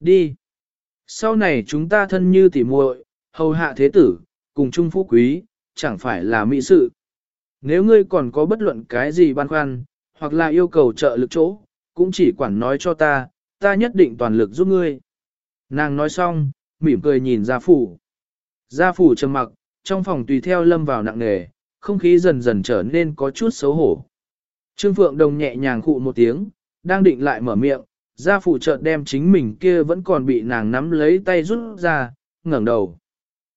Đi. Sau này chúng ta thân như tỉ muội, hầu hạ thế tử, cùng chung phú quý, chẳng phải là mỹ sự. Nếu ngươi còn có bất luận cái gì băn khoăn, hoặc là yêu cầu trợ lực chỗ, cũng chỉ quản nói cho ta, ta nhất định toàn lực giúp ngươi. Nàng nói xong, mỉm cười nhìn gia phủ. Gia phủ trầm mặc, trong phòng tùy theo lâm vào nặng nề, không khí dần dần trở nên có chút xấu hổ. Trương Phượng Đồng nhẹ nhàng khụ một tiếng, đang định lại mở miệng, gia phụ chợt đem chính mình kia vẫn còn bị nàng nắm lấy tay rút ra, ngẩng đầu.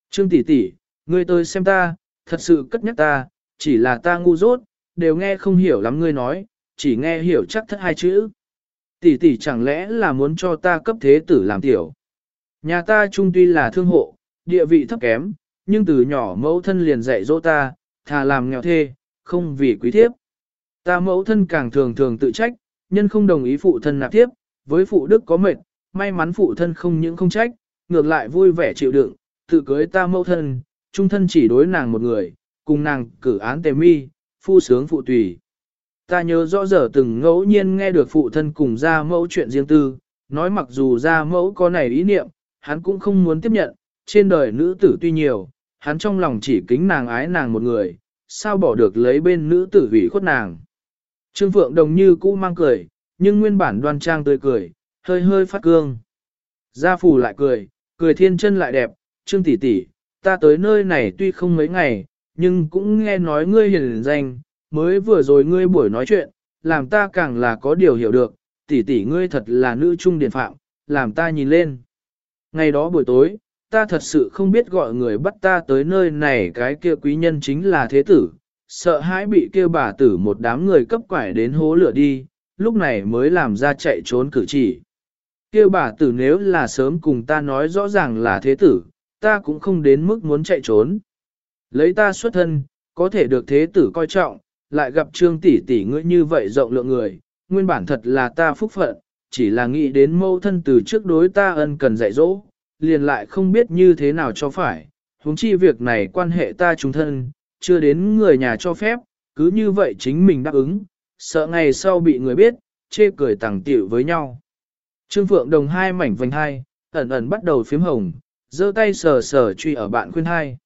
Trương tỷ tỷ, ngươi tới xem ta, thật sự cất nhắc ta, chỉ là ta ngu dốt, đều nghe không hiểu lắm ngươi nói, chỉ nghe hiểu chắc thất hai chữ. Tỷ tỷ chẳng lẽ là muốn cho ta cấp thế tử làm tiểu. Nhà ta trung tuy là thương hộ, địa vị thấp kém, nhưng từ nhỏ mẫu thân liền dạy dỗ ta, thà làm nghèo thê, không vì quý thiếp. Ta mẫu thân càng thường thường tự trách, nhân không đồng ý phụ thân nạp thiếp, với phụ đức có mệt, may mắn phụ thân không những không trách, ngược lại vui vẻ chịu đựng, tự cưới ta mẫu thân, trung thân chỉ đối nàng một người, cùng nàng cử án tề mi, phu sướng phụ tùy. Ta nhớ rõ giờ từng ngẫu nhiên nghe được phụ thân cùng ra mẫu chuyện riêng tư, nói mặc dù ra mẫu có này ý niệm, hắn cũng không muốn tiếp nhận, trên đời nữ tử tuy nhiều, hắn trong lòng chỉ kính nàng ái nàng một người, sao bỏ được lấy bên nữ tử hủy khuất nàng. Trương Phượng Đồng như cũ mang cười, nhưng nguyên bản đoan trang tươi cười, hơi hơi phát cương. Gia Phù lại cười, cười thiên chân lại đẹp, Trương tỷ tỷ, ta tới nơi này tuy không mấy ngày, nhưng cũng nghe nói ngươi hiền danh, mới vừa rồi ngươi buổi nói chuyện, làm ta càng là có điều hiểu được, tỷ tỷ ngươi thật là nữ trung điển phạm, làm ta nhìn lên. Ngày đó buổi tối, ta thật sự không biết gọi người bắt ta tới nơi này cái kia quý nhân chính là thế tử, sợ hãi bị kia bà tử một đám người cấp quải đến hố lửa đi, lúc này mới làm ra chạy trốn cử chỉ. Kia bà tử nếu là sớm cùng ta nói rõ ràng là thế tử, ta cũng không đến mức muốn chạy trốn. Lấy ta xuất thân, có thể được thế tử coi trọng, lại gặp trương tỷ tỷ ngươi như vậy rộng lượng người, nguyên bản thật là ta phúc phận, chỉ là nghĩ đến mâu thân từ trước đối ta ân cần dạy dỗ, liền lại không biết như thế nào cho phải, huống chi việc này quan hệ ta chúng thân, chưa đến người nhà cho phép, cứ như vậy chính mình đáp ứng, sợ ngày sau bị người biết, chê cười tàng tiểu với nhau. Trương Phượng Đồng hai mảnh vành hai, ẩn ẩn bắt đầu phím hồng, giơ tay sờ sờ truy ở bạn khuyên hai.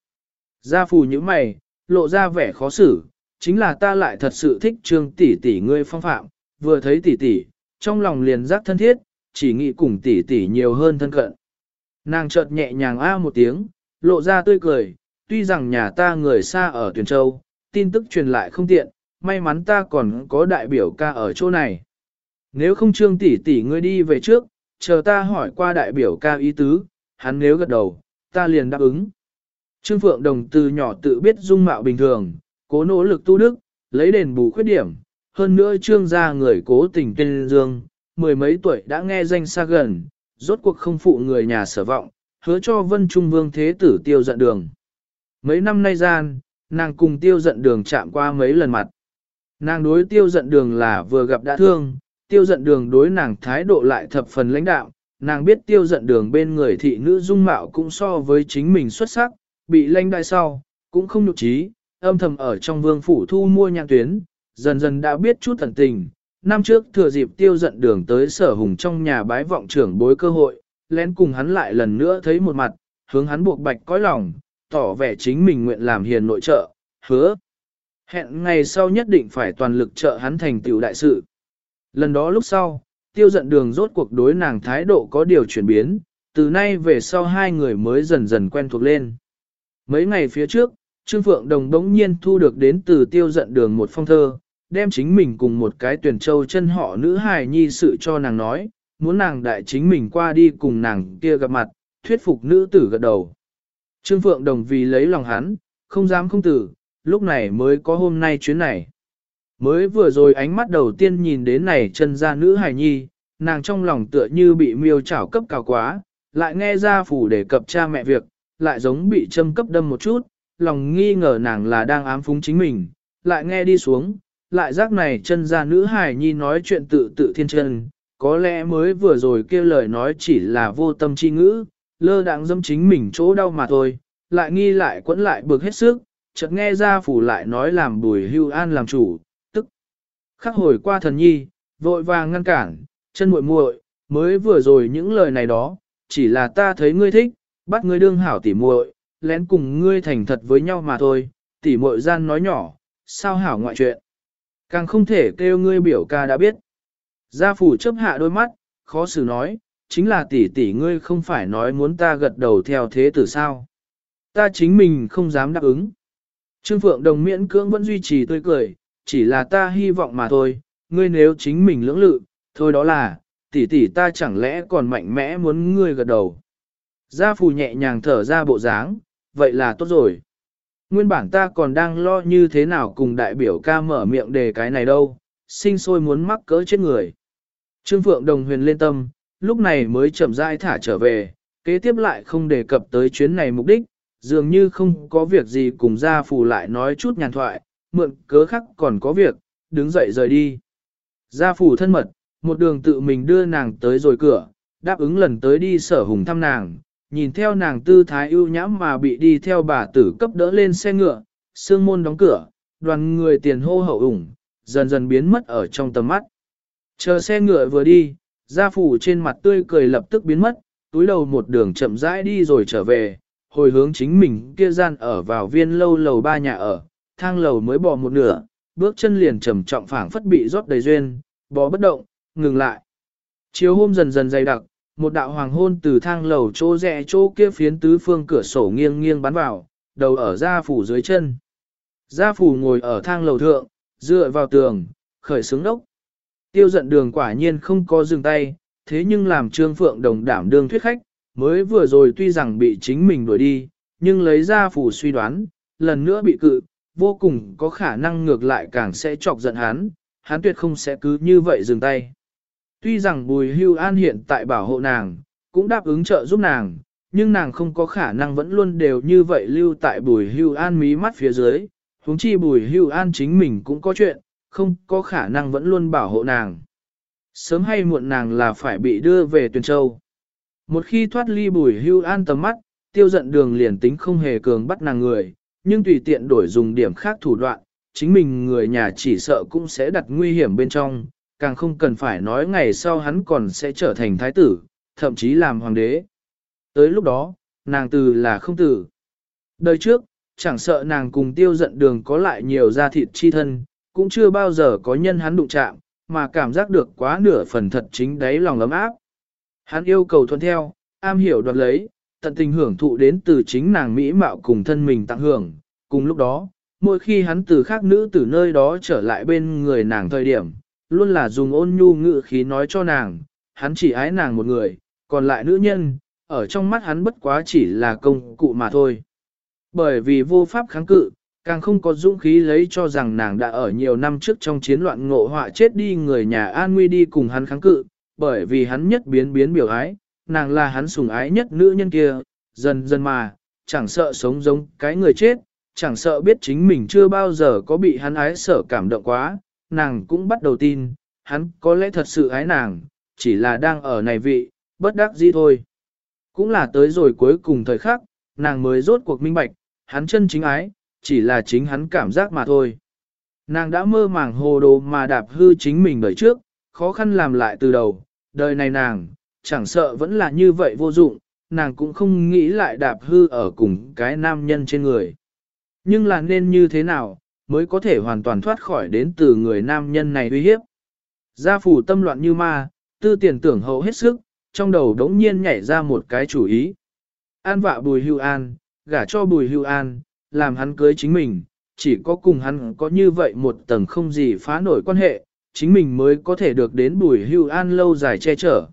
Gia phù như mày, lộ ra vẻ khó xử, chính là ta lại thật sự thích trương tỷ tỷ ngươi phong phạm, vừa thấy tỷ tỷ, trong lòng liền giác thân thiết, chỉ nghĩ cùng tỷ tỷ nhiều hơn thân cận. Nàng chợt nhẹ nhàng a một tiếng, lộ ra tươi cười, tuy rằng nhà ta người xa ở Tuyền Châu, tin tức truyền lại không tiện, may mắn ta còn có đại biểu ca ở chỗ này. Nếu không trương tỷ tỷ ngươi đi về trước, chờ ta hỏi qua đại biểu ca ý tứ, hắn nếu gật đầu, ta liền đáp ứng. Trương Phượng Đồng từ nhỏ tự biết dung mạo bình thường, cố nỗ lực tu đức, lấy đền bù khuyết điểm, hơn nữa trương gia người cố tình tên dương, mười mấy tuổi đã nghe danh xa gần, rốt cuộc không phụ người nhà sở vọng, hứa cho vân trung vương thế tử tiêu giận đường. Mấy năm nay gian, nàng cùng tiêu giận đường chạm qua mấy lần mặt. Nàng đối tiêu giận đường là vừa gặp đã thương, tiêu giận đường đối nàng thái độ lại thập phần lãnh đạo, nàng biết tiêu giận đường bên người thị nữ dung mạo cũng so với chính mình xuất sắc, bị lãnh đại sau, cũng không nhục trí, âm thầm ở trong vương phủ thu mua nhạc tuyến, dần dần đã biết chút thần tình. Năm trước thừa dịp tiêu giận đường tới sở hùng trong nhà bái vọng trưởng bối cơ hội, lén cùng hắn lại lần nữa thấy một mặt, hướng hắn buộc bạch cõi lòng, tỏ vẻ chính mình nguyện làm hiền nội trợ, hứa. Hẹn ngày sau nhất định phải toàn lực trợ hắn thành tiểu đại sự. Lần đó lúc sau, tiêu giận đường rốt cuộc đối nàng thái độ có điều chuyển biến, từ nay về sau hai người mới dần dần quen thuộc lên. Mấy ngày phía trước, Trương Phượng Đồng đống nhiên thu được đến từ tiêu giận đường một phong thơ, đem chính mình cùng một cái tuyển châu chân họ nữ hài nhi sự cho nàng nói, muốn nàng đại chính mình qua đi cùng nàng kia gặp mặt, thuyết phục nữ tử gật đầu. Trương Phượng Đồng vì lấy lòng hắn, không dám không tử, lúc này mới có hôm nay chuyến này. Mới vừa rồi ánh mắt đầu tiên nhìn đến này chân ra nữ hài nhi, nàng trong lòng tựa như bị miêu chảo cấp cao quá, lại nghe ra phủ đề cập cha mẹ việc, lại giống bị châm cấp đâm một chút, lòng nghi ngờ nàng là đang ám phúng chính mình, lại nghe đi xuống, lại giác này chân ra nữ hài nhi nói chuyện tự tự thiên chân, có lẽ mới vừa rồi kêu lời nói chỉ là vô tâm chi ngữ, lơ đãng dâm chính mình chỗ đau mà thôi, lại nghi lại quẫn lại bực hết sức, chợt nghe ra phủ lại nói làm bùi hưu an làm chủ, tức khắc hồi qua thần nhi, vội vàng ngăn cản, chân muội muội, mới vừa rồi những lời này đó, chỉ là ta thấy ngươi thích, bắt ngươi đương hảo tỉ muội, lén cùng ngươi thành thật với nhau mà thôi, tỉ muội gian nói nhỏ, sao hảo ngoại chuyện. Càng không thể kêu ngươi biểu ca đã biết. Gia phủ chấp hạ đôi mắt, khó xử nói, chính là tỷ tỷ ngươi không phải nói muốn ta gật đầu theo thế tử sao. Ta chính mình không dám đáp ứng. Trương Phượng Đồng miễn cưỡng vẫn duy trì tươi cười, chỉ là ta hy vọng mà thôi, ngươi nếu chính mình lưỡng lự, thôi đó là, tỷ tỷ ta chẳng lẽ còn mạnh mẽ muốn ngươi gật đầu. Gia phù nhẹ nhàng thở ra bộ dáng, vậy là tốt rồi. Nguyên bản ta còn đang lo như thế nào cùng đại biểu ca mở miệng đề cái này đâu, sinh sôi muốn mắc cỡ chết người. Trương Phượng Đồng huyền lên tâm, lúc này mới chậm rãi thả trở về, kế tiếp lại không đề cập tới chuyến này mục đích, dường như không có việc gì cùng gia phù lại nói chút nhàn thoại, mượn cớ khắc còn có việc, đứng dậy rời đi. Gia phù thân mật, một đường tự mình đưa nàng tới rồi cửa, đáp ứng lần tới đi sở hùng thăm nàng, nhìn theo nàng tư thái ưu nhãm mà bị đi theo bà tử cấp đỡ lên xe ngựa, sương môn đóng cửa, đoàn người tiền hô hậu ủng, dần dần biến mất ở trong tầm mắt. Chờ xe ngựa vừa đi, gia phủ trên mặt tươi cười lập tức biến mất, túi đầu một đường chậm rãi đi rồi trở về, hồi hướng chính mình kia gian ở vào viên lâu lầu ba nhà ở, thang lầu mới bò một nửa, bước chân liền trầm trọng phảng phất bị rót đầy duyên, bò bất động, ngừng lại. Chiều hôm dần dần dày đặc, một đạo hoàng hôn từ thang lầu chỗ rẽ chỗ kia phiến tứ phương cửa sổ nghiêng nghiêng bắn vào, đầu ở gia phủ dưới chân. Gia phủ ngồi ở thang lầu thượng, dựa vào tường, khởi sướng đốc. Tiêu giận đường quả nhiên không có dừng tay, thế nhưng làm trương phượng đồng đảm đương thuyết khách, mới vừa rồi tuy rằng bị chính mình đuổi đi, nhưng lấy ra phủ suy đoán, lần nữa bị cự, vô cùng có khả năng ngược lại càng sẽ chọc giận hắn, hắn tuyệt không sẽ cứ như vậy dừng tay. Tuy rằng Bùi Hưu An hiện tại bảo hộ nàng, cũng đáp ứng trợ giúp nàng, nhưng nàng không có khả năng vẫn luôn đều như vậy lưu tại Bùi Hưu An mí mắt phía dưới, huống chi Bùi Hưu An chính mình cũng có chuyện, không có khả năng vẫn luôn bảo hộ nàng. Sớm hay muộn nàng là phải bị đưa về Tuyền Châu. Một khi thoát ly Bùi Hưu An tầm mắt, tiêu giận đường liền tính không hề cường bắt nàng người, nhưng tùy tiện đổi dùng điểm khác thủ đoạn, chính mình người nhà chỉ sợ cũng sẽ đặt nguy hiểm bên trong, càng không cần phải nói ngày sau hắn còn sẽ trở thành thái tử, thậm chí làm hoàng đế. Tới lúc đó, nàng từ là không tử. Đời trước, chẳng sợ nàng cùng tiêu giận đường có lại nhiều da thịt chi thân, cũng chưa bao giờ có nhân hắn đụng chạm, mà cảm giác được quá nửa phần thật chính đáy lòng ấm áp. Hắn yêu cầu thuận theo, am hiểu đoạt lấy, tận tình hưởng thụ đến từ chính nàng mỹ mạo cùng thân mình tặng hưởng. Cùng lúc đó, mỗi khi hắn từ khác nữ từ nơi đó trở lại bên người nàng thời điểm, luôn là dùng ôn nhu ngữ khí nói cho nàng, hắn chỉ ái nàng một người, còn lại nữ nhân, ở trong mắt hắn bất quá chỉ là công cụ mà thôi. Bởi vì vô pháp kháng cự, càng không có dũng khí lấy cho rằng nàng đã ở nhiều năm trước trong chiến loạn ngộ họa chết đi người nhà an nguy đi cùng hắn kháng cự, bởi vì hắn nhất biến biến biểu ái, nàng là hắn sủng ái nhất nữ nhân kia, dần dần mà, chẳng sợ sống giống cái người chết, chẳng sợ biết chính mình chưa bao giờ có bị hắn ái sợ cảm động quá, nàng cũng bắt đầu tin, hắn có lẽ thật sự ái nàng, chỉ là đang ở này vị, bất đắc dĩ thôi. Cũng là tới rồi cuối cùng thời khắc, nàng mới rốt cuộc minh bạch, hắn chân chính ái, chỉ là chính hắn cảm giác mà thôi. Nàng đã mơ màng hồ đồ mà đạp hư chính mình đời trước, khó khăn làm lại từ đầu, đời này nàng, chẳng sợ vẫn là như vậy vô dụng, nàng cũng không nghĩ lại đạp hư ở cùng cái nam nhân trên người. Nhưng là nên như thế nào, mới có thể hoàn toàn thoát khỏi đến từ người nam nhân này uy hiếp. Gia phủ tâm loạn như ma, tư tiền tưởng hậu hết sức, trong đầu đống nhiên nhảy ra một cái chủ ý. An vạ bùi hưu an, gả cho bùi hưu an, làm hắn cưới chính mình, chỉ có cùng hắn có như vậy một tầng không gì phá nổi quan hệ, chính mình mới có thể được đến bùi hưu an lâu dài che chở.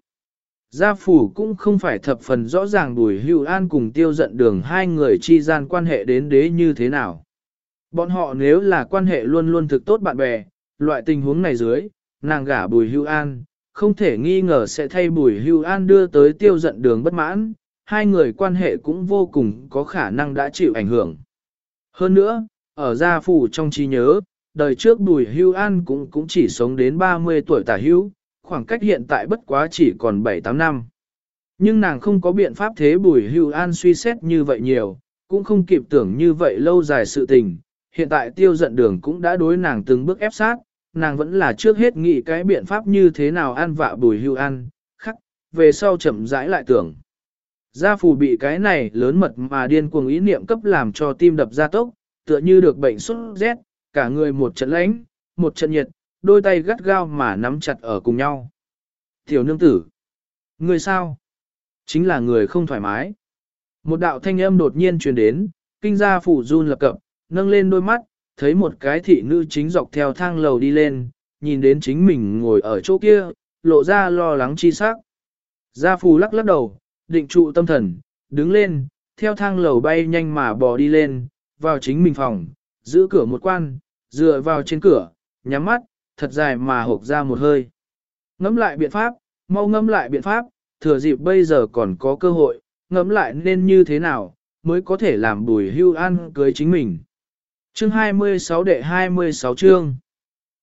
Gia phủ cũng không phải thập phần rõ ràng bùi hưu an cùng tiêu giận đường hai người chi gian quan hệ đến đế như thế nào. Bọn họ nếu là quan hệ luôn luôn thực tốt bạn bè, loại tình huống này dưới, nàng gả bùi hưu an, không thể nghi ngờ sẽ thay bùi hưu an đưa tới tiêu giận đường bất mãn, hai người quan hệ cũng vô cùng có khả năng đã chịu ảnh hưởng. Hơn nữa, ở gia phủ trong trí nhớ, đời trước bùi hưu an cũng cũng chỉ sống đến 30 tuổi tả hưu, khoảng cách hiện tại bất quá chỉ còn 7-8 năm. Nhưng nàng không có biện pháp thế bùi hưu an suy xét như vậy nhiều, cũng không kịp tưởng như vậy lâu dài sự tình, hiện tại tiêu giận đường cũng đã đối nàng từng bước ép sát, nàng vẫn là trước hết nghĩ cái biện pháp như thế nào ăn vạ bùi hưu an khắc, về sau chậm rãi lại tưởng. Gia phù bị cái này lớn mật mà điên cuồng ý niệm cấp làm cho tim đập ra tốc, tựa như được bệnh sốt rét, cả người một trận lạnh, một trận nhiệt, đôi tay gắt gao mà nắm chặt ở cùng nhau. Tiểu nương tử. Người sao? Chính là người không thoải mái. Một đạo thanh âm đột nhiên truyền đến, kinh gia phủ run lập cập, nâng lên đôi mắt, thấy một cái thị nữ chính dọc theo thang lầu đi lên, nhìn đến chính mình ngồi ở chỗ kia, lộ ra lo lắng chi sắc. Gia phù lắc lắc đầu, định trụ tâm thần, đứng lên, theo thang lầu bay nhanh mà bò đi lên, vào chính mình phòng, giữ cửa một quan, dựa vào trên cửa, nhắm mắt, thật dài mà hộp ra một hơi. Ngẫm lại biện pháp, mau ngâm lại biện pháp, thừa dịp bây giờ còn có cơ hội, ngẫm lại nên như thế nào, mới có thể làm bùi hưu an cưới chính mình. Chương 26 đệ 26 chương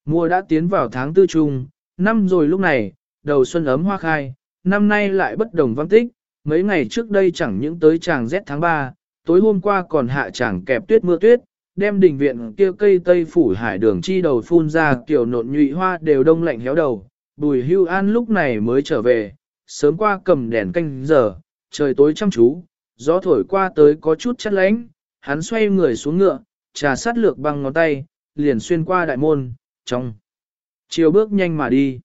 Mùa đã tiến vào tháng tư trung, năm rồi lúc này, đầu xuân ấm hoa khai, năm nay lại bất đồng văn tích, mấy ngày trước đây chẳng những tới chàng rét tháng 3, tối hôm qua còn hạ chàng kẹp tuyết mưa tuyết, đem đình viện kia cây tây phủ hải đường chi đầu phun ra kiểu nộn nhụy hoa đều đông lạnh héo đầu, bùi hưu an lúc này mới trở về, sớm qua cầm đèn canh giờ, trời tối chăm chú, gió thổi qua tới có chút chất lánh, hắn xoay người xuống ngựa, trà sát lược bằng ngón tay, liền xuyên qua đại môn, trong. Chiều bước nhanh mà đi.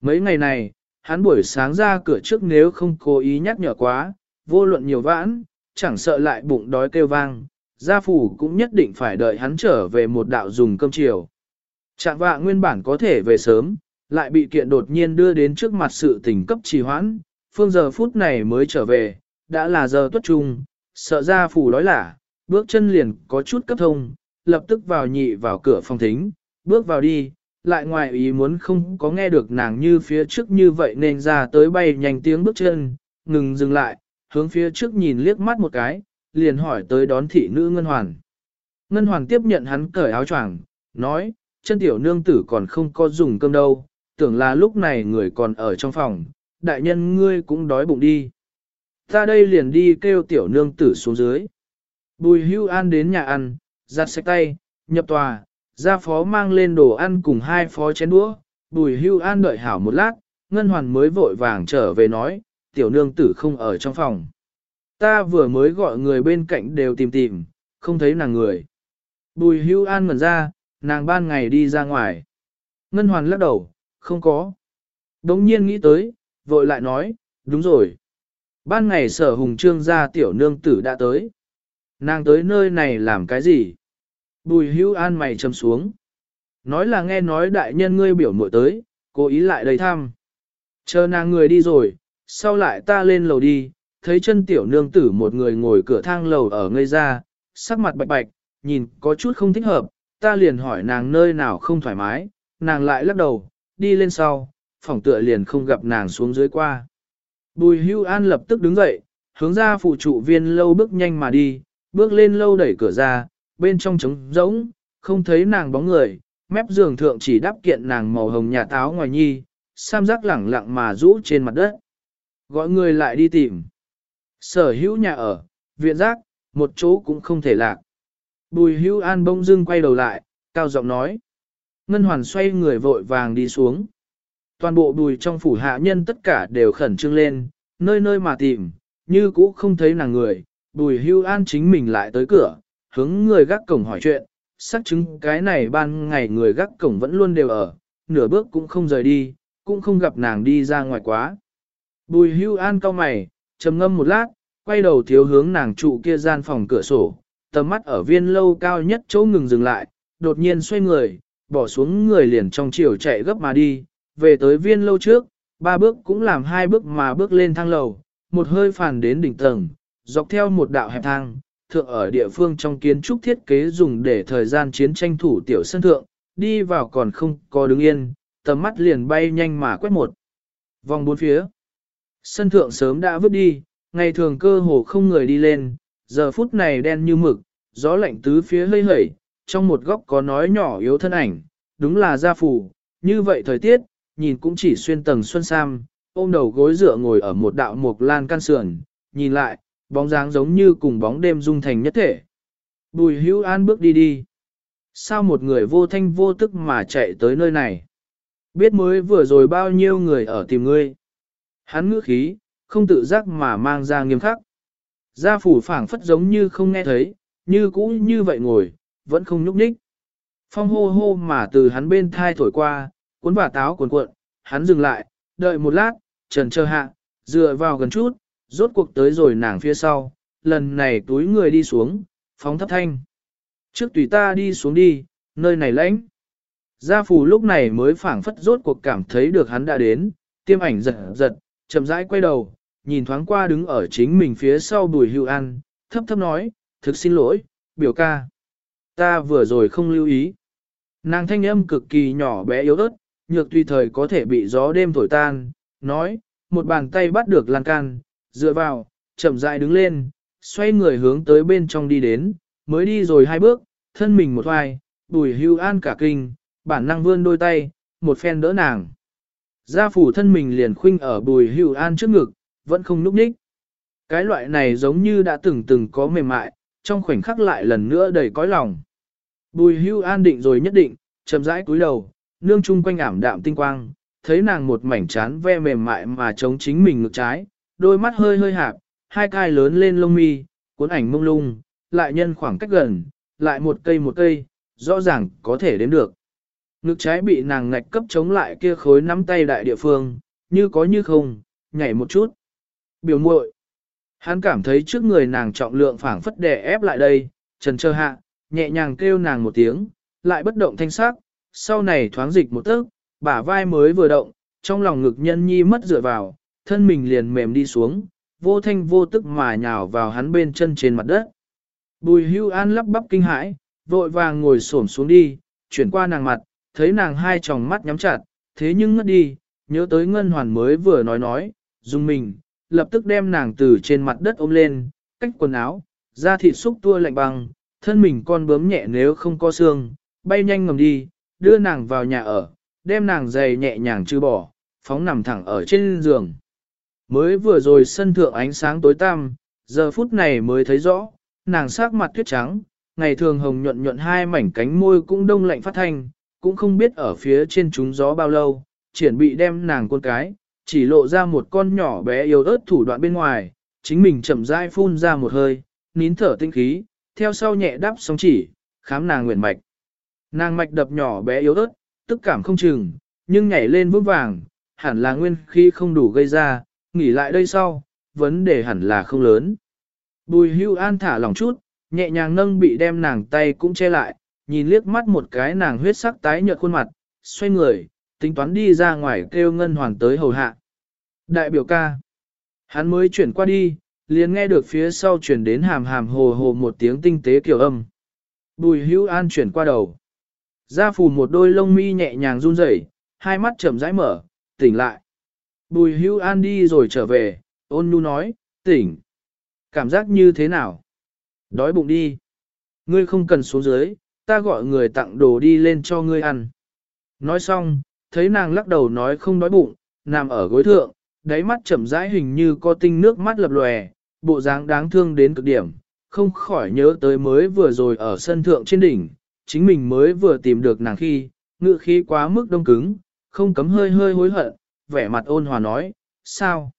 Mấy ngày này, hắn buổi sáng ra cửa trước nếu không cố ý nhắc nhở quá, vô luận nhiều vãn, chẳng sợ lại bụng đói kêu vang, gia phủ cũng nhất định phải đợi hắn trở về một đạo dùng cơm chiều. Trạng vạ nguyên bản có thể về sớm, lại bị kiện đột nhiên đưa đến trước mặt sự tình cấp trì hoãn, phương giờ phút này mới trở về, đã là giờ tuất trung, sợ gia phủ đói lả, bước chân liền có chút cấp thông, lập tức vào nhị vào cửa phòng thính, bước vào đi, lại ngoài ý muốn không có nghe được nàng như phía trước như vậy nên ra tới bay nhanh tiếng bước chân, ngừng dừng lại, hướng phía trước nhìn liếc mắt một cái, liền hỏi tới đón thị nữ Ngân Hoàn. Ngân Hoàn tiếp nhận hắn cởi áo choàng, nói, chân tiểu nương tử còn không có dùng cơm đâu, tưởng là lúc này người còn ở trong phòng, đại nhân ngươi cũng đói bụng đi. Ta đây liền đi kêu tiểu nương tử xuống dưới. Bùi hưu an đến nhà ăn, giặt sạch tay, nhập tòa, ra phó mang lên đồ ăn cùng hai phó chén đũa. Bùi hưu an đợi hảo một lát, ngân hoàn mới vội vàng trở về nói, tiểu nương tử không ở trong phòng. Ta vừa mới gọi người bên cạnh đều tìm tìm, không thấy nàng người. Bùi hưu an ngẩn ra, nàng ban ngày đi ra ngoài. Ngân hoàn lắc đầu, không có. Đống nhiên nghĩ tới, vội lại nói, đúng rồi. Ban ngày sở hùng trương gia tiểu nương tử đã tới. Nàng tới nơi này làm cái gì? Bùi hưu an mày châm xuống. Nói là nghe nói đại nhân ngươi biểu muội tới, cố ý lại đầy thăm. Chờ nàng người đi rồi, sau lại ta lên lầu đi, thấy chân tiểu nương tử một người ngồi cửa thang lầu ở ngây ra, sắc mặt bạch bạch, nhìn có chút không thích hợp, ta liền hỏi nàng nơi nào không thoải mái, nàng lại lắc đầu, đi lên sau, phòng tựa liền không gặp nàng xuống dưới qua. Bùi hưu an lập tức đứng dậy, hướng ra phụ trụ viên lâu bước nhanh mà đi, bước lên lâu đẩy cửa ra, bên trong trống rỗng, không thấy nàng bóng người, mép giường thượng chỉ đắp kiện nàng màu hồng nhà táo ngoài nhi, sam giác lẳng lặng mà rũ trên mặt đất. Gọi người lại đi tìm. Sở hữu nhà ở, viện giác, một chỗ cũng không thể lạc. Bùi hữu an bông dưng quay đầu lại, cao giọng nói. Ngân hoàn xoay người vội vàng đi xuống. Toàn bộ bùi trong phủ hạ nhân tất cả đều khẩn trương lên, nơi nơi mà tìm, như cũ không thấy nàng người. Bùi hưu an chính mình lại tới cửa, hướng người gác cổng hỏi chuyện, xác chứng cái này ban ngày người gác cổng vẫn luôn đều ở, nửa bước cũng không rời đi, cũng không gặp nàng đi ra ngoài quá. Bùi hưu an cau mày, trầm ngâm một lát, quay đầu thiếu hướng nàng trụ kia gian phòng cửa sổ, tầm mắt ở viên lâu cao nhất chỗ ngừng dừng lại, đột nhiên xoay người, bỏ xuống người liền trong chiều chạy gấp mà đi, về tới viên lâu trước, ba bước cũng làm hai bước mà bước lên thang lầu, một hơi phản đến đỉnh tầng, dọc theo một đạo hẹp thang, thượng ở địa phương trong kiến trúc thiết kế dùng để thời gian chiến tranh thủ tiểu sân thượng, đi vào còn không có đứng yên, tầm mắt liền bay nhanh mà quét một vòng bốn phía. Sân thượng sớm đã vứt đi, ngày thường cơ hồ không người đi lên, giờ phút này đen như mực, gió lạnh tứ phía hơi hẩy, trong một góc có nói nhỏ yếu thân ảnh, đúng là gia phủ, như vậy thời tiết, nhìn cũng chỉ xuyên tầng xuân sam, ôm đầu gối dựa ngồi ở một đạo mục lan can sườn, nhìn lại, bóng dáng giống như cùng bóng đêm dung thành nhất thể. Bùi hữu an bước đi đi. Sao một người vô thanh vô tức mà chạy tới nơi này? Biết mới vừa rồi bao nhiêu người ở tìm ngươi. Hắn ngữ khí, không tự giác mà mang ra nghiêm khắc. Gia phủ phảng phất giống như không nghe thấy, như cũ như vậy ngồi, vẫn không nhúc nhích. Phong hô hô mà từ hắn bên thai thổi qua, cuốn vả táo cuốn cuộn, hắn dừng lại, đợi một lát, trần chờ hạ, dựa vào gần chút, rốt cuộc tới rồi nàng phía sau, lần này túi người đi xuống, phóng thấp thanh. Trước tùy ta đi xuống đi, nơi này lãnh. Gia phù lúc này mới phảng phất rốt cuộc cảm thấy được hắn đã đến, tiêm ảnh giật giật, chậm rãi quay đầu, nhìn thoáng qua đứng ở chính mình phía sau bùi hưu ăn, thấp thấp nói, thực xin lỗi, biểu ca. Ta vừa rồi không lưu ý. Nàng thanh âm cực kỳ nhỏ bé yếu ớt, nhược tùy thời có thể bị gió đêm thổi tan, nói, một bàn tay bắt được lan can, dựa vào, chậm rãi đứng lên, xoay người hướng tới bên trong đi đến, mới đi rồi hai bước, thân mình một hoài, bùi hưu an cả kinh, bản năng vươn đôi tay, một phen đỡ nàng. Gia phủ thân mình liền khuynh ở bùi hữu an trước ngực, vẫn không núp ních. Cái loại này giống như đã từng từng có mềm mại, trong khoảnh khắc lại lần nữa đầy cõi lòng. Bùi hưu an định rồi nhất định, chậm rãi cúi đầu, nương chung quanh ảm đạm tinh quang, thấy nàng một mảnh chán ve mềm mại mà chống chính mình ngực trái, đôi mắt hơi hơi hạp, hai cai lớn lên lông mi, cuốn ảnh mông lung, lại nhân khoảng cách gần, lại một cây một cây, rõ ràng có thể đếm được. Ngực trái bị nàng ngạch cấp chống lại kia khối nắm tay đại địa phương, như có như không, nhảy một chút. Biểu muội, Hắn cảm thấy trước người nàng trọng lượng phảng phất đè ép lại đây, trần trơ hạ, nhẹ nhàng kêu nàng một tiếng, lại bất động thanh sắc, sau này thoáng dịch một tức, bả vai mới vừa động, trong lòng ngực nhân nhi mất dựa vào, thân mình liền mềm đi xuống, vô thanh vô tức mà nhào vào hắn bên chân trên mặt đất. Bùi hưu an lắp bắp kinh hãi, vội vàng ngồi xổm xuống đi, chuyển qua nàng mặt, thấy nàng hai tròng mắt nhắm chặt, thế nhưng ngất đi, nhớ tới ngân hoàn mới vừa nói nói, dùng mình, lập tức đem nàng từ trên mặt đất ôm lên, cách quần áo, da thịt xúc tua lạnh băng, thân mình con bướm nhẹ nếu không có xương, bay nhanh ngầm đi, đưa nàng vào nhà ở, đem nàng giày nhẹ nhàng trừ bỏ, phóng nằm thẳng ở trên giường. Mới vừa rồi sân thượng ánh sáng tối tăm, giờ phút này mới thấy rõ, nàng sắc mặt tuyết trắng, ngày thường hồng nhuận nhuận hai mảnh cánh môi cũng đông lạnh phát thanh, cũng không biết ở phía trên chúng gió bao lâu, triển bị đem nàng con cái, chỉ lộ ra một con nhỏ bé yếu ớt thủ đoạn bên ngoài, chính mình chậm rãi phun ra một hơi, nín thở tinh khí, theo sau nhẹ đắp sóng chỉ, khám nàng nguyện mạch. Nàng mạch đập nhỏ bé yếu ớt, tức cảm không chừng, nhưng nhảy lên vững vàng, hẳn là nguyên khi không đủ gây ra, nghỉ lại đây sau, vấn đề hẳn là không lớn. Bùi hưu an thả lòng chút, nhẹ nhàng nâng bị đem nàng tay cũng che lại, nhìn liếc mắt một cái nàng huyết sắc tái nhợt khuôn mặt, xoay người, tính toán đi ra ngoài kêu ngân hoàng tới hầu hạ. Đại biểu ca. Hắn mới chuyển qua đi, liền nghe được phía sau chuyển đến hàm hàm hồ hồ một tiếng tinh tế kiểu âm. Bùi hữu an chuyển qua đầu. Gia phù một đôi lông mi nhẹ nhàng run rẩy, hai mắt chậm rãi mở, tỉnh lại. Bùi hữu an đi rồi trở về, ôn nhu nói, tỉnh. Cảm giác như thế nào? Đói bụng đi. Ngươi không cần xuống dưới, ta gọi người tặng đồ đi lên cho ngươi ăn. Nói xong, thấy nàng lắc đầu nói không đói bụng, nằm ở gối thượng, đáy mắt chậm rãi hình như có tinh nước mắt lập lòe, bộ dáng đáng thương đến cực điểm, không khỏi nhớ tới mới vừa rồi ở sân thượng trên đỉnh, chính mình mới vừa tìm được nàng khi, ngựa khí quá mức đông cứng, không cấm hơi hơi hối hận, vẻ mặt ôn hòa nói, sao?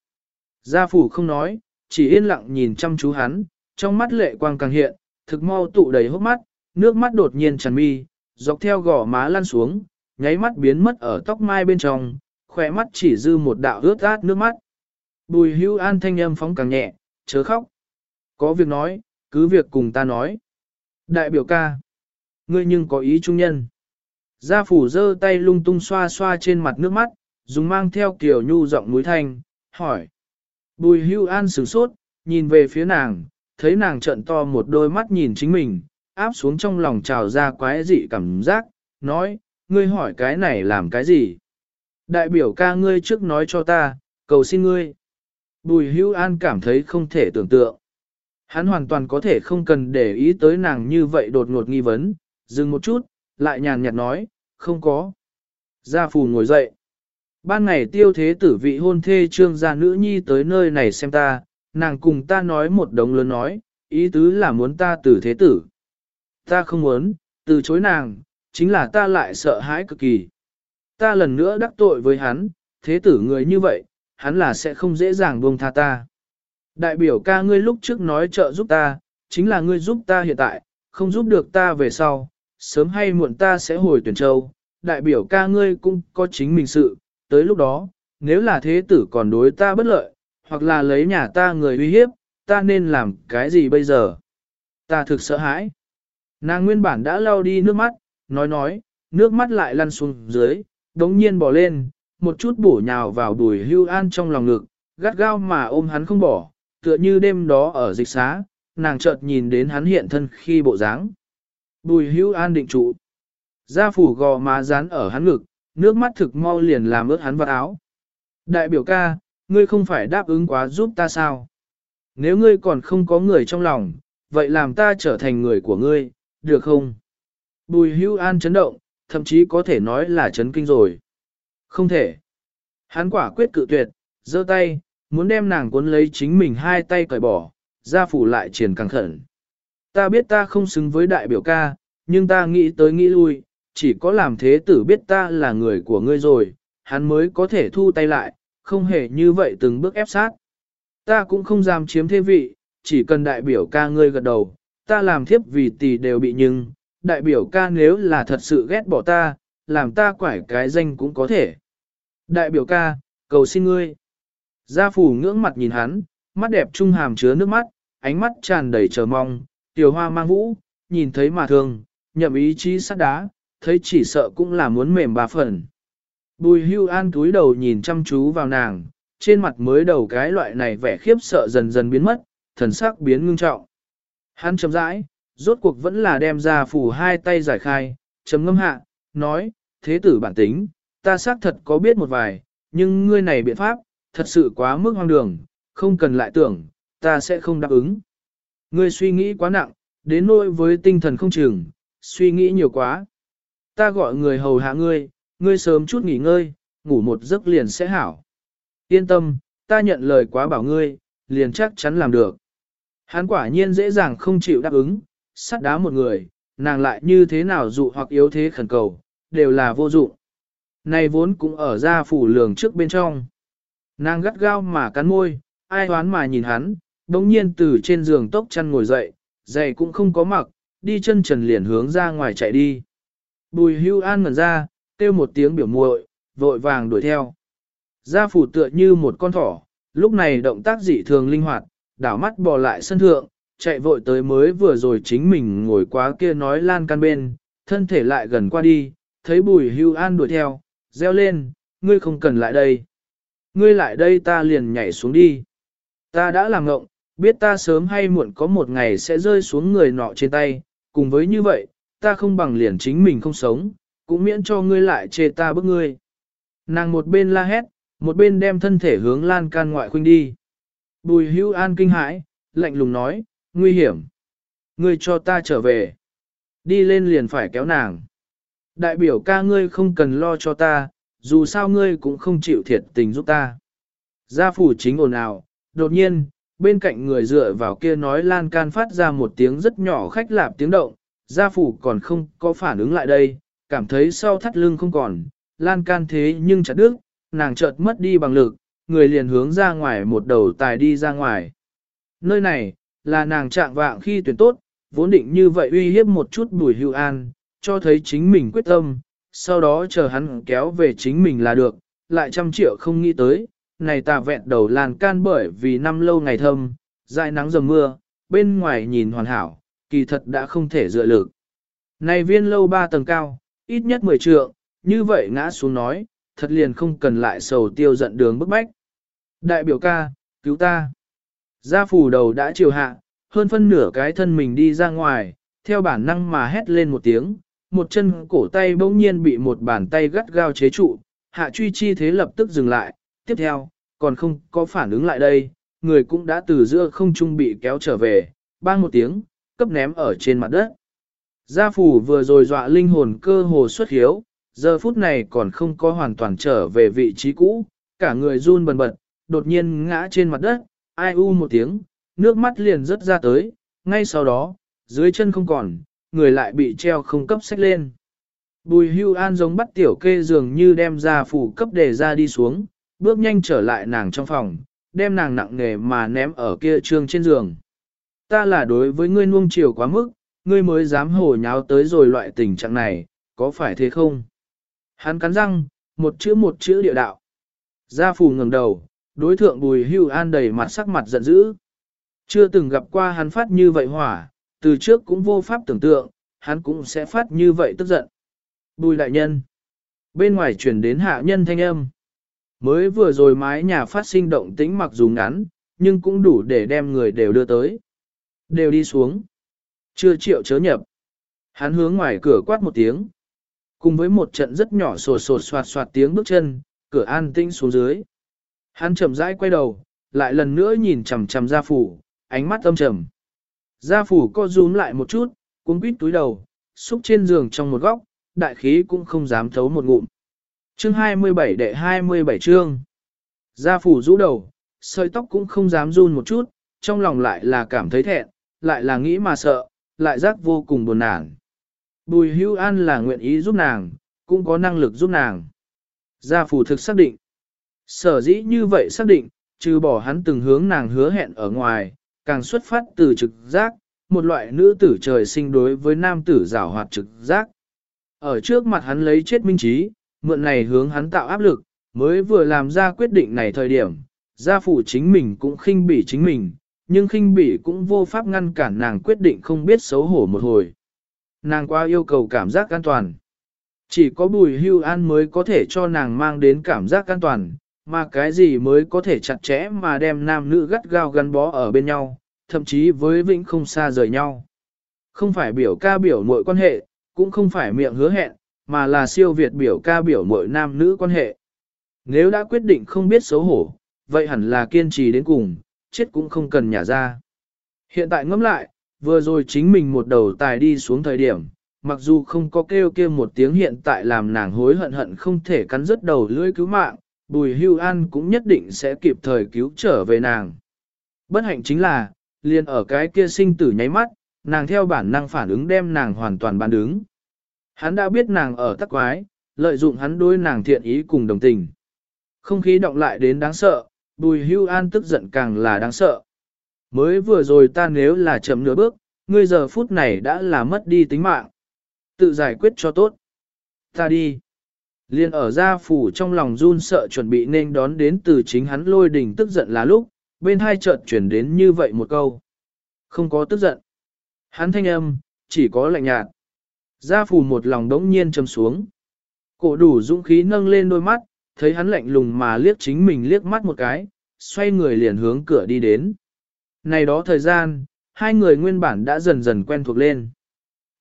Gia phủ không nói, chỉ yên lặng nhìn chăm chú hắn, trong mắt lệ quang càng hiện, thực mau tụ đầy hốc mắt, nước mắt đột nhiên tràn mi, dọc theo gò má lăn xuống, nháy mắt biến mất ở tóc mai bên trong, khỏe mắt chỉ dư một đạo ướt át nước mắt. Bùi hưu an thanh âm phóng càng nhẹ, chớ khóc. Có việc nói, cứ việc cùng ta nói. Đại biểu ca. Ngươi nhưng có ý trung nhân. Gia phủ giơ tay lung tung xoa xoa trên mặt nước mắt, dùng mang theo kiểu nhu giọng núi thanh, hỏi. Bùi hưu an sửng sốt, nhìn về phía nàng, thấy nàng trận to một đôi mắt nhìn chính mình, áp xuống trong lòng trào ra quái dị cảm giác, nói, ngươi hỏi cái này làm cái gì? Đại biểu ca ngươi trước nói cho ta, cầu xin ngươi. Bùi hữu an cảm thấy không thể tưởng tượng. Hắn hoàn toàn có thể không cần để ý tới nàng như vậy đột ngột nghi vấn, dừng một chút, lại nhàn nhạt nói, không có. Gia phù ngồi dậy. Ban ngày tiêu thế tử vị hôn thê trương gia nữ nhi tới nơi này xem ta, nàng cùng ta nói một đống lớn nói, ý tứ là muốn ta tử thế tử. Ta không muốn, từ chối nàng, chính là ta lại sợ hãi cực kỳ. Ta lần nữa đắc tội với hắn, thế tử người như vậy, hắn là sẽ không dễ dàng buông tha ta. Đại biểu ca ngươi lúc trước nói trợ giúp ta, chính là ngươi giúp ta hiện tại, không giúp được ta về sau, sớm hay muộn ta sẽ hồi tuyển châu. Đại biểu ca ngươi cũng có chính mình sự, tới lúc đó, nếu là thế tử còn đối ta bất lợi, hoặc là lấy nhà ta người uy hiếp, ta nên làm cái gì bây giờ? Ta thực sợ hãi. Nàng nguyên bản đã lau đi nước mắt, nói nói, nước mắt lại lăn xuống dưới, đống nhiên bỏ lên, một chút bổ nhào vào đùi hưu an trong lòng ngực, gắt gao mà ôm hắn không bỏ, tựa như đêm đó ở dịch xá, nàng chợt nhìn đến hắn hiện thân khi bộ dáng. Bùi hưu an định trụ. Gia phủ gò má dán ở hắn ngực, nước mắt thực mau liền làm ướt hắn vào áo. Đại biểu ca, ngươi không phải đáp ứng quá giúp ta sao? Nếu ngươi còn không có người trong lòng, vậy làm ta trở thành người của ngươi, được không? Bùi hưu an chấn động, thậm chí có thể nói là chấn kinh rồi. Không thể. Hắn quả quyết cự tuyệt, giơ tay, muốn đem nàng cuốn lấy chính mình hai tay cởi bỏ, ra phủ lại triển càng khẩn. Ta biết ta không xứng với đại biểu ca, nhưng ta nghĩ tới nghĩ lui, chỉ có làm thế tử biết ta là người của ngươi rồi, hắn mới có thể thu tay lại, không hề như vậy từng bước ép sát. Ta cũng không dám chiếm thế vị, chỉ cần đại biểu ca ngươi gật đầu, ta làm thiếp vì tỷ đều bị nhưng, đại biểu ca nếu là thật sự ghét bỏ ta, làm ta quải cái danh cũng có thể. Đại biểu ca, cầu xin ngươi. Gia phủ ngưỡng mặt nhìn hắn, mắt đẹp trung hàm chứa nước mắt, ánh mắt tràn đầy chờ mong, tiểu hoa mang vũ, nhìn thấy mà thương, nhậm ý chí sắt đá, thấy chỉ sợ cũng là muốn mềm bà phần. Bùi hưu an túi đầu nhìn chăm chú vào nàng, trên mặt mới đầu cái loại này vẻ khiếp sợ dần dần biến mất, thần sắc biến ngưng trọng. Hắn chấm rãi, rốt cuộc vẫn là đem ra phủ hai tay giải khai, chấm ngâm hạ, nói, thế tử bản tính, ta xác thật có biết một vài, nhưng ngươi này biện pháp, thật sự quá mức hoang đường, không cần lại tưởng, ta sẽ không đáp ứng. Ngươi suy nghĩ quá nặng, đến nỗi với tinh thần không chừng, suy nghĩ nhiều quá. Ta gọi người hầu hạ ngươi, ngươi sớm chút nghỉ ngơi, ngủ một giấc liền sẽ hảo. Yên tâm, ta nhận lời quá bảo ngươi, liền chắc chắn làm được. Hắn quả nhiên dễ dàng không chịu đáp ứng, sắt đá một người, nàng lại như thế nào dụ hoặc yếu thế khẩn cầu, đều là vô dụng. Này vốn cũng ở ra phủ lường trước bên trong. Nàng gắt gao mà cắn môi, ai hoán mà nhìn hắn, đống nhiên từ trên giường tốc chăn ngồi dậy, giày cũng không có mặc, đi chân trần liền hướng ra ngoài chạy đi. Bùi hưu an ngẩn ra, kêu một tiếng biểu muội, vội vàng đuổi theo. Gia phủ tựa như một con thỏ, lúc này động tác dị thường linh hoạt, đảo mắt bò lại sân thượng, chạy vội tới mới vừa rồi chính mình ngồi quá kia nói lan can bên, thân thể lại gần qua đi, thấy bùi hưu an đuổi theo, reo lên, ngươi không cần lại đây. Ngươi lại đây ta liền nhảy xuống đi. Ta đã làm ngộng, biết ta sớm hay muộn có một ngày sẽ rơi xuống người nọ trên tay, cùng với như vậy, ta không bằng liền chính mình không sống, cũng miễn cho ngươi lại chê ta bức ngươi. Nàng một bên la hét, một bên đem thân thể hướng lan can ngoại khuynh đi. Bùi hưu an kinh hãi, lạnh lùng nói, nguy hiểm. Ngươi cho ta trở về. Đi lên liền phải kéo nàng. Đại biểu ca ngươi không cần lo cho ta, dù sao ngươi cũng không chịu thiệt tình giúp ta. Gia phủ chính ồn ào, đột nhiên, bên cạnh người dựa vào kia nói lan can phát ra một tiếng rất nhỏ khách lạp tiếng động, gia phủ còn không có phản ứng lại đây, cảm thấy sau thắt lưng không còn, lan can thế nhưng chặt đứt, nàng chợt mất đi bằng lực, người liền hướng ra ngoài một đầu tài đi ra ngoài. Nơi này, là nàng trạng vạng khi tuyển tốt, vốn định như vậy uy hiếp một chút bùi hưu an, cho thấy chính mình quyết tâm, sau đó chờ hắn kéo về chính mình là được, lại trăm triệu không nghĩ tới, này tà vẹn đầu làn can bởi vì năm lâu ngày thâm, dài nắng dầm mưa, bên ngoài nhìn hoàn hảo, kỳ thật đã không thể dựa lực. Này viên lâu ba tầng cao, ít nhất 10 trượng, như vậy ngã xuống nói, thật liền không cần lại sầu tiêu giận đường bức bách. Đại biểu ca, cứu ta. Gia phủ đầu đã chiều hạ, hơn phân nửa cái thân mình đi ra ngoài, theo bản năng mà hét lên một tiếng, một chân cổ tay bỗng nhiên bị một bàn tay gắt gao chế trụ, hạ truy chi thế lập tức dừng lại, tiếp theo, còn không có phản ứng lại đây, người cũng đã từ giữa không trung bị kéo trở về, bang một tiếng, cấp ném ở trên mặt đất. Gia phủ vừa rồi dọa linh hồn cơ hồ xuất hiếu, giờ phút này còn không có hoàn toàn trở về vị trí cũ, cả người run bần bật, đột nhiên ngã trên mặt đất, ai u một tiếng, nước mắt liền rớt ra tới, ngay sau đó, dưới chân không còn, người lại bị treo không cấp sách lên. Bùi hưu an giống bắt tiểu kê dường như đem ra phủ cấp để ra đi xuống, bước nhanh trở lại nàng trong phòng, đem nàng nặng nề mà ném ở kia trương trên giường. Ta là đối với ngươi nuông chiều quá mức, ngươi mới dám hồ nháo tới rồi loại tình trạng này, có phải thế không? Hắn cắn răng, một chữ một chữ địa đạo. Gia phù ngẩng đầu, đối thượng bùi hưu an đầy mặt sắc mặt giận dữ. Chưa từng gặp qua hắn phát như vậy hỏa, từ trước cũng vô pháp tưởng tượng, hắn cũng sẽ phát như vậy tức giận. Bùi đại nhân. Bên ngoài chuyển đến hạ nhân thanh âm. Mới vừa rồi mái nhà phát sinh động tĩnh mặc dù ngắn, nhưng cũng đủ để đem người đều đưa tới. Đều đi xuống. Chưa chịu chớ nhập. Hắn hướng ngoài cửa quát một tiếng. Cùng với một trận rất nhỏ sột sột soạt soạt tiếng bước chân, cửa an tĩnh xuống dưới. Hắn chậm rãi quay đầu, lại lần nữa nhìn chằm chằm gia phủ, ánh mắt âm trầm. Gia phủ co rúm lại một chút, cuống quýt túi đầu, xúc trên giường trong một góc, đại khí cũng không dám thấu một ngụm. Chương 27 đệ 27 chương. Gia phủ rũ đầu, sợi tóc cũng không dám run một chút, trong lòng lại là cảm thấy thẹn, lại là nghĩ mà sợ, lại giác vô cùng buồn nản. Bùi hưu an là nguyện ý giúp nàng, cũng có năng lực giúp nàng. Gia phủ thực xác định. Sở dĩ như vậy xác định, trừ bỏ hắn từng hướng nàng hứa hẹn ở ngoài, càng xuất phát từ trực giác, một loại nữ tử trời sinh đối với nam tử giảo hoạt trực giác. Ở trước mặt hắn lấy chết minh trí, mượn này hướng hắn tạo áp lực, mới vừa làm ra quyết định này thời điểm, gia phụ chính mình cũng khinh bỉ chính mình, nhưng khinh bỉ cũng vô pháp ngăn cản nàng quyết định không biết xấu hổ một hồi. Nàng qua yêu cầu cảm giác an toàn. Chỉ có bùi hưu an mới có thể cho nàng mang đến cảm giác an toàn, mà cái gì mới có thể chặt chẽ mà đem nam nữ gắt gao gắn bó ở bên nhau, thậm chí với vĩnh không xa rời nhau. Không phải biểu ca biểu mọi quan hệ, cũng không phải miệng hứa hẹn, mà là siêu việt biểu ca biểu mọi nam nữ quan hệ. Nếu đã quyết định không biết xấu hổ, vậy hẳn là kiên trì đến cùng, chết cũng không cần nhả ra. Hiện tại ngẫm lại, vừa rồi chính mình một đầu tài đi xuống thời điểm, mặc dù không có kêu kêu một tiếng hiện tại làm nàng hối hận hận không thể cắn rứt đầu lưỡi cứu mạng, bùi hưu an cũng nhất định sẽ kịp thời cứu trở về nàng. Bất hạnh chính là, liền ở cái kia sinh tử nháy mắt, nàng theo bản năng phản ứng đem nàng hoàn toàn bán đứng. Hắn đã biết nàng ở tắc quái, lợi dụng hắn đối nàng thiện ý cùng đồng tình. Không khí động lại đến đáng sợ, bùi hưu an tức giận càng là đáng sợ. Mới vừa rồi ta nếu là chậm nửa bước, ngươi giờ phút này đã là mất đi tính mạng. Tự giải quyết cho tốt. Ta đi. Liên ở gia phủ trong lòng run sợ chuẩn bị nên đón đến từ chính hắn lôi đình tức giận là lúc, bên hai chợt chuyển đến như vậy một câu. Không có tức giận. Hắn thanh âm, chỉ có lạnh nhạt. Gia phủ một lòng đống nhiên trầm xuống. Cổ đủ dũng khí nâng lên đôi mắt, thấy hắn lạnh lùng mà liếc chính mình liếc mắt một cái, xoay người liền hướng cửa đi đến. Này đó thời gian, hai người nguyên bản đã dần dần quen thuộc lên.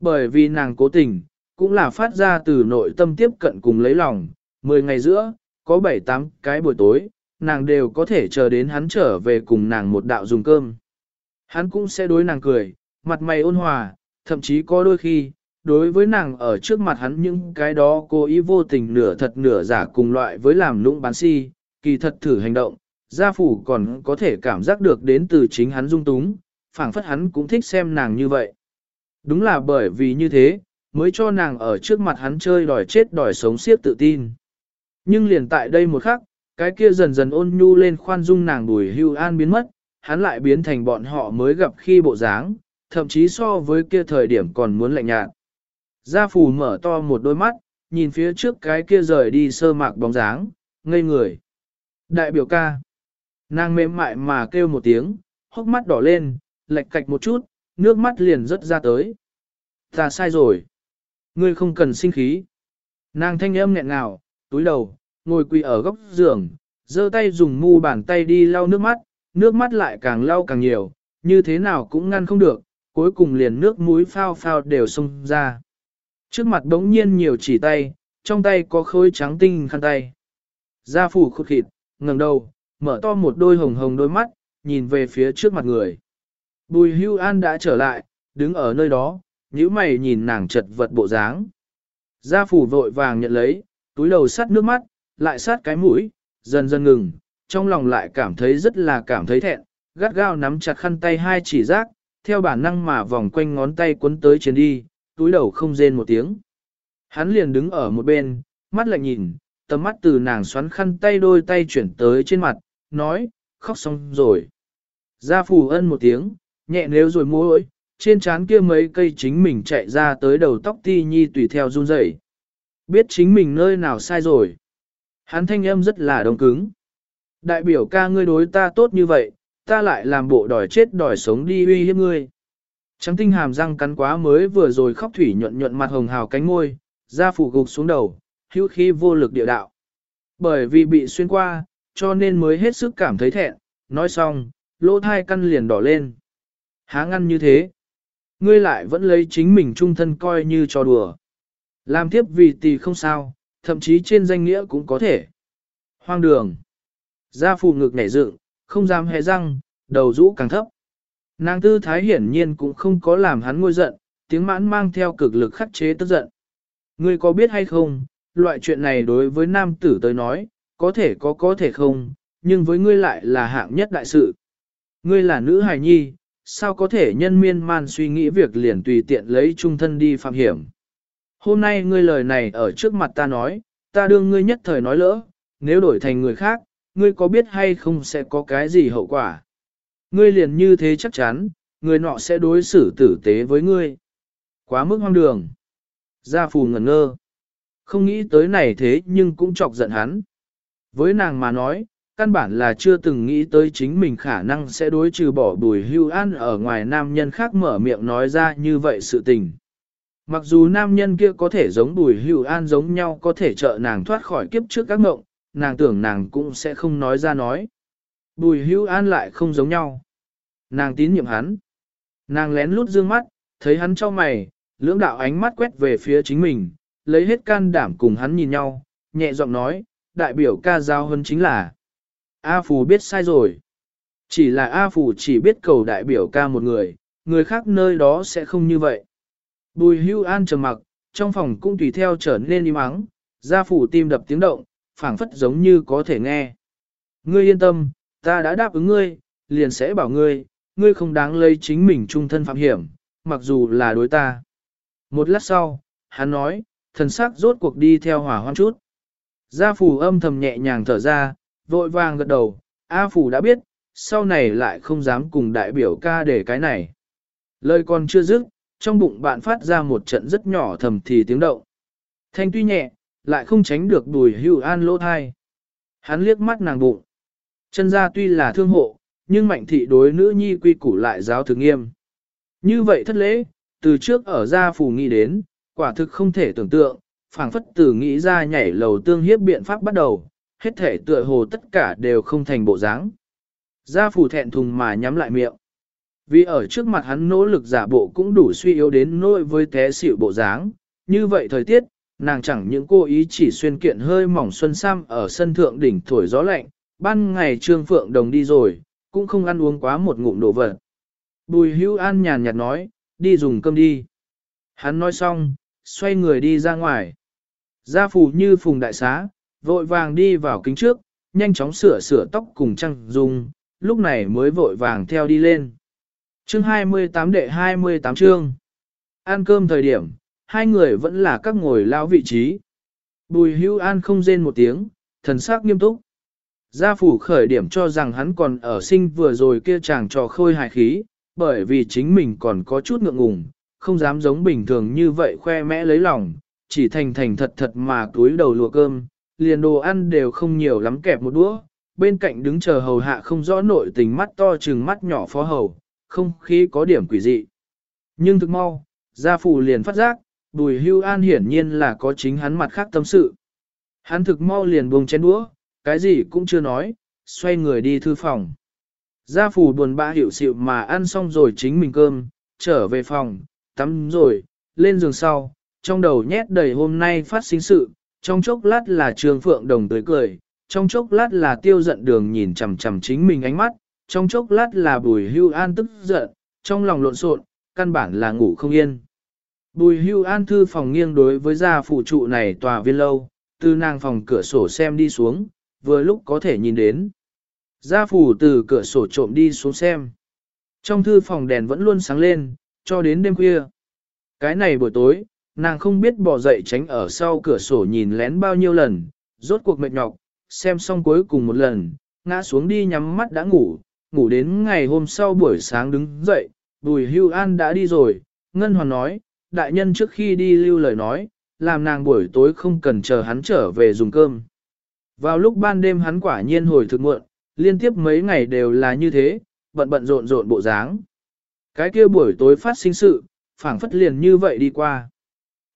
Bởi vì nàng cố tình, cũng là phát ra từ nội tâm tiếp cận cùng lấy lòng, mười ngày giữa, có bảy tám cái buổi tối, nàng đều có thể chờ đến hắn trở về cùng nàng một đạo dùng cơm. Hắn cũng sẽ đối nàng cười, mặt mày ôn hòa, thậm chí có đôi khi, đối với nàng ở trước mặt hắn những cái đó cố ý vô tình nửa thật nửa giả cùng loại với làm nũng bán si, kỳ thật thử hành động, gia phủ còn có thể cảm giác được đến từ chính hắn dung túng, phảng phất hắn cũng thích xem nàng như vậy. Đúng là bởi vì như thế, mới cho nàng ở trước mặt hắn chơi đòi chết đòi sống siết tự tin. Nhưng liền tại đây một khắc, cái kia dần dần ôn nhu lên khoan dung nàng bùi hưu an biến mất, hắn lại biến thành bọn họ mới gặp khi bộ dáng, thậm chí so với kia thời điểm còn muốn lạnh nhạt. Gia phù mở to một đôi mắt, nhìn phía trước cái kia rời đi sơ mạc bóng dáng, ngây người. Đại biểu ca. Nàng mềm mại mà kêu một tiếng, hốc mắt đỏ lên, lệch cạch một chút, nước mắt liền rớt ra tới. Ta sai rồi. Ngươi không cần sinh khí. Nàng thanh âm nghẹn ngào, túi đầu, ngồi quỳ ở góc giường, giơ tay dùng mu bàn tay đi lau nước mắt, nước mắt lại càng lau càng nhiều, như thế nào cũng ngăn không được, cuối cùng liền nước mũi phao phao đều xông ra. Trước mặt đống nhiên nhiều chỉ tay, trong tay có khối trắng tinh khăn tay. da phủ khụt khịt, ngẩng đầu, mở to một đôi hồng hồng đôi mắt, nhìn về phía trước mặt người. Bùi hưu an đã trở lại, đứng ở nơi đó, nhíu mày nhìn nàng chật vật bộ dáng. Gia phủ vội vàng nhận lấy, túi đầu sát nước mắt, lại sát cái mũi, dần dần ngừng, trong lòng lại cảm thấy rất là cảm thấy thẹn, gắt gao nắm chặt khăn tay hai chỉ rác, theo bản năng mà vòng quanh ngón tay cuốn tới trên đi, túi đầu không rên một tiếng. Hắn liền đứng ở một bên, mắt lạnh nhìn, tầm mắt từ nàng xoắn khăn tay đôi tay chuyển tới trên mặt, nói, khóc xong rồi. Gia phù ân một tiếng, nhẹ nếu rồi môi trên trán kia mấy cây chính mình chạy ra tới đầu tóc ti nhi tùy theo run rẩy. Biết chính mình nơi nào sai rồi. Hắn thanh âm rất là đông cứng. Đại biểu ca ngươi đối ta tốt như vậy, ta lại làm bộ đòi chết đòi sống đi uy hiếp ngươi. Trắng tinh hàm răng cắn quá mới vừa rồi khóc thủy nhuận nhuận mặt hồng hào cánh môi, da phủ gục xuống đầu, hữu khí vô lực địa đạo. Bởi vì bị xuyên qua, cho nên mới hết sức cảm thấy thẹn, nói xong, lỗ thai căn liền đỏ lên. Há ngăn như thế. Ngươi lại vẫn lấy chính mình trung thân coi như trò đùa. Làm tiếp vì tì không sao, thậm chí trên danh nghĩa cũng có thể. Hoang đường. Da phù ngực nhảy dựng, không dám hé răng, đầu rũ càng thấp. Nàng tư thái hiển nhiên cũng không có làm hắn ngôi giận, tiếng mãn mang theo cực lực khắc chế tức giận. Ngươi có biết hay không, loại chuyện này đối với nam tử tới nói, có thể có có thể không, nhưng với ngươi lại là hạng nhất đại sự. Ngươi là nữ hài nhi, sao có thể nhân miên man suy nghĩ việc liền tùy tiện lấy trung thân đi phạm hiểm. Hôm nay ngươi lời này ở trước mặt ta nói, ta đương ngươi nhất thời nói lỡ, nếu đổi thành người khác, ngươi có biết hay không sẽ có cái gì hậu quả. Ngươi liền như thế chắc chắn, người nọ sẽ đối xử tử tế với ngươi. Quá mức hoang đường. Gia phù ngẩn ngơ. Không nghĩ tới này thế nhưng cũng chọc giận hắn. Với nàng mà nói, căn bản là chưa từng nghĩ tới chính mình khả năng sẽ đối trừ bỏ bùi hưu an ở ngoài nam nhân khác mở miệng nói ra như vậy sự tình. Mặc dù nam nhân kia có thể giống bùi hưu an giống nhau có thể trợ nàng thoát khỏi kiếp trước các mộng, nàng tưởng nàng cũng sẽ không nói ra nói. Bùi hưu an lại không giống nhau. Nàng tín nhiệm hắn. Nàng lén lút dương mắt, thấy hắn cho mày, lưỡng đạo ánh mắt quét về phía chính mình, lấy hết can đảm cùng hắn nhìn nhau, nhẹ giọng nói, đại biểu ca giao hơn chính là A Phù biết sai rồi. Chỉ là A Phù chỉ biết cầu đại biểu ca một người, người khác nơi đó sẽ không như vậy. Bùi hưu an trầm mặc, trong phòng cũng tùy theo trở nên im ắng, gia phủ tim đập tiếng động, phảng phất giống như có thể nghe. Ngươi yên tâm, ta đã đáp ứng ngươi, liền sẽ bảo ngươi, ngươi không đáng lấy chính mình trung thân phạm hiểm, mặc dù là đối ta. Một lát sau, hắn nói, thần sắc rốt cuộc đi theo hỏa hoan chút. Gia phủ âm thầm nhẹ nhàng thở ra, vội vàng gật đầu, A phủ đã biết, sau này lại không dám cùng đại biểu ca để cái này. Lời còn chưa dứt, trong bụng bạn phát ra một trận rất nhỏ thầm thì tiếng động. Thanh tuy nhẹ, lại không tránh được đùi hưu an lỗ thai. Hắn liếc mắt nàng bụng. Chân ra tuy là thương hộ, nhưng mạnh thị đối nữ nhi quy củ lại giáo thực nghiêm. Như vậy thất lễ, từ trước ở gia phủ nghĩ đến, quả thực không thể tưởng tượng, phảng phất từ nghĩ ra nhảy lầu tương hiếp biện pháp bắt đầu, hết thể tựa hồ tất cả đều không thành bộ dáng. Gia phủ thẹn thùng mà nhắm lại miệng. Vì ở trước mặt hắn nỗ lực giả bộ cũng đủ suy yếu đến nỗi với té xỉu bộ dáng, như vậy thời tiết, nàng chẳng những cố ý chỉ xuyên kiện hơi mỏng xuân sam ở sân thượng đỉnh thổi gió lạnh, ban ngày trương phượng đồng đi rồi, cũng không ăn uống quá một ngụm đồ vật. Bùi hữu an nhàn nhạt nói, đi dùng cơm đi. Hắn nói xong, xoay người đi ra ngoài. Gia phù như phùng đại xá, vội vàng đi vào kính trước, nhanh chóng sửa sửa tóc cùng trăng dung, lúc này mới vội vàng theo đi lên. Chương 28 đệ 28 chương. Ăn cơm thời điểm, hai người vẫn là các ngồi lao vị trí. Bùi hưu an không rên một tiếng, thần sắc nghiêm túc. Gia phủ khởi điểm cho rằng hắn còn ở sinh vừa rồi kia chàng trò khôi hài khí, bởi vì chính mình còn có chút ngượng ngùng, không dám giống bình thường như vậy khoe mẽ lấy lòng, chỉ thành thành thật thật mà túi đầu lùa cơm, liền đồ ăn đều không nhiều lắm kẹp một đũa, bên cạnh đứng chờ hầu hạ không rõ nội tình mắt to chừng mắt nhỏ phó hầu, không khí có điểm quỷ dị. Nhưng thực mau, gia phủ liền phát giác, bùi hưu an hiển nhiên là có chính hắn mặt khác tâm sự. Hắn thực mau liền buông chén đũa, cái gì cũng chưa nói, xoay người đi thư phòng. Gia phủ buồn bã hiểu xịu mà ăn xong rồi chính mình cơm, trở về phòng, tắm rồi, lên giường sau, trong đầu nhét đầy hôm nay phát sinh sự, trong chốc lát là trường phượng đồng tươi cười, trong chốc lát là tiêu giận đường nhìn chằm chằm chính mình ánh mắt, trong chốc lát là bùi hưu an tức giận, trong lòng lộn xộn, căn bản là ngủ không yên. Bùi hưu an thư phòng nghiêng đối với gia phụ trụ này tòa viên lâu, từ nàng phòng cửa sổ xem đi xuống, vừa lúc có thể nhìn đến. Gia phủ từ cửa sổ trộm đi xuống xem. Trong thư phòng đèn vẫn luôn sáng lên, cho đến đêm khuya. Cái này buổi tối, nàng không biết bỏ dậy tránh ở sau cửa sổ nhìn lén bao nhiêu lần, rốt cuộc mệt nhọc, xem xong cuối cùng một lần, ngã xuống đi nhắm mắt đã ngủ, ngủ đến ngày hôm sau buổi sáng đứng dậy, Bùi Hưu An đã đi rồi, Ngân Hoàn nói, đại nhân trước khi đi lưu lời nói, làm nàng buổi tối không cần chờ hắn trở về dùng cơm. Vào lúc ban đêm hắn quả nhiên hồi thực muộn, liên tiếp mấy ngày đều là như thế, bận bận rộn rộn bộ dáng. Cái kia buổi tối phát sinh sự, phảng phất liền như vậy đi qua.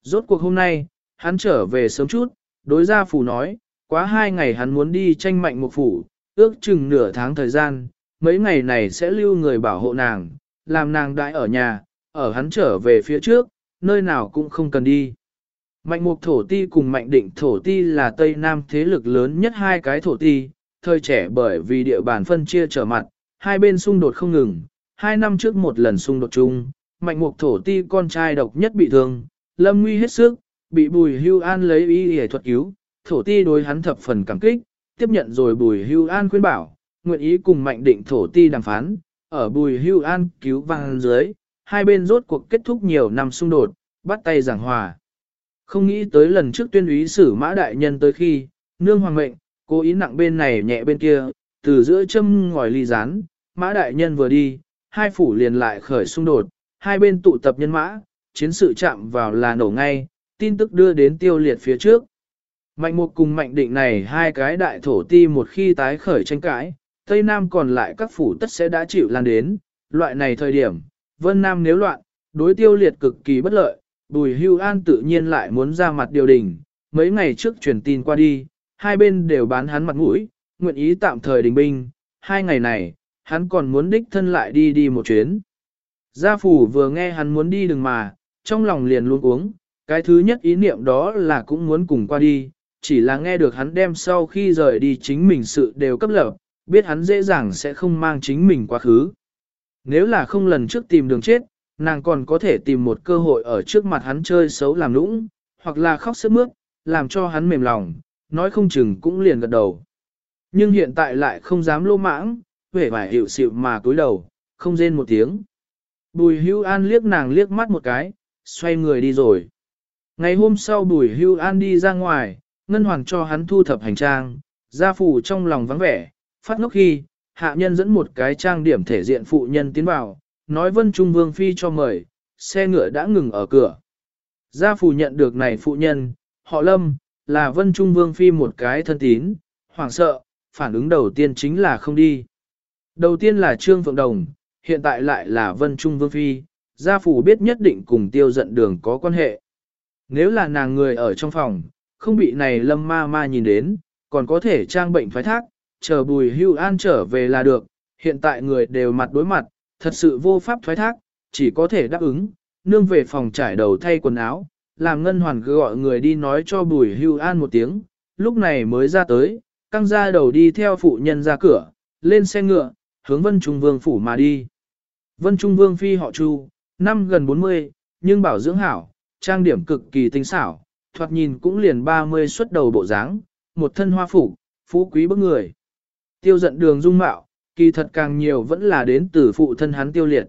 Rốt cuộc hôm nay, hắn trở về sớm chút, đối gia phủ nói, quá hai ngày hắn muốn đi tranh mạnh một phủ, ước chừng nửa tháng thời gian, mấy ngày này sẽ lưu người bảo hộ nàng, làm nàng đại ở nhà, ở hắn trở về phía trước, nơi nào cũng không cần đi. Mạnh mục thổ ti cùng mạnh định thổ ti là Tây Nam thế lực lớn nhất hai cái thổ ti, thời trẻ bởi vì địa bàn phân chia trở mặt, hai bên xung đột không ngừng, hai năm trước một lần xung đột chung, mạnh mục thổ ti con trai độc nhất bị thương, lâm nguy hết sức, bị bùi hưu an lấy y hề thuật cứu, thổ ti đối hắn thập phần cảm kích, tiếp nhận rồi bùi hưu an khuyên bảo, nguyện ý cùng mạnh định thổ ti đàm phán, ở bùi hưu an cứu vang dưới, hai bên rốt cuộc kết thúc nhiều năm xung đột, bắt tay giảng hòa. Không nghĩ tới lần trước tuyên úy xử mã đại nhân tới khi, nương hoàng mệnh, cố ý nặng bên này nhẹ bên kia, từ giữa châm ngòi ly rán, mã đại nhân vừa đi, hai phủ liền lại khởi xung đột, hai bên tụ tập nhân mã, chiến sự chạm vào là nổ ngay, tin tức đưa đến tiêu liệt phía trước. Mạnh mục cùng mạnh định này hai cái đại thổ ti một khi tái khởi tranh cãi, Tây Nam còn lại các phủ tất sẽ đã chịu lan đến, loại này thời điểm, Vân Nam nếu loạn, đối tiêu liệt cực kỳ bất lợi, Bùi Hưu An tự nhiên lại muốn ra mặt điều đình, mấy ngày trước truyền tin qua đi, hai bên đều bán hắn mặt mũi, nguyện ý tạm thời đình binh, hai ngày này, hắn còn muốn đích thân lại đi đi một chuyến. Gia phủ vừa nghe hắn muốn đi đừng mà, trong lòng liền luôn uống, cái thứ nhất ý niệm đó là cũng muốn cùng qua đi, chỉ là nghe được hắn đem sau khi rời đi chính mình sự đều cấp lập, biết hắn dễ dàng sẽ không mang chính mình quá khứ. Nếu là không lần trước tìm đường chết, nàng còn có thể tìm một cơ hội ở trước mặt hắn chơi xấu làm lũng, hoặc là khóc sức mướt, làm cho hắn mềm lòng, nói không chừng cũng liền gật đầu. Nhưng hiện tại lại không dám lô mãng, vẻ vải hiệu xịu mà cúi đầu, không rên một tiếng. Bùi hưu an liếc nàng liếc mắt một cái, xoay người đi rồi. Ngày hôm sau bùi hưu an đi ra ngoài, ngân hoàng cho hắn thu thập hành trang, gia phủ trong lòng vắng vẻ, phát ngốc khi, hạ nhân dẫn một cái trang điểm thể diện phụ nhân tiến vào, nói vân trung vương phi cho mời, xe ngựa đã ngừng ở cửa. Gia phủ nhận được này phụ nhân, họ lâm, là vân trung vương phi một cái thân tín, hoảng sợ, phản ứng đầu tiên chính là không đi. Đầu tiên là Trương Phượng Đồng, hiện tại lại là Vân Trung Vương Phi, gia phủ biết nhất định cùng tiêu giận đường có quan hệ. Nếu là nàng người ở trong phòng, không bị này lâm ma ma nhìn đến, còn có thể trang bệnh phái thác, chờ bùi hưu an trở về là được, hiện tại người đều mặt đối mặt, thật sự vô pháp thoái thác, chỉ có thể đáp ứng, nương về phòng trải đầu thay quần áo, làm ngân hoàn gọi người đi nói cho bùi hưu an một tiếng, lúc này mới ra tới, căng ra đầu đi theo phụ nhân ra cửa, lên xe ngựa, hướng vân trung vương phủ mà đi. Vân trung vương phi họ chu, năm gần 40, nhưng bảo dưỡng hảo, trang điểm cực kỳ tinh xảo, thoạt nhìn cũng liền 30 xuất đầu bộ dáng, một thân hoa phủ, phú quý bức người. Tiêu giận đường dung mạo, kỳ thật càng nhiều vẫn là đến từ phụ thân hắn tiêu liệt.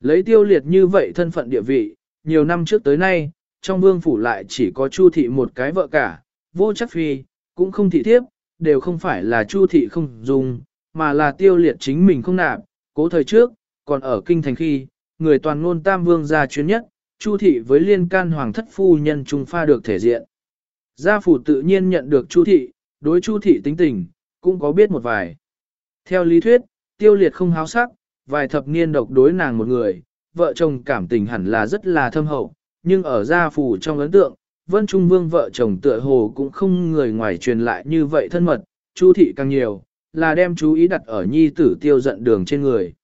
Lấy tiêu liệt như vậy thân phận địa vị, nhiều năm trước tới nay, trong vương phủ lại chỉ có chu thị một cái vợ cả, vô chắc phi, cũng không thị thiếp, đều không phải là chu thị không dùng, mà là tiêu liệt chính mình không nạp, cố thời trước, còn ở kinh thành khi, người toàn ngôn tam vương gia chuyến nhất, chu thị với liên can hoàng thất phu nhân trung pha được thể diện. Gia phủ tự nhiên nhận được chu thị, đối chu thị tính tình, cũng có biết một vài. Theo lý thuyết, tiêu liệt không háo sắc, vài thập niên độc đối nàng một người, vợ chồng cảm tình hẳn là rất là thâm hậu, nhưng ở gia phủ trong ấn tượng, Vân Trung Vương vợ chồng tựa hồ cũng không người ngoài truyền lại như vậy thân mật, Chu thị càng nhiều, là đem chú ý đặt ở nhi tử tiêu giận đường trên người.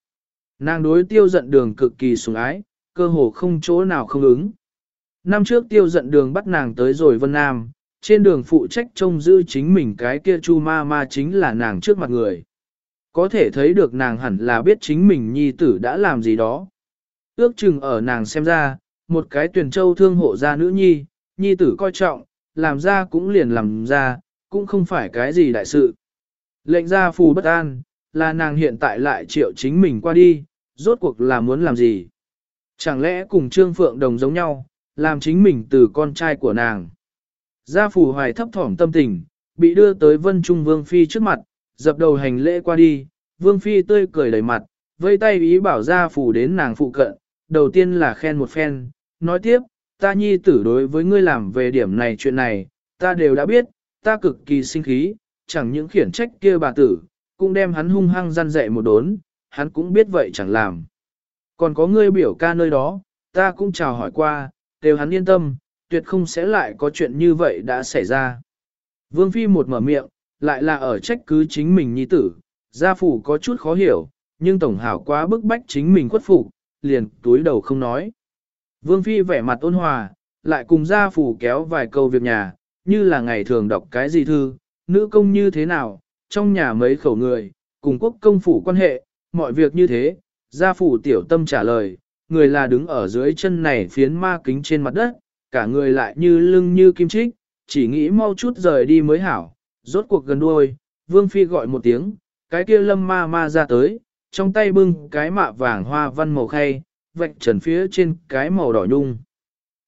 Nàng đối tiêu giận đường cực kỳ sủng ái, cơ hồ không chỗ nào không ứng. Năm trước tiêu giận đường bắt nàng tới rồi Vân Nam, trên đường phụ trách trông giữ chính mình cái kia chu ma ma chính là nàng trước mặt người. Có thể thấy được nàng hẳn là biết chính mình nhi tử đã làm gì đó. Ước chừng ở nàng xem ra, một cái tuyển châu thương hộ gia nữ nhi, nhi tử coi trọng, làm ra cũng liền làm ra, cũng không phải cái gì đại sự. Lệnh gia phù bất an, là nàng hiện tại lại triệu chính mình qua đi, rốt cuộc là muốn làm gì. Chẳng lẽ cùng Trương Phượng Đồng giống nhau, làm chính mình từ con trai của nàng. Gia phủ hoài thấp thỏm tâm tình, bị đưa tới vân trung vương phi trước mặt, dập đầu hành lễ qua đi, vương phi tươi cười đầy mặt, vây tay ý bảo gia phủ đến nàng phụ cận, đầu tiên là khen một phen, nói tiếp, ta nhi tử đối với ngươi làm về điểm này chuyện này, ta đều đã biết, ta cực kỳ sinh khí, chẳng những khiển trách kia bà tử, cũng đem hắn hung hăng gian dạy một đốn, hắn cũng biết vậy chẳng làm. Còn có ngươi biểu ca nơi đó, ta cũng chào hỏi qua, đều hắn yên tâm, tuyệt không sẽ lại có chuyện như vậy đã xảy ra. Vương Phi một mở miệng, lại là ở trách cứ chính mình nhi tử, gia phủ có chút khó hiểu, nhưng tổng hảo quá bức bách chính mình khuất phục, liền túi đầu không nói. Vương Phi vẻ mặt ôn hòa, lại cùng gia phủ kéo vài câu việc nhà, như là ngày thường đọc cái gì thư, nữ công như thế nào, trong nhà mấy khẩu người, cùng quốc công phủ quan hệ, mọi việc như thế, gia phủ tiểu tâm trả lời, người là đứng ở dưới chân này phiến ma kính trên mặt đất, cả người lại như lưng như kim trích, chỉ nghĩ mau chút rời đi mới hảo, rốt cuộc gần đuôi, vương phi gọi một tiếng, cái kia lâm ma ma ra tới, trong tay bưng cái mạ vàng hoa văn màu khay, vạch trần phía trên cái màu đỏ nhung.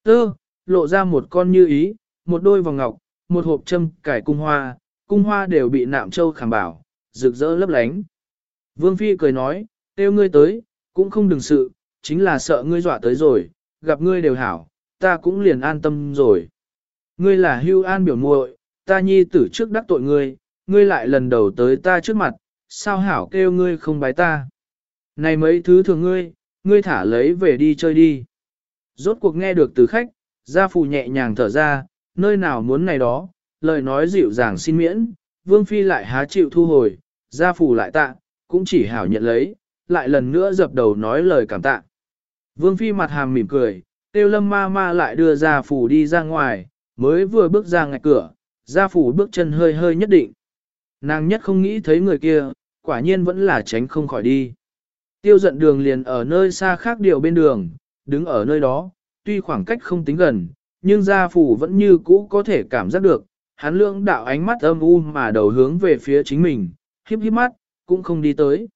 Tơ, lộ ra một con như ý, một đôi vòng ngọc, một hộp châm cải cung hoa, cung hoa đều bị nạm châu khảm bảo, rực rỡ lấp lánh. Vương Phi cười nói, tiêu ngươi tới, cũng không đừng sự, chính là sợ ngươi dọa tới rồi, gặp ngươi đều hảo, ta cũng liền an tâm rồi. Ngươi là hưu an biểu muội, ta nhi tử trước đắc tội ngươi, ngươi lại lần đầu tới ta trước mặt, sao hảo kêu ngươi không bái ta. Này mấy thứ thường ngươi, ngươi thả lấy về đi chơi đi. Rốt cuộc nghe được từ khách, gia phù nhẹ nhàng thở ra, nơi nào muốn này đó, lời nói dịu dàng xin miễn, vương phi lại há chịu thu hồi, gia phù lại tạ, cũng chỉ hảo nhận lấy, lại lần nữa dập đầu nói lời cảm tạ. Vương phi mặt hàm mỉm cười, tiêu lâm ma ma lại đưa gia phủ đi ra ngoài, mới vừa bước ra ngạch cửa, gia phủ bước chân hơi hơi nhất định. Nàng nhất không nghĩ thấy người kia, quả nhiên vẫn là tránh không khỏi đi. Tiêu giận đường liền ở nơi xa khác điều bên đường, đứng ở nơi đó, tuy khoảng cách không tính gần, nhưng gia phủ vẫn như cũ có thể cảm giác được, hắn lưỡng đạo ánh mắt âm u mà đầu hướng về phía chính mình, hiếp hiếp mắt, cũng không đi tới.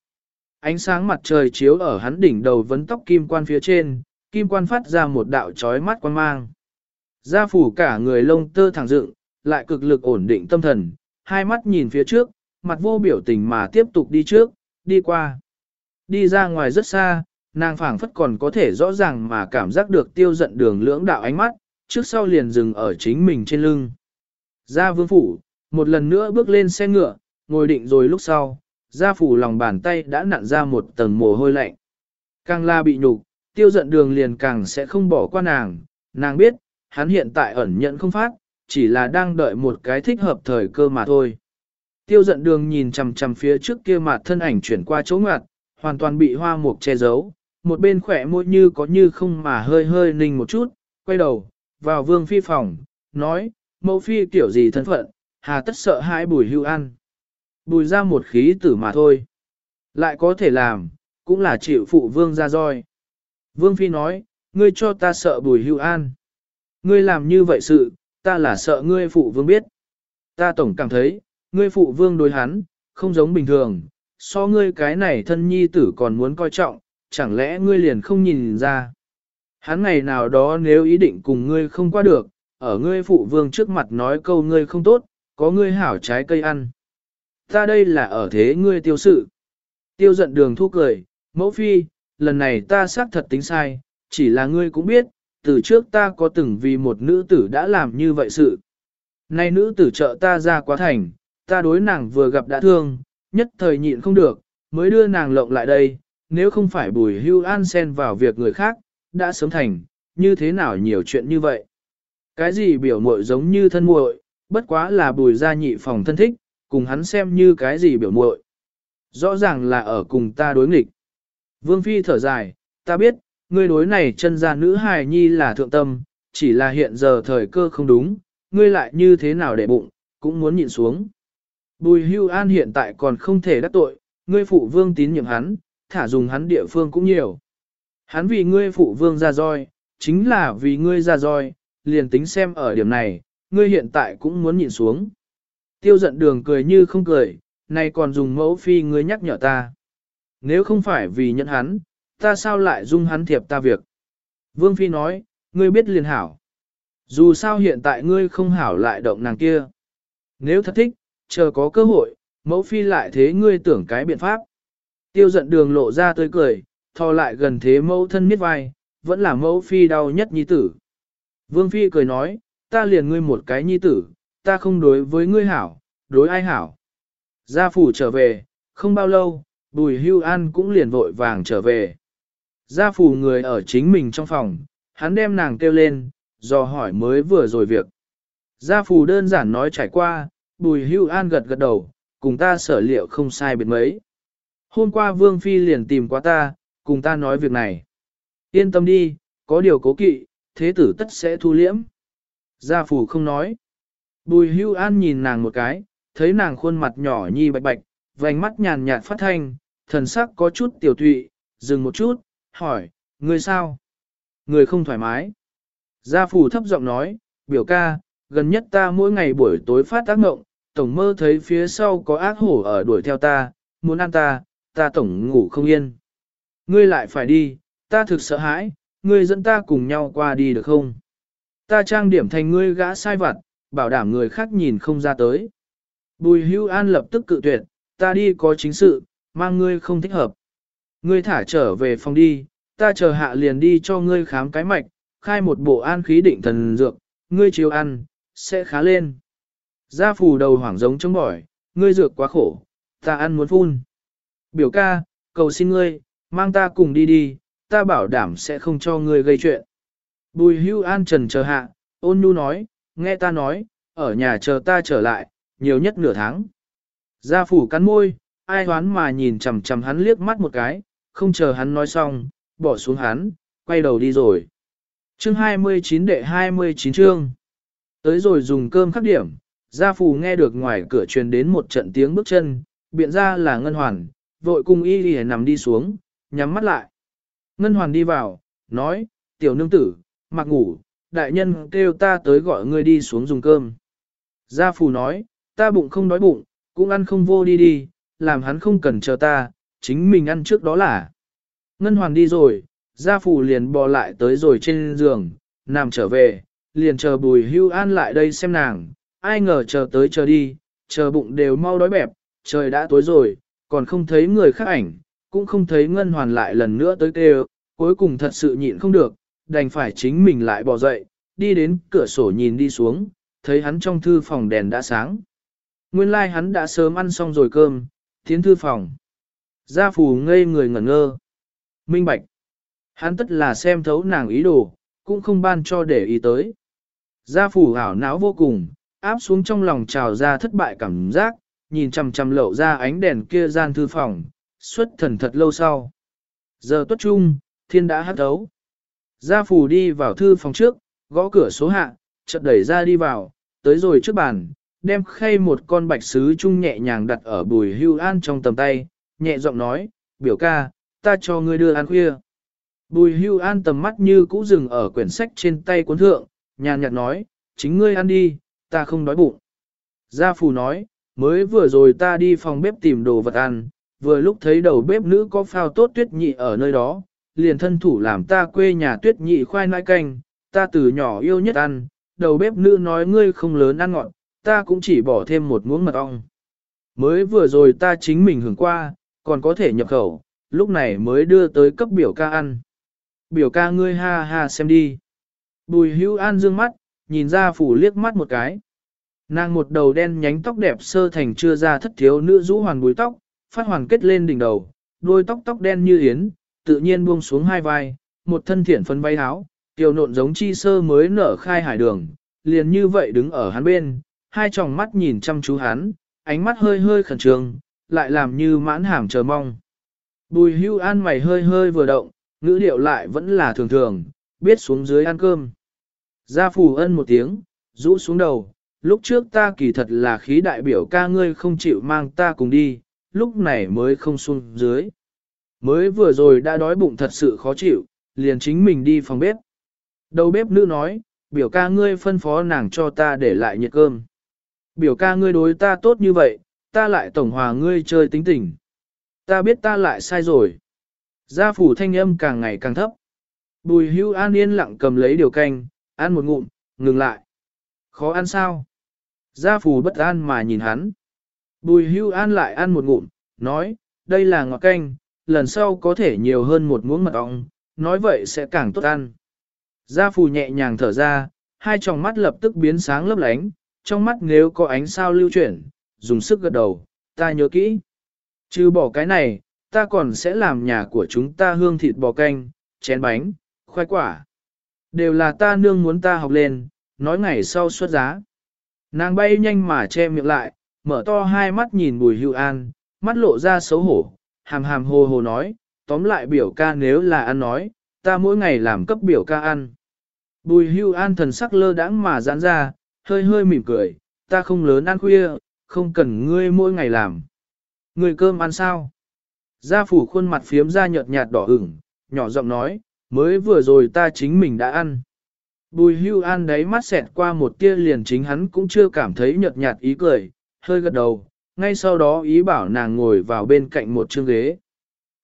Ánh sáng mặt trời chiếu ở hắn đỉnh đầu vấn tóc kim quan phía trên, kim quan phát ra một đạo chói mắt quan mang. Gia phủ cả người lông tơ thẳng dựng, lại cực lực ổn định tâm thần, hai mắt nhìn phía trước, mặt vô biểu tình mà tiếp tục đi trước, đi qua. Đi ra ngoài rất xa, nàng phảng phất còn có thể rõ ràng mà cảm giác được tiêu giận đường lưỡng đạo ánh mắt, trước sau liền dừng ở chính mình trên lưng. Ra vương phủ, một lần nữa bước lên xe ngựa, ngồi định rồi lúc sau, gia phủ lòng bàn tay đã nặn ra một tầng mồ hôi lạnh. Càng la bị nhục, tiêu giận đường liền càng sẽ không bỏ qua nàng, nàng biết, hắn hiện tại ẩn nhận không phát, chỉ là đang đợi một cái thích hợp thời cơ mà thôi. Tiêu giận đường nhìn chằm chằm phía trước kia mặt thân ảnh chuyển qua chỗ ngoặt, hoàn toàn bị hoa mục che giấu, một bên khỏe môi như có như không mà hơi hơi ninh một chút, quay đầu, vào vương phi phòng, nói, mẫu phi kiểu gì thân phận, hà tất sợ hãi bùi hưu ăn. Bùi ra một khí tử mà thôi. Lại có thể làm, cũng là chịu phụ vương ra roi. Vương phi nói, ngươi cho ta sợ bùi hưu an. Ngươi làm như vậy sự, ta là sợ ngươi phụ vương biết. Ta tổng cảm thấy, ngươi phụ vương đối hắn, không giống bình thường, so ngươi cái này thân nhi tử còn muốn coi trọng, chẳng lẽ ngươi liền không nhìn ra. Hắn ngày nào đó nếu ý định cùng ngươi không qua được, ở ngươi phụ vương trước mặt nói câu ngươi không tốt, có ngươi hảo trái cây ăn. Ta đây là ở thế ngươi tiêu sự. Tiêu giận đường thu cười, mẫu phi, lần này ta xác thật tính sai, chỉ là ngươi cũng biết, từ trước ta có từng vì một nữ tử đã làm như vậy sự. Nay nữ tử trợ ta ra quá thành, ta đối nàng vừa gặp đã thương, nhất thời nhịn không được, mới đưa nàng lộng lại đây, nếu không phải bùi hưu an sen vào việc người khác, đã sớm thành, như thế nào nhiều chuyện như vậy. Cái gì biểu muội giống như thân muội, bất quá là bùi gia nhị phòng thân thích, cùng hắn xem như cái gì biểu muội. Rõ ràng là ở cùng ta đối nghịch. Vương Phi thở dài, ta biết, ngươi đối này chân ra nữ hài nhi là thượng tâm, chỉ là hiện giờ thời cơ không đúng, ngươi lại như thế nào để bụng, cũng muốn nhịn xuống. Bùi hưu an hiện tại còn không thể đắc tội, ngươi phụ vương tín nhiệm hắn, thả dùng hắn địa phương cũng nhiều. Hắn vì ngươi phụ vương ra roi, chính là vì ngươi ra roi, liền tính xem ở điểm này, ngươi hiện tại cũng muốn nhịn xuống. Tiêu giận đường cười như không cười, nay còn dùng mẫu phi ngươi nhắc nhở ta. Nếu không phải vì nhận hắn, ta sao lại dung hắn thiệp ta việc. Vương phi nói, ngươi biết liền hảo. Dù sao hiện tại ngươi không hảo lại động nàng kia. Nếu thật thích, chờ có cơ hội, mẫu phi lại thế ngươi tưởng cái biện pháp. Tiêu giận đường lộ ra tươi cười, thò lại gần thế mẫu thân miết vai, vẫn là mẫu phi đau nhất nhi tử. Vương phi cười nói, ta liền ngươi một cái nhi tử, ta không đối với ngươi hảo, đối ai hảo. Gia phủ trở về, không bao lâu, bùi hưu an cũng liền vội vàng trở về. Gia phủ người ở chính mình trong phòng, hắn đem nàng kêu lên, dò hỏi mới vừa rồi việc. Gia phủ đơn giản nói trải qua, bùi hưu an gật gật đầu, cùng ta sở liệu không sai biệt mấy. Hôm qua Vương Phi liền tìm qua ta, cùng ta nói việc này. Yên tâm đi, có điều cố kỵ, thế tử tất sẽ thu liễm. Gia phủ không nói. Bùi hưu an nhìn nàng một cái, thấy nàng khuôn mặt nhỏ nhi bạch bạch, vành mắt nhàn nhạt phát thanh, thần sắc có chút tiểu thụy, dừng một chút, hỏi, người sao? Người không thoải mái. Gia phủ thấp giọng nói, biểu ca, gần nhất ta mỗi ngày buổi tối phát tác ngộng, tổng mơ thấy phía sau có ác hổ ở đuổi theo ta, muốn ăn ta, ta tổng ngủ không yên. Ngươi lại phải đi, ta thực sợ hãi, ngươi dẫn ta cùng nhau qua đi được không? Ta trang điểm thành ngươi gã sai vặt, bảo đảm người khác nhìn không ra tới. Bùi hưu an lập tức cự tuyệt, ta đi có chính sự, mang ngươi không thích hợp. Ngươi thả trở về phòng đi, ta chờ hạ liền đi cho ngươi khám cái mạch, khai một bộ an khí định thần dược, ngươi chiếu ăn, sẽ khá lên. Gia phù đầu hoảng giống chống bỏi, ngươi dược quá khổ, ta ăn muốn phun. Biểu ca, cầu xin ngươi, mang ta cùng đi đi, ta bảo đảm sẽ không cho ngươi gây chuyện. Bùi hưu an trần chờ hạ, ôn nhu nói, nghe ta nói, ở nhà chờ ta trở lại, nhiều nhất nửa tháng. Gia phủ cắn môi, ai hoán mà nhìn chằm chằm hắn liếc mắt một cái, không chờ hắn nói xong, bỏ xuống hắn, quay đầu đi rồi. Chương 29 đệ 29 chương. Tới rồi dùng cơm khắc điểm, gia phủ nghe được ngoài cửa truyền đến một trận tiếng bước chân, biện ra là ngân hoàn, vội cùng y đi nằm đi xuống, nhắm mắt lại. Ngân hoàn đi vào, nói, tiểu nương tử, mặc ngủ, đại nhân kêu ta tới gọi ngươi đi xuống dùng cơm. Gia phù nói, ta bụng không đói bụng, cũng ăn không vô đi đi, làm hắn không cần chờ ta, chính mình ăn trước đó là. Ngân hoàn đi rồi, gia phù liền bò lại tới rồi trên giường, nằm trở về, liền chờ bùi hưu an lại đây xem nàng, ai ngờ chờ tới chờ đi, chờ bụng đều mau đói bẹp, trời đã tối rồi, còn không thấy người khác ảnh, cũng không thấy ngân hoàn lại lần nữa tới kêu, cuối cùng thật sự nhịn không được, đành phải chính mình lại bỏ dậy, đi đến cửa sổ nhìn đi xuống, thấy hắn trong thư phòng đèn đã sáng. Nguyên lai like hắn đã sớm ăn xong rồi cơm, tiến thư phòng. Gia phù ngây người ngẩn ngơ. Minh bạch. Hắn tất là xem thấu nàng ý đồ, cũng không ban cho để ý tới. Gia phù hảo não vô cùng, áp xuống trong lòng trào ra thất bại cảm giác, nhìn chằm chằm lậu ra ánh đèn kia gian thư phòng, xuất thần thật lâu sau. Giờ tuất trung, thiên đã hát thấu. Gia phù đi vào thư phòng trước, gõ cửa số hạ, chợt đẩy ra đi vào, tới rồi trước bàn, đem khay một con bạch sứ chung nhẹ nhàng đặt ở bùi hưu an trong tầm tay, nhẹ giọng nói, biểu ca, ta cho ngươi đưa ăn khuya. Bùi hưu an tầm mắt như cũ dừng ở quyển sách trên tay cuốn thượng, nhàn nhạt nói, chính ngươi ăn đi, ta không đói bụng. Gia phù nói, mới vừa rồi ta đi phòng bếp tìm đồ vật ăn, vừa lúc thấy đầu bếp nữ có phao tốt tuyết nhị ở nơi đó, liền thân thủ làm ta quê nhà tuyết nhị khoai nãi canh, ta từ nhỏ yêu nhất ăn, đầu bếp nữ nói ngươi không lớn ăn ngọt, ta cũng chỉ bỏ thêm một muỗng mật ong. Mới vừa rồi ta chính mình hưởng qua, còn có thể nhập khẩu, lúc này mới đưa tới cấp biểu ca ăn. Biểu ca ngươi ha ha xem đi. Bùi hữu an dương mắt, nhìn ra phủ liếc mắt một cái. Nàng một đầu đen nhánh tóc đẹp sơ thành chưa ra thất thiếu nữ rũ hoàn búi tóc, phát hoàn kết lên đỉnh đầu, đôi tóc tóc đen như yến, tự nhiên buông xuống hai vai, một thân thiện phân bay áo, tiểu nộn giống chi sơ mới nở khai hải đường, liền như vậy đứng ở hắn bên, hai tròng mắt nhìn chăm chú hắn, ánh mắt hơi hơi khẩn trương, lại làm như mãn hàm chờ mong. Bùi hưu an mày hơi hơi vừa động, ngữ điệu lại vẫn là thường thường, biết xuống dưới ăn cơm. Gia phù ân một tiếng, rũ xuống đầu, lúc trước ta kỳ thật là khí đại biểu ca ngươi không chịu mang ta cùng đi, lúc này mới không xuống dưới. Mới vừa rồi đã đói bụng thật sự khó chịu, liền chính mình đi phòng bếp. Đầu bếp nữ nói, biểu ca ngươi phân phó nàng cho ta để lại nhiệt cơm. Biểu ca ngươi đối ta tốt như vậy, ta lại tổng hòa ngươi chơi tính tình. Ta biết ta lại sai rồi. Gia phủ thanh âm càng ngày càng thấp. Bùi hưu an yên lặng cầm lấy điều canh, ăn một ngụm, ngừng lại. Khó ăn sao? Gia phủ bất an mà nhìn hắn. Bùi hưu an lại ăn một ngụm, nói, đây là ngọt canh, lần sau có thể nhiều hơn một muỗng mật ong, nói vậy sẽ càng tốt ăn. Gia phù nhẹ nhàng thở ra, hai tròng mắt lập tức biến sáng lấp lánh, trong mắt nếu có ánh sao lưu chuyển, dùng sức gật đầu, ta nhớ kỹ. Trừ bỏ cái này, ta còn sẽ làm nhà của chúng ta hương thịt bò canh, chén bánh, khoai quả. Đều là ta nương muốn ta học lên, nói ngày sau xuất giá. Nàng bay nhanh mà che miệng lại, mở to hai mắt nhìn bùi hưu an, mắt lộ ra xấu hổ, hàm hàm hồ hồ nói, tóm lại biểu ca nếu là ăn nói, ta mỗi ngày làm cấp biểu ca ăn. Bùi hưu an thần sắc lơ đãng mà giãn ra, hơi hơi mỉm cười, ta không lớn ăn khuya, không cần ngươi mỗi ngày làm. Ngươi cơm ăn sao? Gia phủ khuôn mặt phiếm ra nhợt nhạt đỏ ửng, nhỏ giọng nói, mới vừa rồi ta chính mình đã ăn. Bùi hưu an đáy mắt xẹt qua một tia liền chính hắn cũng chưa cảm thấy nhợt nhạt ý cười, hơi gật đầu, ngay sau đó ý bảo nàng ngồi vào bên cạnh một chương ghế.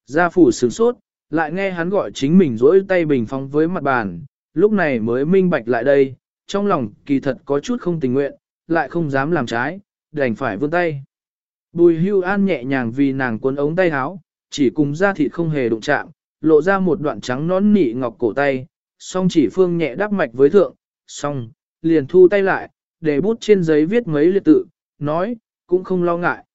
Gia phủ sửng sốt, lại nghe hắn gọi chính mình rỗi tay bình phong với mặt bàn, lúc này mới minh bạch lại đây, trong lòng kỳ thật có chút không tình nguyện, lại không dám làm trái, đành phải vươn tay. Bùi hưu an nhẹ nhàng vì nàng cuốn ống tay áo, chỉ cùng da thịt không hề đụng chạm, lộ ra một đoạn trắng nón nị ngọc cổ tay, song chỉ phương nhẹ đắp mạch với thượng, song, liền thu tay lại, để bút trên giấy viết mấy liệt tự, nói, cũng không lo ngại.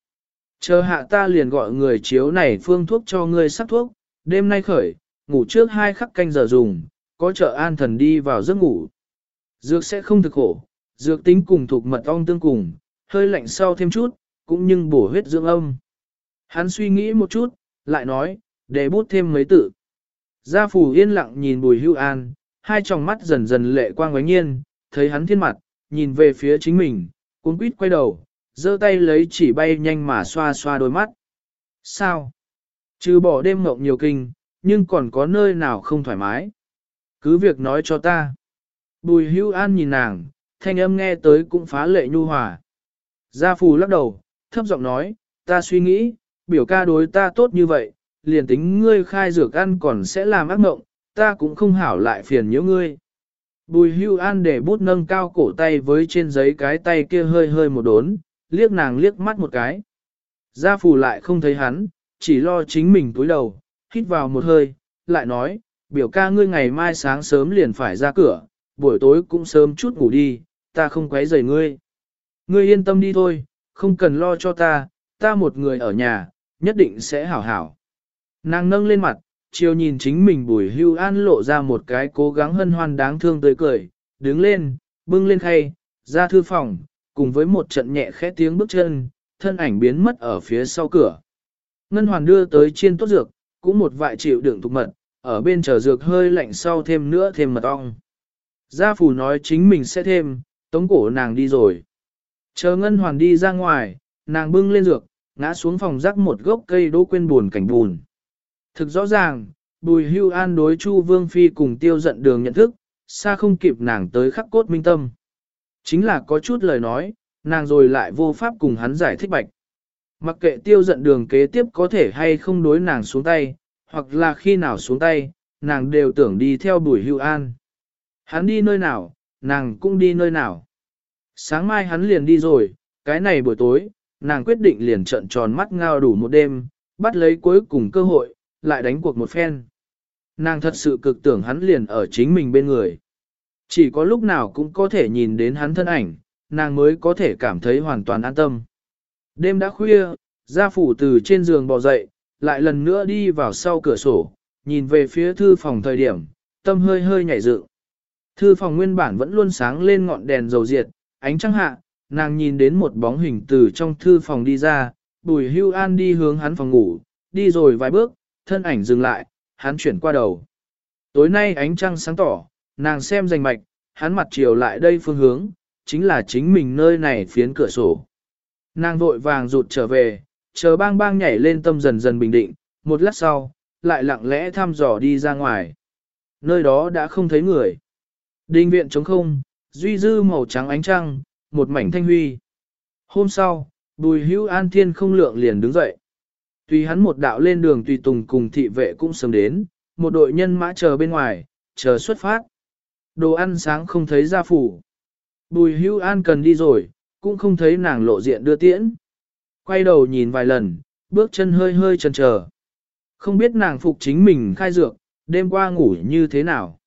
Chờ hạ ta liền gọi người chiếu này phương thuốc cho ngươi sắc thuốc, đêm nay khởi, ngủ trước hai khắc canh giờ dùng, có trợ an thần đi vào giấc ngủ. Dược sẽ không thực khổ, dược tính cùng thuộc mật ong tương cùng, hơi lạnh sau thêm chút, cũng nhưng bổ huyết dưỡng âm. Hắn suy nghĩ một chút, lại nói, để bút thêm mấy tự. Gia phủ yên lặng nhìn bùi hưu an, hai tròng mắt dần dần lệ quang quánh nhiên, thấy hắn thiên mặt, nhìn về phía chính mình, cuốn quýt quay đầu, giơ tay lấy chỉ bay nhanh mà xoa xoa đôi mắt. Sao? Trừ bỏ đêm mộng nhiều kinh, nhưng còn có nơi nào không thoải mái. Cứ việc nói cho ta. Bùi hưu an nhìn nàng, thanh âm nghe tới cũng phá lệ nhu hòa. Gia phù lắc đầu, thấp giọng nói, ta suy nghĩ, biểu ca đối ta tốt như vậy, liền tính ngươi khai dược ăn còn sẽ làm ác mộng, ta cũng không hảo lại phiền nhiễu ngươi. Bùi hưu an để bút nâng cao cổ tay với trên giấy cái tay kia hơi hơi một đốn, liếc nàng liếc mắt một cái. Gia phù lại không thấy hắn, chỉ lo chính mình túi đầu, hít vào một hơi, lại nói, biểu ca ngươi ngày mai sáng sớm liền phải ra cửa, buổi tối cũng sớm chút ngủ đi, ta không quấy rầy ngươi. Ngươi yên tâm đi thôi, không cần lo cho ta, ta một người ở nhà, nhất định sẽ hảo hảo. Nàng nâng lên mặt, chiều nhìn chính mình bùi hưu an lộ ra một cái cố gắng hân hoan đáng thương tươi cười, đứng lên, bưng lên khay, ra thư phòng, cùng với một trận nhẹ khẽ tiếng bước chân, thân ảnh biến mất ở phía sau cửa. Ngân hoàn đưa tới chiên tốt dược, cũng một vại chịu đựng tục mật, ở bên chờ dược hơi lạnh sau thêm nữa thêm mật ong. Gia phủ nói chính mình sẽ thêm, tống cổ nàng đi rồi. Chờ ngân hoàn đi ra ngoài, nàng bưng lên dược, ngã xuống phòng rắc một gốc cây đỗ quên buồn cảnh buồn Thực rõ ràng, bùi hưu an đối chu vương phi cùng tiêu giận đường nhận thức, xa không kịp nàng tới khắc cốt minh tâm. Chính là có chút lời nói, nàng rồi lại vô pháp cùng hắn giải thích bạch. Mặc kệ tiêu giận đường kế tiếp có thể hay không đối nàng xuống tay, hoặc là khi nào xuống tay, nàng đều tưởng đi theo bùi hưu an. Hắn đi nơi nào, nàng cũng đi nơi nào. Sáng mai hắn liền đi rồi, cái này buổi tối, nàng quyết định liền trận tròn mắt ngao đủ một đêm, bắt lấy cuối cùng cơ hội, lại đánh cuộc một phen. Nàng thật sự cực tưởng hắn liền ở chính mình bên người. Chỉ có lúc nào cũng có thể nhìn đến hắn thân ảnh, nàng mới có thể cảm thấy hoàn toàn an tâm. Đêm đã khuya, gia phủ từ trên giường bò dậy, lại lần nữa đi vào sau cửa sổ, nhìn về phía thư phòng thời điểm, tâm hơi hơi nhảy dựng. Thư phòng nguyên bản vẫn luôn sáng lên ngọn đèn dầu diệt, ánh trăng hạ, nàng nhìn đến một bóng hình từ trong thư phòng đi ra, bùi hưu an đi hướng hắn phòng ngủ, đi rồi vài bước, thân ảnh dừng lại, hắn chuyển qua đầu. Tối nay ánh trăng sáng tỏ, nàng xem danh mạch, hắn mặt chiều lại đây phương hướng, chính là chính mình nơi này phiến cửa sổ. Nàng vội vàng rụt trở về, chờ bang bang nhảy lên tâm dần dần bình định, một lát sau, lại lặng lẽ thăm dò đi ra ngoài. Nơi đó đã không thấy người. Đình viện trống không, duy dư màu trắng ánh trăng, một mảnh thanh huy. Hôm sau, bùi hữu an thiên không lượng liền đứng dậy. Tùy hắn một đạo lên đường tùy tùng cùng thị vệ cũng sớm đến, một đội nhân mã chờ bên ngoài, chờ xuất phát. Đồ ăn sáng không thấy ra phủ. Bùi Hưu an cần đi rồi, cũng không thấy nàng lộ diện đưa tiễn. Quay đầu nhìn vài lần, bước chân hơi hơi chần chờ. Không biết nàng phục chính mình khai dược, đêm qua ngủ như thế nào.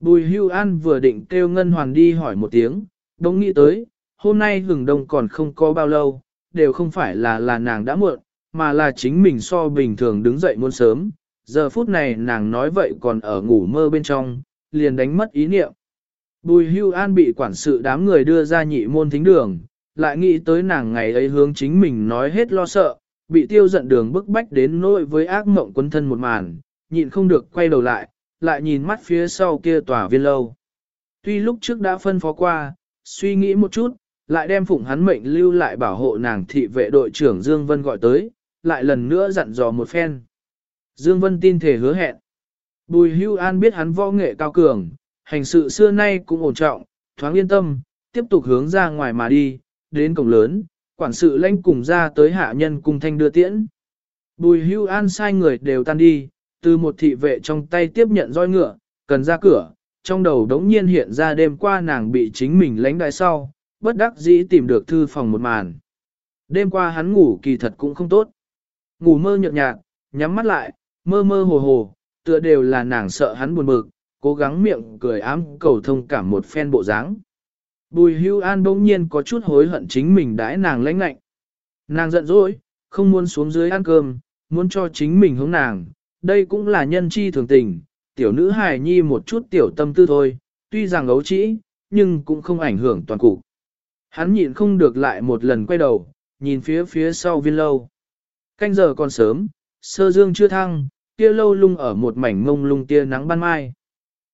Bùi hưu an vừa định kêu Ngân Hoàn đi hỏi một tiếng, đống nghĩ tới, hôm nay hừng đông còn không có bao lâu, đều không phải là là nàng đã muộn, mà là chính mình so bình thường đứng dậy muôn sớm. Giờ phút này nàng nói vậy còn ở ngủ mơ bên trong, liền đánh mất ý niệm. Bùi hưu an bị quản sự đám người đưa ra nhị môn thính đường, lại nghĩ tới nàng ngày ấy hướng chính mình nói hết lo sợ, bị tiêu giận đường bức bách đến nỗi với ác mộng quân thân một màn, nhịn không được quay đầu lại, lại nhìn mắt phía sau kia tòa viên lâu. Tuy lúc trước đã phân phó qua, suy nghĩ một chút, lại đem phụng hắn mệnh lưu lại bảo hộ nàng thị vệ đội trưởng Dương Vân gọi tới, lại lần nữa dặn dò một phen. Dương Vân tin thể hứa hẹn. Bùi hưu an biết hắn võ nghệ cao cường, hành sự xưa nay cũng ổn trọng, thoáng yên tâm, tiếp tục hướng ra ngoài mà đi, đến cổng lớn, quản sự lãnh cùng ra tới hạ nhân cùng thanh đưa tiễn. Bùi hưu an sai người đều tan đi, từ một thị vệ trong tay tiếp nhận roi ngựa, cần ra cửa, trong đầu đống nhiên hiện ra đêm qua nàng bị chính mình lãnh đại sau, bất đắc dĩ tìm được thư phòng một màn. Đêm qua hắn ngủ kỳ thật cũng không tốt. Ngủ mơ nhợt nhạt, nhắm mắt lại, mơ mơ hồ hồ, tựa đều là nàng sợ hắn buồn bực, cố gắng miệng cười ám cầu thông cảm một phen bộ dáng. Bùi hưu an bỗng nhiên có chút hối hận chính mình đãi nàng lãnh lạnh. Nàng giận dỗi, không muốn xuống dưới ăn cơm, muốn cho chính mình hướng nàng, đây cũng là nhân chi thường tình, tiểu nữ hài nhi một chút tiểu tâm tư thôi, tuy rằng ấu trĩ, nhưng cũng không ảnh hưởng toàn cục. Hắn nhịn không được lại một lần quay đầu, nhìn phía phía sau viên lâu. Canh giờ còn sớm, sơ dương chưa thăng, kia lâu lung ở một mảnh mông lung tia nắng ban mai.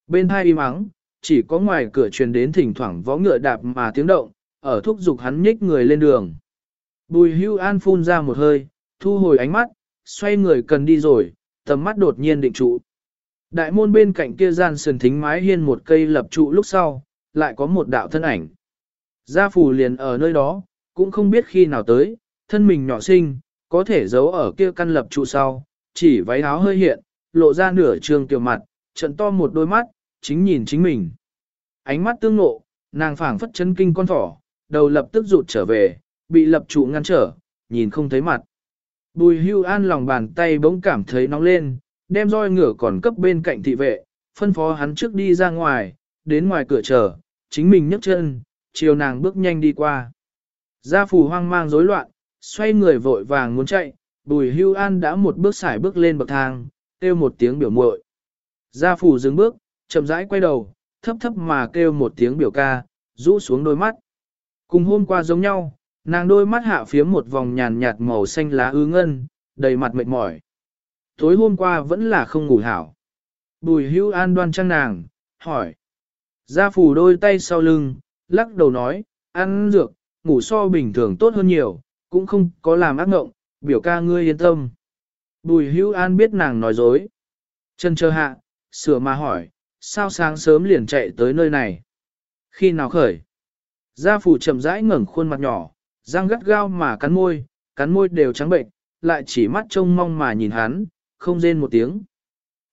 Bên hai im ắng, chỉ có ngoài cửa truyền đến thỉnh thoảng vó ngựa đạp mà tiếng động, ở thúc giục hắn nhích người lên đường. Bùi hưu an phun ra một hơi, thu hồi ánh mắt, xoay người cần đi rồi, tầm mắt đột nhiên định trụ. Đại môn bên cạnh kia gian sườn thính mái hiên một cây lập trụ lúc sau, lại có một đạo thân ảnh. Gia phủ liền ở nơi đó, cũng không biết khi nào tới, thân mình nhỏ xinh, có thể giấu ở kia căn lập trụ sau, chỉ váy áo hơi hiện, lộ ra nửa trường tiểu mặt, trận to một đôi mắt, chính nhìn chính mình. Ánh mắt tương nộ, nàng phảng phất chân kinh con thỏ, đầu lập tức rụt trở về, bị lập trụ ngăn trở, nhìn không thấy mặt. Bùi hưu an lòng bàn tay bỗng cảm thấy nóng lên, đem roi ngửa còn cấp bên cạnh thị vệ, phân phó hắn trước đi ra ngoài, đến ngoài cửa chờ, chính mình nhấc chân, chiều nàng bước nhanh đi qua. Gia phù hoang mang rối loạn, xoay người vội vàng muốn chạy, bùi hưu an đã một bước xài bước lên bậc thang, kêu một tiếng biểu muội. Gia Phủ dừng bước, chậm rãi quay đầu, thấp thấp mà kêu một tiếng biểu ca, rũ xuống đôi mắt. Cùng hôm qua giống nhau, nàng đôi mắt hạ phía một vòng nhàn nhạt màu xanh lá ư ngân, đầy mặt mệt mỏi. Tối hôm qua vẫn là không ngủ hảo. Bùi hưu an đoan trang nàng, hỏi. Gia phủ đôi tay sau lưng, lắc đầu nói, ăn dược, ngủ so bình thường tốt hơn nhiều, cũng không có làm ác ngộng, biểu ca ngươi yên tâm. Bùi hữu an biết nàng nói dối. Chân chờ hạ, sửa mà hỏi, sao sáng sớm liền chạy tới nơi này? Khi nào khởi? Gia phủ chậm rãi ngẩng khuôn mặt nhỏ, răng gắt gao mà cắn môi, cắn môi đều trắng bệnh, lại chỉ mắt trông mong mà nhìn hắn, không rên một tiếng.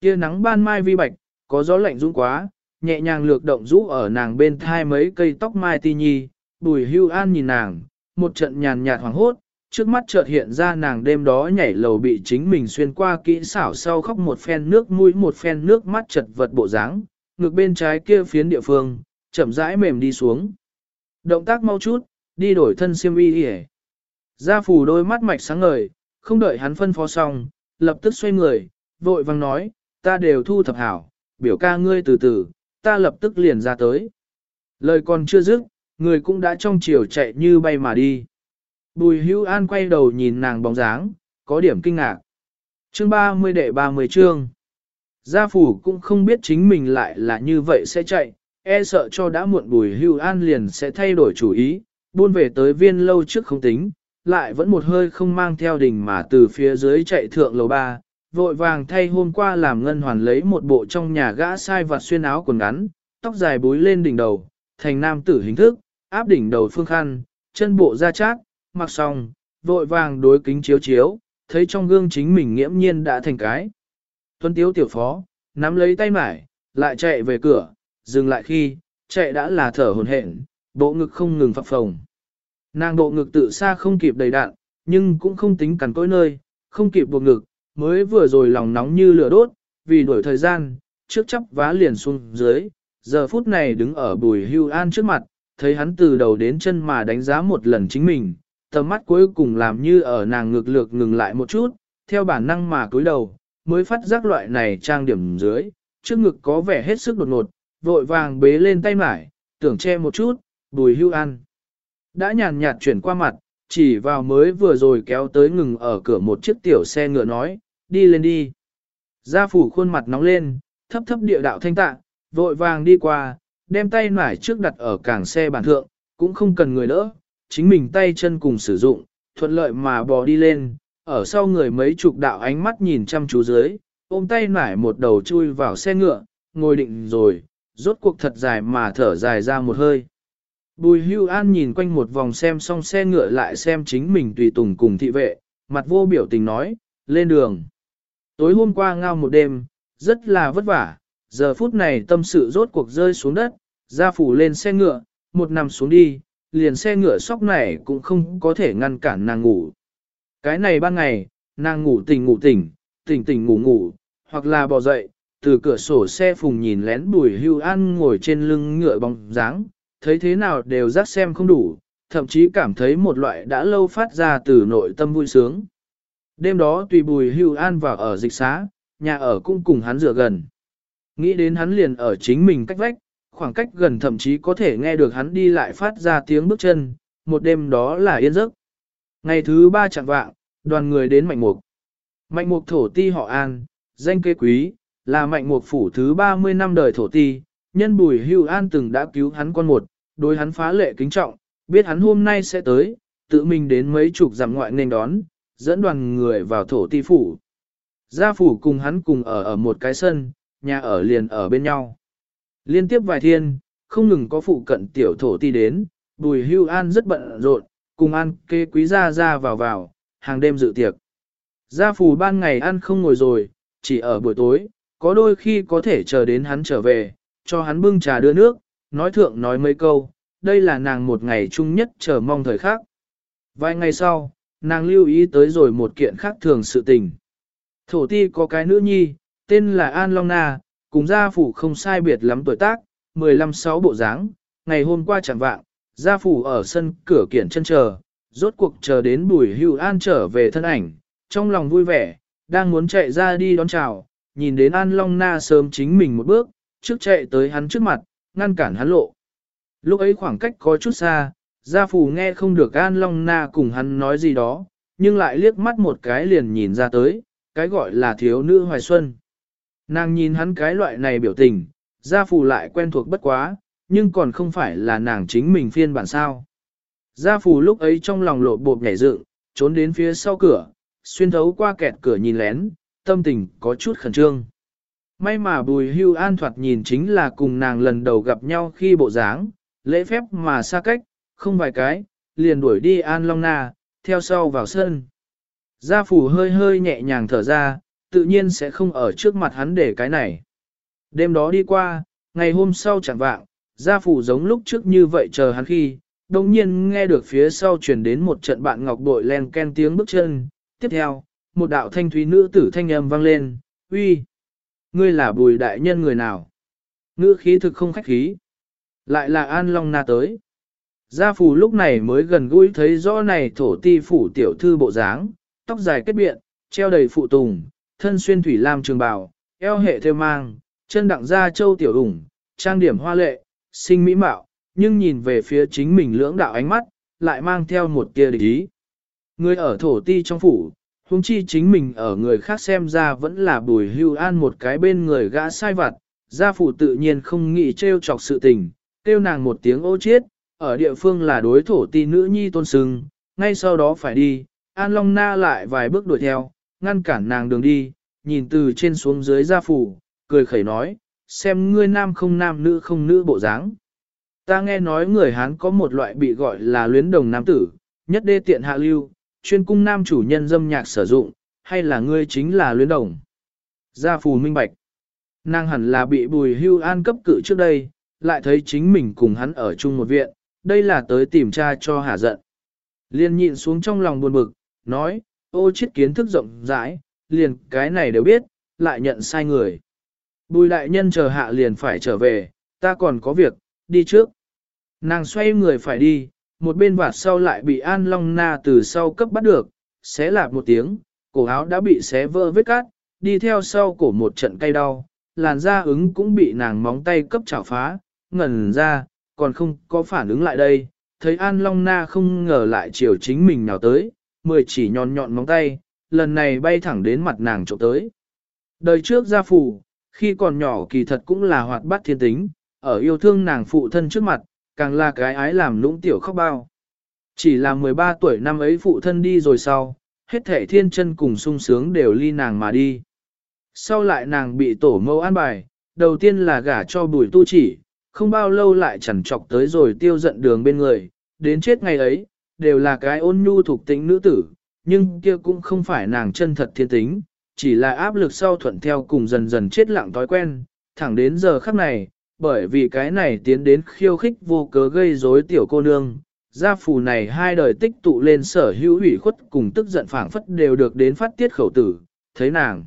Kia nắng ban mai vi bạch, có gió lạnh rung quá, nhẹ nhàng lược động rũ ở nàng bên thai mấy cây tóc mai ti nhi, bùi hưu an nhìn nàng, một trận nhàn nhạt hoàng hốt, trước mắt chợt hiện ra nàng đêm đó nhảy lầu bị chính mình xuyên qua kỹ xảo sau khóc một phen nước mũi một phen nước mắt chật vật bộ dáng, ngược bên trái kia phiến địa phương, chậm rãi mềm đi xuống. Động tác mau chút, đi đổi thân xiêm y đi Gia phủ đôi mắt mạch sáng ngời, không đợi hắn phân phó xong, lập tức xoay người, vội vang nói, ta đều thu thập hảo, biểu ca ngươi từ từ, ta lập tức liền ra tới. Lời còn chưa dứt, người cũng đã trong chiều chạy như bay mà đi. Bùi hữu an quay đầu nhìn nàng bóng dáng, có điểm kinh ngạc. Chương 30 đệ 30 chương. Gia phủ cũng không biết chính mình lại là như vậy sẽ chạy, e sợ cho đã muộn bùi Hưu an liền sẽ thay đổi chủ ý, buôn về tới viên lâu trước không tính, lại vẫn một hơi không mang theo đỉnh mà từ phía dưới chạy thượng lầu ba, vội vàng thay hôm qua làm ngân hoàn lấy một bộ trong nhà gã sai vặt xuyên áo quần ngắn, tóc dài búi lên đỉnh đầu, thành nam tử hình thức, áp đỉnh đầu phương khăn, chân bộ ra chát, mặc xong, vội vàng đối kính chiếu chiếu, thấy trong gương chính mình nghiễm nhiên đã thành cái. Tuân tiếu tiểu phó, nắm lấy tay mải, lại chạy về cửa, dừng lại khi, chạy đã là thở hồn hển, bộ ngực không ngừng phập phồng. Nàng bộ ngực tự xa không kịp đầy đạn, nhưng cũng không tính cắn cỗi nơi, không kịp buộc ngực, mới vừa rồi lòng nóng như lửa đốt, vì đuổi thời gian, trước chắp vá liền xuống dưới, giờ phút này đứng ở bùi hưu an trước mặt, thấy hắn từ đầu đến chân mà đánh giá một lần chính mình, tầm mắt cuối cùng làm như ở nàng ngược lược ngừng lại một chút, theo bản năng mà cúi đầu, mới phát giác loại này trang điểm dưới, trước ngực có vẻ hết sức đột ngột, vội vàng bế lên tay mải, tưởng che một chút, bùi hưu an. Đã nhàn nhạt chuyển qua mặt, chỉ vào mới vừa rồi kéo tới ngừng ở cửa một chiếc tiểu xe ngựa nói, đi lên đi. Gia phủ khuôn mặt nóng lên, thấp thấp địa đạo thanh tạ, vội vàng đi qua, đem tay nải trước đặt ở cảng xe bản thượng, cũng không cần người đỡ, chính mình tay chân cùng sử dụng, thuận lợi mà bò đi lên, ở sau người mấy chục đạo ánh mắt nhìn chăm chú dưới, ôm tay nải một đầu chui vào xe ngựa, ngồi định rồi, rốt cuộc thật dài mà thở dài ra một hơi. Bùi hưu an nhìn quanh một vòng xem xong xe ngựa lại xem chính mình tùy tùng cùng thị vệ, mặt vô biểu tình nói, lên đường. Tối hôm qua ngao một đêm, rất là vất vả, giờ phút này tâm sự rốt cuộc rơi xuống đất, ra phủ lên xe ngựa, một nằm xuống đi, liền xe ngựa sóc này cũng không có thể ngăn cản nàng ngủ. Cái này ban ngày, nàng ngủ tỉnh ngủ tỉnh, tỉnh tỉnh ngủ ngủ, hoặc là bò dậy, từ cửa sổ xe phùng nhìn lén bùi hưu an ngồi trên lưng ngựa bóng dáng, thấy thế nào đều rắc xem không đủ, thậm chí cảm thấy một loại đã lâu phát ra từ nội tâm vui sướng. Đêm đó tùy bùi hưu an vào ở dịch xá, nhà ở cũng cùng hắn dựa gần. Nghĩ đến hắn liền ở chính mình cách vách, khoảng cách gần thậm chí có thể nghe được hắn đi lại phát ra tiếng bước chân, một đêm đó là yên giấc. Ngày thứ ba chẳng vạng, đoàn người đến Mạnh Mục. Mạnh Mục thổ ti họ An, danh kế quý, là Mạnh Mục phủ thứ 30 năm đời thổ ti, nhân bùi hưu An từng đã cứu hắn con một, đối hắn phá lệ kính trọng, biết hắn hôm nay sẽ tới, tự mình đến mấy chục dặm ngoại nên đón, dẫn đoàn người vào thổ ti phủ. Gia phủ cùng hắn cùng ở ở một cái sân, nhà ở liền ở bên nhau. Liên tiếp vài thiên, không ngừng có phụ cận tiểu thổ ti đến, bùi hưu an rất bận rộn, cùng ăn kê quý gia ra vào vào, hàng đêm dự tiệc. Gia phù ban ngày ăn không ngồi rồi, chỉ ở buổi tối, có đôi khi có thể chờ đến hắn trở về, cho hắn bưng trà đưa nước, nói thượng nói mấy câu, đây là nàng một ngày chung nhất chờ mong thời khắc. Vài ngày sau, nàng lưu ý tới rồi một kiện khác thường sự tình. Thổ ti có cái nữ nhi, tên là An Long Na, cùng gia phủ không sai biệt lắm tuổi tác, 15-6 bộ dáng. ngày hôm qua chẳng vạng, gia phủ ở sân cửa kiển chân chờ, rốt cuộc chờ đến bùi hưu an trở về thân ảnh, trong lòng vui vẻ, đang muốn chạy ra đi đón chào, nhìn đến An Long Na sớm chính mình một bước, trước chạy tới hắn trước mặt, ngăn cản hắn lộ. Lúc ấy khoảng cách có chút xa, gia phủ nghe không được An Long Na cùng hắn nói gì đó, nhưng lại liếc mắt một cái liền nhìn ra tới, cái gọi là thiếu nữ hoài xuân. Nàng nhìn hắn cái loại này biểu tình, gia phù lại quen thuộc bất quá, nhưng còn không phải là nàng chính mình phiên bản sao. Gia phù lúc ấy trong lòng lộ bộp nhảy dựng, trốn đến phía sau cửa, xuyên thấu qua kẹt cửa nhìn lén, tâm tình có chút khẩn trương. May mà bùi hưu an thoạt nhìn chính là cùng nàng lần đầu gặp nhau khi bộ dáng, lễ phép mà xa cách, không vài cái, liền đuổi đi an long na, theo sau vào sân. Gia phủ hơi hơi nhẹ nhàng thở ra, tự nhiên sẽ không ở trước mặt hắn để cái này. Đêm đó đi qua, ngày hôm sau chẳng vạng, gia phủ giống lúc trước như vậy chờ hắn khi, đồng nhiên nghe được phía sau truyền đến một trận bạn ngọc bội len ken tiếng bước chân. Tiếp theo, một đạo thanh thúy nữ tử thanh âm vang lên, uy, ngươi là bùi đại nhân người nào? Ngữ khí thực không khách khí. Lại là An Long Na tới. Gia phủ lúc này mới gần gũi thấy rõ này thổ ti phủ tiểu thư bộ dáng, tóc dài kết biện, treo đầy phụ tùng, thân xuyên thủy lam trường bào, eo hệ theo mang, chân đặng ra châu tiểu ủng, trang điểm hoa lệ, sinh mỹ mạo, nhưng nhìn về phía chính mình lưỡng đạo ánh mắt, lại mang theo một tia địch ý. Người ở thổ ti trong phủ, huống chi chính mình ở người khác xem ra vẫn là bùi hưu an một cái bên người gã sai vặt, gia phủ tự nhiên không nghĩ trêu chọc sự tình, kêu nàng một tiếng ô chiết, ở địa phương là đối thổ ti nữ nhi tôn sưng, ngay sau đó phải đi, An Long Na lại vài bước đuổi theo, ngăn cản nàng đường đi, nhìn từ trên xuống dưới gia phủ, cười khẩy nói, xem ngươi nam không nam nữ không nữ bộ dáng. Ta nghe nói người Hán có một loại bị gọi là luyến đồng nam tử, nhất đê tiện hạ lưu, chuyên cung nam chủ nhân dâm nhạc sử dụng, hay là ngươi chính là luyến đồng. Gia phù minh bạch. Nàng hẳn là bị bùi hưu an cấp cự trước đây, lại thấy chính mình cùng hắn ở chung một viện, đây là tới tìm cha cho hả giận. Liên nhịn xuống trong lòng buồn bực, nói, ô chết kiến thức rộng rãi, liền cái này đều biết, lại nhận sai người. Bùi đại nhân chờ hạ liền phải trở về, ta còn có việc, đi trước. Nàng xoay người phải đi, một bên vạt sau lại bị An Long Na từ sau cấp bắt được, xé lạp một tiếng, cổ áo đã bị xé vỡ vết cát, đi theo sau cổ một trận cay đau, làn da ứng cũng bị nàng móng tay cấp chảo phá, ngẩn ra, còn không có phản ứng lại đây, thấy An Long Na không ngờ lại chiều chính mình nào tới, mười chỉ nhọn nhọn móng tay, lần này bay thẳng đến mặt nàng trộm tới. Đời trước gia phủ, khi còn nhỏ kỳ thật cũng là hoạt bát thiên tính, ở yêu thương nàng phụ thân trước mặt, càng là cái ái làm lũng tiểu khóc bao. Chỉ là 13 tuổi năm ấy phụ thân đi rồi sau, hết thể thiên chân cùng sung sướng đều ly nàng mà đi. Sau lại nàng bị tổ mâu an bài, đầu tiên là gả cho bùi tu chỉ, không bao lâu lại chẳng chọc tới rồi tiêu giận đường bên người, đến chết ngày ấy, đều là cái ôn nhu thuộc tính nữ tử, nhưng kia cũng không phải nàng chân thật thiên tính, chỉ là áp lực sau thuận theo cùng dần dần chết lặng thói quen, thẳng đến giờ khắc này, bởi vì cái này tiến đến khiêu khích vô cớ gây rối tiểu cô nương, gia phù này hai đời tích tụ lên sở hữu ủy khuất cùng tức giận phảng phất đều được đến phát tiết khẩu tử, thấy nàng.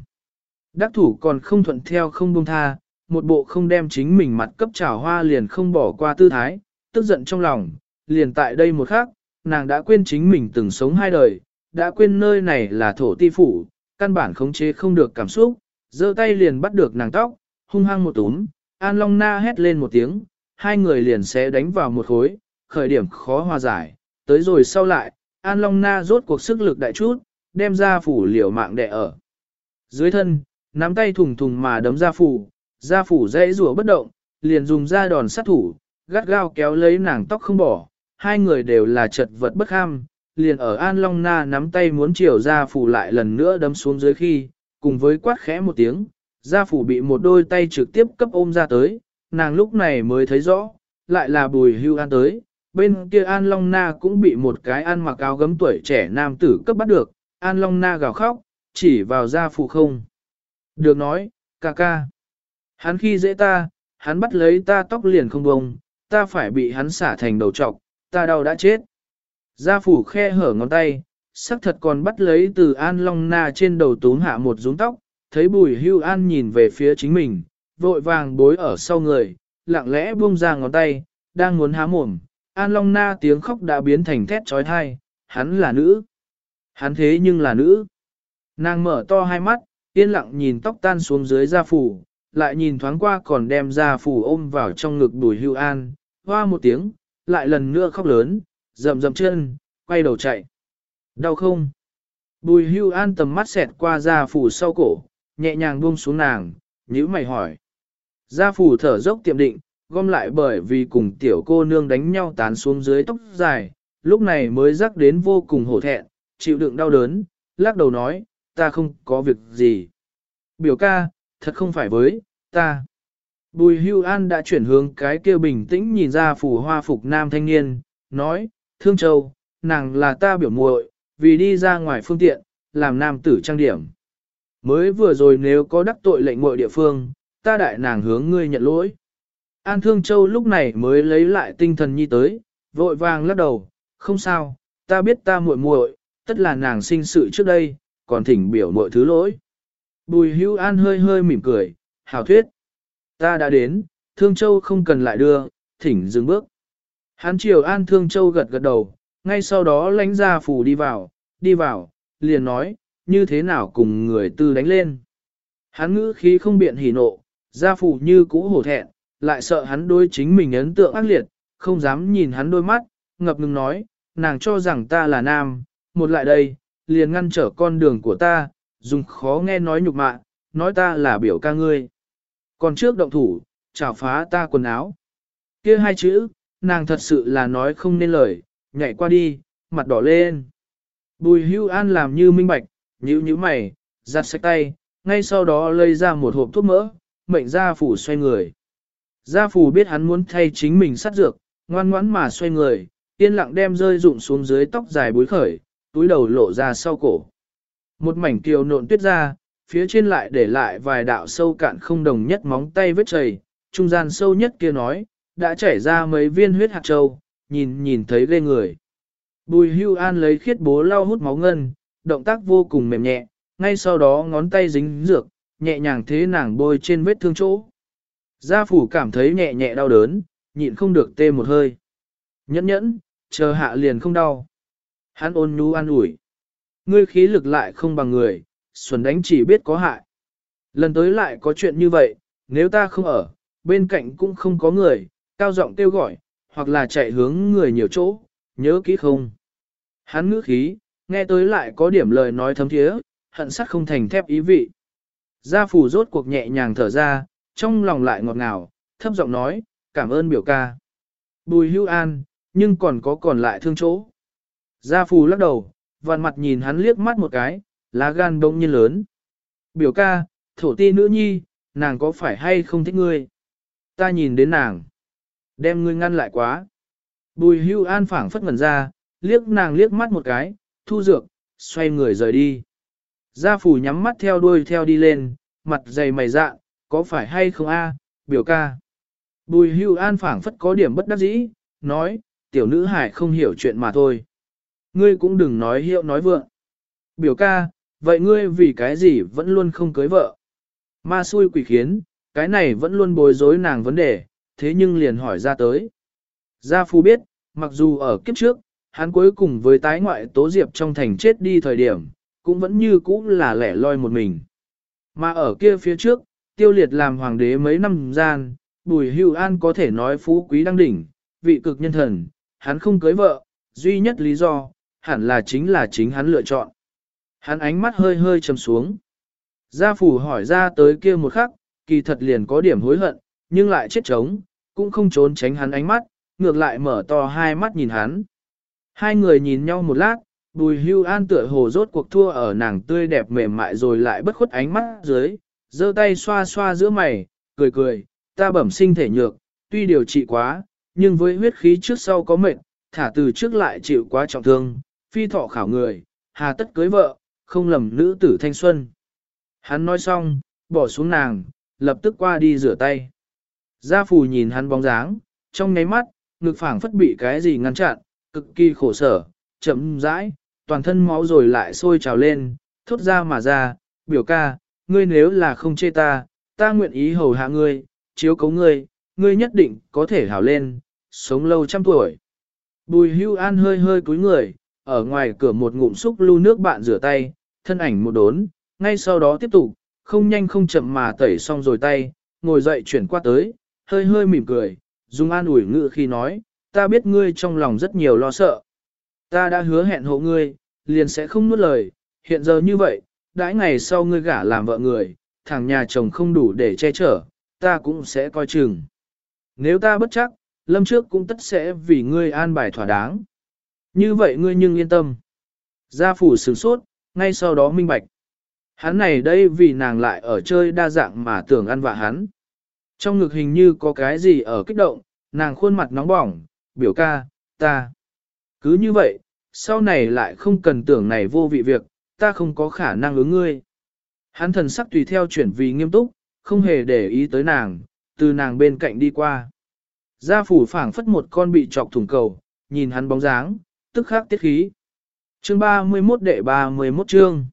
Đắc thủ còn không thuận theo không buông tha, một bộ không đem chính mình mặt cấp trào hoa liền không bỏ qua tư thái, tức giận trong lòng, liền tại đây một khắc, nàng đã quên chính mình từng sống hai đời, đã quên nơi này là thổ ti phủ, căn bản khống chế không được cảm xúc, giơ tay liền bắt được nàng tóc, hung hăng một túm, An Long Na hét lên một tiếng, hai người liền sẽ đánh vào một khối, khởi điểm khó hòa giải, tới rồi sau lại, An Long Na rốt cuộc sức lực đại chút, đem ra phủ liều mạng đệ ở. Dưới thân, nắm tay thùng thùng mà đấm ra phủ, ra phủ dãy rùa bất động, liền dùng ra đòn sát thủ, gắt gao kéo lấy nàng tóc không bỏ, hai người đều là chật vật bất ham, liền ở An Long Na nắm tay muốn chiều ra phủ lại lần nữa đấm xuống dưới khi, cùng với quát khẽ một tiếng, gia phủ bị một đôi tay trực tiếp cấp ôm ra tới, nàng lúc này mới thấy rõ, lại là bùi hưu an tới, bên kia An Long Na cũng bị một cái ăn mặc áo gấm tuổi trẻ nam tử cấp bắt được, An Long Na gào khóc, chỉ vào gia phủ không. Được nói, ca ca. Hắn khi dễ ta, hắn bắt lấy ta tóc liền không bông, ta phải bị hắn xả thành đầu trọc, ta đau đã chết. Gia phủ khe hở ngón tay, sắc thật còn bắt lấy từ An Long Na trên đầu túm hạ một rúng tóc, thấy bùi hưu an nhìn về phía chính mình, vội vàng bối ở sau người, lặng lẽ buông ra ngón tay, đang muốn há mồm, An Long Na tiếng khóc đã biến thành thét trói thai, hắn là nữ. Hắn thế nhưng là nữ. Nàng mở to hai mắt, yên lặng nhìn tóc tan xuống dưới da phủ, lại nhìn thoáng qua còn đem da phủ ôm vào trong ngực bùi hưu an, hoa một tiếng, lại lần nữa khóc lớn, rậm rậm chân, quay đầu chạy. Đau không? Bùi hưu an tầm mắt xẹt qua da phủ sau cổ, nhẹ nhàng buông xuống nàng, nhíu mày hỏi. Gia phủ thở dốc tiệm định, gom lại bởi vì cùng tiểu cô nương đánh nhau tán xuống dưới tóc dài, lúc này mới rắc đến vô cùng hổ thẹn, chịu đựng đau đớn, lắc đầu nói, ta không có việc gì. Biểu ca, thật không phải với, ta. Bùi hưu an đã chuyển hướng cái kia bình tĩnh nhìn ra phủ hoa phục nam thanh niên, nói, Thương Châu, nàng là ta biểu muội, vì đi ra ngoài phương tiện, làm nam tử trang điểm. Mới vừa rồi nếu có đắc tội lệnh muội địa phương, ta đại nàng hướng ngươi nhận lỗi. An Thương Châu lúc này mới lấy lại tinh thần nhi tới, vội vàng lắc đầu, không sao, ta biết ta muội muội, tất là nàng sinh sự trước đây, còn thỉnh biểu muội thứ lỗi. Bùi hưu an hơi hơi mỉm cười, hào thuyết. Ta đã đến, Thương Châu không cần lại đưa, thỉnh dừng bước. Hán triều An Thương Châu gật gật đầu, ngay sau đó lánh ra phủ đi vào, đi vào, liền nói, như thế nào cùng người tư đánh lên. Hắn ngữ khí không biện hỉ nộ, gia phủ như cũ hổ thẹn, lại sợ hắn đối chính mình ấn tượng ác liệt, không dám nhìn hắn đôi mắt, ngập ngừng nói, nàng cho rằng ta là nam, một lại đây, liền ngăn trở con đường của ta, dùng khó nghe nói nhục mạ, nói ta là biểu ca ngươi. Còn trước động thủ, chảo phá ta quần áo. kia hai chữ, nàng thật sự là nói không nên lời, nhảy qua đi, mặt đỏ lên. Bùi hưu an làm như minh bạch, nhíu nhíu mày, giặt sạch tay, ngay sau đó lấy ra một hộp thuốc mỡ, mệnh gia phủ xoay người. Gia phủ biết hắn muốn thay chính mình sát dược, ngoan ngoãn mà xoay người, yên lặng đem rơi rụng xuống dưới tóc dài búi khởi, túi đầu lộ ra sau cổ. Một mảnh kiều nộn tuyết ra, phía trên lại để lại vài đạo sâu cạn không đồng nhất móng tay vết chảy, trung gian sâu nhất kia nói, đã chảy ra mấy viên huyết hạt châu, nhìn nhìn thấy ghê người. Bùi hưu an lấy khiết bố lau hút máu ngân, động tác vô cùng mềm nhẹ, ngay sau đó ngón tay dính dược, nhẹ nhàng thế nàng bôi trên vết thương chỗ. Gia phủ cảm thấy nhẹ nhẹ đau đớn, nhịn không được tê một hơi. Nhẫn nhẫn, chờ hạ liền không đau. Hắn ôn nhu an ủi. Ngươi khí lực lại không bằng người, Xuẩn đánh chỉ biết có hại. Lần tới lại có chuyện như vậy, nếu ta không ở, bên cạnh cũng không có người, cao giọng kêu gọi, hoặc là chạy hướng người nhiều chỗ, nhớ kỹ không. Hắn ngữ khí, nghe tới lại có điểm lời nói thấm thiế, hận sắt không thành thép ý vị. Gia phủ rốt cuộc nhẹ nhàng thở ra, trong lòng lại ngọt ngào, thấp giọng nói, cảm ơn biểu ca. Bùi hưu an, nhưng còn có còn lại thương chỗ. Gia phù lắc đầu, vằn mặt nhìn hắn liếc mắt một cái, lá gan bỗng nhiên lớn. Biểu ca, thổ ti nữ nhi, nàng có phải hay không thích ngươi? Ta nhìn đến nàng. Đem ngươi ngăn lại quá. Bùi hưu an phảng phất ngẩn ra, liếc nàng liếc mắt một cái, thu dược, xoay người rời đi. Gia phủ nhắm mắt theo đuôi theo đi lên, mặt dày mày dạ, có phải hay không a, biểu ca. Bùi hưu an phảng phất có điểm bất đắc dĩ, nói, tiểu nữ hải không hiểu chuyện mà thôi. Ngươi cũng đừng nói hiệu nói vượng. Biểu ca, vậy ngươi vì cái gì vẫn luôn không cưới vợ? Ma xui quỷ khiến, cái này vẫn luôn bối rối nàng vấn đề, thế nhưng liền hỏi ra tới. Gia Phu biết, mặc dù ở kiếp trước, hắn cuối cùng với tái ngoại tố diệp trong thành chết đi thời điểm, cũng vẫn như cũ là lẻ loi một mình. Mà ở kia phía trước, tiêu liệt làm hoàng đế mấy năm gian, bùi hưu an có thể nói phú quý đăng đỉnh, vị cực nhân thần, hắn không cưới vợ, duy nhất lý do, hẳn là chính là chính hắn lựa chọn. Hắn ánh mắt hơi hơi trầm xuống. Gia phủ hỏi ra tới kia một khắc, kỳ thật liền có điểm hối hận, nhưng lại chết trống, cũng không trốn tránh hắn ánh mắt, ngược lại mở to hai mắt nhìn hắn. Hai người nhìn nhau một lát, bùi hưu an tựa hồ rốt cuộc thua ở nàng tươi đẹp mềm mại rồi lại bất khuất ánh mắt dưới, giơ tay xoa xoa giữa mày, cười cười, ta bẩm sinh thể nhược, tuy điều trị quá, nhưng với huyết khí trước sau có mệnh, thả từ trước lại chịu quá trọng thương, phi thọ khảo người, hà tất cưới vợ, không lầm nữ tử thanh xuân. Hắn nói xong, bỏ xuống nàng, lập tức qua đi rửa tay. Gia phù nhìn hắn bóng dáng, trong nháy mắt, ngực phảng phất bị cái gì ngăn chặn, cực kỳ khổ sở, chậm rãi, toàn thân máu rồi lại sôi trào lên, thốt ra mà ra, biểu ca, ngươi nếu là không chê ta, ta nguyện ý hầu hạ ngươi, chiếu cấu ngươi, ngươi nhất định có thể hảo lên, sống lâu trăm tuổi. Bùi hưu an hơi hơi cúi người, ở ngoài cửa một ngụm xúc lưu nước bạn rửa tay, thân ảnh một đốn, ngay sau đó tiếp tục, không nhanh không chậm mà tẩy xong rồi tay, ngồi dậy chuyển qua tới, hơi hơi mỉm cười, dùng an ủi ngự khi nói, ta biết ngươi trong lòng rất nhiều lo sợ. Ta đã hứa hẹn hộ ngươi, liền sẽ không nuốt lời, hiện giờ như vậy, đãi ngày sau ngươi gả làm vợ người, thằng nhà chồng không đủ để che chở, ta cũng sẽ coi chừng. Nếu ta bất chắc, lâm trước cũng tất sẽ vì ngươi an bài thỏa đáng. Như vậy ngươi nhưng yên tâm. Gia phủ sửng sốt, ngay sau đó minh bạch. Hắn này đây vì nàng lại ở chơi đa dạng mà tưởng ăn vạ hắn. Trong ngực hình như có cái gì ở kích động, nàng khuôn mặt nóng bỏng, biểu ca, ta. Cứ như vậy, sau này lại không cần tưởng này vô vị việc, ta không có khả năng ứng ngươi. Hắn thần sắc tùy theo chuyển vì nghiêm túc, không hề để ý tới nàng, từ nàng bên cạnh đi qua. Gia phủ phảng phất một con bị chọc thủng cầu, nhìn hắn bóng dáng, tức khắc tiết khí. Chương 31 đệ 31 chương.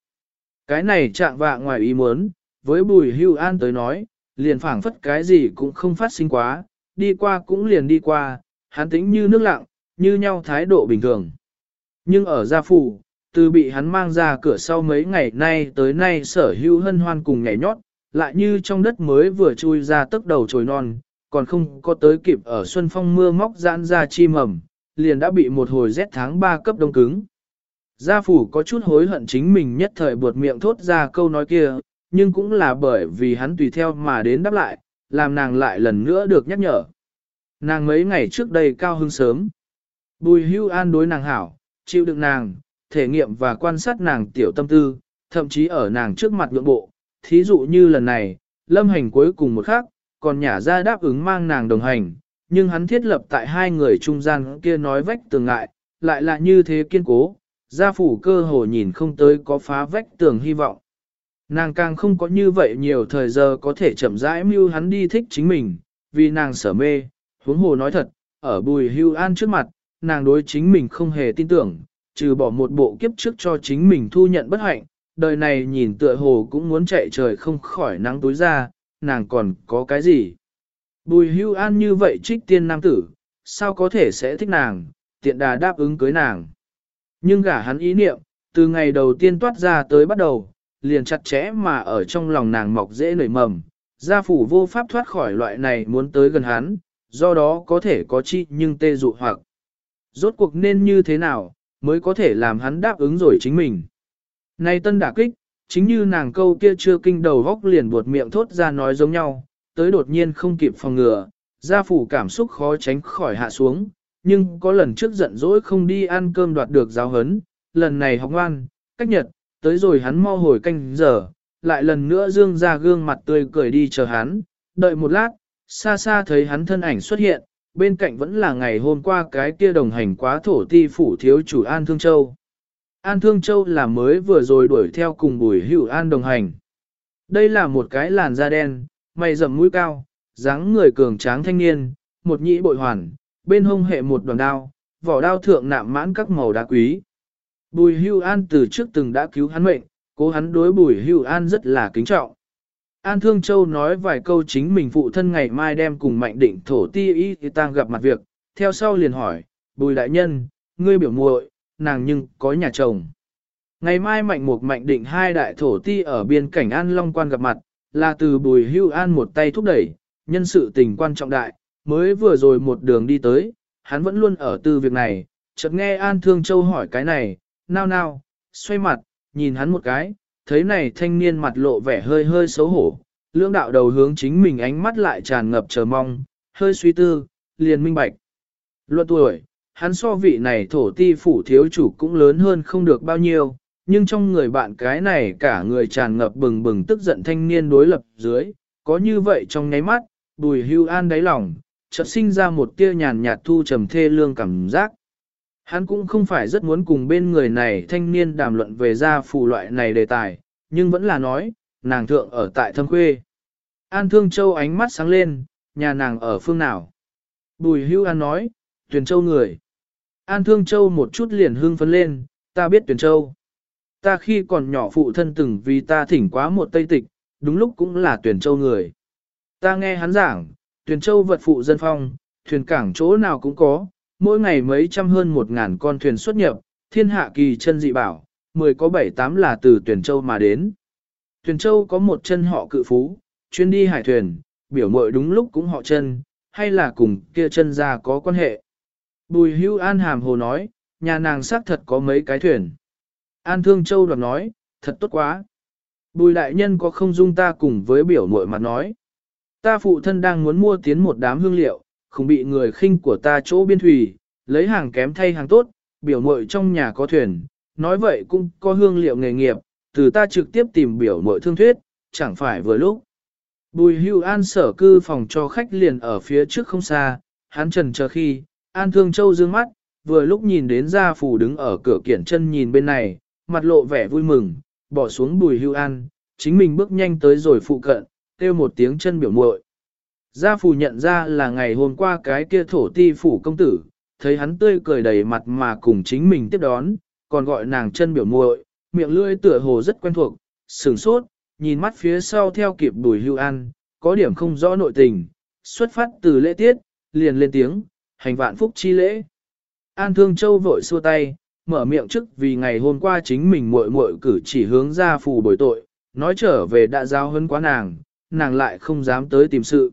Cái này chạm vạ ngoài ý muốn, với bùi hưu an tới nói, liền phảng phất cái gì cũng không phát sinh quá, đi qua cũng liền đi qua, hắn tính như nước lặng, như nhau thái độ bình thường. Nhưng ở gia phủ, từ bị hắn mang ra cửa sau mấy ngày nay tới nay sở hữu hân hoan cùng nhảy nhót, lại như trong đất mới vừa chui ra tức đầu trồi non, còn không có tới kịp ở xuân phong mưa móc giãn ra chi mầm, liền đã bị một hồi rét tháng 3 cấp đông cứng. Gia phủ có chút hối hận chính mình nhất thời buột miệng thốt ra câu nói kia, nhưng cũng là bởi vì hắn tùy theo mà đến đáp lại, làm nàng lại lần nữa được nhắc nhở. Nàng mấy ngày trước đây cao hứng sớm. Bùi hưu an đối nàng hảo, chịu đựng nàng, thể nghiệm và quan sát nàng tiểu tâm tư, thậm chí ở nàng trước mặt ngưỡng bộ. Thí dụ như lần này, lâm hành cuối cùng một khắc, còn nhả ra đáp ứng mang nàng đồng hành, nhưng hắn thiết lập tại hai người trung gian kia nói vách tường ngại, lại là như thế kiên cố, gia phủ cơ hồ nhìn không tới có phá vách tường hy vọng. Nàng càng không có như vậy nhiều thời giờ có thể chậm rãi mưu hắn đi thích chính mình, vì nàng sở mê, huống hồ nói thật, ở bùi hưu an trước mặt, nàng đối chính mình không hề tin tưởng, trừ bỏ một bộ kiếp trước cho chính mình thu nhận bất hạnh, đời này nhìn tựa hồ cũng muốn chạy trời không khỏi nắng tối ra, nàng còn có cái gì. Bùi hưu an như vậy trích tiên nam tử, sao có thể sẽ thích nàng, tiện đà đáp ứng cưới nàng. Nhưng gả hắn ý niệm, từ ngày đầu tiên toát ra tới bắt đầu, liền chặt chẽ mà ở trong lòng nàng mọc dễ nảy mầm, gia phủ vô pháp thoát khỏi loại này muốn tới gần hắn, do đó có thể có chi nhưng tê dụ hoặc. Rốt cuộc nên như thế nào, mới có thể làm hắn đáp ứng rồi chính mình. Này tân đả kích, chính như nàng câu kia chưa kinh đầu góc liền buột miệng thốt ra nói giống nhau, tới đột nhiên không kịp phòng ngừa, gia phủ cảm xúc khó tránh khỏi hạ xuống, nhưng có lần trước giận dỗi không đi ăn cơm đoạt được giáo hấn, lần này học ngoan, cách nhật, tới rồi hắn mau hồi canh giờ, lại lần nữa dương ra gương mặt tươi cười đi chờ hắn, đợi một lát, xa xa thấy hắn thân ảnh xuất hiện, bên cạnh vẫn là ngày hôm qua cái kia đồng hành quá thổ ti phủ thiếu chủ An Thương Châu. An Thương Châu là mới vừa rồi đuổi theo cùng bùi hữu An đồng hành. Đây là một cái làn da đen, mày rậm mũi cao, dáng người cường tráng thanh niên, một nhĩ bội hoàn, bên hông hệ một đoàn đao, vỏ đao thượng nạm mãn các màu đá quý. Bùi hưu an từ trước từng đã cứu hắn mệnh, cố hắn đối bùi hưu an rất là kính trọng. An Thương Châu nói vài câu chính mình phụ thân ngày mai đem cùng mạnh định thổ ti y thì tang gặp mặt việc, theo sau liền hỏi, bùi đại nhân, ngươi biểu muội, nàng nhưng có nhà chồng. Ngày mai mạnh mục mạnh định hai đại thổ ti ở biên cảnh An Long Quan gặp mặt, là từ bùi hưu an một tay thúc đẩy, nhân sự tình quan trọng đại, mới vừa rồi một đường đi tới, hắn vẫn luôn ở tư việc này, chợt nghe An Thương Châu hỏi cái này, nao nao, xoay mặt, nhìn hắn một cái, thấy này thanh niên mặt lộ vẻ hơi hơi xấu hổ, lưỡng đạo đầu hướng chính mình ánh mắt lại tràn ngập chờ mong, hơi suy tư, liền minh bạch. Luận tuổi, hắn so vị này thổ ti phủ thiếu chủ cũng lớn hơn không được bao nhiêu, nhưng trong người bạn cái này cả người tràn ngập bừng bừng tức giận thanh niên đối lập dưới, có như vậy trong nháy mắt, bùi hưu an đáy lòng, chợt sinh ra một tia nhàn nhạt thu trầm thê lương cảm giác. Hắn cũng không phải rất muốn cùng bên người này thanh niên đàm luận về gia phù loại này đề tài, nhưng vẫn là nói, nàng thượng ở tại thâm khuê. An Thương Châu ánh mắt sáng lên, nhà nàng ở phương nào? Bùi hưu an nói, tuyển châu người. An Thương Châu một chút liền hưng phấn lên, ta biết tuyển châu. Ta khi còn nhỏ phụ thân từng vì ta thỉnh quá một tây tịch, đúng lúc cũng là tuyển châu người. Ta nghe hắn giảng, thuyền châu vật phụ dân phong, thuyền cảng chỗ nào cũng có, mỗi ngày mấy trăm hơn một ngàn con thuyền xuất nhập, thiên hạ kỳ chân dị bảo, mười có bảy tám là từ tuyển châu mà đến. Tuyển châu có một chân họ cự phú, chuyên đi hải thuyền, biểu mội đúng lúc cũng họ chân, hay là cùng kia chân ra có quan hệ. Bùi hưu an hàm hồ nói, nhà nàng xác thật có mấy cái thuyền. An Thương Châu đoạt nói, thật tốt quá. Bùi đại nhân có không dung ta cùng với biểu mội mặt nói. Ta phụ thân đang muốn mua tiến một đám hương liệu, không bị người khinh của ta chỗ biên thủy, lấy hàng kém thay hàng tốt, biểu mội trong nhà có thuyền, nói vậy cũng có hương liệu nghề nghiệp, từ ta trực tiếp tìm biểu mội thương thuyết, chẳng phải vừa lúc. Bùi hưu an sở cư phòng cho khách liền ở phía trước không xa, hắn trần chờ khi, an thương châu dương mắt, vừa lúc nhìn đến gia phủ đứng ở cửa kiển chân nhìn bên này, mặt lộ vẻ vui mừng, bỏ xuống bùi hưu an, chính mình bước nhanh tới rồi phụ cận, kêu một tiếng chân biểu muội. Gia phủ nhận ra là ngày hôm qua cái kia thổ ti phủ công tử, thấy hắn tươi cười đầy mặt mà cùng chính mình tiếp đón, còn gọi nàng chân biểu muội, miệng lưỡi tựa hồ rất quen thuộc, sửng sốt, nhìn mắt phía sau theo kịp bùi hưu an, có điểm không rõ nội tình, xuất phát từ lễ tiết, liền lên tiếng, hành vạn phúc chi lễ. An Thương Châu vội xua tay, mở miệng trước vì ngày hôm qua chính mình muội muội cử chỉ hướng ra phù bồi tội, nói trở về đã giao hơn quá nàng, nàng lại không dám tới tìm sự.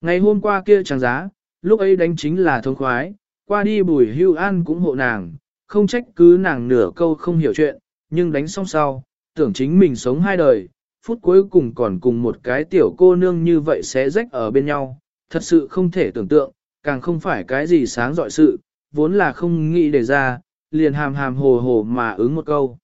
Ngày hôm qua kia chẳng giá, lúc ấy đánh chính là thông khoái, qua đi bùi hưu an cũng hộ nàng, không trách cứ nàng nửa câu không hiểu chuyện, nhưng đánh xong sau, tưởng chính mình sống hai đời, phút cuối cùng còn cùng một cái tiểu cô nương như vậy sẽ rách ở bên nhau, thật sự không thể tưởng tượng, càng không phải cái gì sáng dọi sự, vốn là không nghĩ để ra, liền hàm hàm hồ hồ mà ứng một câu.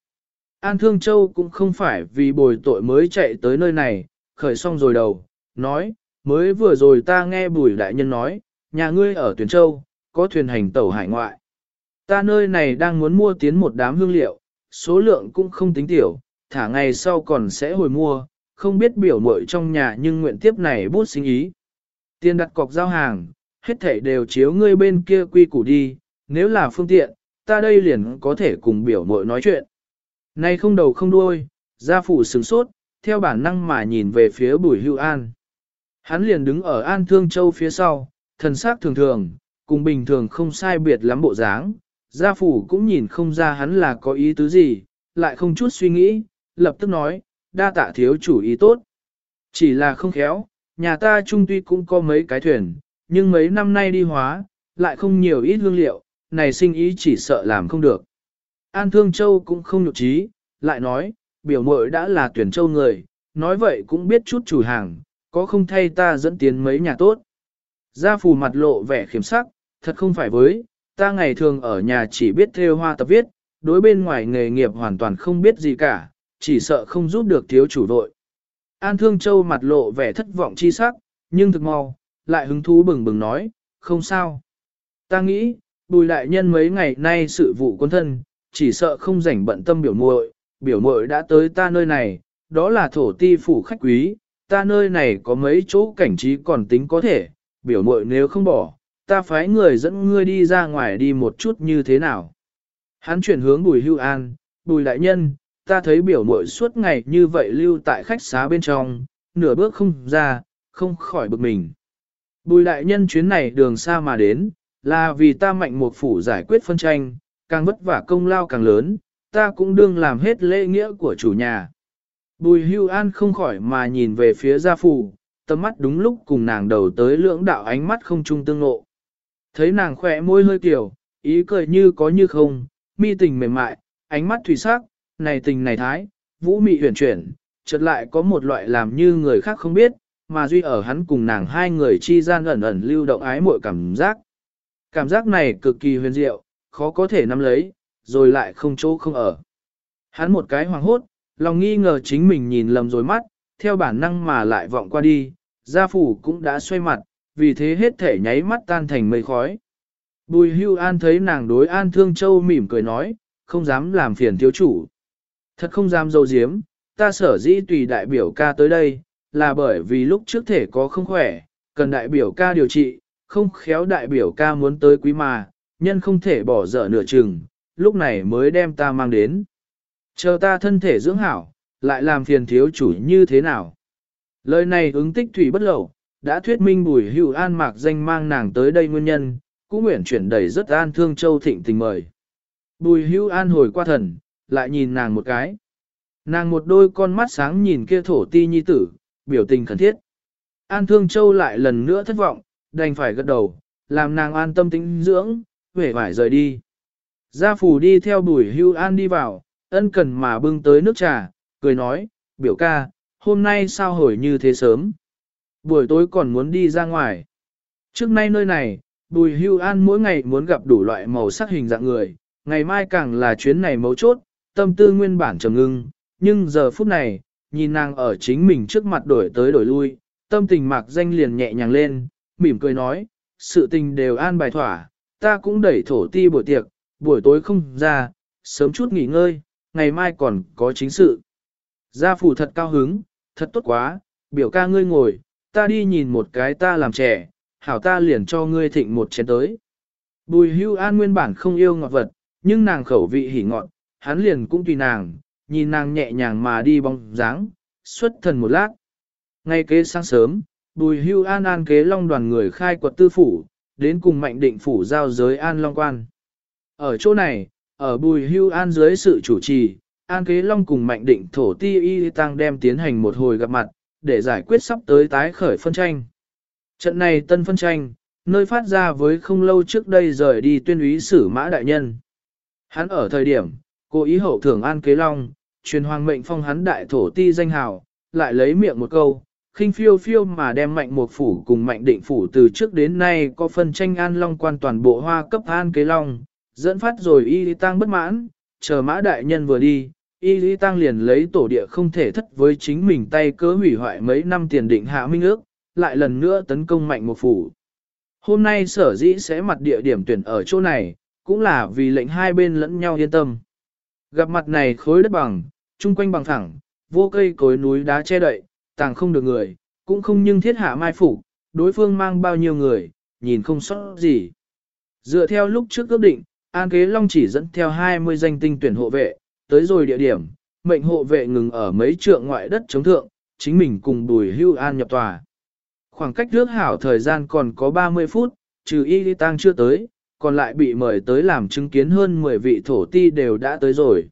An Thương Châu cũng không phải vì bồi tội mới chạy tới nơi này, khởi xong rồi đầu, nói, mới vừa rồi ta nghe bùi đại nhân nói, nhà ngươi ở Tuyền Châu, có thuyền hành tàu hải ngoại. Ta nơi này đang muốn mua tiến một đám hương liệu, số lượng cũng không tính tiểu, thả ngày sau còn sẽ hồi mua, không biết biểu mội trong nhà nhưng nguyện tiếp này bút sinh ý. Tiền đặt cọc giao hàng, hết thảy đều chiếu ngươi bên kia quy củ đi, nếu là phương tiện, ta đây liền có thể cùng biểu mội nói chuyện. Nay không đầu không đuôi, gia phủ sừng sốt, theo bản năng mà nhìn về phía bùi hưu an. Hắn liền đứng ở an thương châu phía sau, thần sắc thường thường, cùng bình thường không sai biệt lắm bộ dáng. Gia phủ cũng nhìn không ra hắn là có ý tứ gì, lại không chút suy nghĩ, lập tức nói, đa tạ thiếu chủ ý tốt. Chỉ là không khéo, nhà ta trung tuy cũng có mấy cái thuyền, nhưng mấy năm nay đi hóa, lại không nhiều ít lương liệu, này sinh ý chỉ sợ làm không được. An Thương Châu cũng không nhục trí, lại nói, biểu mội đã là tuyển châu người, nói vậy cũng biết chút chủ hàng, có không thay ta dẫn tiến mấy nhà tốt. Gia phù mặt lộ vẻ khiếm sắc, thật không phải với, ta ngày thường ở nhà chỉ biết theo hoa tập viết, đối bên ngoài nghề nghiệp hoàn toàn không biết gì cả, chỉ sợ không giúp được thiếu chủ đội. An Thương Châu mặt lộ vẻ thất vọng chi sắc, nhưng thực mau, lại hứng thú bừng bừng nói, không sao. Ta nghĩ, bùi đại nhân mấy ngày nay sự vụ quân thân, chỉ sợ không rảnh bận tâm biểu muội, biểu mội đã tới ta nơi này, đó là thổ ti phủ khách quý, ta nơi này có mấy chỗ cảnh trí còn tính có thể, biểu mội nếu không bỏ, ta phái người dẫn ngươi đi ra ngoài đi một chút như thế nào. Hắn chuyển hướng bùi hưu an, bùi đại nhân, ta thấy biểu mội suốt ngày như vậy lưu tại khách xá bên trong, nửa bước không ra, không khỏi bực mình. Bùi đại nhân chuyến này đường xa mà đến, là vì ta mạnh một phủ giải quyết phân tranh, càng vất vả công lao càng lớn, ta cũng đương làm hết lễ nghĩa của chủ nhà. Bùi hưu an không khỏi mà nhìn về phía gia phủ, tầm mắt đúng lúc cùng nàng đầu tới lưỡng đạo ánh mắt không chung tương ngộ. Thấy nàng khỏe môi hơi kiểu, ý cười như có như không, mi tình mềm mại, ánh mắt thủy sắc, này tình này thái, vũ mị huyền chuyển, chợt lại có một loại làm như người khác không biết, mà duy ở hắn cùng nàng hai người chi gian ẩn ẩn lưu động ái muội cảm giác. Cảm giác này cực kỳ huyền diệu, khó có thể nắm lấy, rồi lại không chỗ không ở. Hắn một cái hoàng hốt, lòng nghi ngờ chính mình nhìn lầm rồi mắt, theo bản năng mà lại vọng qua đi, gia phủ cũng đã xoay mặt, vì thế hết thể nháy mắt tan thành mây khói. Bùi hưu an thấy nàng đối an thương châu mỉm cười nói, không dám làm phiền thiếu chủ. Thật không dám dâu diếm, ta sở dĩ tùy đại biểu ca tới đây, là bởi vì lúc trước thể có không khỏe, cần đại biểu ca điều trị, không khéo đại biểu ca muốn tới quý mà, nhân không thể bỏ dở nửa chừng, lúc này mới đem ta mang đến. Chờ ta thân thể dưỡng hảo, lại làm phiền thiếu chủ như thế nào. Lời này ứng tích thủy bất lậu, đã thuyết minh bùi hữu an mạc danh mang nàng tới đây nguyên nhân, cũng nguyện chuyển đầy rất an thương châu thịnh tình mời. Bùi hữu an hồi qua thần, lại nhìn nàng một cái. Nàng một đôi con mắt sáng nhìn kia thổ ti nhi tử, biểu tình khẩn thiết. An thương châu lại lần nữa thất vọng, đành phải gật đầu, làm nàng an tâm tĩnh dưỡng, vẻ vải rời đi. Gia phủ đi theo bùi hưu an đi vào, ân cần mà bưng tới nước trà, cười nói, biểu ca, hôm nay sao hồi như thế sớm. Buổi tối còn muốn đi ra ngoài. Trước nay nơi này, bùi hưu an mỗi ngày muốn gặp đủ loại màu sắc hình dạng người, ngày mai càng là chuyến này mấu chốt, tâm tư nguyên bản trầm ngưng, nhưng giờ phút này, nhìn nàng ở chính mình trước mặt đổi tới đổi lui, tâm tình mạc danh liền nhẹ nhàng lên, mỉm cười nói, sự tình đều an bài thỏa, ta cũng đẩy thổ ti buổi tiệc, buổi tối không ra, sớm chút nghỉ ngơi, ngày mai còn có chính sự. Gia phủ thật cao hứng, thật tốt quá, biểu ca ngươi ngồi, ta đi nhìn một cái ta làm trẻ, hảo ta liền cho ngươi thịnh một chén tới. Bùi hưu an nguyên bản không yêu ngọt vật, nhưng nàng khẩu vị hỉ ngọt, hắn liền cũng tùy nàng, nhìn nàng nhẹ nhàng mà đi bóng dáng, xuất thần một lát. Ngay kế sáng sớm, bùi hưu an an kế long đoàn người khai quật tư phủ, đến cùng mạnh định phủ giao giới an long quan. Ở chỗ này, ở bùi hưu an dưới sự chủ trì, an kế long cùng mạnh định thổ ti y tăng đem tiến hành một hồi gặp mặt, để giải quyết sắp tới tái khởi phân tranh. Trận này tân phân tranh, nơi phát ra với không lâu trước đây rời đi tuyên úy sử mã đại nhân. Hắn ở thời điểm, cố ý hậu thưởng an kế long, truyền hoàng mệnh phong hắn đại thổ ti danh hào, lại lấy miệng một câu, khinh phiêu phiêu mà đem mạnh một phủ cùng mạnh định phủ từ trước đến nay có phân tranh an long quan toàn bộ hoa cấp an kế long, dẫn phát rồi y lý tăng bất mãn, chờ mã đại nhân vừa đi, y lý tăng liền lấy tổ địa không thể thất với chính mình tay cớ hủy hoại mấy năm tiền định hạ minh ước, lại lần nữa tấn công mạnh một phủ. Hôm nay sở dĩ sẽ mặt địa điểm tuyển ở chỗ này, cũng là vì lệnh hai bên lẫn nhau yên tâm. Gặp mặt này khối đất bằng, chung quanh bằng thẳng, vô cây cối núi đá che đậy, tàng không được người, cũng không nhưng thiết hạ mai phủ đối phương mang bao nhiêu người, nhìn không sót gì. Dựa theo lúc trước ước định, An Kế Long chỉ dẫn theo 20 danh tinh tuyển hộ vệ, tới rồi địa điểm, mệnh hộ vệ ngừng ở mấy trượng ngoại đất chống thượng, chính mình cùng Bùi Hưu An nhập tòa. Khoảng cách nước hảo thời gian còn có 30 phút, trừ y đi tăng chưa tới, còn lại bị mời tới làm chứng kiến hơn 10 vị thổ ti đều đã tới rồi.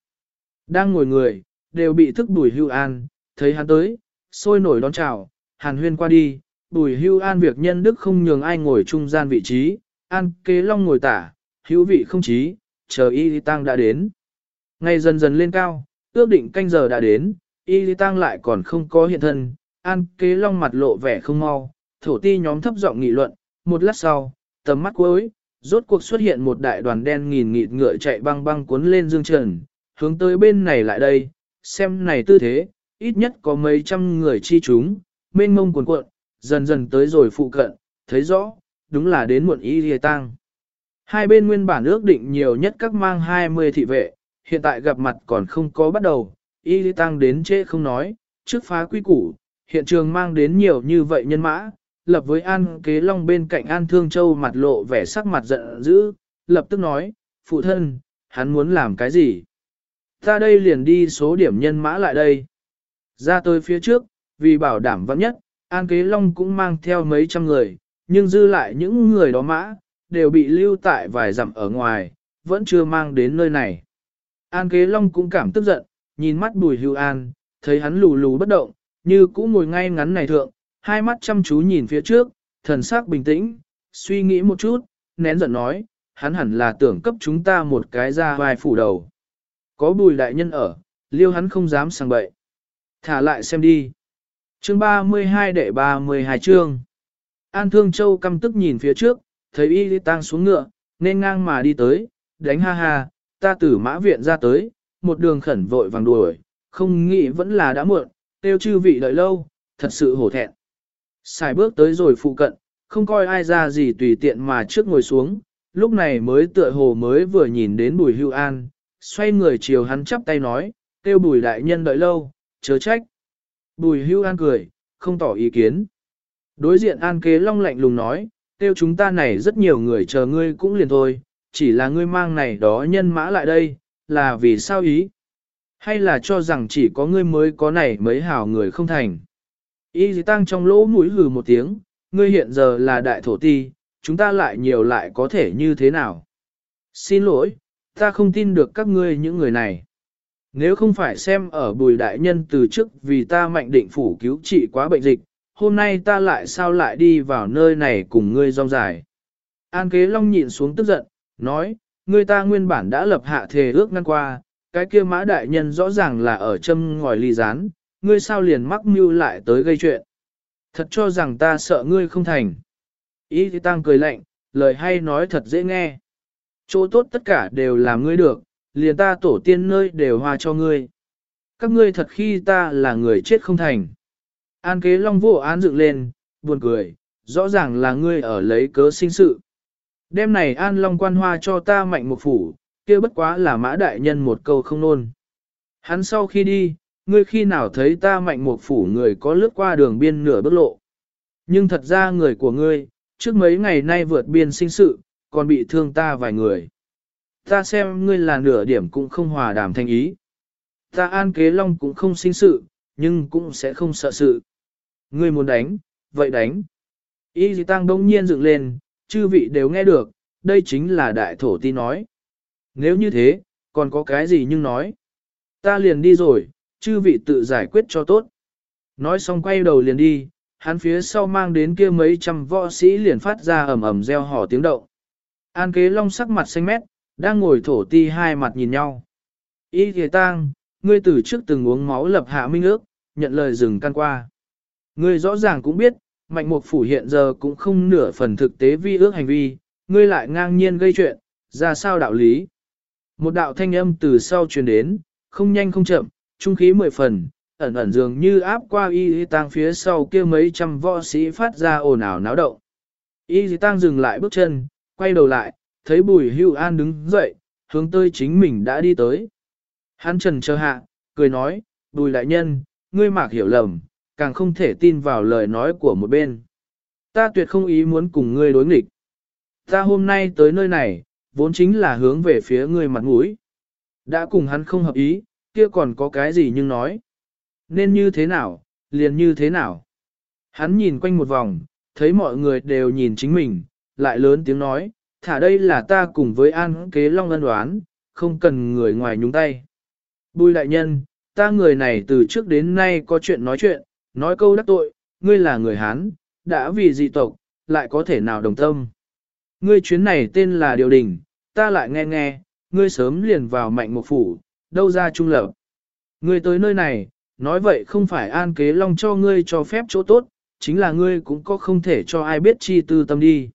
Đang ngồi người, đều bị thức Bùi Hưu An, thấy hắn tới, sôi nổi đón chào, hàn huyên qua đi, Bùi Hưu An việc nhân đức không nhường ai ngồi trung gian vị trí, An kế long ngồi tả, hữu vị không chí, chờ y tăng đã đến. Ngày dần dần lên cao, ước định canh giờ đã đến, y tăng lại còn không có hiện thân, an kế long mặt lộ vẻ không mau, thổ ti nhóm thấp giọng nghị luận, một lát sau, tầm mắt cuối, rốt cuộc xuất hiện một đại đoàn đen nghìn nghịt ngựa chạy băng băng cuốn lên dương trần, hướng tới bên này lại đây, xem này tư thế, ít nhất có mấy trăm người chi chúng, mênh mông cuồn cuộn, dần dần tới rồi phụ cận, thấy rõ, đúng là đến muộn y lìa tăng. Hai bên nguyên bản ước định nhiều nhất các mang 20 thị vệ, hiện tại gặp mặt còn không có bắt đầu, y lý tăng đến trễ không nói, trước phá quy củ, hiện trường mang đến nhiều như vậy nhân mã, lập với An Kế Long bên cạnh An Thương Châu mặt lộ vẻ sắc mặt giận dữ, lập tức nói, phụ thân, hắn muốn làm cái gì? Ta đây liền đi số điểm nhân mã lại đây. Ra tới phía trước, vì bảo đảm vắng nhất, An Kế Long cũng mang theo mấy trăm người, nhưng dư lại những người đó mã, đều bị lưu tại vài dặm ở ngoài, vẫn chưa mang đến nơi này. An Kế Long cũng cảm tức giận, nhìn mắt bùi hưu an, thấy hắn lù lù bất động, như cũ ngồi ngay ngắn này thượng, hai mắt chăm chú nhìn phía trước, thần sắc bình tĩnh, suy nghĩ một chút, nén giận nói, hắn hẳn là tưởng cấp chúng ta một cái ra vai phủ đầu. Có bùi đại nhân ở, liêu hắn không dám sang bậy. Thả lại xem đi. Chương 32 đệ 32 chương. An Thương Châu căm tức nhìn phía trước, thấy y đi tang xuống ngựa, nên ngang mà đi tới, đánh ha ha, ta từ mã viện ra tới, một đường khẩn vội vàng đuổi, không nghĩ vẫn là đã muộn, tiêu chư vị đợi lâu, thật sự hổ thẹn. Xài bước tới rồi phụ cận, không coi ai ra gì tùy tiện mà trước ngồi xuống, lúc này mới tựa hồ mới vừa nhìn đến bùi hưu an, xoay người chiều hắn chắp tay nói, tiêu bùi đại nhân đợi lâu, chớ trách. Bùi hưu an cười, không tỏ ý kiến. Đối diện an kế long lạnh lùng nói, tiêu chúng ta này rất nhiều người chờ ngươi cũng liền thôi, chỉ là ngươi mang này đó nhân mã lại đây, là vì sao ý? Hay là cho rằng chỉ có ngươi mới có này mấy hảo người không thành? Y dì tăng trong lỗ mũi hừ một tiếng, ngươi hiện giờ là đại thổ ti, chúng ta lại nhiều lại có thể như thế nào? Xin lỗi, ta không tin được các ngươi những người này. Nếu không phải xem ở bùi đại nhân từ trước vì ta mạnh định phủ cứu trị quá bệnh dịch, hôm nay ta lại sao lại đi vào nơi này cùng ngươi rong dài. An kế long nhịn xuống tức giận, nói, ngươi ta nguyên bản đã lập hạ thề ước ngăn qua, cái kia mã đại nhân rõ ràng là ở châm ngòi ly rán, ngươi sao liền mắc mưu lại tới gây chuyện. Thật cho rằng ta sợ ngươi không thành. Ý thì tăng cười lạnh, lời hay nói thật dễ nghe. Chỗ tốt tất cả đều là ngươi được, liền ta tổ tiên nơi đều hòa cho ngươi. Các ngươi thật khi ta là người chết không thành. An kế long vô án dựng lên, buồn cười, rõ ràng là ngươi ở lấy cớ sinh sự. Đêm này an long quan hoa cho ta mạnh một phủ, kia bất quá là mã đại nhân một câu không nôn. Hắn sau khi đi, ngươi khi nào thấy ta mạnh một phủ người có lướt qua đường biên nửa bước lộ. Nhưng thật ra người của ngươi, trước mấy ngày nay vượt biên sinh sự, còn bị thương ta vài người. Ta xem ngươi là nửa điểm cũng không hòa đàm thanh ý. Ta an kế long cũng không sinh sự, nhưng cũng sẽ không sợ sự. Ngươi muốn đánh, vậy đánh. Y dì tăng đông nhiên dựng lên, chư vị đều nghe được, đây chính là đại thổ ti nói. Nếu như thế, còn có cái gì nhưng nói. Ta liền đi rồi, chư vị tự giải quyết cho tốt. Nói xong quay đầu liền đi, hắn phía sau mang đến kia mấy trăm võ sĩ liền phát ra ầm ầm reo hò tiếng động. An kế long sắc mặt xanh mét, đang ngồi thổ ti hai mặt nhìn nhau. Y thề tang, ngươi từ trước từng uống máu lập hạ minh ước, nhận lời dừng can qua. Ngươi rõ ràng cũng biết, mạnh mục phủ hiện giờ cũng không nửa phần thực tế vi ước hành vi, ngươi lại ngang nhiên gây chuyện, ra sao đạo lý. Một đạo thanh âm từ sau truyền đến, không nhanh không chậm, trung khí mười phần, ẩn ẩn dường như áp qua y y tang phía sau kia mấy trăm võ sĩ phát ra ồn ào náo động. Y y tang dừng lại bước chân, quay đầu lại, thấy bùi hưu an đứng dậy, hướng tới chính mình đã đi tới. Hắn trần chờ hạ, cười nói, bùi đại nhân, ngươi mạc hiểu lầm, càng không thể tin vào lời nói của một bên. Ta tuyệt không ý muốn cùng ngươi đối nghịch. ta hôm nay tới nơi này, vốn chính là hướng về phía ngươi mặt mũi. Đã cùng hắn không hợp ý, kia còn có cái gì nhưng nói. Nên như thế nào, liền như thế nào. Hắn nhìn quanh một vòng, thấy mọi người đều nhìn chính mình, lại lớn tiếng nói, thả đây là ta cùng với an kế long ân đoán, không cần người ngoài nhúng tay. Bùi đại nhân, ta người này từ trước đến nay có chuyện nói chuyện, nói câu đắc tội, ngươi là người Hán, đã vì dị tộc, lại có thể nào đồng tâm. Ngươi chuyến này tên là Điều Đình, ta lại nghe nghe, ngươi sớm liền vào mạnh một phủ, đâu ra trung lập. Ngươi tới nơi này, nói vậy không phải an kế long cho ngươi cho phép chỗ tốt, chính là ngươi cũng có không thể cho ai biết chi tư tâm đi.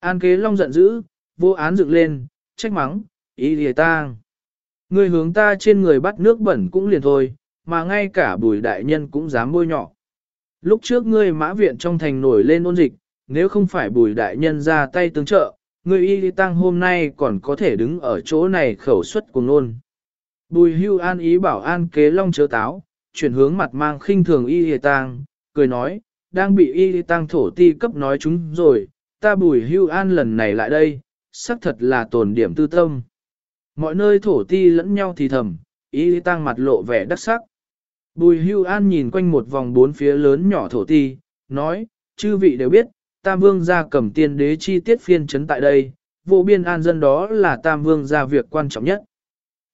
An kế long giận dữ, vô án dựng lên, trách mắng, ý lìa tang. Ngươi hướng ta trên người bắt nước bẩn cũng liền thôi, mà ngay cả bùi đại nhân cũng dám bôi nhọ. Lúc trước ngươi mã viện trong thành nổi lên ôn dịch, nếu không phải bùi đại nhân ra tay tương trợ, ngươi y tăng hôm nay còn có thể đứng ở chỗ này khẩu suất cùng nôn. Bùi hưu an ý bảo an kế long chớ táo, chuyển hướng mặt mang khinh thường y tăng, cười nói, đang bị y tăng thổ ti cấp nói chúng rồi, ta bùi hưu an lần này lại đây, xác thật là tổn điểm tư tâm. Mọi nơi thổ ti lẫn nhau thì thầm, y tăng mặt lộ vẻ đắc sắc. Bùi hưu an nhìn quanh một vòng bốn phía lớn nhỏ thổ ti, nói, chư vị đều biết, Tam Vương gia cầm tiên đế chi tiết phiên chấn tại đây, vô biên an dân đó là Tam Vương gia việc quan trọng nhất.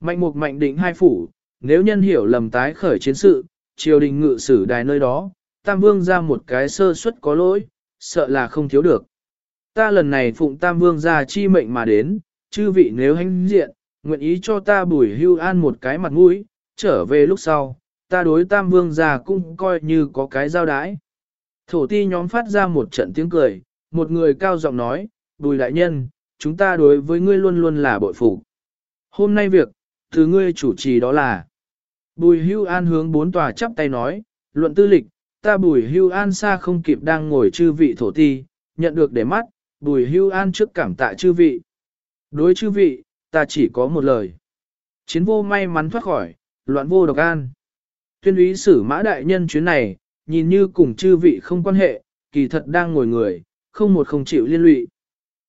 Mạnh mục mạnh định hai phủ, nếu nhân hiểu lầm tái khởi chiến sự, triều đình ngự sử đài nơi đó, Tam Vương gia một cái sơ suất có lỗi, sợ là không thiếu được. Ta lần này phụng Tam Vương gia chi mệnh mà đến, chư vị nếu hành diện, nguyện ý cho ta bùi hưu an một cái mặt mũi, trở về lúc sau, ta đối Tam Vương gia cũng coi như có cái giao đái. Thổ ti nhóm phát ra một trận tiếng cười, một người cao giọng nói, bùi đại nhân, chúng ta đối với ngươi luôn luôn là bội phục. Hôm nay việc, từ ngươi chủ trì đó là. Bùi hưu an hướng bốn tòa chắp tay nói, luận tư lịch, ta bùi hưu an xa không kịp đang ngồi chư vị thổ ti, nhận được để mắt, bùi hưu an trước cảm tạ chư vị. Đối chư vị, ta chỉ có một lời. Chiến vô may mắn thoát khỏi, loạn vô độc an. Tuyên úy sử mã đại nhân chuyến này, nhìn như cùng chư vị không quan hệ, kỳ thật đang ngồi người, không một không chịu liên lụy.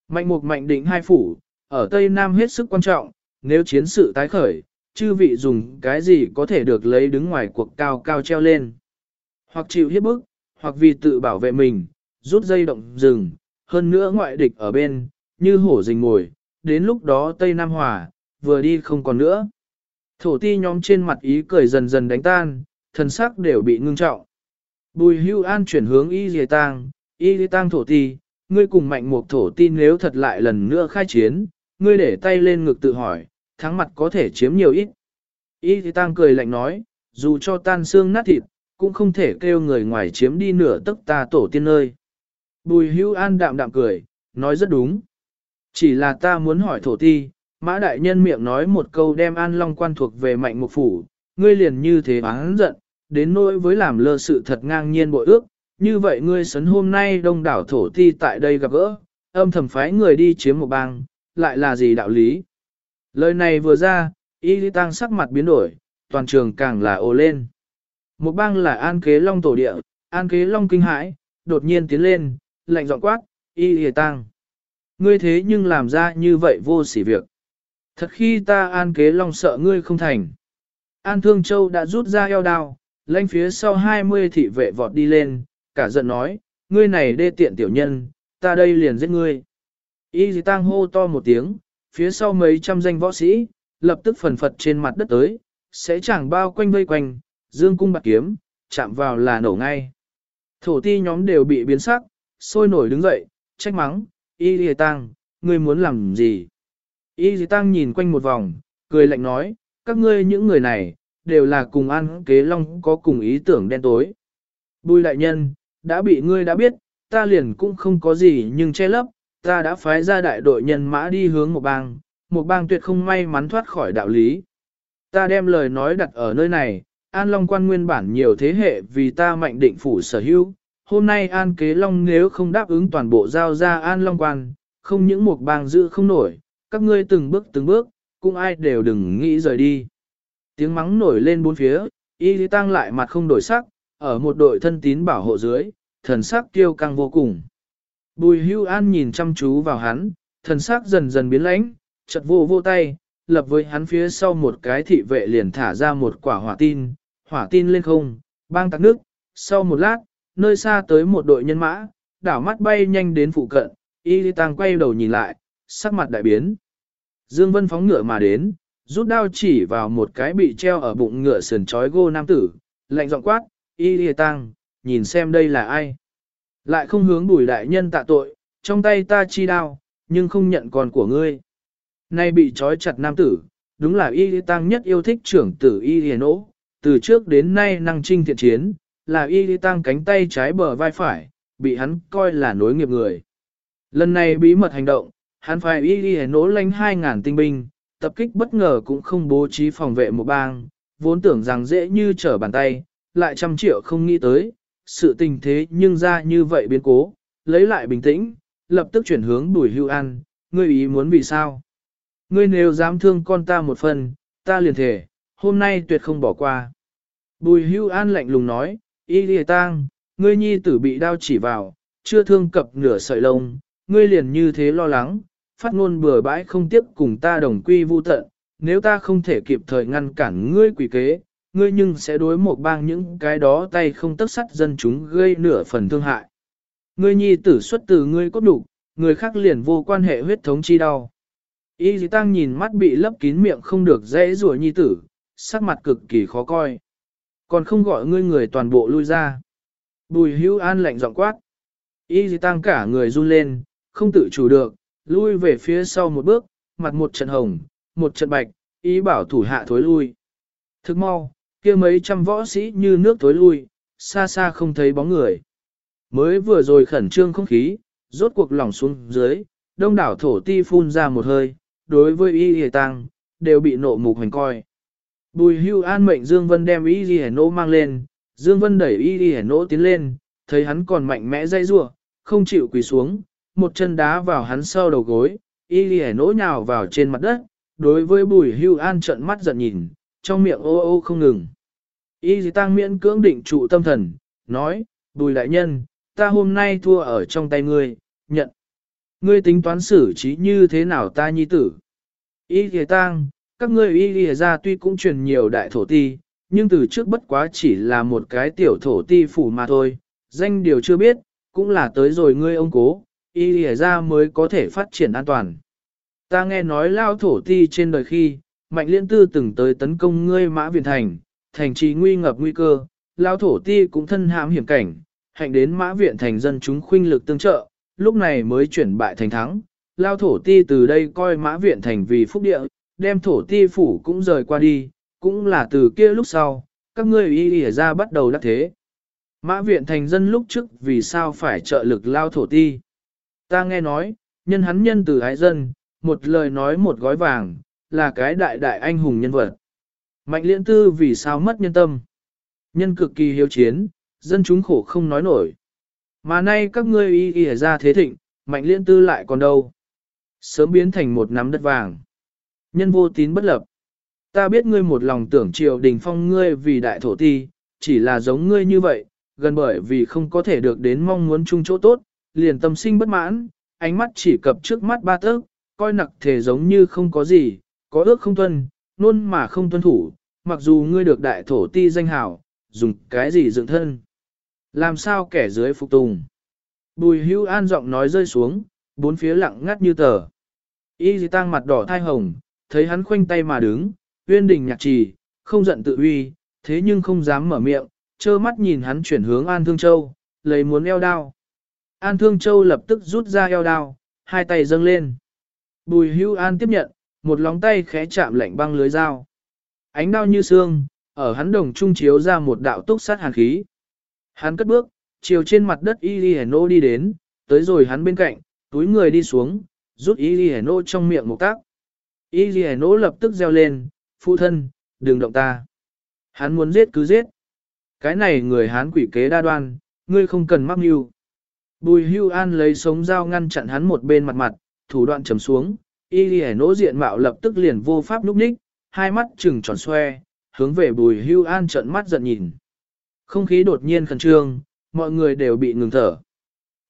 Mạnh mục mạnh định hai phủ, ở Tây Nam hết sức quan trọng, nếu chiến sự tái khởi, chư vị dùng cái gì có thể được lấy đứng ngoài cuộc cao cao treo lên. Hoặc chịu hiếp bức, hoặc vì tự bảo vệ mình, rút dây động rừng, hơn nữa ngoại địch ở bên, như hổ rình ngồi, đến lúc đó Tây Nam Hòa, vừa đi không còn nữa. Thổ ti nhóm trên mặt ý cười dần dần đánh tan, thần sắc đều bị ngưng trọng. Bùi hưu an chuyển hướng y dì tang, y dì tang thổ ti, ngươi cùng mạnh mục thổ ti nếu thật lại lần nữa khai chiến, ngươi để tay lên ngực tự hỏi, thắng mặt có thể chiếm nhiều ít. Y dì tang cười lạnh nói, dù cho tan xương nát thịt, cũng không thể kêu người ngoài chiếm đi nửa tức ta tổ tiên ơi. Bùi hưu an đạm đạm cười, nói rất đúng. Chỉ là ta muốn hỏi thổ ti, mã đại nhân miệng nói một câu đem an long quan thuộc về mạnh mục phủ, ngươi liền như thế bán giận, đến nỗi với làm lơ sự thật ngang nhiên bội ước, như vậy ngươi sấn hôm nay đông đảo thổ ti tại đây gặp gỡ, âm thầm phái người đi chiếm một bang, lại là gì đạo lý? Lời này vừa ra, y lý tăng sắc mặt biến đổi, toàn trường càng là ồ lên. Một bang là an kế long tổ địa, an kế long kinh hãi, đột nhiên tiến lên, lạnh giọng quát, y lý tăng. Ngươi thế nhưng làm ra như vậy vô sỉ việc. Thật khi ta an kế long sợ ngươi không thành. An Thương Châu đã rút ra eo đao, lanh phía sau 20 thị vệ vọt đi lên, cả giận nói, ngươi này đê tiện tiểu nhân, ta đây liền giết ngươi. Y dì tang hô to một tiếng, phía sau mấy trăm danh võ sĩ, lập tức phần phật trên mặt đất tới, sẽ chẳng bao quanh vây quanh, dương cung bạc kiếm, chạm vào là nổ ngay. Thổ ti nhóm đều bị biến sắc, sôi nổi đứng dậy, trách mắng, y dì tang, ngươi muốn làm gì? Y dì Tăng nhìn quanh một vòng, cười lạnh nói, các ngươi những người này, đều là cùng ăn kế long có cùng ý tưởng đen tối. Bùi đại nhân, đã bị ngươi đã biết, ta liền cũng không có gì nhưng che lấp, ta đã phái ra đại đội nhân mã đi hướng một bang, một bang tuyệt không may mắn thoát khỏi đạo lý. Ta đem lời nói đặt ở nơi này, An Long quan nguyên bản nhiều thế hệ vì ta mạnh định phủ sở hữu, hôm nay An Kế Long nếu không đáp ứng toàn bộ giao ra An Long quan, không những một bang giữ không nổi, các ngươi từng bước từng bước, cũng ai đều đừng nghĩ rời đi. Tiếng mắng nổi lên bốn phía, y lý tăng lại mặt không đổi sắc, ở một đội thân tín bảo hộ dưới, thần sắc tiêu căng vô cùng. Bùi hưu an nhìn chăm chú vào hắn, thần sắc dần dần biến lãnh, chật vô vô tay, lập với hắn phía sau một cái thị vệ liền thả ra một quả hỏa tin, hỏa tin lên không, bang tắc nước, sau một lát, nơi xa tới một đội nhân mã, đảo mắt bay nhanh đến phụ cận, y lý tăng quay đầu nhìn lại, sắc mặt đại biến. Dương Vân phóng ngựa mà đến, rút đao chỉ vào một cái bị treo ở bụng ngựa sườn chói gô nam tử, lạnh giọng quát, y lý tăng, nhìn xem đây là ai. Lại không hướng bùi đại nhân tạ tội, trong tay ta chi đao, nhưng không nhận còn của ngươi. Nay bị trói chặt nam tử, đúng là y lý tăng nhất yêu thích trưởng tử y lý nỗ, từ trước đến nay năng trinh thiện chiến, là y lý tăng cánh tay trái bờ vai phải, bị hắn coi là nối nghiệp người. Lần này bí mật hành động, hắn phải y lý nỗ lánh 2.000 tinh binh, tập kích bất ngờ cũng không bố trí phòng vệ một bang, vốn tưởng rằng dễ như trở bàn tay, lại trăm triệu không nghĩ tới, sự tình thế nhưng ra như vậy biến cố, lấy lại bình tĩnh, lập tức chuyển hướng bùi hưu an, ngươi ý muốn vì sao? Ngươi nếu dám thương con ta một phần, ta liền thể, hôm nay tuyệt không bỏ qua. Bùi hưu an lạnh lùng nói, y lìa tang, ngươi nhi tử bị đao chỉ vào, chưa thương cập nửa sợi lông, ngươi liền như thế lo lắng, phát ngôn bừa bãi không tiếp cùng ta đồng quy vu tận, nếu ta không thể kịp thời ngăn cản ngươi quỷ kế, ngươi nhưng sẽ đối một bang những cái đó tay không tất sắt dân chúng gây nửa phần thương hại. Ngươi nhi tử xuất từ ngươi cốt đủ, người khác liền vô quan hệ huyết thống chi đau. Y dì tăng nhìn mắt bị lấp kín miệng không được dễ rủa nhi tử, sắc mặt cực kỳ khó coi. Còn không gọi ngươi người toàn bộ lui ra. Bùi hữu an lạnh giọng quát. Y dì tăng cả người run lên, không tự chủ được, lui về phía sau một bước, mặt một trận hồng, một trận bạch, ý bảo thủ hạ thối lui. Thức mau, kia mấy trăm võ sĩ như nước thối lui, xa xa không thấy bóng người. Mới vừa rồi khẩn trương không khí, rốt cuộc lỏng xuống dưới, đông đảo thổ ti phun ra một hơi, đối với y hề tăng, đều bị nộ mục hành coi. Bùi hưu an mệnh Dương Vân đem y hề nỗ mang lên, Dương Vân đẩy y hề nỗ tiến lên, thấy hắn còn mạnh mẽ dây rua, không chịu quỳ xuống, một chân đá vào hắn sau đầu gối, y lì nỗ nhào vào trên mặt đất, đối với bùi hưu an trận mắt giận nhìn, trong miệng ô ô không ngừng. Y dì tăng miễn cưỡng định trụ tâm thần, nói, bùi đại nhân, ta hôm nay thua ở trong tay ngươi, nhận. Ngươi tính toán xử trí như thế nào ta nhi tử? Y dì tăng, các ngươi y dì ra tuy cũng truyền nhiều đại thổ ti, nhưng từ trước bất quá chỉ là một cái tiểu thổ ti phủ mà thôi, danh điều chưa biết, cũng là tới rồi ngươi ông cố, y lìa ra mới có thể phát triển an toàn. Ta nghe nói lao thổ ti trên đời khi, mạnh liên tư từng tới tấn công ngươi mã viện thành, thành trì nguy ngập nguy cơ, lao thổ ti cũng thân hãm hiểm cảnh, hạnh đến mã viện thành dân chúng khuynh lực tương trợ, lúc này mới chuyển bại thành thắng. Lao thổ ti từ đây coi mã viện thành vì phúc địa, đem thổ ti phủ cũng rời qua đi, cũng là từ kia lúc sau, các ngươi y y ra bắt đầu đắc thế. Mã viện thành dân lúc trước vì sao phải trợ lực lao thổ ti. Ta nghe nói, nhân hắn nhân từ ái dân, một lời nói một gói vàng, là cái đại đại anh hùng nhân vật. Mạnh liên tư vì sao mất nhân tâm. Nhân cực kỳ hiếu chiến, dân chúng khổ không nói nổi. Mà nay các ngươi y y ra thế thịnh, mạnh liên tư lại còn đâu. Sớm biến thành một nắm đất vàng. Nhân vô tín bất lập. Ta biết ngươi một lòng tưởng triều đình phong ngươi vì đại thổ ti, chỉ là giống ngươi như vậy, gần bởi vì không có thể được đến mong muốn chung chỗ tốt, liền tâm sinh bất mãn, ánh mắt chỉ cập trước mắt ba tấc, coi nặc thể giống như không có gì, có ước không tuân, nôn mà không tuân thủ, mặc dù ngươi được đại thổ ti danh hào, dùng cái gì dựng thân. Làm sao kẻ dưới phục tùng. Bùi hưu an giọng nói rơi xuống, bốn phía lặng ngắt như tờ. Y dì tăng mặt đỏ thai hồng, thấy hắn khoanh tay mà đứng, uyên đình nhạc trì, không giận tự uy, thế nhưng không dám mở miệng, trơ mắt nhìn hắn chuyển hướng An Thương Châu, lấy muốn eo đao. An Thương Châu lập tức rút ra eo đao, hai tay dâng lên. Bùi hưu an tiếp nhận, một lóng tay khẽ chạm lạnh băng lưới dao. Ánh đao như xương, ở hắn đồng trung chiếu ra một đạo túc sát hàn khí. Hắn cất bước, chiều trên mặt đất Y Li Nô đi đến, tới rồi hắn bên cạnh, túi người đi xuống, rút Y Li Nô trong miệng một tác. Y Li Nô lập tức reo lên, phụ thân, đừng động ta. Hắn muốn giết cứ giết. Cái này người hán quỷ kế đa đoan, ngươi không cần mắc mưu. Bùi hưu an lấy sống dao ngăn chặn hắn một bên mặt mặt, thủ đoạn chấm xuống, y lì nỗ diện mạo lập tức liền vô pháp núp ních, hai mắt trừng tròn xoe, hướng về bùi hưu an trận mắt giận nhìn. Không khí đột nhiên khẩn trương, mọi người đều bị ngừng thở.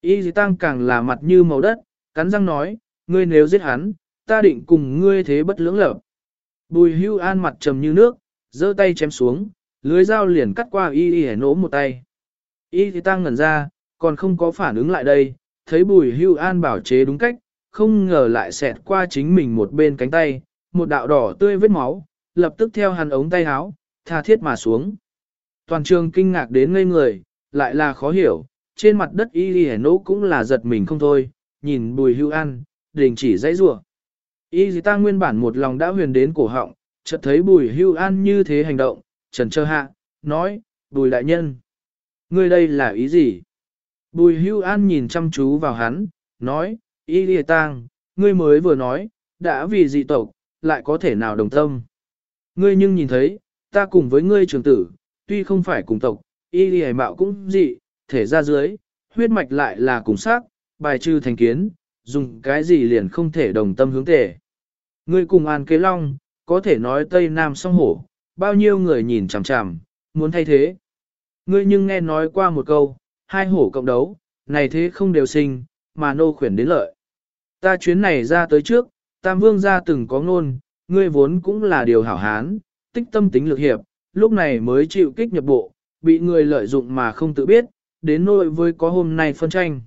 Y dì tăng càng là mặt như màu đất, cắn răng nói, ngươi nếu giết hắn, ta định cùng ngươi thế bất lưỡng lập. Bùi hưu an mặt trầm như nước, giơ tay chém xuống, lưới dao liền cắt qua y y nỗ một tay. Y thì tăng ngẩn ra, còn không có phản ứng lại đây, thấy bùi hưu an bảo chế đúng cách, không ngờ lại xẹt qua chính mình một bên cánh tay, một đạo đỏ tươi vết máu, lập tức theo hắn ống tay áo, tha thiết mà xuống. Toàn trường kinh ngạc đến ngây người, lại là khó hiểu, trên mặt đất y y nỗ cũng là giật mình không thôi, nhìn bùi hưu an, đình chỉ dãy rủa Y dì ta nguyên bản một lòng đã huyền đến cổ họng, chợt thấy bùi hưu an như thế hành động, trần trơ hạ, nói, bùi đại nhân. Ngươi đây là ý gì? Bùi hưu an nhìn chăm chú vào hắn, nói, y dì tang, ngươi mới vừa nói, đã vì dị tộc, lại có thể nào đồng tâm. Ngươi nhưng nhìn thấy, ta cùng với ngươi trường tử, tuy không phải cùng tộc, y dì mạo cũng dị, thể ra dưới, huyết mạch lại là cùng sắc, bài trừ thành kiến, dùng cái gì liền không thể đồng tâm hướng tề. Ngươi cùng An Kế Long, có thể nói Tây Nam song hổ, bao nhiêu người nhìn chằm chằm, muốn thay thế. Ngươi nhưng nghe nói qua một câu, hai hổ cộng đấu, này thế không đều sinh, mà nô khuyển đến lợi. Ta chuyến này ra tới trước, Tam Vương gia từng có ngôn, ngươi vốn cũng là điều hảo hán, tích tâm tính lực hiệp, lúc này mới chịu kích nhập bộ, bị người lợi dụng mà không tự biết, đến nỗi với có hôm nay phân tranh.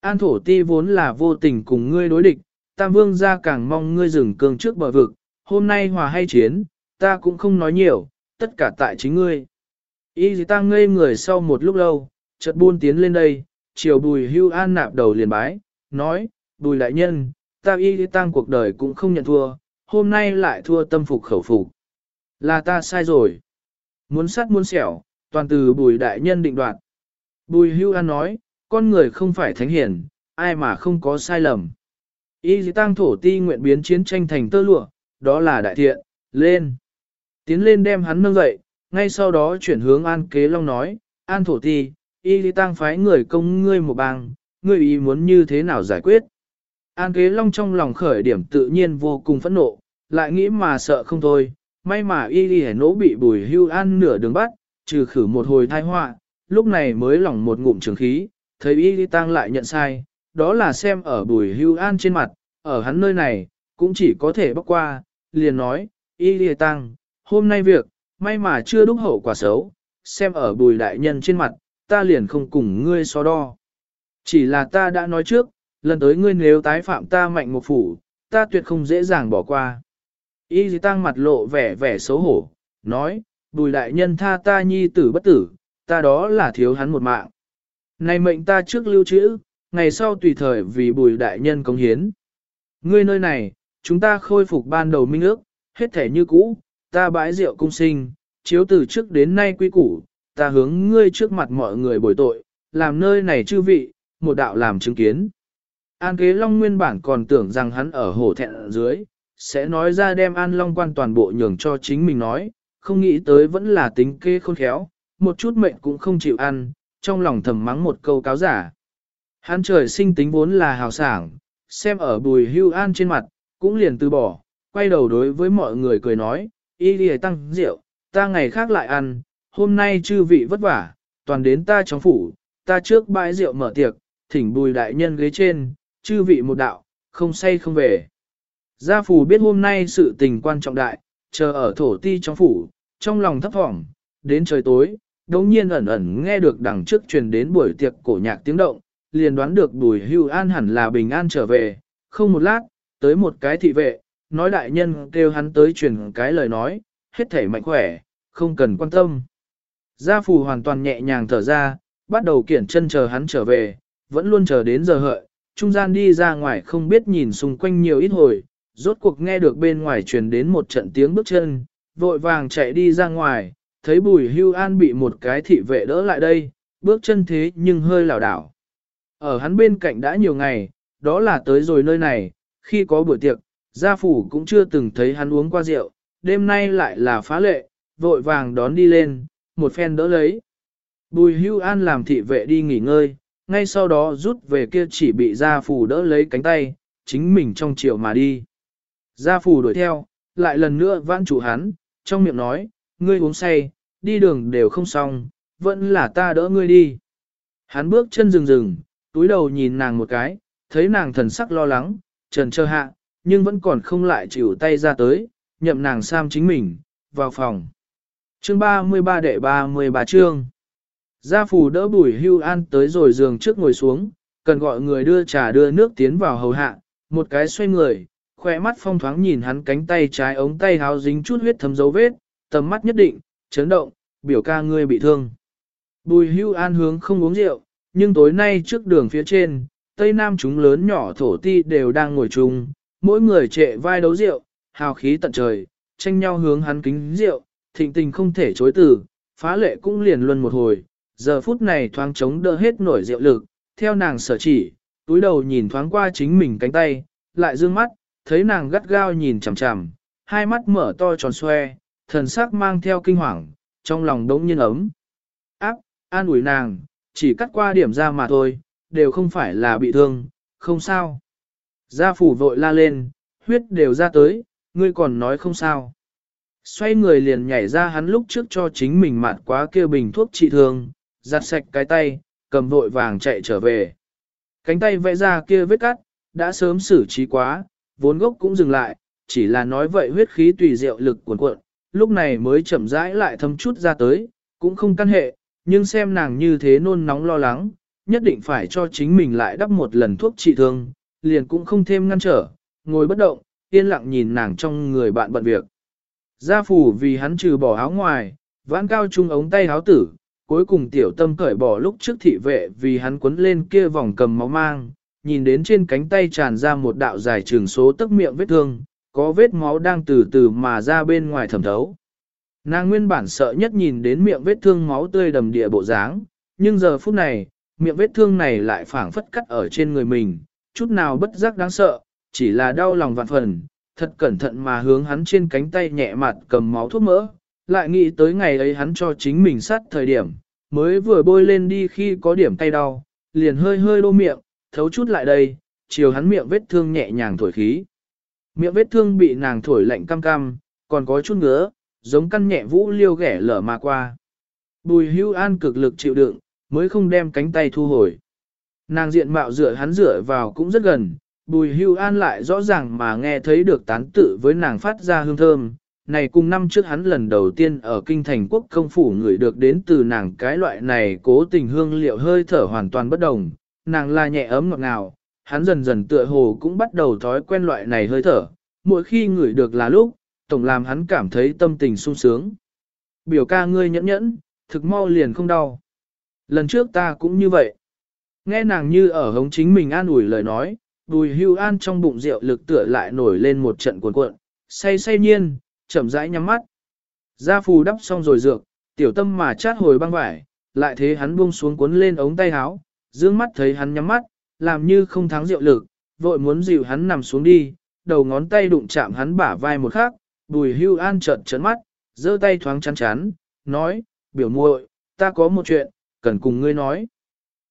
An thổ ti vốn là vô tình cùng ngươi đối địch, Tam Vương gia càng mong ngươi dừng cường trước bờ vực, hôm nay hòa hay chiến, ta cũng không nói nhiều, tất cả tại chính ngươi. Y gì ta ngây người sau một lúc lâu, chợt buôn tiến lên đây, chiều bùi hưu an nạp đầu liền bái, nói, bùi đại nhân, ta y dì tăng cuộc đời cũng không nhận thua, hôm nay lại thua tâm phục khẩu phục. Là ta sai rồi. Muốn sát muốn xẻo, toàn từ bùi đại nhân định đoạt. Bùi hưu an nói, con người không phải thánh hiển, ai mà không có sai lầm. Y dì tăng thổ ti nguyện biến chiến tranh thành tơ lụa, đó là đại thiện, lên. Tiến lên đem hắn nâng dậy, ngay sau đó chuyển hướng An Kế Long nói, An Thổ Ti, y lý tăng phái người công ngươi một bang, ngươi ý muốn như thế nào giải quyết. An Kế Long trong lòng khởi điểm tự nhiên vô cùng phẫn nộ, lại nghĩ mà sợ không thôi, may mà y lý nỗ bị bùi hưu an nửa đường bắt, trừ khử một hồi thai họa, lúc này mới lỏng một ngụm trường khí, thấy y lý tăng lại nhận sai, đó là xem ở bùi hưu an trên mặt, ở hắn nơi này, cũng chỉ có thể bóc qua, liền nói, y lý tăng, hôm nay việc, may mà chưa đúc hậu quả xấu, xem ở bùi đại nhân trên mặt, ta liền không cùng ngươi so đo. Chỉ là ta đã nói trước, lần tới ngươi nếu tái phạm ta mạnh một phủ, ta tuyệt không dễ dàng bỏ qua. Y dì tăng mặt lộ vẻ vẻ xấu hổ, nói, bùi đại nhân tha ta nhi tử bất tử, ta đó là thiếu hắn một mạng. Này mệnh ta trước lưu trữ, ngày sau tùy thời vì bùi đại nhân công hiến. Ngươi nơi này, chúng ta khôi phục ban đầu minh ước, hết thể như cũ, ta bãi rượu cung sinh, chiếu từ trước đến nay quy củ, ta hướng ngươi trước mặt mọi người bồi tội, làm nơi này chư vị, một đạo làm chứng kiến. An kế long nguyên bản còn tưởng rằng hắn ở hổ thẹn ở dưới, sẽ nói ra đem an long quan toàn bộ nhường cho chính mình nói, không nghĩ tới vẫn là tính kê khôn khéo, một chút mệnh cũng không chịu ăn, trong lòng thầm mắng một câu cáo giả. Hắn trời sinh tính vốn là hào sảng, xem ở bùi hưu an trên mặt, cũng liền từ bỏ, quay đầu đối với mọi người cười nói, y lìa tăng rượu, ta ngày khác lại ăn, hôm nay chư vị vất vả, toàn đến ta trong phủ, ta trước bãi rượu mở tiệc, thỉnh bùi đại nhân ghế trên, chư vị một đạo, không say không về. Gia phủ biết hôm nay sự tình quan trọng đại, chờ ở thổ ti trong phủ, trong lòng thấp thỏm, đến trời tối, đống nhiên ẩn ẩn nghe được đằng trước truyền đến buổi tiệc cổ nhạc tiếng động, liền đoán được bùi hưu an hẳn là bình an trở về, không một lát, tới một cái thị vệ, nói đại nhân kêu hắn tới truyền cái lời nói, hết thể mạnh khỏe, không cần quan tâm. Gia phù hoàn toàn nhẹ nhàng thở ra, bắt đầu kiển chân chờ hắn trở về, vẫn luôn chờ đến giờ hợi, trung gian đi ra ngoài không biết nhìn xung quanh nhiều ít hồi, rốt cuộc nghe được bên ngoài truyền đến một trận tiếng bước chân, vội vàng chạy đi ra ngoài, thấy bùi hưu an bị một cái thị vệ đỡ lại đây, bước chân thế nhưng hơi lảo đảo. Ở hắn bên cạnh đã nhiều ngày, đó là tới rồi nơi này, khi có buổi tiệc, gia phủ cũng chưa từng thấy hắn uống qua rượu, đêm nay lại là phá lệ, vội vàng đón đi lên, một phen đỡ lấy. Bùi hưu an làm thị vệ đi nghỉ ngơi, ngay sau đó rút về kia chỉ bị gia phủ đỡ lấy cánh tay, chính mình trong chiều mà đi. Gia phủ đuổi theo, lại lần nữa vãn chủ hắn, trong miệng nói, ngươi uống say, đi đường đều không xong, vẫn là ta đỡ ngươi đi. Hắn bước chân rừng rừng, túi đầu nhìn nàng một cái, thấy nàng thần sắc lo lắng, trần trơ hạ, nhưng vẫn còn không lại chịu tay ra tới, nhậm nàng sam chính mình, vào phòng. Chương 33 đệ 33 chương. Gia phù đỡ bùi hưu an tới rồi giường trước ngồi xuống, cần gọi người đưa trà đưa nước tiến vào hầu hạ, một cái xoay người, khỏe mắt phong thoáng nhìn hắn cánh tay trái ống tay háo dính chút huyết thấm dấu vết, tầm mắt nhất định, chấn động, biểu ca ngươi bị thương. Bùi hưu an hướng không uống rượu, nhưng tối nay trước đường phía trên, tây nam chúng lớn nhỏ thổ ti đều đang ngồi chung, mỗi người trệ vai đấu rượu, hào khí tận trời, tranh nhau hướng hắn kính rượu, thịnh tình không thể chối từ, phá lệ cũng liền luân một hồi, giờ phút này thoáng chống đỡ hết nổi rượu lực, theo nàng sở chỉ, túi đầu nhìn thoáng qua chính mình cánh tay, lại dương mắt, thấy nàng gắt gao nhìn chằm chằm, hai mắt mở to tròn xoe, thần sắc mang theo kinh hoàng, trong lòng đống nhiên ấm. Áp, an ủi nàng, chỉ cắt qua điểm ra mà thôi, đều không phải là bị thương, không sao. Gia phủ vội la lên, huyết đều ra tới, ngươi còn nói không sao. Xoay người liền nhảy ra hắn lúc trước cho chính mình mạt quá kia bình thuốc trị thương, giặt sạch cái tay, cầm vội vàng chạy trở về. Cánh tay vẽ ra kia vết cắt, đã sớm xử trí quá, vốn gốc cũng dừng lại, chỉ là nói vậy huyết khí tùy diệu lực cuộn cuộn, lúc này mới chậm rãi lại thâm chút ra tới, cũng không căn hệ, nhưng xem nàng như thế nôn nóng lo lắng, nhất định phải cho chính mình lại đắp một lần thuốc trị thương, liền cũng không thêm ngăn trở, ngồi bất động, yên lặng nhìn nàng trong người bạn bận việc. Gia phủ vì hắn trừ bỏ áo ngoài, vãn cao trung ống tay áo tử, cuối cùng tiểu tâm cởi bỏ lúc trước thị vệ vì hắn quấn lên kia vòng cầm máu mang, nhìn đến trên cánh tay tràn ra một đạo dài trường số tức miệng vết thương, có vết máu đang từ từ mà ra bên ngoài thẩm thấu. Nàng nguyên bản sợ nhất nhìn đến miệng vết thương máu tươi đầm địa bộ dáng, nhưng giờ phút này, miệng vết thương này lại phảng phất cắt ở trên người mình, chút nào bất giác đáng sợ, chỉ là đau lòng vạn phần, thật cẩn thận mà hướng hắn trên cánh tay nhẹ mặt cầm máu thuốc mỡ, lại nghĩ tới ngày ấy hắn cho chính mình sát thời điểm, mới vừa bôi lên đi khi có điểm tay đau, liền hơi hơi đô miệng, thấu chút lại đây, chiều hắn miệng vết thương nhẹ nhàng thổi khí. Miệng vết thương bị nàng thổi lạnh cam cam, còn có chút ngứa, giống căn nhẹ vũ liêu ghẻ lở mà qua. Bùi hưu an cực lực chịu đựng, mới không đem cánh tay thu hồi. Nàng diện mạo dựa hắn dựa vào cũng rất gần, bùi hưu an lại rõ ràng mà nghe thấy được tán tự với nàng phát ra hương thơm. Này cùng năm trước hắn lần đầu tiên ở kinh thành quốc công phủ người được đến từ nàng cái loại này cố tình hương liệu hơi thở hoàn toàn bất đồng, nàng là nhẹ ấm ngọt ngào, hắn dần dần tựa hồ cũng bắt đầu thói quen loại này hơi thở, mỗi khi ngửi được là lúc, tổng làm hắn cảm thấy tâm tình sung sướng. Biểu ca ngươi nhẫn nhẫn, thực mau liền không đau. Lần trước ta cũng như vậy. Nghe nàng như ở hống chính mình an ủi lời nói, bùi hưu an trong bụng rượu lực tựa lại nổi lên một trận cuộn cuộn, say say nhiên, chậm rãi nhắm mắt. Gia phù đắp xong rồi dược, tiểu tâm mà chát hồi băng vải, lại thế hắn buông xuống cuốn lên ống tay áo, dương mắt thấy hắn nhắm mắt, làm như không thắng rượu lực, vội muốn dịu hắn nằm xuống đi, đầu ngón tay đụng chạm hắn bả vai một khắc, bùi hưu an trợn trấn mắt, giơ tay thoáng chắn chắn, nói, biểu muội, ta có một chuyện, cần cùng ngươi nói.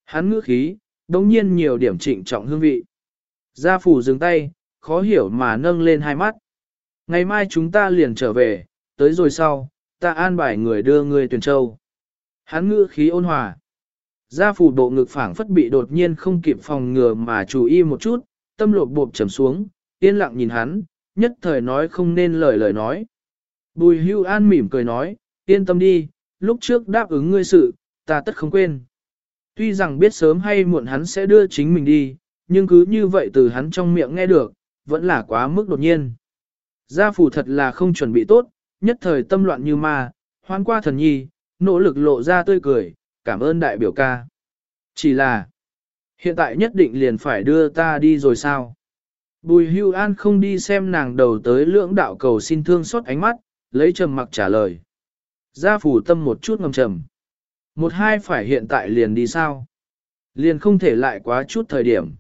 Hắn ngữ khí, đồng nhiên nhiều điểm trịnh trọng hương vị. Gia phủ dừng tay, khó hiểu mà nâng lên hai mắt. Ngày mai chúng ta liền trở về, tới rồi sau, ta an bài người đưa ngươi tuyển châu. Hắn ngữ khí ôn hòa. Gia phủ bộ ngực phảng phất bị đột nhiên không kịp phòng ngừa mà chú ý một chút, tâm lột bộp trầm xuống, yên lặng nhìn hắn, nhất thời nói không nên lời lời nói. Bùi hưu an mỉm cười nói, yên tâm đi, lúc trước đáp ứng ngươi sự, ta tất không quên. Tuy rằng biết sớm hay muộn hắn sẽ đưa chính mình đi, nhưng cứ như vậy từ hắn trong miệng nghe được, vẫn là quá mức đột nhiên. Gia phủ thật là không chuẩn bị tốt, nhất thời tâm loạn như ma, hoan qua thần nhi, nỗ lực lộ ra tươi cười, cảm ơn đại biểu ca. Chỉ là, hiện tại nhất định liền phải đưa ta đi rồi sao? Bùi hưu an không đi xem nàng đầu tới lưỡng đạo cầu xin thương xót ánh mắt, lấy trầm mặc trả lời. Gia phủ tâm một chút ngầm trầm. Một hai phải hiện tại liền đi sao? Liền không thể lại quá chút thời điểm.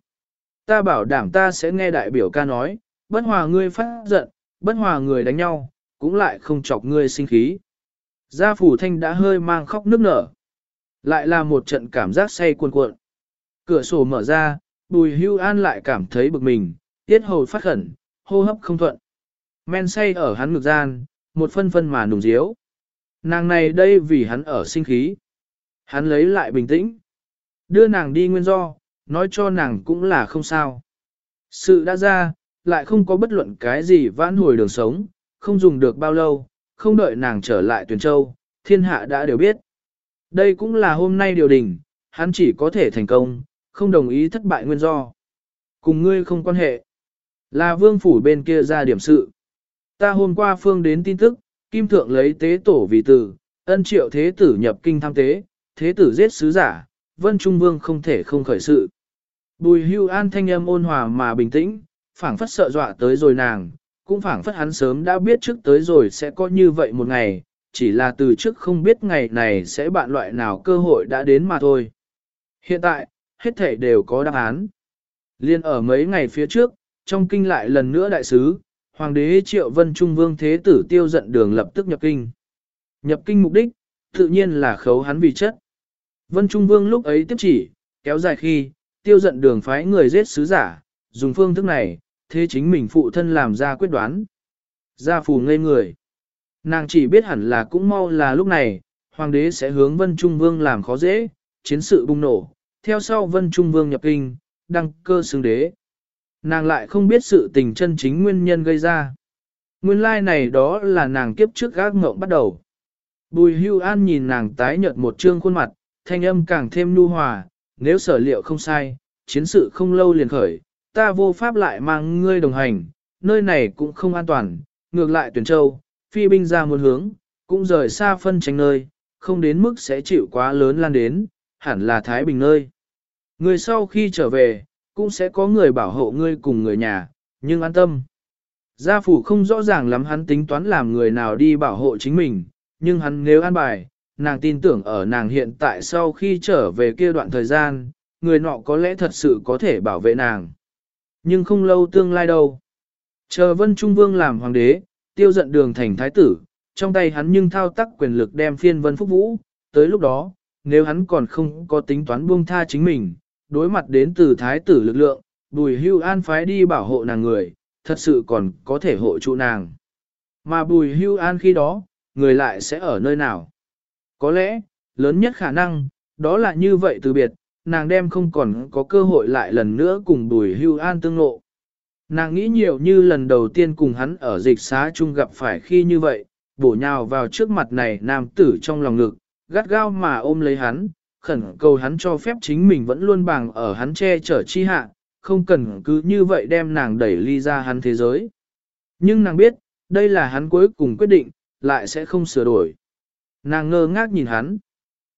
Ta bảo đảm ta sẽ nghe đại biểu ca nói, bất hòa ngươi phát giận, bất hòa người đánh nhau, cũng lại không chọc ngươi sinh khí. Gia phủ thanh đã hơi mang khóc nước nở. Lại là một trận cảm giác say cuồn cuộn. Cửa sổ mở ra, bùi hưu an lại cảm thấy bực mình, tiết hầu phát khẩn, hô hấp không thuận. Men say ở hắn ngực gian, một phân phân mà nùng diếu. Nàng này đây vì hắn ở sinh khí. Hắn lấy lại bình tĩnh. Đưa nàng đi nguyên do, nói cho nàng cũng là không sao. Sự đã ra, lại không có bất luận cái gì vãn hồi đường sống, không dùng được bao lâu, không đợi nàng trở lại tuyển châu, thiên hạ đã đều biết. Đây cũng là hôm nay điều đình, hắn chỉ có thể thành công, không đồng ý thất bại nguyên do. Cùng ngươi không quan hệ. Là vương phủ bên kia ra điểm sự. Ta hôm qua phương đến tin tức, kim thượng lấy tế tổ vì tử, ân triệu thế tử nhập kinh tham tế, thế tử giết sứ giả, vân trung vương không thể không khởi sự. Bùi hưu an thanh âm ôn hòa mà bình tĩnh, phảng phất sợ dọa tới rồi nàng, cũng phảng phất hắn sớm đã biết trước tới rồi sẽ có như vậy một ngày, chỉ là từ trước không biết ngày này sẽ bạn loại nào cơ hội đã đến mà thôi. Hiện tại, hết thể đều có đáp án. Liên ở mấy ngày phía trước, trong kinh lại lần nữa đại sứ, Hoàng đế Triệu Vân Trung Vương Thế Tử tiêu giận đường lập tức nhập kinh. Nhập kinh mục đích, tự nhiên là khấu hắn vì chất. Vân Trung Vương lúc ấy tiếp chỉ, kéo dài khi, tiêu giận đường phái người giết sứ giả, dùng phương thức này, thế chính mình phụ thân làm ra quyết đoán. Gia phù ngây người. Nàng chỉ biết hẳn là cũng mau là lúc này, hoàng đế sẽ hướng Vân Trung Vương làm khó dễ, chiến sự bùng nổ, theo sau Vân Trung Vương nhập kinh, đăng cơ xứng đế. Nàng lại không biết sự tình chân chính nguyên nhân gây ra. Nguyên lai like này đó là nàng kiếp trước gác ngộng bắt đầu. Bùi hưu an nhìn nàng tái nhợt một trương khuôn mặt, thanh âm càng thêm nu hòa, nếu sở liệu không sai, chiến sự không lâu liền khởi, ta vô pháp lại mang ngươi đồng hành, nơi này cũng không an toàn, ngược lại tuyển châu, phi binh ra một hướng, cũng rời xa phân tranh nơi, không đến mức sẽ chịu quá lớn lan đến, hẳn là Thái Bình nơi. Người sau khi trở về, cũng sẽ có người bảo hộ ngươi cùng người nhà, nhưng an tâm. Gia phủ không rõ ràng lắm hắn tính toán làm người nào đi bảo hộ chính mình, nhưng hắn nếu an bài, nàng tin tưởng ở nàng hiện tại sau khi trở về kia đoạn thời gian, người nọ có lẽ thật sự có thể bảo vệ nàng. Nhưng không lâu tương lai đâu. Chờ vân trung vương làm hoàng đế, tiêu giận đường thành thái tử, trong tay hắn nhưng thao tác quyền lực đem phiên vân phúc vũ, tới lúc đó, nếu hắn còn không có tính toán buông tha chính mình, đối mặt đến từ thái tử lực lượng, bùi hưu an phái đi bảo hộ nàng người, thật sự còn có thể hộ trụ nàng. Mà bùi hưu an khi đó, người lại sẽ ở nơi nào? Có lẽ, lớn nhất khả năng, đó là như vậy từ biệt, nàng đem không còn có cơ hội lại lần nữa cùng bùi hưu an tương lộ. Nàng nghĩ nhiều như lần đầu tiên cùng hắn ở dịch xá chung gặp phải khi như vậy, bổ nhào vào trước mặt này nam tử trong lòng ngực, gắt gao mà ôm lấy hắn, khẩn cầu hắn cho phép chính mình vẫn luôn bằng ở hắn che chở chi hạ, không cần cứ như vậy đem nàng đẩy ly ra hắn thế giới. Nhưng nàng biết, đây là hắn cuối cùng quyết định, lại sẽ không sửa đổi. Nàng ngơ ngác nhìn hắn.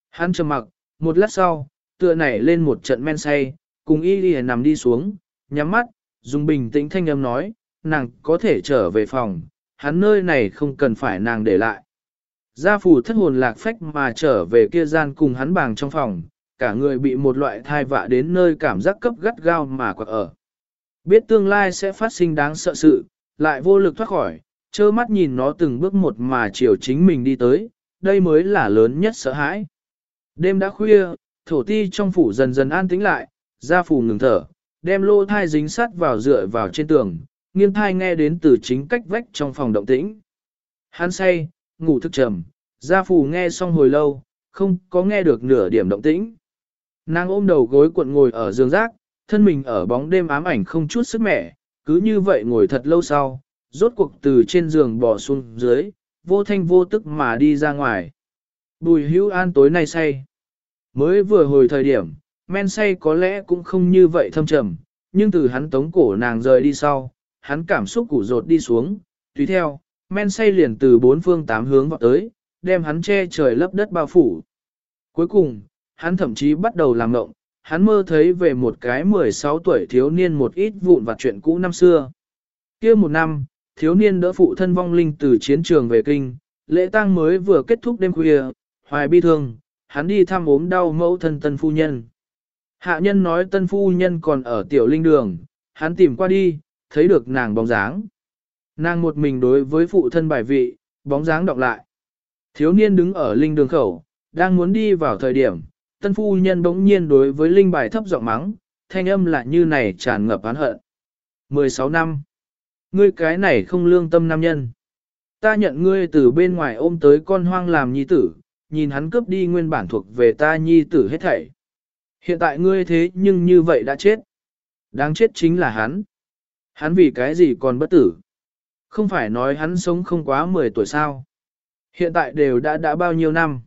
Hắn trầm mặc, một lát sau, tựa nảy lên một trận men say, cùng y đi nằm đi xuống, nhắm mắt, dùng bình tĩnh thanh âm nói, nàng có thể trở về phòng, hắn nơi này không cần phải nàng để lại. Gia phủ thất hồn lạc phách mà trở về kia gian cùng hắn bàng trong phòng, cả người bị một loại thai vạ đến nơi cảm giác cấp gắt gao mà quật ở. Biết tương lai sẽ phát sinh đáng sợ sự, lại vô lực thoát khỏi, trơ mắt nhìn nó từng bước một mà chiều chính mình đi tới, đây mới là lớn nhất sợ hãi. Đêm đã khuya, thổ ti trong phủ dần dần an tĩnh lại, gia phủ ngừng thở, đem lô thai dính sát vào dựa vào trên tường, nghiêng thai nghe đến từ chính cách vách trong phòng động tĩnh. Hắn say, ngủ thức trầm, gia phủ nghe xong hồi lâu, không có nghe được nửa điểm động tĩnh. Nàng ôm đầu gối cuộn ngồi ở giường rác, thân mình ở bóng đêm ám ảnh không chút sức mẻ, cứ như vậy ngồi thật lâu sau, rốt cuộc từ trên giường bò xuống dưới, vô thanh vô tức mà đi ra ngoài. Bùi hữu an tối nay say. Mới vừa hồi thời điểm, men say có lẽ cũng không như vậy thâm trầm, nhưng từ hắn tống cổ nàng rời đi sau, hắn cảm xúc củ rột đi xuống, tùy theo, men say liền từ bốn phương tám hướng vào tới, đem hắn che trời lấp đất bao phủ. Cuối cùng, hắn thậm chí bắt đầu làm ngộng, hắn mơ thấy về một cái 16 tuổi thiếu niên một ít vụn vặt chuyện cũ năm xưa. kia một năm, thiếu niên đỡ phụ thân vong linh từ chiến trường về kinh, lễ tang mới vừa kết thúc đêm khuya, hoài bi thương, hắn đi thăm ốm đau mẫu thân tân phu nhân. Hạ nhân nói tân phu nhân còn ở tiểu linh đường, hắn tìm qua đi, thấy được nàng bóng dáng. Nàng một mình đối với phụ thân bài vị, bóng dáng đọc lại. Thiếu niên đứng ở linh đường khẩu, đang muốn đi vào thời điểm, tân phu nhân bỗng nhiên đối với linh bài thấp giọng mắng, thanh âm lại như này tràn ngập oán hận. 16 năm. Ngươi cái này không lương tâm nam nhân. Ta nhận ngươi từ bên ngoài ôm tới con hoang làm nhi tử, nhìn hắn cướp đi nguyên bản thuộc về ta nhi tử hết thảy. Hiện tại ngươi thế nhưng như vậy đã chết. Đáng chết chính là hắn. Hắn vì cái gì còn bất tử? Không phải nói hắn sống không quá 10 tuổi sao? Hiện tại đều đã đã bao nhiêu năm?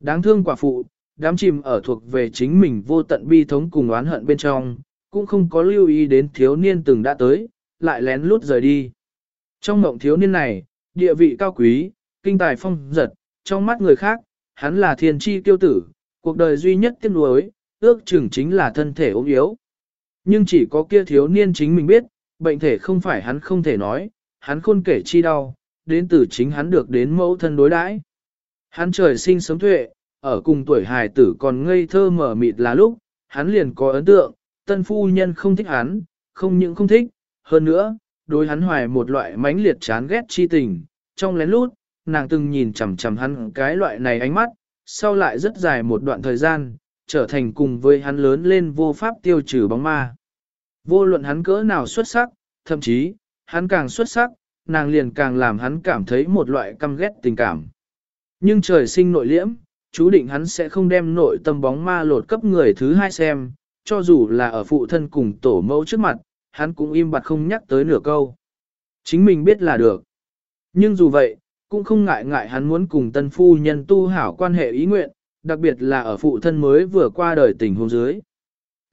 Đáng thương quả phụ, đám chìm ở thuộc về chính mình vô tận bi thống cùng oán hận bên trong, cũng không có lưu ý đến thiếu niên từng đã tới, lại lén lút rời đi. Trong mộng thiếu niên này, địa vị cao quý, kinh tài phong giật, trong mắt người khác, hắn là thiên tri kiêu tử, cuộc đời duy nhất tiếc nuối, ước chừng chính là thân thể ốm yếu. Nhưng chỉ có kia thiếu niên chính mình biết, bệnh thể không phải hắn không thể nói, hắn khôn kể chi đau, đến từ chính hắn được đến mẫu thân đối đãi. Hắn trời sinh sớm tuệ, ở cùng tuổi hài tử còn ngây thơ mở mịt là lúc, hắn liền có ấn tượng, tân phu nhân không thích hắn, không những không thích, hơn nữa, đối hắn hoài một loại mãnh liệt chán ghét chi tình, trong lén lút, nàng từng nhìn chằm chằm hắn cái loại này ánh mắt, sau lại rất dài một đoạn thời gian, trở thành cùng với hắn lớn lên vô pháp tiêu trừ bóng ma. Vô luận hắn cỡ nào xuất sắc, thậm chí, hắn càng xuất sắc, nàng liền càng làm hắn cảm thấy một loại căm ghét tình cảm. Nhưng trời sinh nội liễm, chú định hắn sẽ không đem nội tâm bóng ma lột cấp người thứ hai xem, cho dù là ở phụ thân cùng tổ mẫu trước mặt, hắn cũng im bặt không nhắc tới nửa câu. Chính mình biết là được. Nhưng dù vậy, cũng không ngại ngại hắn muốn cùng tân phu nhân tu hảo quan hệ ý nguyện, đặc biệt là ở phụ thân mới vừa qua đời tình hôn dưới.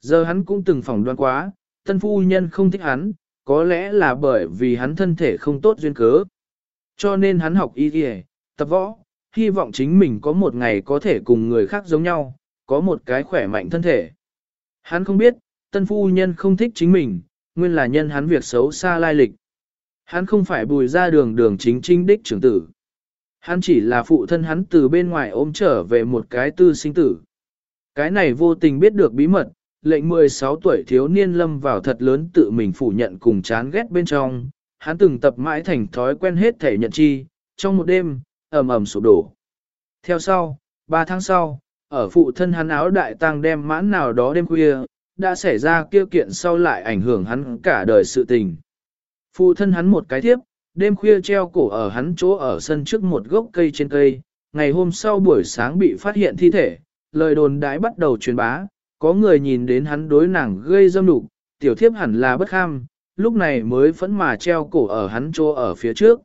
Giờ hắn cũng từng phỏng đoán quá, tân phu nhân không thích hắn, có lẽ là bởi vì hắn thân thể không tốt duyên cớ. Cho nên hắn học y y, tập võ, hy vọng chính mình có một ngày có thể cùng người khác giống nhau, có một cái khỏe mạnh thân thể. Hắn không biết, tân phu nhân không thích chính mình, nguyên là nhân hắn việc xấu xa lai lịch. Hắn không phải bùi ra đường đường chính chính đích trưởng tử. Hắn chỉ là phụ thân hắn từ bên ngoài ôm trở về một cái tư sinh tử. Cái này vô tình biết được bí mật, lệnh 16 tuổi thiếu niên lâm vào thật lớn tự mình phủ nhận cùng chán ghét bên trong. Hắn từng tập mãi thành thói quen hết thể nhận chi, trong một đêm, ầm ầm sụp đổ. Theo sau, 3 tháng sau, ở phụ thân hắn áo đại tang đem mãn nào đó đêm khuya, đã xảy ra kêu kiện sau lại ảnh hưởng hắn cả đời sự tình. Phụ thân hắn một cái thiếp, đêm khuya treo cổ ở hắn chỗ ở sân trước một gốc cây trên cây, ngày hôm sau buổi sáng bị phát hiện thi thể, lời đồn đãi bắt đầu truyền bá, có người nhìn đến hắn đối nàng gây dâm đục, tiểu thiếp hẳn là bất kham, lúc này mới phẫn mà treo cổ ở hắn chỗ ở phía trước.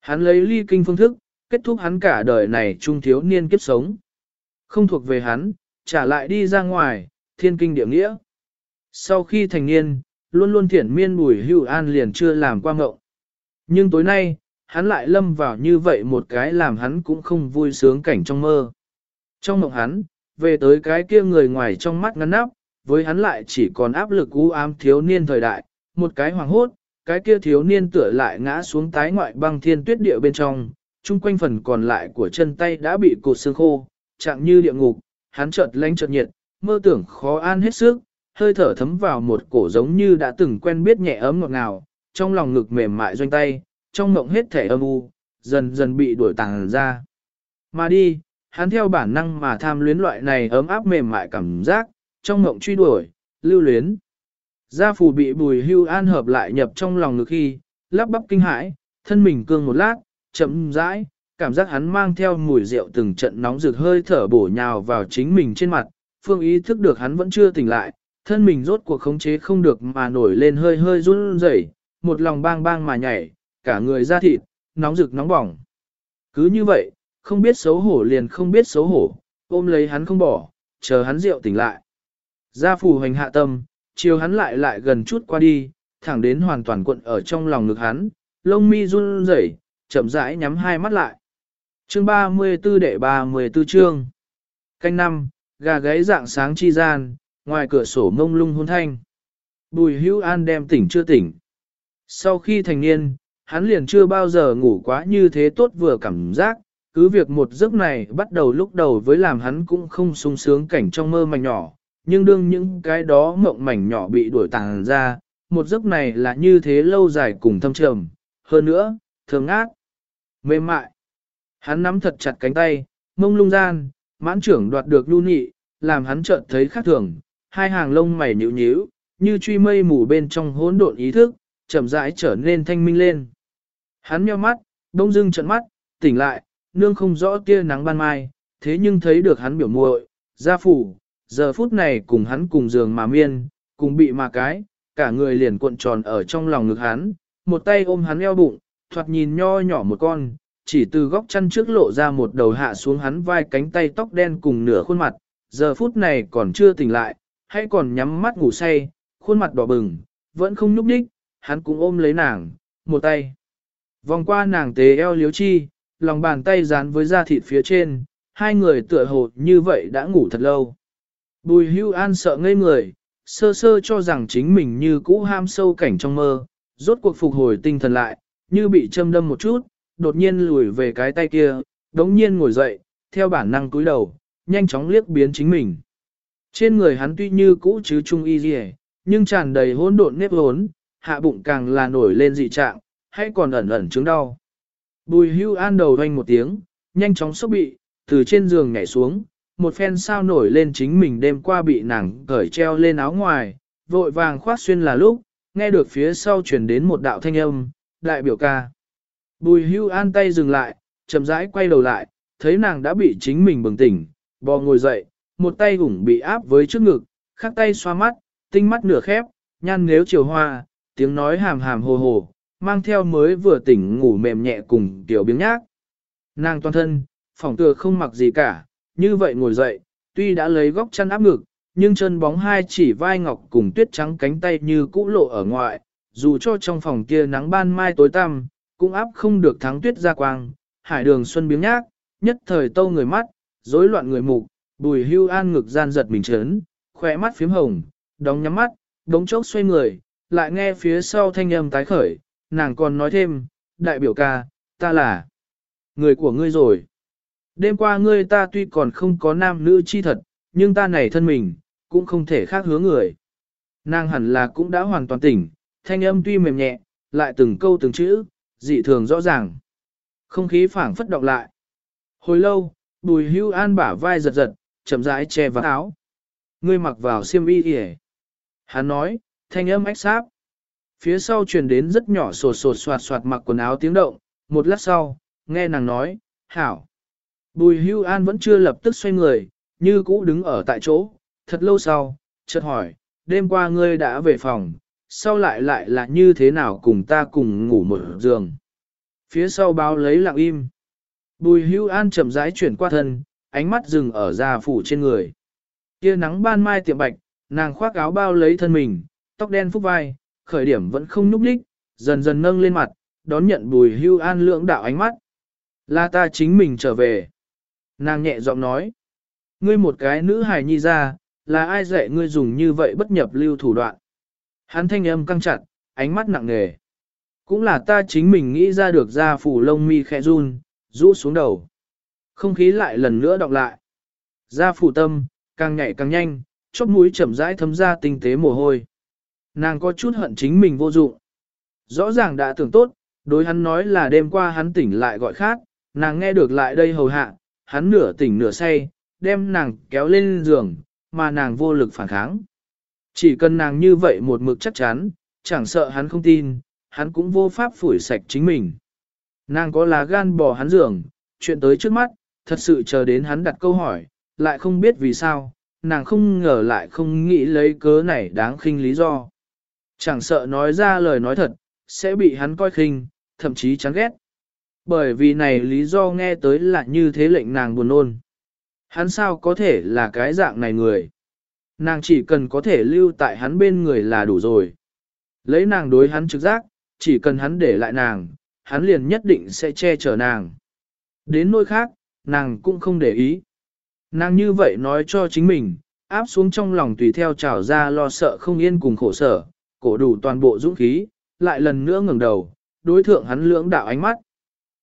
Hắn lấy ly kinh phương thức, kết thúc hắn cả đời này trung thiếu niên kiếp sống. Không thuộc về hắn, trả lại đi ra ngoài, thiên kinh địa nghĩa. Sau khi thành niên, luôn luôn thiển miên bùi hưu an liền chưa làm qua ngộng. Nhưng tối nay, hắn lại lâm vào như vậy một cái làm hắn cũng không vui sướng cảnh trong mơ. Trong mộng hắn, về tới cái kia người ngoài trong mắt ngăn nắp, với hắn lại chỉ còn áp lực u ám thiếu niên thời đại, một cái hoàng hốt, cái kia thiếu niên tựa lại ngã xuống tái ngoại băng thiên tuyết địa bên trong, chung quanh phần còn lại của chân tay đã bị cột xương khô, trạng như địa ngục, hắn chợt lánh chợt nhiệt, mơ tưởng khó an hết sức, hơi thở thấm vào một cổ giống như đã từng quen biết nhẹ ấm ngọt ngào, trong lòng ngực mềm mại doanh tay, trong mộng hết thể âm u, dần dần bị đuổi tàng ra. Mà đi, hắn theo bản năng mà tham luyến loại này ấm áp mềm mại cảm giác, trong mộng truy đuổi, lưu luyến. Gia phù bị bùi hưu an hợp lại nhập trong lòng ngực khi, lắp bắp kinh hãi, thân mình cương một lát, chậm rãi, cảm giác hắn mang theo mùi rượu từng trận nóng rực hơi thở bổ nhào vào chính mình trên mặt, phương ý thức được hắn vẫn chưa tỉnh lại, thân mình rốt cuộc khống chế không được mà nổi lên hơi hơi run rẩy, một lòng bang bang mà nhảy, cả người da thịt, nóng rực nóng bỏng. Cứ như vậy, không biết xấu hổ liền không biết xấu hổ, ôm lấy hắn không bỏ, chờ hắn rượu tỉnh lại. Gia phù hành hạ tâm, chiều hắn lại lại gần chút qua đi, thẳng đến hoàn toàn cuộn ở trong lòng ngực hắn, lông mi run rẩy, chậm rãi nhắm hai mắt lại. Chương 34 đệ 34 chương. Canh năm, gà gáy dạng sáng chi gian, ngoài cửa sổ mông lung hôn thanh. Bùi hữu an đem tỉnh chưa tỉnh. Sau khi thành niên, hắn liền chưa bao giờ ngủ quá như thế tốt vừa cảm giác, cứ việc một giấc này bắt đầu lúc đầu với làm hắn cũng không sung sướng cảnh trong mơ mảnh nhỏ, nhưng đương những cái đó mộng mảnh nhỏ bị đuổi tàng ra, một giấc này là như thế lâu dài cùng thâm trầm, hơn nữa, thường ác, mềm mại. Hắn nắm thật chặt cánh tay, mông lung gian, mãn trưởng đoạt được lưu nhị, làm hắn chợt thấy khác thường, hai hàng lông mày nhíu nhíu, như truy mây mù bên trong hỗn độn ý thức, chậm rãi trở nên thanh minh lên. Hắn nheo mắt, đông dưng trận mắt, tỉnh lại, nương không rõ tia nắng ban mai, thế nhưng thấy được hắn biểu muội, gia phủ, giờ phút này cùng hắn cùng giường mà miên, cùng bị mà cái, cả người liền cuộn tròn ở trong lòng ngực hắn, một tay ôm hắn eo bụng, thoạt nhìn nho nhỏ một con, chỉ từ góc chân trước lộ ra một đầu hạ xuống hắn vai cánh tay tóc đen cùng nửa khuôn mặt, giờ phút này còn chưa tỉnh lại, hay còn nhắm mắt ngủ say, khuôn mặt đỏ bừng, vẫn không nhúc đích, hắn cũng ôm lấy nàng, một tay. Vòng qua nàng tế eo liếu chi, lòng bàn tay dán với da thịt phía trên, hai người tựa hồ như vậy đã ngủ thật lâu. Bùi hưu an sợ ngây người, sơ sơ cho rằng chính mình như cũ ham sâu cảnh trong mơ, rốt cuộc phục hồi tinh thần lại, như bị châm đâm một chút, đột nhiên lùi về cái tay kia, đống nhiên ngồi dậy, theo bản năng cúi đầu, nhanh chóng liếc biến chính mình. Trên người hắn tuy như cũ chứ trung y gì nhưng tràn đầy hỗn độn nếp hốn, hạ bụng càng là nổi lên dị trạng, hay còn ẩn ẩn chứng đau. Bùi hưu an đầu hoanh một tiếng, nhanh chóng sốc bị, từ trên giường nhảy xuống, một phen sao nổi lên chính mình đêm qua bị nàng cởi treo lên áo ngoài, vội vàng khoát xuyên là lúc, nghe được phía sau truyền đến một đạo thanh âm, đại biểu ca. Bùi hưu an tay dừng lại, chậm rãi quay đầu lại, thấy nàng đã bị chính mình bừng tỉnh, bò ngồi dậy, một tay gủng bị áp với trước ngực, khác tay xoa mắt, tinh mắt nửa khép, nhăn nếu chiều hoa, tiếng nói hàm hàm hồ hồ, mang theo mới vừa tỉnh ngủ mềm nhẹ cùng tiểu biếng nhác. Nàng toàn thân, phòng tựa không mặc gì cả, như vậy ngồi dậy, tuy đã lấy góc chân áp ngực, nhưng chân bóng hai chỉ vai ngọc cùng tuyết trắng cánh tay như cũ lộ ở ngoại, dù cho trong phòng kia nắng ban mai tối tăm, cũng áp không được thắng tuyết ra quang, hải đường xuân biếng nhác, nhất thời tâu người mắt, rối loạn người mục, bùi hưu an ngực gian giật mình chấn, khỏe mắt phím hồng, đóng nhắm mắt, đống chốc xoay người, lại nghe phía sau thanh âm tái khởi, nàng còn nói thêm, đại biểu ca, ta là người của ngươi rồi. Đêm qua ngươi ta tuy còn không có nam nữ chi thật, nhưng ta này thân mình, cũng không thể khác hứa người. Nàng hẳn là cũng đã hoàn toàn tỉnh, thanh âm tuy mềm nhẹ, lại từng câu từng chữ, dị thường rõ ràng. Không khí phảng phất động lại. Hồi lâu, bùi hưu an bả vai giật giật, chậm rãi che vào áo. Ngươi mặc vào xiêm y kìa. Hắn nói, thanh âm ách sáp. Phía sau truyền đến rất nhỏ sột sột soạt soạt mặc quần áo tiếng động, một lát sau, nghe nàng nói, hảo. Bùi hưu an vẫn chưa lập tức xoay người, như cũ đứng ở tại chỗ, thật lâu sau, chợt hỏi, đêm qua ngươi đã về phòng, sau lại lại là như thế nào cùng ta cùng ngủ một giường. Phía sau báo lấy lặng im. Bùi hưu an chậm rãi chuyển qua thân, ánh mắt dừng ở da phủ trên người. Kia nắng ban mai tiệm bạch, nàng khoác áo bao lấy thân mình, tóc đen phúc vai, khởi điểm vẫn không núp đích, dần dần nâng lên mặt, đón nhận bùi hưu an lượng đạo ánh mắt. Là ta chính mình trở về. Nàng nhẹ giọng nói. Ngươi một cái nữ hài nhi ra, là ai dạy ngươi dùng như vậy bất nhập lưu thủ đoạn. Hắn thanh âm căng chặt, ánh mắt nặng nề. Cũng là ta chính mình nghĩ ra được ra phủ lông mi khẽ run, rũ xuống đầu. Không khí lại lần nữa đọc lại. Ra phủ tâm, càng nhảy càng nhanh, chóp mũi chậm rãi thấm ra tinh tế mồ hôi. Nàng có chút hận chính mình vô dụng. Rõ ràng đã tưởng tốt, đối hắn nói là đêm qua hắn tỉnh lại gọi khác, nàng nghe được lại đây hầu hạ, hắn nửa tỉnh nửa say, đem nàng kéo lên giường, mà nàng vô lực phản kháng. Chỉ cần nàng như vậy một mực chắc chắn, chẳng sợ hắn không tin, hắn cũng vô pháp phủi sạch chính mình. Nàng có lá gan bỏ hắn giường, chuyện tới trước mắt, thật sự chờ đến hắn đặt câu hỏi, lại không biết vì sao, nàng không ngờ lại không nghĩ lấy cớ này đáng khinh lý do. Chẳng sợ nói ra lời nói thật, sẽ bị hắn coi khinh, thậm chí chán ghét. Bởi vì này lý do nghe tới là như thế lệnh nàng buồn nôn. Hắn sao có thể là cái dạng này người? Nàng chỉ cần có thể lưu tại hắn bên người là đủ rồi. Lấy nàng đối hắn trực giác, chỉ cần hắn để lại nàng, hắn liền nhất định sẽ che chở nàng. Đến nơi khác, nàng cũng không để ý. Nàng như vậy nói cho chính mình, áp xuống trong lòng tùy theo trào ra lo sợ không yên cùng khổ sở, cổ đủ toàn bộ dũng khí, lại lần nữa ngẩng đầu, đối thượng hắn lưỡng đạo ánh mắt.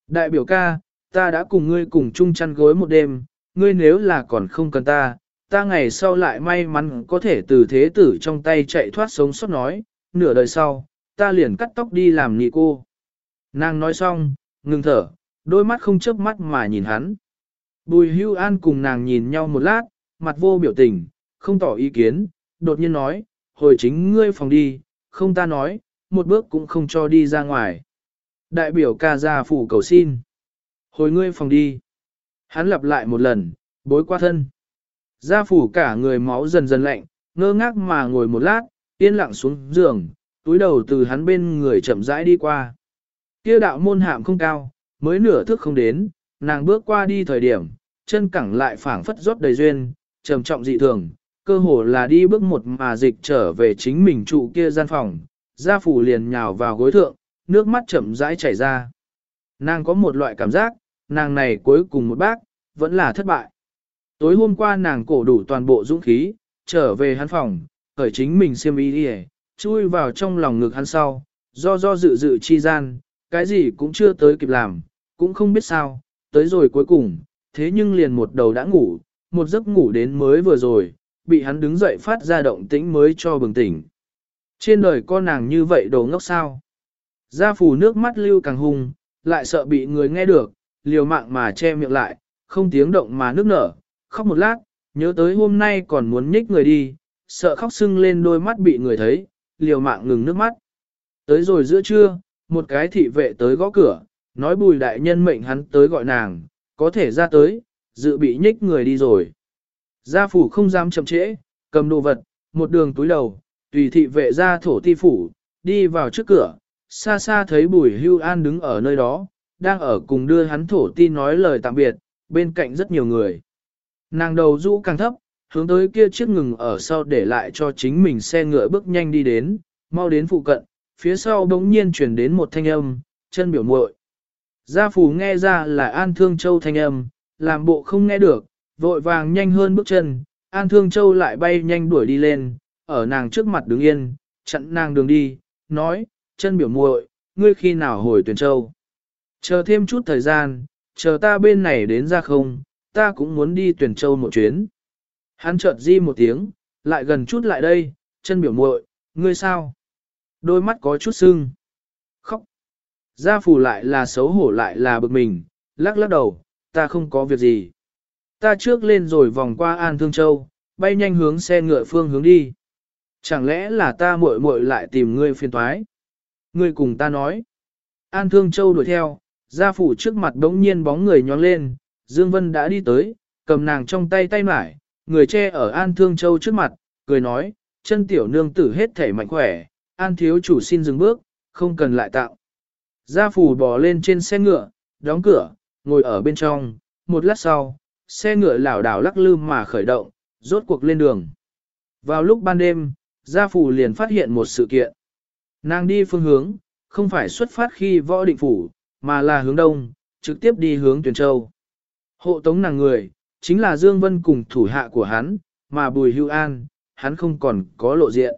Đại biểu ca, ta đã cùng ngươi cùng chung chăn gối một đêm, ngươi nếu là còn không cần ta, ta ngày sau lại may mắn có thể từ thế tử trong tay chạy thoát sống sót nói, nửa đời sau, ta liền cắt tóc đi làm nhị cô. Nàng nói xong, ngừng thở, đôi mắt không chớp mắt mà nhìn hắn. Bùi hưu an cùng nàng nhìn nhau một lát, mặt vô biểu tình, không tỏ ý kiến, đột nhiên nói, hồi chính ngươi phòng đi, không ta nói, một bước cũng không cho đi ra ngoài. Đại biểu ca gia phủ cầu xin. Hồi ngươi phòng đi. Hắn lặp lại một lần, bối qua thân. Gia phủ cả người máu dần dần lạnh, ngơ ngác mà ngồi một lát, yên lặng xuống giường, túi đầu từ hắn bên người chậm rãi đi qua. Kia đạo môn hạm không cao, mới nửa thước không đến, nàng bước qua đi thời điểm, chân cẳng lại phảng phất rót đầy duyên, trầm trọng dị thường, cơ hồ là đi bước một mà dịch trở về chính mình trụ kia gian phòng, gia phủ liền nhào vào gối thượng, nước mắt chậm rãi chảy ra. Nàng có một loại cảm giác, nàng này cuối cùng một bác, vẫn là thất bại. Tối hôm qua nàng cổ đủ toàn bộ dũng khí, trở về hắn phòng, khởi chính mình xiêm y đi chui vào trong lòng ngực hắn sau, do do dự dự chi gian, cái gì cũng chưa tới kịp làm, cũng không biết sao, tới rồi cuối cùng, thế nhưng liền một đầu đã ngủ, một giấc ngủ đến mới vừa rồi, bị hắn đứng dậy phát ra động tĩnh mới cho bừng tỉnh. Trên đời con nàng như vậy đồ ngốc sao? Gia phủ nước mắt lưu càng hung, lại sợ bị người nghe được, liều mạng mà che miệng lại, không tiếng động mà nước nở, khóc một lát, nhớ tới hôm nay còn muốn nhích người đi, sợ khóc sưng lên đôi mắt bị người thấy, liều mạng ngừng nước mắt. Tới rồi giữa trưa, một cái thị vệ tới gõ cửa, nói bùi đại nhân mệnh hắn tới gọi nàng, có thể ra tới, dự bị nhích người đi rồi. Gia phủ không dám chậm trễ, cầm đồ vật, một đường túi đầu, tùy thị vệ ra thổ ti phủ, đi vào trước cửa, xa xa thấy bùi hưu an đứng ở nơi đó, đang ở cùng đưa hắn thổ ti nói lời tạm biệt, bên cạnh rất nhiều người. Nàng đầu rũ càng thấp, hướng tới kia chiếc ngừng ở sau để lại cho chính mình xe ngựa bước nhanh đi đến, mau đến phụ cận, phía sau bỗng nhiên chuyển đến một thanh âm, chân biểu muội. Gia phủ nghe ra là An Thương Châu thanh âm, làm bộ không nghe được, vội vàng nhanh hơn bước chân, An Thương Châu lại bay nhanh đuổi đi lên, ở nàng trước mặt đứng yên, chặn nàng đường đi, nói, chân biểu muội, ngươi khi nào hồi tuyển châu. Chờ thêm chút thời gian, chờ ta bên này đến ra không, ta cũng muốn đi tuyển châu một chuyến. Hắn chợt di một tiếng, lại gần chút lại đây, chân biểu muội, ngươi sao? Đôi mắt có chút sưng. Khóc. Gia phủ lại là xấu hổ lại là bực mình, lắc lắc đầu, ta không có việc gì. Ta trước lên rồi vòng qua An Thương Châu, bay nhanh hướng xe ngựa phương hướng đi. Chẳng lẽ là ta muội muội lại tìm ngươi phiền toái? Ngươi cùng ta nói. An Thương Châu đuổi theo, gia phủ trước mặt đống nhiên bóng người nhón lên, Dương Vân đã đi tới, cầm nàng trong tay tay mải, người che ở An Thương Châu trước mặt, cười nói, chân tiểu nương tử hết thể mạnh khỏe, An thiếu chủ xin dừng bước, không cần lại tạo. Gia phủ bò lên trên xe ngựa, đóng cửa, ngồi ở bên trong, một lát sau, xe ngựa lảo đảo lắc lư mà khởi động, rốt cuộc lên đường. Vào lúc ban đêm, gia phủ liền phát hiện một sự kiện. Nàng đi phương hướng, không phải xuất phát khi võ định phủ, mà là hướng đông, trực tiếp đi hướng tuyển châu. Hộ tống nàng người, chính là Dương Vân cùng thủ hạ của hắn, mà Bùi Hưu An, hắn không còn có lộ diện.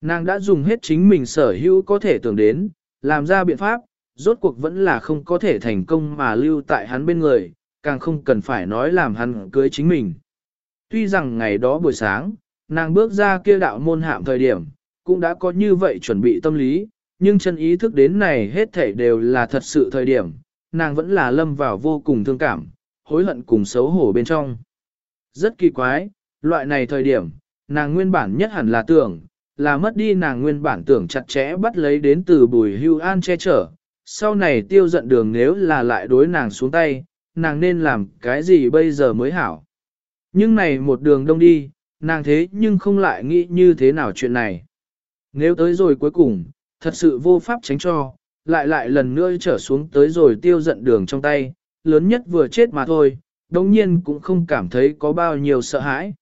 Nàng đã dùng hết chính mình sở hữu có thể tưởng đến, làm ra biện pháp, rốt cuộc vẫn là không có thể thành công mà lưu tại hắn bên người, càng không cần phải nói làm hắn cưới chính mình. Tuy rằng ngày đó buổi sáng, nàng bước ra kia đạo môn hạm thời điểm, cũng đã có như vậy chuẩn bị tâm lý, nhưng chân ý thức đến này hết thảy đều là thật sự thời điểm, nàng vẫn là lâm vào vô cùng thương cảm, hối hận cùng xấu hổ bên trong. Rất kỳ quái, loại này thời điểm, nàng nguyên bản nhất hẳn là tưởng, là mất đi nàng nguyên bản tưởng chặt chẽ bắt lấy đến từ bùi hưu an che chở. Sau này tiêu giận đường nếu là lại đối nàng xuống tay, nàng nên làm cái gì bây giờ mới hảo. Nhưng này một đường đông đi, nàng thế nhưng không lại nghĩ như thế nào chuyện này. Nếu tới rồi cuối cùng, thật sự vô pháp tránh cho, lại lại lần nữa trở xuống tới rồi tiêu giận đường trong tay, lớn nhất vừa chết mà thôi, đồng nhiên cũng không cảm thấy có bao nhiêu sợ hãi.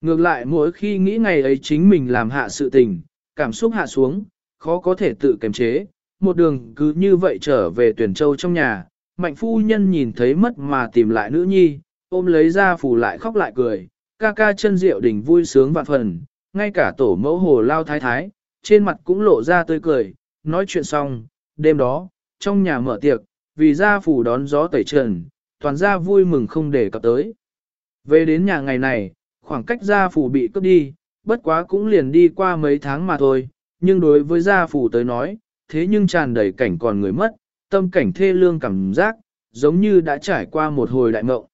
Ngược lại mỗi khi nghĩ ngày ấy chính mình làm hạ sự tình, cảm xúc hạ xuống, khó có thể tự kiềm chế, một đường cứ như vậy trở về tuyển châu trong nhà, mạnh phu nhân nhìn thấy mất mà tìm lại nữ nhi, ôm lấy ra phủ lại khóc lại cười, ca ca chân rượu đỉnh vui sướng vạn phần, ngay cả tổ mẫu hồ lao thái thái, trên mặt cũng lộ ra tươi cười, nói chuyện xong, đêm đó, trong nhà mở tiệc, vì gia phủ đón gió tẩy trần, toàn gia vui mừng không để cập tới. Về đến nhà ngày này, khoảng cách gia phủ bị cướp đi, bất quá cũng liền đi qua mấy tháng mà thôi, nhưng đối với gia phủ tới nói, thế nhưng tràn đầy cảnh còn người mất, tâm cảnh thê lương cảm giác, giống như đã trải qua một hồi đại mộng.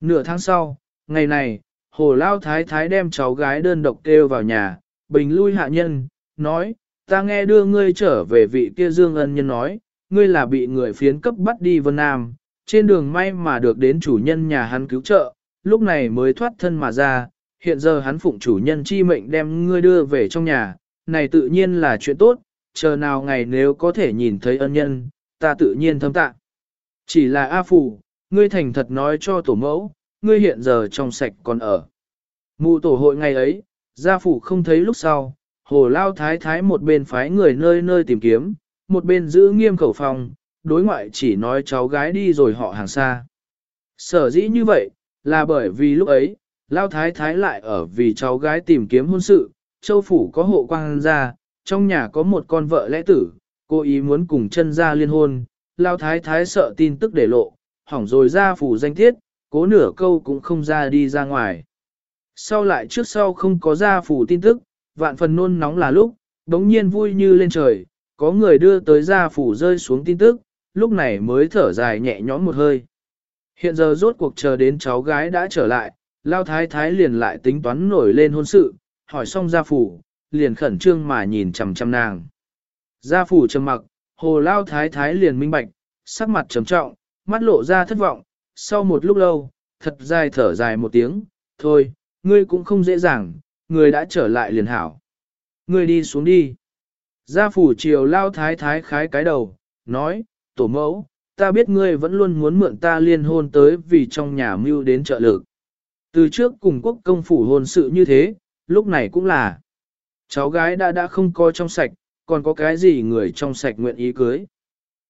Nửa tháng sau, ngày này, hồ lao thái thái đem cháu gái đơn độc kêu vào nhà, bình lui hạ nhân, nói, ta nghe đưa ngươi trở về vị kia dương ân nhân nói, ngươi là bị người phiến cấp bắt đi Vân Nam, trên đường may mà được đến chủ nhân nhà hắn cứu trợ, lúc này mới thoát thân mà ra, hiện giờ hắn phụng chủ nhân chi mệnh đem ngươi đưa về trong nhà, này tự nhiên là chuyện tốt, chờ nào ngày nếu có thể nhìn thấy ân nhân, ta tự nhiên thâm tạ. Chỉ là A Phủ, ngươi thành thật nói cho tổ mẫu, ngươi hiện giờ trong sạch còn ở. Mụ tổ hội ngày ấy, gia phủ không thấy lúc sau, hồ lao thái thái một bên phái người nơi nơi tìm kiếm, một bên giữ nghiêm khẩu phòng, đối ngoại chỉ nói cháu gái đi rồi họ hàng xa. Sở dĩ như vậy, là bởi vì lúc ấy, lao thái thái lại ở vì cháu gái tìm kiếm hôn sự, châu phủ có hộ quang gia, trong nhà có một con vợ lẽ tử, cô ý muốn cùng chân gia liên hôn, lao thái thái sợ tin tức để lộ, hỏng rồi ra phủ danh thiết, cố nửa câu cũng không ra đi ra ngoài. Sau lại trước sau không có ra phủ tin tức, vạn phần nôn nóng là lúc, đống nhiên vui như lên trời, có người đưa tới gia phủ rơi xuống tin tức, lúc này mới thở dài nhẹ nhõm một hơi. Hiện giờ rốt cuộc chờ đến cháu gái đã trở lại, lao thái thái liền lại tính toán nổi lên hôn sự, hỏi xong gia phủ, liền khẩn trương mà nhìn chằm chằm nàng. Gia phủ trầm mặc, hồ lao thái thái liền minh bạch, sắc mặt trầm trọng, mắt lộ ra thất vọng, sau một lúc lâu, thật dài thở dài một tiếng, thôi, ngươi cũng không dễ dàng, ngươi đã trở lại liền hảo. Ngươi đi xuống đi. Gia phủ triều lao thái thái khái cái đầu, nói, tổ mẫu, ta biết ngươi vẫn luôn muốn mượn ta liên hôn tới vì trong nhà mưu đến trợ lực. Từ trước cùng quốc công phủ hôn sự như thế, lúc này cũng là. Cháu gái đã đã không coi trong sạch, còn có cái gì người trong sạch nguyện ý cưới.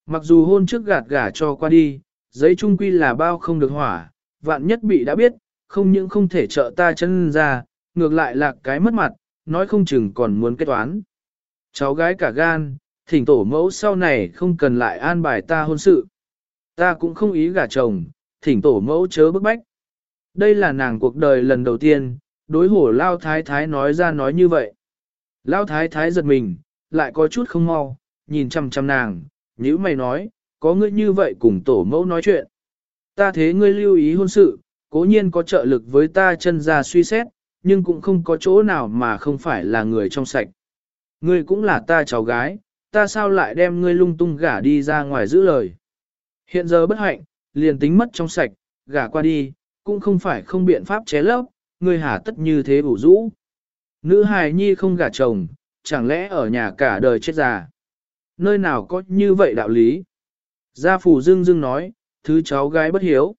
Mặc dù hôn trước gạt gả cho qua đi, giấy trung quy là bao không được hỏa, vạn nhất bị đã biết, không những không thể trợ ta chân ra, ngược lại là cái mất mặt, nói không chừng còn muốn kết toán. Cháu gái cả gan, thỉnh tổ mẫu sau này không cần lại an bài ta hôn sự. Ta cũng không ý gả chồng, thỉnh tổ mẫu chớ bức bách. Đây là nàng cuộc đời lần đầu tiên, đối hổ lao thái thái nói ra nói như vậy. Lao thái thái giật mình, lại có chút không mau, nhìn chăm chăm nàng, nhữ mày nói, có ngươi như vậy cùng tổ mẫu nói chuyện. Ta thế ngươi lưu ý hôn sự, cố nhiên có trợ lực với ta chân ra suy xét, nhưng cũng không có chỗ nào mà không phải là người trong sạch. Ngươi cũng là ta cháu gái, ta sao lại đem ngươi lung tung gả đi ra ngoài giữ lời. Hiện giờ bất hạnh, liền tính mất trong sạch, gả qua đi, cũng không phải không biện pháp ché lấp, ngươi hà tất như thế bủ rũ. Nữ hài nhi không gả chồng, chẳng lẽ ở nhà cả đời chết già. Nơi nào có như vậy đạo lý? Gia phủ dưng dưng nói, thứ cháu gái bất hiếu.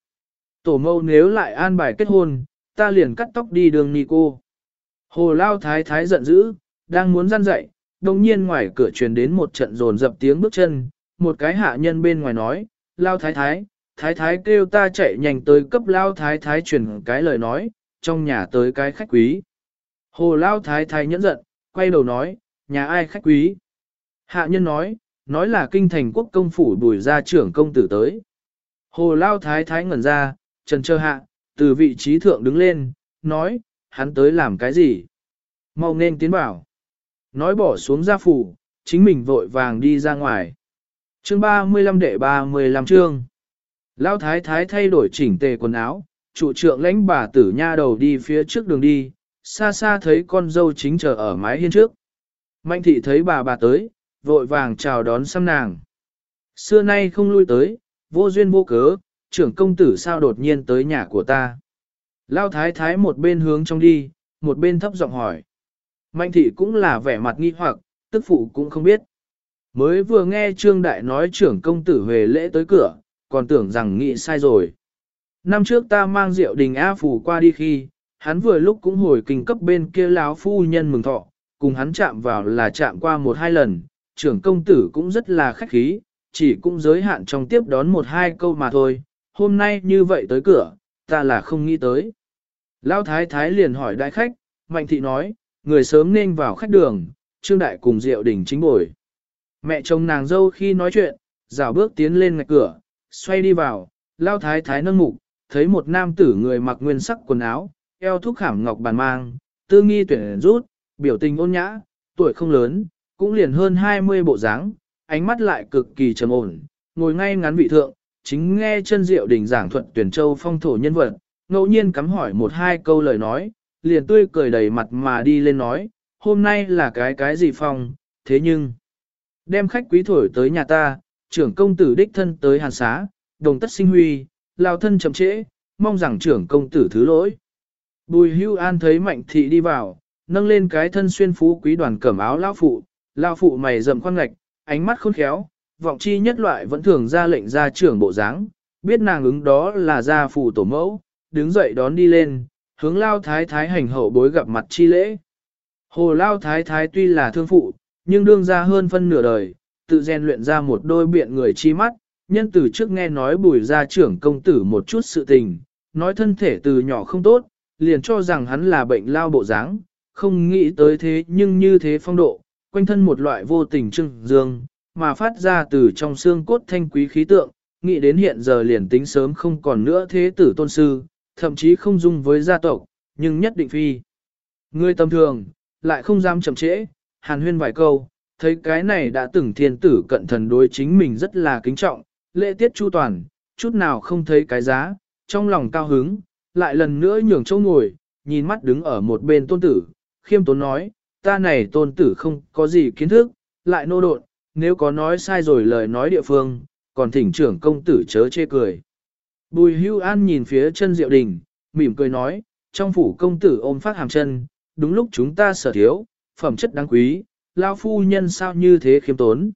Tổ mâu nếu lại an bài kết hôn, ta liền cắt tóc đi đường ni cô. Hồ lao thái thái giận dữ, đang muốn gian dậy, đồng nhiên ngoài cửa truyền đến một trận rồn dập tiếng bước chân, một cái hạ nhân bên ngoài nói, lao thái thái, thái thái kêu ta chạy nhanh tới cấp lao thái thái truyền cái lời nói, trong nhà tới cái khách quý. Hồ lao thái thái nhẫn giận, quay đầu nói, nhà ai khách quý? Hạ nhân nói, nói là kinh thành quốc công phủ bùi ra trưởng công tử tới. Hồ lao thái thái ngẩn ra, trần trơ hạ, từ vị trí thượng đứng lên, nói, hắn tới làm cái gì? Mau nên tiến bảo. Nói bỏ xuống gia phủ, chính mình vội vàng đi ra ngoài. Chương 35 đệ 35 chương. Lão thái thái thay đổi chỉnh tề quần áo, trụ trượng lãnh bà tử nha đầu đi phía trước đường đi, xa xa thấy con dâu chính chờ ở mái hiên trước. Mạnh thị thấy bà bà tới, vội vàng chào đón xăm nàng. Xưa nay không lui tới, vô duyên vô cớ, trưởng công tử sao đột nhiên tới nhà của ta. Lao thái thái một bên hướng trong đi, một bên thấp giọng hỏi. Mạnh thị cũng là vẻ mặt nghi hoặc, tức phụ cũng không biết. Mới vừa nghe Trương Đại nói trưởng công tử về lễ tới cửa, còn tưởng rằng nghĩ sai rồi. Năm trước ta mang rượu đình A Phủ qua đi khi, hắn vừa lúc cũng hồi kinh cấp bên kia láo phu nhân mừng thọ, cùng hắn chạm vào là chạm qua một hai lần, trưởng công tử cũng rất là khách khí, chỉ cũng giới hạn trong tiếp đón một hai câu mà thôi, hôm nay như vậy tới cửa, ta là không nghĩ tới. Lão thái thái liền hỏi đại khách, mạnh thị nói, người sớm nên vào khách đường, trương đại cùng diệu đình chính bồi. Mẹ chồng nàng dâu khi nói chuyện, rào bước tiến lên ngạch cửa, xoay đi vào, lao thái thái nâng mục, thấy một nam tử người mặc nguyên sắc quần áo, eo thúc khảm ngọc bàn mang, tư nghi tuyển rút, biểu tình ôn nhã, tuổi không lớn, cũng liền hơn 20 bộ dáng, ánh mắt lại cực kỳ trầm ổn, ngồi ngay ngắn vị thượng, chính nghe chân diệu đỉnh giảng thuận tuyển châu phong thổ nhân vật, ngẫu nhiên cắm hỏi một hai câu lời nói, liền tươi cười đầy mặt mà đi lên nói, hôm nay là cái cái gì phong, thế nhưng, đem khách quý thổi tới nhà ta, trưởng công tử đích thân tới hàn xá, đồng tất sinh huy, lao thân chậm trễ, mong rằng trưởng công tử thứ lỗi. Bùi hưu an thấy mạnh thị đi vào, nâng lên cái thân xuyên phú quý đoàn cẩm áo lao phụ, lao phụ mày rậm khoan ngạch, ánh mắt khôn khéo, vọng chi nhất loại vẫn thường ra lệnh ra trưởng bộ dáng, biết nàng ứng đó là gia phụ tổ mẫu, đứng dậy đón đi lên, hướng lao thái thái hành hậu bối gặp mặt chi lễ. Hồ lao thái thái tuy là thương phụ, nhưng đương ra hơn phân nửa đời, tự rèn luyện ra một đôi biện người chi mắt, nhân từ trước nghe nói bùi gia trưởng công tử một chút sự tình, nói thân thể từ nhỏ không tốt, liền cho rằng hắn là bệnh lao bộ dáng, không nghĩ tới thế nhưng như thế phong độ, quanh thân một loại vô tình trưng dương, mà phát ra từ trong xương cốt thanh quý khí tượng, nghĩ đến hiện giờ liền tính sớm không còn nữa thế tử tôn sư, thậm chí không dung với gia tộc, nhưng nhất định phi. Người tầm thường, lại không dám chậm trễ, hàn huyên vài câu, thấy cái này đã từng thiên tử cận thần đối chính mình rất là kính trọng, lễ tiết chu toàn, chút nào không thấy cái giá, trong lòng cao hứng, lại lần nữa nhường chỗ ngồi, nhìn mắt đứng ở một bên tôn tử, khiêm tốn nói, ta này tôn tử không có gì kiến thức, lại nô độn, nếu có nói sai rồi lời nói địa phương, còn thỉnh trưởng công tử chớ chê cười. Bùi hưu an nhìn phía chân diệu đình, mỉm cười nói, trong phủ công tử ôm phát hàm chân, đúng lúc chúng ta sở thiếu, phẩm chất đáng quý, lao phu nhân sao như thế khiêm tốn.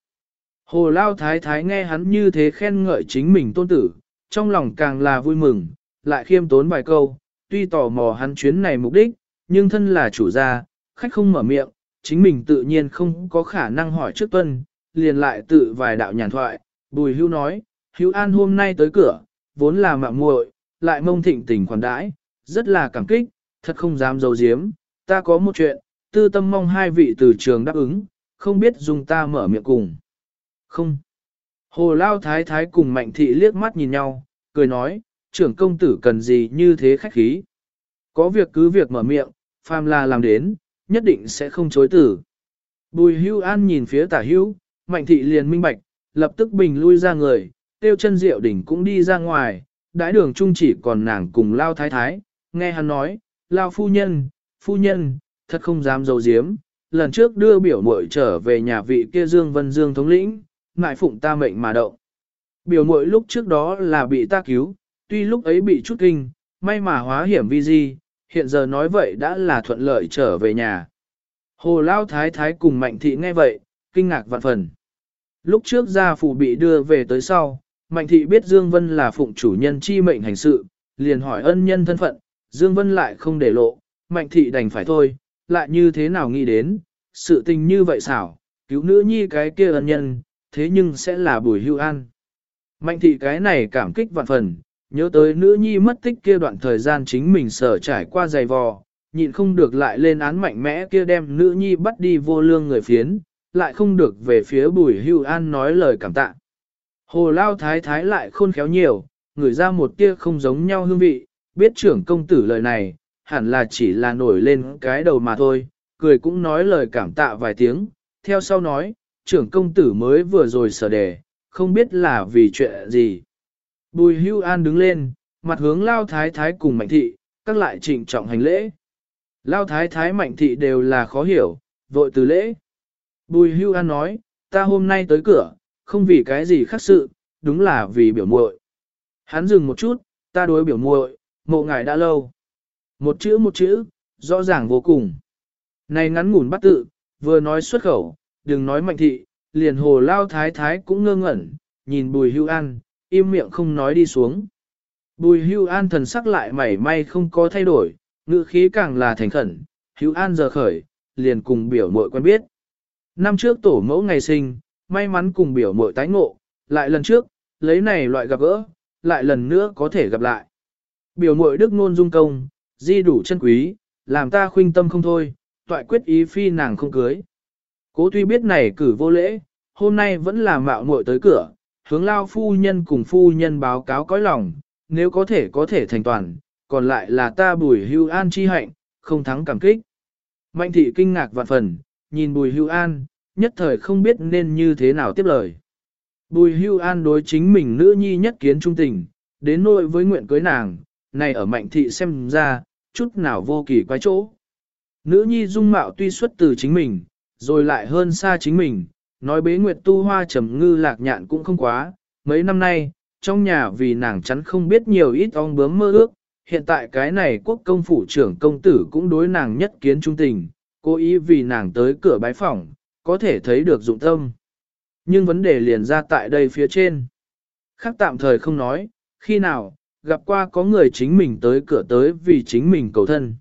Hồ lao thái thái nghe hắn như thế khen ngợi chính mình tôn tử, trong lòng càng là vui mừng, lại khiêm tốn vài câu, tuy tò mò hắn chuyến này mục đích, nhưng thân là chủ gia, khách không mở miệng, chính mình tự nhiên không có khả năng hỏi trước tuân, liền lại tự vài đạo nhàn thoại, bùi hưu nói, hưu an hôm nay tới cửa, vốn là mạng muội, lại mông thịnh tình khoản đãi, rất là cảm kích, thật không dám giấu giếm, ta có một chuyện, tư tâm mong hai vị từ trường đáp ứng, không biết dùng ta mở miệng cùng. Không. Hồ Lao Thái Thái cùng Mạnh Thị liếc mắt nhìn nhau, cười nói, trưởng công tử cần gì như thế khách khí. Có việc cứ việc mở miệng, phàm là làm đến, nhất định sẽ không chối tử. Bùi hưu an nhìn phía tả hưu, Mạnh Thị liền minh bạch, lập tức bình lui ra người, tiêu chân diệu đỉnh cũng đi ra ngoài, đãi đường chung chỉ còn nàng cùng Lao Thái Thái, nghe hắn nói, Lao phu nhân, phu nhân, thật không dám dấu diếm, lần trước đưa biểu muội trở về nhà vị kia Dương Vân Dương thống lĩnh, ngại phụng ta mệnh mà động. Biểu muội lúc trước đó là bị ta cứu, tuy lúc ấy bị chút kinh, may mà hóa hiểm vi di, hiện giờ nói vậy đã là thuận lợi trở về nhà. Hồ Lao Thái Thái cùng Mạnh Thị nghe vậy, kinh ngạc vạn phần. Lúc trước gia phụ bị đưa về tới sau, Mạnh Thị biết Dương Vân là phụng chủ nhân chi mệnh hành sự, liền hỏi ân nhân thân phận, Dương Vân lại không để lộ, Mạnh Thị đành phải thôi, lại như thế nào nghĩ đến, sự tình như vậy xảo, cứu nữ nhi cái kia ân nhân, thế nhưng sẽ là bùi hưu an. Mạnh thị cái này cảm kích vạn phần, nhớ tới nữ nhi mất tích kia đoạn thời gian chính mình sở trải qua dày vò, nhịn không được lại lên án mạnh mẽ kia đem nữ nhi bắt đi vô lương người phiến, lại không được về phía bùi hưu an nói lời cảm tạ. Hồ lao thái thái lại khôn khéo nhiều, người ra một tia không giống nhau hương vị, biết trưởng công tử lời này, hẳn là chỉ là nổi lên cái đầu mà thôi, cười cũng nói lời cảm tạ vài tiếng, theo sau nói, trưởng công tử mới vừa rồi sở đề, không biết là vì chuyện gì. Bùi hưu an đứng lên, mặt hướng lao thái thái cùng mạnh thị, các lại trịnh trọng hành lễ. Lao thái thái mạnh thị đều là khó hiểu, vội từ lễ. Bùi hưu an nói, ta hôm nay tới cửa, không vì cái gì khác sự, đúng là vì biểu muội. Hắn dừng một chút, ta đối biểu muội, mộ ngài đã lâu. Một chữ một chữ, rõ ràng vô cùng. Này ngắn ngủn bắt tự, vừa nói xuất khẩu, đừng nói mạnh thị, liền hồ lao thái thái cũng ngơ ngẩn, nhìn bùi hưu an, im miệng không nói đi xuống. Bùi hưu an thần sắc lại mảy may không có thay đổi, ngữ khí càng là thành khẩn, hưu an giờ khởi, liền cùng biểu mội quen biết. Năm trước tổ mẫu ngày sinh, may mắn cùng biểu mội tái ngộ, lại lần trước, lấy này loại gặp gỡ, lại lần nữa có thể gặp lại. Biểu mội đức nôn dung công, di đủ chân quý, làm ta khuynh tâm không thôi, toại quyết ý phi nàng không cưới. Cố tuy biết này cử vô lễ, hôm nay vẫn là mạo muội tới cửa, hướng lao phu nhân cùng phu nhân báo cáo cõi lòng, nếu có thể có thể thành toàn, còn lại là ta bùi hưu an chi hạnh, không thắng cảm kích. Mạnh thị kinh ngạc vạn phần, nhìn bùi hưu an, nhất thời không biết nên như thế nào tiếp lời. Bùi hưu an đối chính mình nữ nhi nhất kiến trung tình, đến nỗi với nguyện cưới nàng, này ở mạnh thị xem ra, chút nào vô kỳ quái chỗ. Nữ nhi dung mạo tuy xuất từ chính mình, rồi lại hơn xa chính mình, nói bế nguyệt tu hoa trầm ngư lạc nhạn cũng không quá, mấy năm nay, trong nhà vì nàng chắn không biết nhiều ít ong bướm mơ ước, hiện tại cái này quốc công phủ trưởng công tử cũng đối nàng nhất kiến trung tình, cố ý vì nàng tới cửa bái phỏng, có thể thấy được dụng tâm. Nhưng vấn đề liền ra tại đây phía trên. Khác tạm thời không nói, khi nào, gặp qua có người chính mình tới cửa tới vì chính mình cầu thân.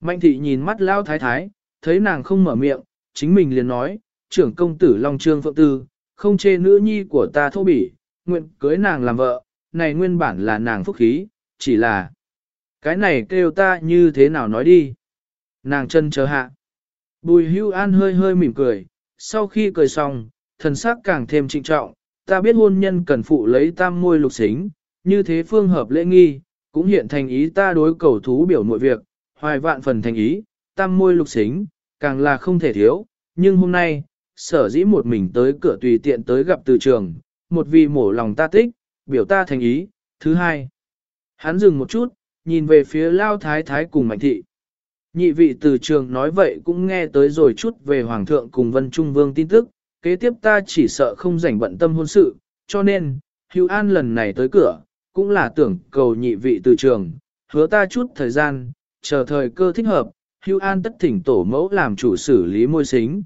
Mạnh thị nhìn mắt lao thái thái, thấy nàng không mở miệng, chính mình liền nói, trưởng công tử Long Trương Phượng Tư, không chê nữ nhi của ta thô bỉ, nguyện cưới nàng làm vợ, này nguyên bản là nàng phúc khí, chỉ là cái này kêu ta như thế nào nói đi. Nàng chân chờ hạ. Bùi hưu an hơi hơi mỉm cười, sau khi cười xong, thần sắc càng thêm trịnh trọng, ta biết hôn nhân cần phụ lấy tam môi lục xính, như thế phương hợp lễ nghi, cũng hiện thành ý ta đối cầu thú biểu nội việc, hoài vạn phần thành ý, tam môi lục xính, càng là không thể thiếu, nhưng hôm nay, sở dĩ một mình tới cửa tùy tiện tới gặp từ trường, một vì mổ lòng ta thích, biểu ta thành ý, thứ hai. Hắn dừng một chút, nhìn về phía lao thái thái cùng mạnh thị. Nhị vị từ trường nói vậy cũng nghe tới rồi chút về Hoàng thượng cùng Vân Trung Vương tin tức, kế tiếp ta chỉ sợ không rảnh bận tâm hôn sự, cho nên, Hữu An lần này tới cửa, cũng là tưởng cầu nhị vị từ trường, hứa ta chút thời gian, chờ thời cơ thích hợp, Hữu An tất thỉnh tổ mẫu làm chủ xử lý môi xính.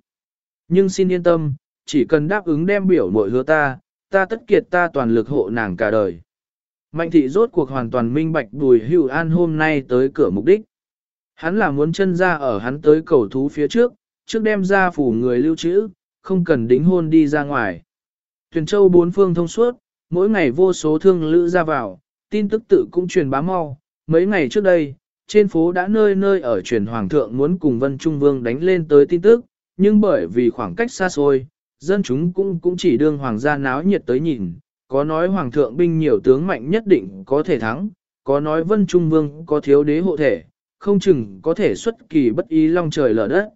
Nhưng xin yên tâm, chỉ cần đáp ứng đem biểu mội hứa ta, ta tất kiệt ta toàn lực hộ nàng cả đời. Mạnh thị rốt cuộc hoàn toàn minh bạch bùi hữu an hôm nay tới cửa mục đích. Hắn là muốn chân ra ở hắn tới cầu thú phía trước, trước đem ra phủ người lưu trữ, không cần đính hôn đi ra ngoài. Tuyền châu bốn phương thông suốt, mỗi ngày vô số thương lữ ra vào, tin tức tự cũng truyền bá mau. Mấy ngày trước đây, trên phố đã nơi nơi ở truyền hoàng thượng muốn cùng Vân Trung Vương đánh lên tới tin tức, nhưng bởi vì khoảng cách xa xôi, dân chúng cũng cũng chỉ đương hoàng gia náo nhiệt tới nhìn, có nói hoàng thượng binh nhiều tướng mạnh nhất định có thể thắng, có nói Vân Trung Vương có thiếu đế hộ thể, không chừng có thể xuất kỳ bất ý long trời lở đất.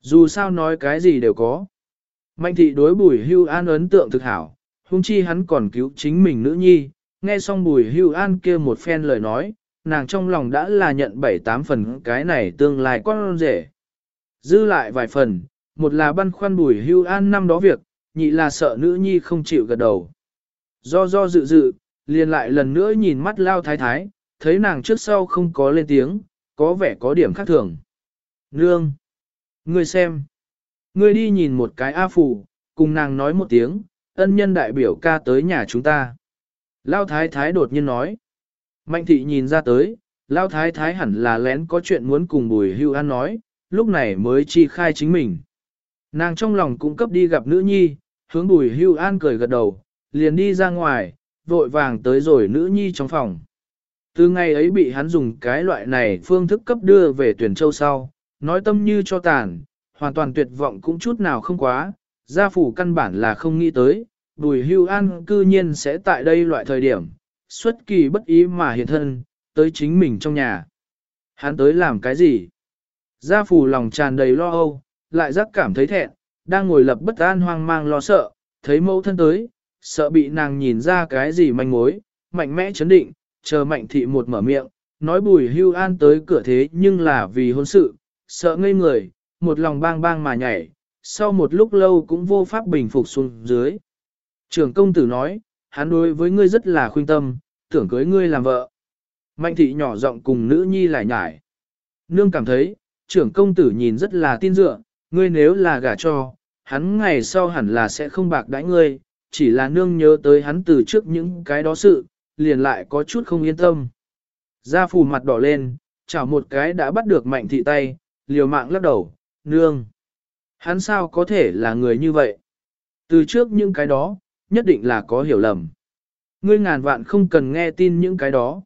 Dù sao nói cái gì đều có. Mạnh thị đối bùi hưu an ấn tượng thực hảo, hung chi hắn còn cứu chính mình nữ nhi, nghe xong bùi hưu an kia một phen lời nói, nàng trong lòng đã là nhận bảy tám phần cái này tương lai con rể. Dư lại vài phần, một là băn khoăn bùi hưu an năm đó việc, nhị là sợ nữ nhi không chịu gật đầu. Do do dự dự, liền lại lần nữa nhìn mắt lao thái thái, thấy nàng trước sau không có lên tiếng, có vẻ có điểm khác thường. Nương! Ngươi xem! Ngươi đi nhìn một cái A Phủ, cùng nàng nói một tiếng, ân nhân đại biểu ca tới nhà chúng ta. Lao thái thái đột nhiên nói. Mạnh thị nhìn ra tới, Lao thái thái hẳn là lén có chuyện muốn cùng bùi hưu an nói, lúc này mới chi khai chính mình. Nàng trong lòng cũng cấp đi gặp nữ nhi, hướng bùi hưu an cười gật đầu, liền đi ra ngoài, vội vàng tới rồi nữ nhi trong phòng. Từ ngày ấy bị hắn dùng cái loại này phương thức cấp đưa về tuyển châu sau, nói tâm như cho tàn, hoàn toàn tuyệt vọng cũng chút nào không quá, gia phủ căn bản là không nghĩ tới, bùi hưu an cư nhiên sẽ tại đây loại thời điểm, xuất kỳ bất ý mà hiện thân, tới chính mình trong nhà. Hắn tới làm cái gì? Gia phủ lòng tràn đầy lo âu, lại giác cảm thấy thẹn, đang ngồi lập bất an hoang mang lo sợ, thấy mẫu thân tới, sợ bị nàng nhìn ra cái gì manh mối, mạnh mẽ chấn định, chờ mạnh thị một mở miệng, nói bùi hưu an tới cửa thế nhưng là vì hôn sự, sợ ngây người, một lòng bang bang mà nhảy, sau một lúc lâu cũng vô pháp bình phục xuống dưới. Trưởng công tử nói, hắn đối với ngươi rất là khuyên tâm, tưởng cưới ngươi làm vợ. Mạnh thị nhỏ giọng cùng nữ nhi lại nhải. Nương cảm thấy, trưởng công tử nhìn rất là tin dựa, ngươi nếu là gả cho, hắn ngày sau hẳn là sẽ không bạc đãi ngươi, chỉ là nương nhớ tới hắn từ trước những cái đó sự, liền lại có chút không yên tâm. Gia phù mặt đỏ lên, chảo một cái đã bắt được mạnh thị tay, liều mạng lắc đầu, nương. Hắn sao có thể là người như vậy? Từ trước những cái đó, nhất định là có hiểu lầm. Ngươi ngàn vạn không cần nghe tin những cái đó.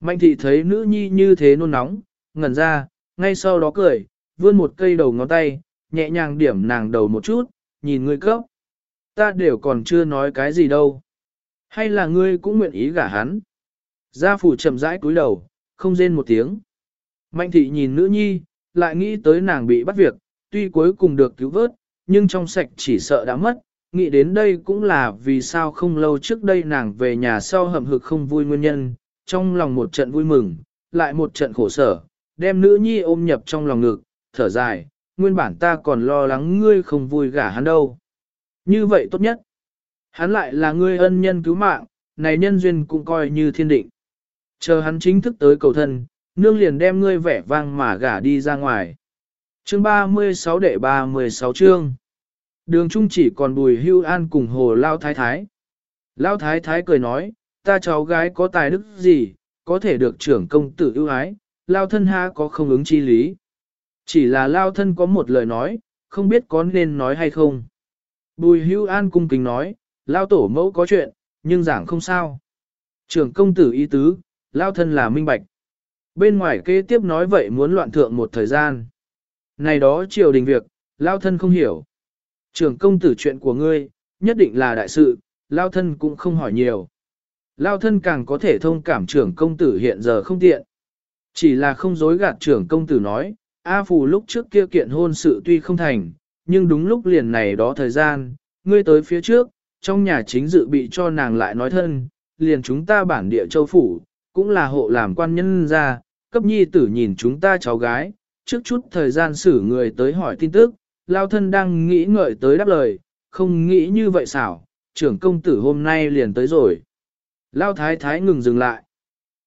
Mạnh thị thấy nữ nhi như thế nôn nóng, ngẩn ra, ngay sau đó cười, vươn một cây đầu ngón tay, nhẹ nhàng điểm nàng đầu một chút, nhìn ngươi cấp. Ta đều còn chưa nói cái gì đâu. Hay là ngươi cũng nguyện ý gả hắn? Gia phủ chậm rãi cúi đầu, không rên một tiếng. Mạnh thị nhìn nữ nhi, lại nghĩ tới nàng bị bắt việc, tuy cuối cùng được cứu vớt, nhưng trong sạch chỉ sợ đã mất. Nghĩ đến đây cũng là vì sao không lâu trước đây nàng về nhà sau hầm hực không vui nguyên nhân, trong lòng một trận vui mừng, lại một trận khổ sở, đem nữ nhi ôm nhập trong lòng ngực, thở dài, nguyên bản ta còn lo lắng ngươi không vui gả hắn đâu. Như vậy tốt nhất. Hắn lại là ngươi ân nhân cứu mạng, này nhân duyên cũng coi như thiên định. Chờ hắn chính thức tới cầu thân, nương liền đem ngươi vẻ vang mà gả đi ra ngoài. Chương 36 đệ 36 chương. Đường trung chỉ còn bùi hưu an cùng hồ lao thái thái. Lao thái thái cười nói, ta cháu gái có tài đức gì, có thể được trưởng công tử ưu ái, lao thân ha có không ứng chi lý. Chỉ là lao thân có một lời nói, không biết có nên nói hay không. Bùi hưu an cung kính nói, lao tổ mẫu có chuyện, nhưng giảng không sao. Trưởng công tử ý tứ, lao thân là minh bạch. Bên ngoài kế tiếp nói vậy muốn loạn thượng một thời gian. Này đó triều đình việc, lao thân không hiểu. Trưởng công tử chuyện của ngươi, nhất định là đại sự, lao thân cũng không hỏi nhiều. Lao thân càng có thể thông cảm trưởng công tử hiện giờ không tiện. Chỉ là không dối gạt trưởng công tử nói, A Phù lúc trước kia kiện hôn sự tuy không thành, nhưng đúng lúc liền này đó thời gian, ngươi tới phía trước, trong nhà chính dự bị cho nàng lại nói thân, liền chúng ta bản địa châu phủ, cũng là hộ làm quan nhân ra, cấp nhi tử nhìn chúng ta cháu gái, trước chút thời gian xử người tới hỏi tin tức, lao thân đang nghĩ ngợi tới đáp lời, không nghĩ như vậy xảo, trưởng công tử hôm nay liền tới rồi. Lao thái thái ngừng dừng lại.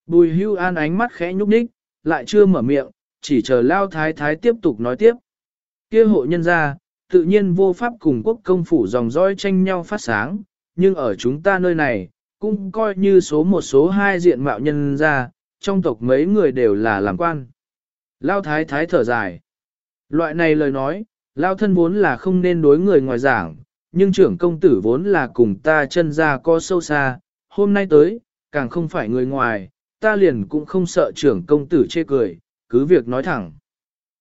Bùi hưu an ánh mắt khẽ nhúc nhích, lại chưa mở miệng, chỉ chờ Lao thái thái tiếp tục nói tiếp. kia hộ nhân ra, tự nhiên vô pháp cùng quốc công phủ dòng dõi tranh nhau phát sáng, nhưng ở chúng ta nơi này, cũng coi như số một số hai diện mạo nhân ra, trong tộc mấy người đều là làm quan. Lao thái thái thở dài. Loại này lời nói, Lao thân vốn là không nên đối người ngoài giảng, nhưng trưởng công tử vốn là cùng ta chân ra có sâu xa, hôm nay tới, càng không phải người ngoài, ta liền cũng không sợ trưởng công tử chê cười, cứ việc nói thẳng.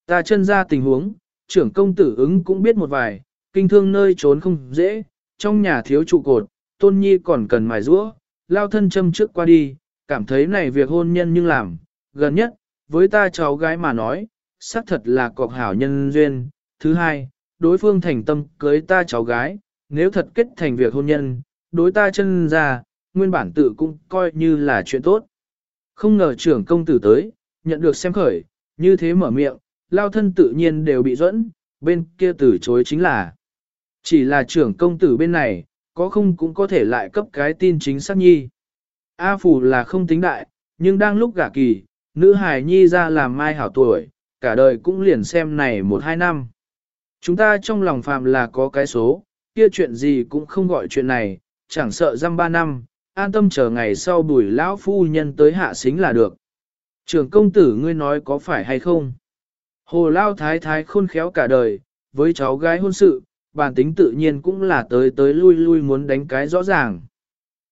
Ta chân ra tình huống, trưởng công tử ứng cũng biết một vài, kinh thương nơi trốn không dễ, trong nhà thiếu trụ cột, tôn nhi còn cần mài rũa, lao thân châm trước qua đi, cảm thấy này việc hôn nhân nhưng làm, gần nhất, với ta cháu gái mà nói, xác thật là cọc hảo nhân duyên. Thứ hai, đối phương thành tâm cưới ta cháu gái, nếu thật kết thành việc hôn nhân, đối ta chân ra, nguyên bản tự cũng coi như là chuyện tốt. Không ngờ trưởng công tử tới, nhận được xem khởi, như thế mở miệng, lao thân tự nhiên đều bị dẫn, bên kia từ chối chính là. Chỉ là trưởng công tử bên này, có không cũng có thể lại cấp cái tin chính xác nhi. A Phủ là không tính đại, nhưng đang lúc gả kỳ, nữ hài nhi ra làm mai hảo tuổi, cả đời cũng liền xem này một hai năm. Chúng ta trong lòng phạm là có cái số, kia chuyện gì cũng không gọi chuyện này, chẳng sợ răm ba năm, an tâm chờ ngày sau bùi lão phu nhân tới hạ xính là được. Trường công tử ngươi nói có phải hay không? Hồ lao thái thái khôn khéo cả đời, với cháu gái hôn sự, bản tính tự nhiên cũng là tới tới lui lui muốn đánh cái rõ ràng.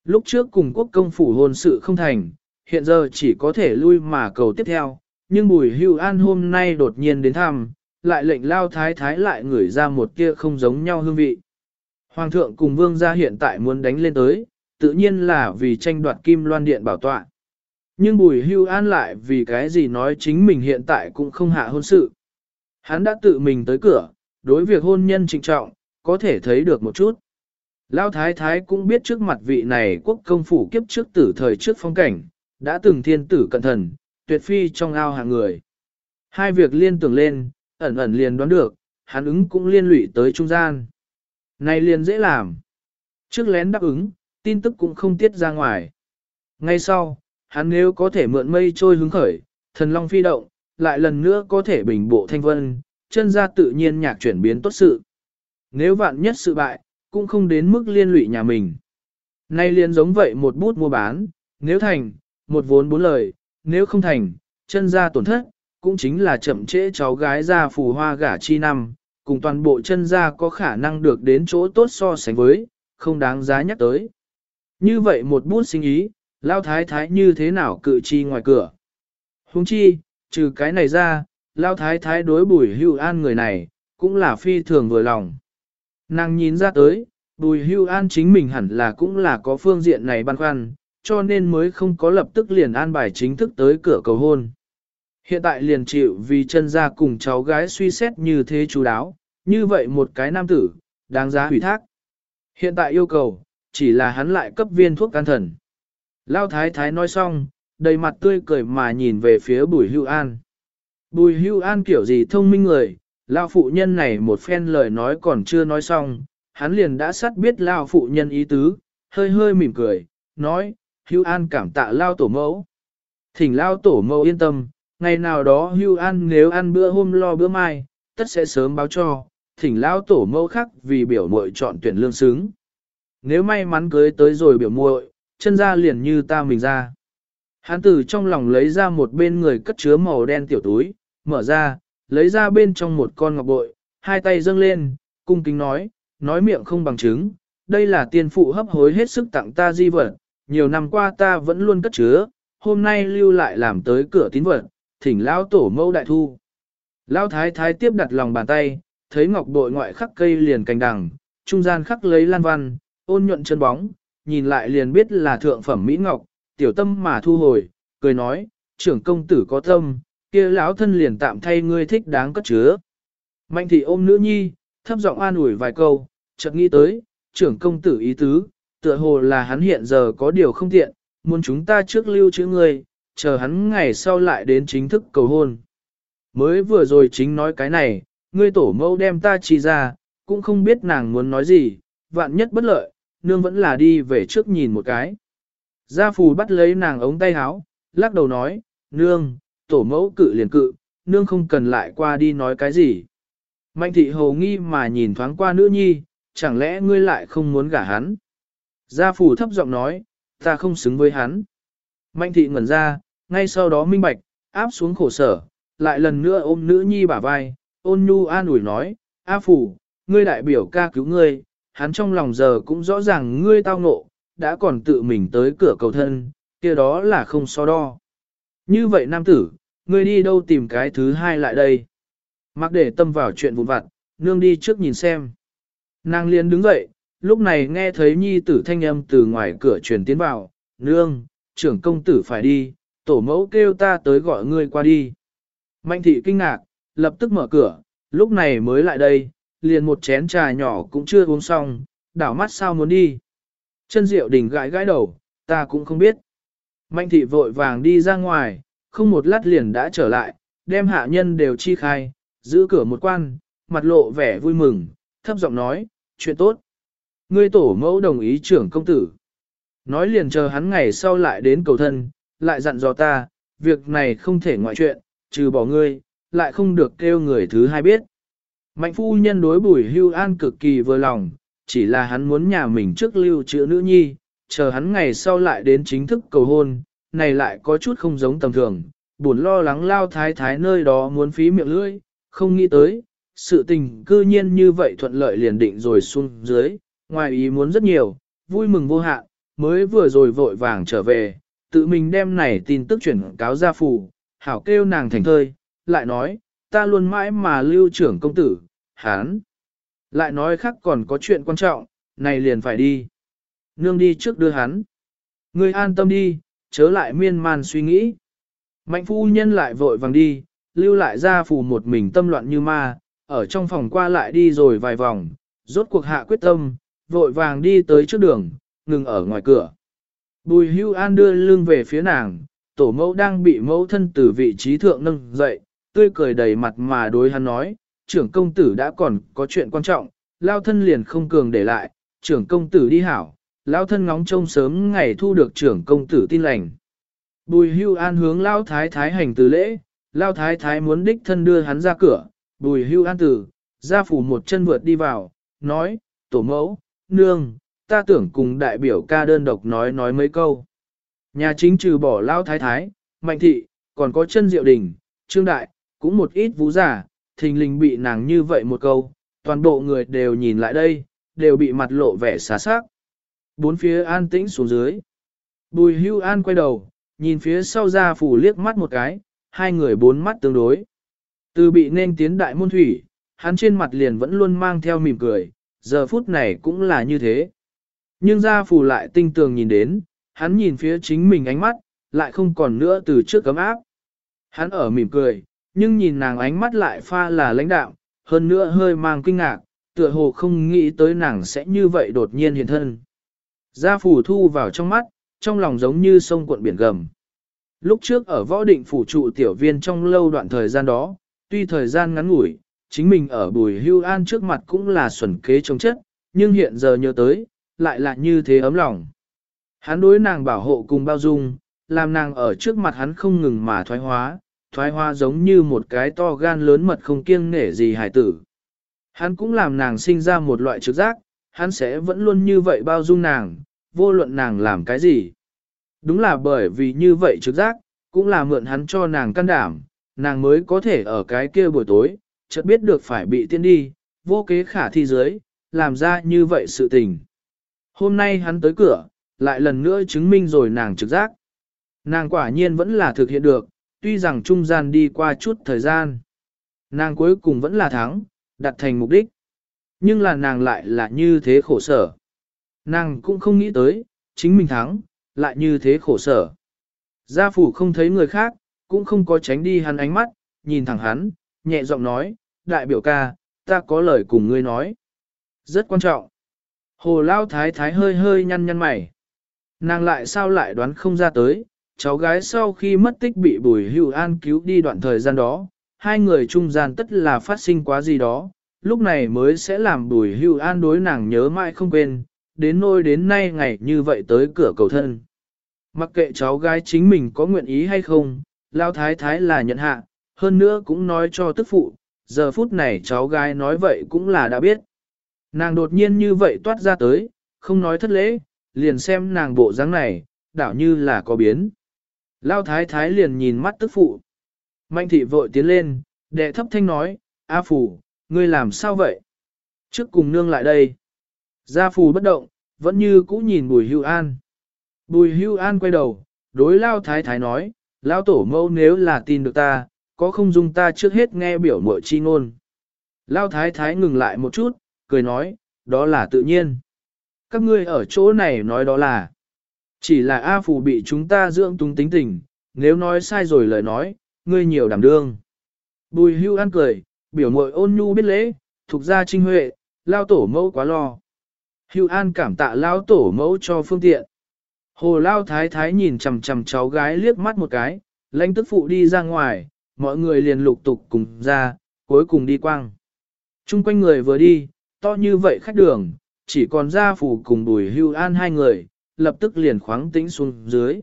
Lúc trước cùng quốc công phủ hôn sự không thành, hiện giờ chỉ có thể lui mà cầu tiếp theo, nhưng bùi hưu an hôm nay đột nhiên đến thăm, lại lệnh lao thái thái lại ngửi ra một kia không giống nhau hương vị. Hoàng thượng cùng vương gia hiện tại muốn đánh lên tới, tự nhiên là vì tranh đoạt kim loan điện bảo tọa. Nhưng bùi hưu an lại vì cái gì nói chính mình hiện tại cũng không hạ hôn sự. Hắn đã tự mình tới cửa, đối việc hôn nhân trịnh trọng, có thể thấy được một chút. Lao thái thái cũng biết trước mặt vị này quốc công phủ kiếp trước tử thời trước phong cảnh, đã từng thiên tử cẩn thần, tuyệt phi trong ao hàng người. Hai việc liên tưởng lên, ẩn ẩn liền đoán được, hắn ứng cũng liên lụy tới trung gian. Này liền dễ làm. Trước lén đáp ứng, tin tức cũng không tiết ra ngoài. Ngay sau, hắn nếu có thể mượn mây trôi hứng khởi, thần long phi động, lại lần nữa có thể bình bộ thanh vân, chân ra tự nhiên nhạc chuyển biến tốt sự. Nếu vạn nhất sự bại, cũng không đến mức liên lụy nhà mình. Nay liền giống vậy một bút mua bán, nếu thành, một vốn bốn lời, nếu không thành, chân ra tổn thất, cũng chính là chậm trễ cháu gái ra phù hoa gả chi năm, cùng toàn bộ chân ra có khả năng được đến chỗ tốt so sánh với, không đáng giá nhắc tới. Như vậy một bút sinh ý, lao thái thái như thế nào cự chi ngoài cửa. Huống chi, trừ cái này ra, lao thái thái đối bùi hưu an người này, cũng là phi thường vừa lòng. Nàng nhìn ra tới, bùi hưu an chính mình hẳn là cũng là có phương diện này băn khoăn, cho nên mới không có lập tức liền an bài chính thức tới cửa cầu hôn. Hiện tại liền chịu vì chân ra cùng cháu gái suy xét như thế chú đáo, như vậy một cái nam tử, đáng giá hủy thác. Hiện tại yêu cầu, chỉ là hắn lại cấp viên thuốc can thần. Lao thái thái nói xong, đầy mặt tươi cười mà nhìn về phía bùi hưu an. Bùi hưu an kiểu gì thông minh người, Lao phụ nhân này một phen lời nói còn chưa nói xong, hắn liền đã sắt biết Lao phụ nhân ý tứ, hơi hơi mỉm cười, nói, hưu an cảm tạ lao tổ mẫu. Thỉnh lao tổ mẫu yên tâm, ngày nào đó hưu an nếu ăn bữa hôm lo bữa mai, tất sẽ sớm báo cho, thỉnh lao tổ mẫu khác vì biểu muội chọn tuyển lương xứng. Nếu may mắn cưới tới rồi biểu muội, chân ra liền như ta mình ra. Hán tử trong lòng lấy ra một bên người cất chứa màu đen tiểu túi, mở ra, lấy ra bên trong một con ngọc bội, hai tay dâng lên, cung kính nói, nói miệng không bằng chứng, đây là tiên phụ hấp hối hết sức tặng ta di vật, nhiều năm qua ta vẫn luôn cất chứa, hôm nay lưu lại làm tới cửa tín vật, thỉnh lão tổ mẫu đại thu. Lão thái thái tiếp đặt lòng bàn tay, thấy ngọc bội ngoại khắc cây liền cành đằng, trung gian khắc lấy lan văn, ôn nhuận chân bóng, nhìn lại liền biết là thượng phẩm mỹ ngọc, tiểu tâm mà thu hồi, cười nói, trưởng công tử có tâm, kia lão thân liền tạm thay ngươi thích đáng cất chứa. Mạnh thị ôm nữ nhi, thấp giọng an ủi vài câu, chợt nghĩ tới, trưởng công tử ý tứ, tựa hồ là hắn hiện giờ có điều không tiện, muốn chúng ta trước lưu chữ ngươi, chờ hắn ngày sau lại đến chính thức cầu hôn. Mới vừa rồi chính nói cái này, ngươi tổ mẫu đem ta chi ra, cũng không biết nàng muốn nói gì, vạn nhất bất lợi, nương vẫn là đi về trước nhìn một cái. Gia phù bắt lấy nàng ống tay áo, lắc đầu nói, nương, tổ mẫu cự liền cự, nương không cần lại qua đi nói cái gì. Mạnh thị hầu nghi mà nhìn thoáng qua nữ nhi, chẳng lẽ ngươi lại không muốn gả hắn? Gia phủ thấp giọng nói, ta không xứng với hắn. Mạnh thị ngẩn ra, ngay sau đó minh bạch, áp xuống khổ sở, lại lần nữa ôm nữ nhi bả vai, ôn nhu an ủi nói, A phủ, ngươi đại biểu ca cứu ngươi, hắn trong lòng giờ cũng rõ ràng ngươi tao ngộ, đã còn tự mình tới cửa cầu thân, kia đó là không so đo. Như vậy nam tử, ngươi đi đâu tìm cái thứ hai lại đây? Mặc để tâm vào chuyện vụn vặt, nương đi trước nhìn xem. Nàng liền đứng dậy, lúc này nghe thấy nhi tử thanh âm từ ngoài cửa truyền tiến vào, nương, trưởng công tử phải đi, tổ mẫu kêu ta tới gọi ngươi qua đi. Mạnh thị kinh ngạc, lập tức mở cửa, lúc này mới lại đây, liền một chén trà nhỏ cũng chưa uống xong, đảo mắt sao muốn đi. Chân diệu đỉnh gãi gãi đầu, ta cũng không biết. Mạnh thị vội vàng đi ra ngoài, không một lát liền đã trở lại, đem hạ nhân đều chi khai, giữ cửa một quan, mặt lộ vẻ vui mừng, thấp giọng nói, chuyện tốt. Ngươi tổ mẫu đồng ý trưởng công tử. Nói liền chờ hắn ngày sau lại đến cầu thân, lại dặn dò ta, việc này không thể ngoại chuyện, trừ bỏ ngươi, lại không được kêu người thứ hai biết. Mạnh phu nhân đối bùi hưu an cực kỳ vừa lòng, chỉ là hắn muốn nhà mình trước lưu trữ nữ nhi, chờ hắn ngày sau lại đến chính thức cầu hôn, này lại có chút không giống tầm thường, buồn lo lắng lao thái thái nơi đó muốn phí miệng lưỡi, không nghĩ tới, sự tình cư nhiên như vậy thuận lợi liền định rồi xuống dưới, ngoài ý muốn rất nhiều, vui mừng vô hạn, mới vừa rồi vội vàng trở về, tự mình đem này tin tức chuyển cáo gia phủ, hảo kêu nàng thành thơi, lại nói, ta luôn mãi mà lưu trưởng công tử, hán. Lại nói khác còn có chuyện quan trọng, này liền phải đi. Nương đi trước đưa hắn. Ngươi an tâm đi, chớ lại miên man suy nghĩ. Mạnh phu nhân lại vội vàng đi, lưu lại gia phù một mình tâm loạn như ma, ở trong phòng qua lại đi rồi vài vòng, rốt cuộc hạ quyết tâm, vội vàng đi tới trước đường, ngừng ở ngoài cửa. Bùi hưu an đưa lưng về phía nàng, tổ mẫu đang bị mẫu thân từ vị trí thượng nâng dậy, tươi cười đầy mặt mà đối hắn nói, trưởng công tử đã còn có chuyện quan trọng, lao thân liền không cường để lại, trưởng công tử đi hảo, lao thân ngóng trông sớm ngày thu được trưởng công tử tin lành. Bùi hưu an hướng lao thái thái hành từ lễ, lao thái thái muốn đích thân đưa hắn ra cửa, bùi hưu an tử, ra phủ một chân vượt đi vào, nói, tổ mẫu, nương, ta tưởng cùng đại biểu ca đơn độc nói nói mấy câu. Nhà chính trừ bỏ lao thái thái, mạnh thị, còn có chân diệu đình, trương đại, cũng một ít vũ giả, thình lình bị nàng như vậy một câu, toàn bộ người đều nhìn lại đây, đều bị mặt lộ vẻ xá xác. Bốn phía an tĩnh xuống dưới. Bùi hưu an quay đầu, nhìn phía sau ra phủ liếc mắt một cái, hai người bốn mắt tương đối. Từ bị nên tiến đại môn thủy, hắn trên mặt liền vẫn luôn mang theo mỉm cười, giờ phút này cũng là như thế. Nhưng gia phủ lại tinh tường nhìn đến, hắn nhìn phía chính mình ánh mắt, lại không còn nữa từ trước cấm áp. Hắn ở mỉm cười, nhưng nhìn nàng ánh mắt lại pha là lãnh đạo, hơn nữa hơi mang kinh ngạc, tựa hồ không nghĩ tới nàng sẽ như vậy đột nhiên hiện thân. Gia phủ thu vào trong mắt, trong lòng giống như sông cuộn biển gầm. Lúc trước ở võ định phủ trụ tiểu viên trong lâu đoạn thời gian đó, tuy thời gian ngắn ngủi, chính mình ở bùi hưu an trước mặt cũng là xuẩn kế chống chất, nhưng hiện giờ nhớ tới, lại là như thế ấm lòng. Hắn đối nàng bảo hộ cùng bao dung, làm nàng ở trước mặt hắn không ngừng mà thoái hóa, thoái hóa giống như một cái to gan lớn mật không kiêng nể gì hài tử. Hắn cũng làm nàng sinh ra một loại trực giác, hắn sẽ vẫn luôn như vậy bao dung nàng, vô luận nàng làm cái gì. Đúng là bởi vì như vậy trực giác, cũng là mượn hắn cho nàng can đảm, nàng mới có thể ở cái kia buổi tối, chợt biết được phải bị tiên đi, vô kế khả thi giới, làm ra như vậy sự tình. Hôm nay hắn tới cửa, lại lần nữa chứng minh rồi nàng trực giác. Nàng quả nhiên vẫn là thực hiện được, tuy rằng trung gian đi qua chút thời gian. Nàng cuối cùng vẫn là thắng, đặt thành mục đích. Nhưng là nàng lại là như thế khổ sở. Nàng cũng không nghĩ tới, chính mình thắng, lại như thế khổ sở. Gia phủ không thấy người khác, cũng không có tránh đi hắn ánh mắt, nhìn thẳng hắn, nhẹ giọng nói, đại biểu ca, ta có lời cùng ngươi nói. Rất quan trọng. Hồ Lao Thái Thái hơi hơi nhăn nhăn mày. Nàng lại sao lại đoán không ra tới, cháu gái sau khi mất tích bị Bùi Hữu An cứu đi đoạn thời gian đó, hai người trung gian tất là phát sinh quá gì đó, lúc này mới sẽ làm Bùi Hữu An đối nàng nhớ mãi không quên, đến nôi đến nay ngày như vậy tới cửa cầu thân. Mặc kệ cháu gái chính mình có nguyện ý hay không, Lao Thái Thái là nhận hạ, hơn nữa cũng nói cho tức phụ, giờ phút này cháu gái nói vậy cũng là đã biết. Nàng đột nhiên như vậy toát ra tới, không nói thất lễ, liền xem nàng bộ dáng này, đảo như là có biến. Lao thái thái liền nhìn mắt tức phụ. Mạnh thị vội tiến lên, đệ thấp thanh nói, A Phủ, ngươi làm sao vậy? Trước cùng nương lại đây. Gia Phù bất động, vẫn như cũ nhìn Bùi Hưu An. Bùi Hưu An quay đầu, đối Lao thái thái nói, Lao tổ mẫu nếu là tin được ta, có không dung ta trước hết nghe biểu mội chi ngôn. Lao thái thái ngừng lại một chút, cười nói, đó là tự nhiên. Các ngươi ở chỗ này nói đó là, chỉ là A Phù bị chúng ta dưỡng túng tính tình, nếu nói sai rồi lời nói, ngươi nhiều đảm đương. Bùi hưu ăn cười, biểu mội ôn nhu biết lễ, thuộc ra trinh huệ, lao tổ mẫu quá lo. Hưu an cảm tạ lao tổ mẫu cho phương tiện. Hồ lao thái thái nhìn chằm chằm cháu gái liếc mắt một cái, lãnh tức phụ đi ra ngoài, mọi người liền lục tục cùng ra, cuối cùng đi quang. Trung quanh người vừa đi, to như vậy khách đường, chỉ còn gia phủ cùng bùi hưu an hai người, lập tức liền khoáng tĩnh xuống dưới.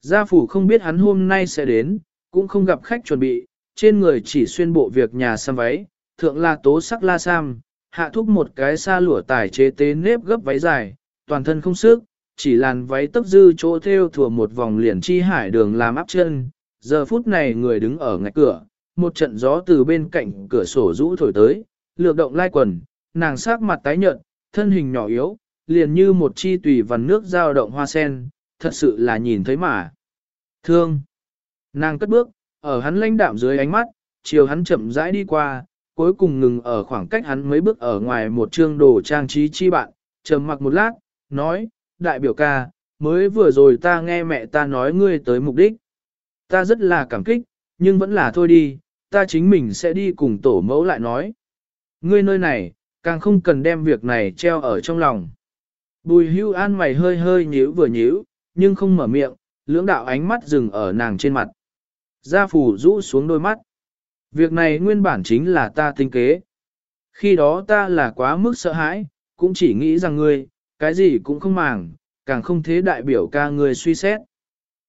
Gia phủ không biết hắn hôm nay sẽ đến, cũng không gặp khách chuẩn bị, trên người chỉ xuyên bộ việc nhà xăm váy, thượng là tố sắc la sam, hạ thúc một cái xa lụa tải chế tế nếp gấp váy dài, toàn thân không sức, chỉ làn váy tấp dư chỗ theo thừa một vòng liền chi hải đường làm áp chân. Giờ phút này người đứng ở ngạch cửa, một trận gió từ bên cạnh cửa sổ rũ thổi tới, lược động lai quần, nàng sắc mặt tái nhợt, thân hình nhỏ yếu, liền như một chi tùy vằn nước dao động hoa sen, thật sự là nhìn thấy mà. Thương. Nàng cất bước, ở hắn lãnh đạm dưới ánh mắt, chiều hắn chậm rãi đi qua, cuối cùng ngừng ở khoảng cách hắn mấy bước ở ngoài một trương đồ trang trí chi bạn, trầm mặc một lát, nói, đại biểu ca, mới vừa rồi ta nghe mẹ ta nói ngươi tới mục đích. Ta rất là cảm kích, nhưng vẫn là thôi đi, ta chính mình sẽ đi cùng tổ mẫu lại nói. Ngươi nơi này, càng không cần đem việc này treo ở trong lòng. Bùi hưu an mày hơi hơi nhíu vừa nhíu, nhưng không mở miệng, lưỡng đạo ánh mắt dừng ở nàng trên mặt. Gia phủ rũ xuống đôi mắt. Việc này nguyên bản chính là ta tinh kế. Khi đó ta là quá mức sợ hãi, cũng chỉ nghĩ rằng ngươi, cái gì cũng không màng, càng không thế đại biểu ca ngươi suy xét.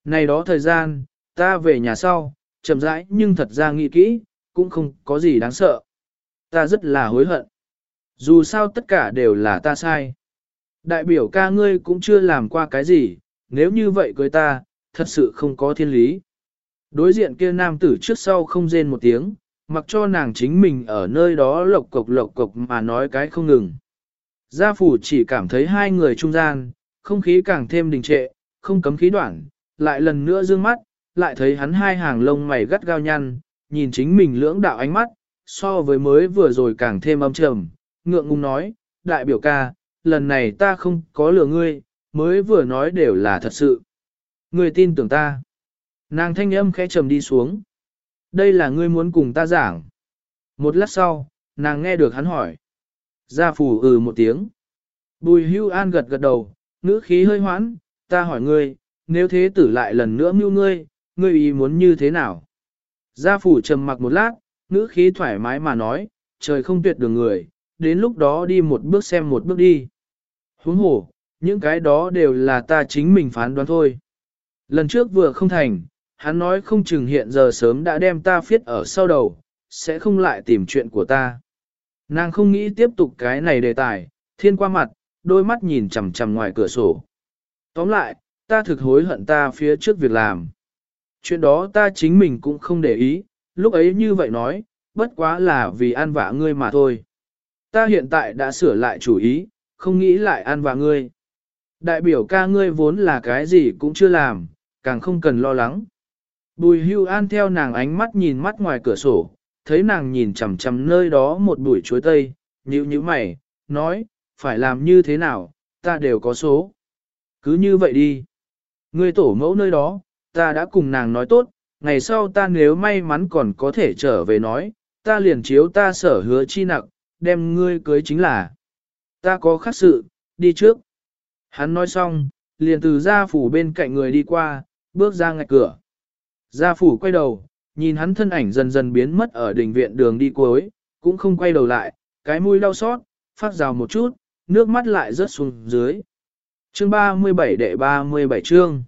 Này đó thời gian, ta về nhà sau, chậm rãi nhưng thật ra nghĩ kỹ, cũng không có gì đáng sợ. Ta rất là hối hận. Dù sao tất cả đều là ta sai. Đại biểu ca ngươi cũng chưa làm qua cái gì, nếu như vậy cưới ta, thật sự không có thiên lý. Đối diện kia nam tử trước sau không rên một tiếng, mặc cho nàng chính mình ở nơi đó lộc cộc lộc cộc mà nói cái không ngừng. Gia phủ chỉ cảm thấy hai người trung gian, không khí càng thêm đình trệ, không cấm khí đoạn, lại lần nữa dương mắt, lại thấy hắn hai hàng lông mày gắt gao nhăn, nhìn chính mình lưỡng đạo ánh mắt, so với mới vừa rồi càng thêm âm trầm, ngượng ngùng nói, đại biểu ca, lần này ta không có lừa ngươi, mới vừa nói đều là thật sự. Ngươi tin tưởng ta. Nàng thanh âm khẽ trầm đi xuống. Đây là ngươi muốn cùng ta giảng. Một lát sau, nàng nghe được hắn hỏi. Gia phủ ừ một tiếng. Bùi hưu an gật gật đầu, ngữ khí hơi hoãn, ta hỏi ngươi, nếu thế tử lại lần nữa mưu ngươi, ngươi ý muốn như thế nào? Gia phủ trầm mặc một lát, ngữ khí thoải mái mà nói, trời không tuyệt đường người, đến lúc đó đi một bước xem một bước đi. Huống hồ, những cái đó đều là ta chính mình phán đoán thôi. Lần trước vừa không thành, hắn nói không chừng hiện giờ sớm đã đem ta phiết ở sau đầu, sẽ không lại tìm chuyện của ta. Nàng không nghĩ tiếp tục cái này đề tài, thiên qua mặt, đôi mắt nhìn chằm chằm ngoài cửa sổ. Tóm lại, ta thực hối hận ta phía trước việc làm. Chuyện đó ta chính mình cũng không để ý, lúc ấy như vậy nói, bất quá là vì an vạ ngươi mà thôi. Ta hiện tại đã sửa lại chủ ý, không nghĩ lại an vạ ngươi. Đại biểu ca ngươi vốn là cái gì cũng chưa làm, càng không cần lo lắng. Bùi hưu an theo nàng ánh mắt nhìn mắt ngoài cửa sổ, thấy nàng nhìn chằm chằm nơi đó một bụi chuối tây, nhíu nhíu mày, nói, phải làm như thế nào, ta đều có số. Cứ như vậy đi. Ngươi tổ mẫu nơi đó, ta đã cùng nàng nói tốt, ngày sau ta nếu may mắn còn có thể trở về nói, ta liền chiếu ta sở hứa chi nặng, đem ngươi cưới chính là. Ta có khác sự, đi trước. Hắn nói xong, liền từ gia phủ bên cạnh người đi qua, bước ra ngạch cửa. Gia phủ quay đầu, nhìn hắn thân ảnh dần dần biến mất ở đỉnh viện đường đi cuối, cũng không quay đầu lại, cái mũi đau xót, phát rào một chút, nước mắt lại rớt xuống dưới. Chương 37 đệ 37 chương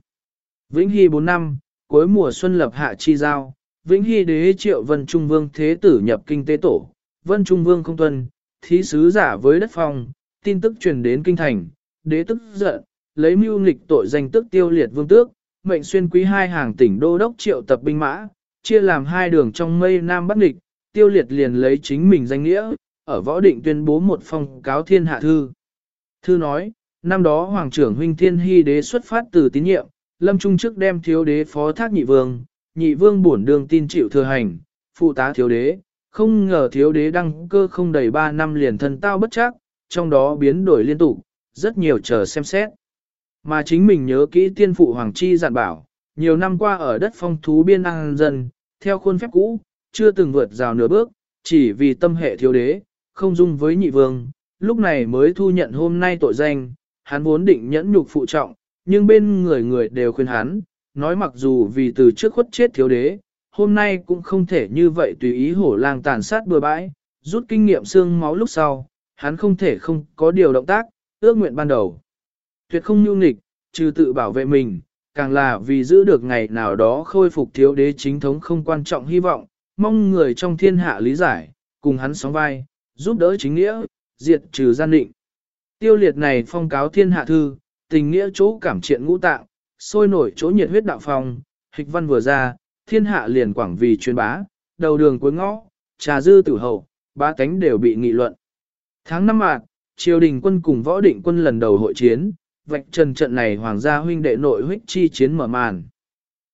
Vĩnh Hy 4 năm, cuối mùa xuân lập hạ chi giao, Vĩnh Hy đế triệu Vân Trung Vương Thế Tử nhập kinh tế tổ, Vân Trung Vương không tuân, thí sứ giả với đất phong, tin tức truyền đến kinh thành, đế tức giận, lấy mưu nghịch tội danh tức tiêu liệt vương tước, mệnh xuyên quý hai hàng tỉnh đô đốc triệu tập binh mã, chia làm hai đường trong mây nam bắc nghịch, tiêu liệt liền lấy chính mình danh nghĩa, ở võ định tuyên bố một phong cáo thiên hạ thư. Thư nói, năm đó Hoàng trưởng huynh thiên hy đế xuất phát từ tín nhiệm, lâm trung trước đem thiếu đế phó thác nhị vương, nhị vương bổn đường tin chịu thừa hành, phụ tá thiếu đế, không ngờ thiếu đế đăng cơ không đầy ba năm liền thân tao bất chắc, trong đó biến đổi liên tục, rất nhiều chờ xem xét. Mà chính mình nhớ kỹ tiên phụ Hoàng Chi dặn bảo, nhiều năm qua ở đất phong thú biên an dân, theo khuôn phép cũ, chưa từng vượt rào nửa bước, chỉ vì tâm hệ thiếu đế, không dung với nhị vương, lúc này mới thu nhận hôm nay tội danh, hắn vốn định nhẫn nhục phụ trọng, nhưng bên người người đều khuyên hắn, nói mặc dù vì từ trước khuất chết thiếu đế, hôm nay cũng không thể như vậy tùy ý hổ lang tàn sát bừa bãi, rút kinh nghiệm xương máu lúc sau, hắn không thể không có điều động tác, ước nguyện ban đầu. Tuyệt không nhu nghịch, trừ tự bảo vệ mình, càng là vì giữ được ngày nào đó khôi phục thiếu đế chính thống không quan trọng hy vọng, mong người trong thiên hạ lý giải, cùng hắn sóng vai, giúp đỡ chính nghĩa, diệt trừ gian định. Tiêu liệt này phong cáo thiên hạ thư, tình nghĩa chỗ cảm triện ngũ tạng, sôi nổi chỗ nhiệt huyết đạo phong, hịch văn vừa ra, thiên hạ liền quảng vì truyền bá, đầu đường cuối ngõ, trà dư tử hậu, ba cánh đều bị nghị luận. Tháng năm mạt, triều đình quân cùng võ định quân lần đầu hội chiến, vạch trần trận này hoàng gia huynh đệ nội huyết chi chiến mở màn.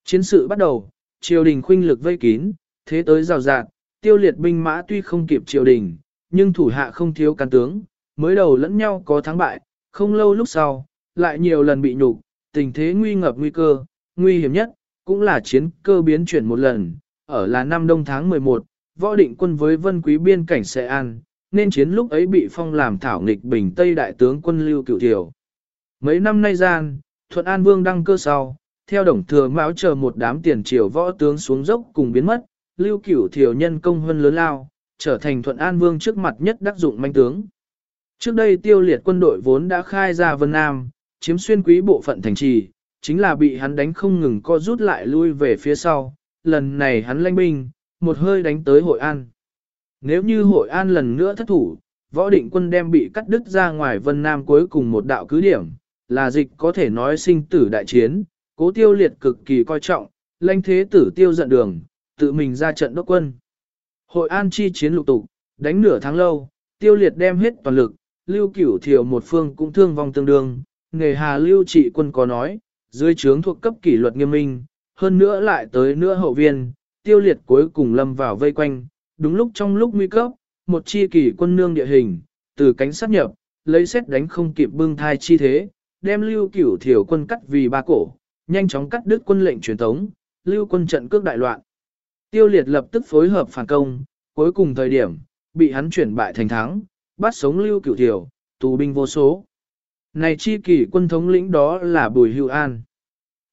Chiến sự bắt đầu, triều đình khuynh lực vây kín, thế tới rào rạt, tiêu liệt binh mã tuy không kịp triều đình, nhưng thủ hạ không thiếu can tướng, mới đầu lẫn nhau có thắng bại, không lâu lúc sau, lại nhiều lần bị nhục, tình thế nguy ngập nguy cơ, nguy hiểm nhất, cũng là chiến cơ biến chuyển một lần, ở là năm đông tháng 11, võ định quân với vân quý biên cảnh sẽ an, nên chiến lúc ấy bị phong làm thảo nghịch bình Tây đại tướng quân lưu cựu thiểu. Mấy năm nay gian, Thuận An Vương đăng cơ sau, theo đồng thừa máu chờ một đám tiền triều võ tướng xuống dốc cùng biến mất, lưu cửu thiểu nhân công hơn lớn lao, trở thành Thuận An Vương trước mặt nhất đắc dụng manh tướng. Trước đây tiêu liệt quân đội vốn đã khai ra Vân Nam, chiếm xuyên quý bộ phận thành trì, chính là bị hắn đánh không ngừng co rút lại lui về phía sau, lần này hắn lanh binh, một hơi đánh tới Hội An. Nếu như Hội An lần nữa thất thủ, võ định quân đem bị cắt đứt ra ngoài Vân Nam cuối cùng một đạo cứ điểm, là dịch có thể nói sinh tử đại chiến, cố tiêu liệt cực kỳ coi trọng, lãnh thế tử tiêu giận đường, tự mình ra trận đốc quân. Hội An chi chiến lục tục, đánh nửa tháng lâu, tiêu liệt đem hết toàn lực, lưu cửu thiểu một phương cũng thương vong tương đương, nghề hà lưu trị quân có nói, dưới trướng thuộc cấp kỷ luật nghiêm minh, hơn nữa lại tới nữa hậu viên, tiêu liệt cuối cùng lâm vào vây quanh, đúng lúc trong lúc nguy cấp, một chi kỷ quân nương địa hình, từ cánh sát nhập, lấy xét đánh không kịp bưng thai chi thế, đem lưu cửu thiểu quân cắt vì ba cổ, nhanh chóng cắt đứt quân lệnh truyền thống lưu quân trận cước đại loạn. Tiêu liệt lập tức phối hợp phản công, cuối cùng thời điểm, bị hắn chuyển bại thành thắng, bắt sống lưu cửu thiểu, tù binh vô số. Này chi kỷ quân thống lĩnh đó là Bùi Hưu An.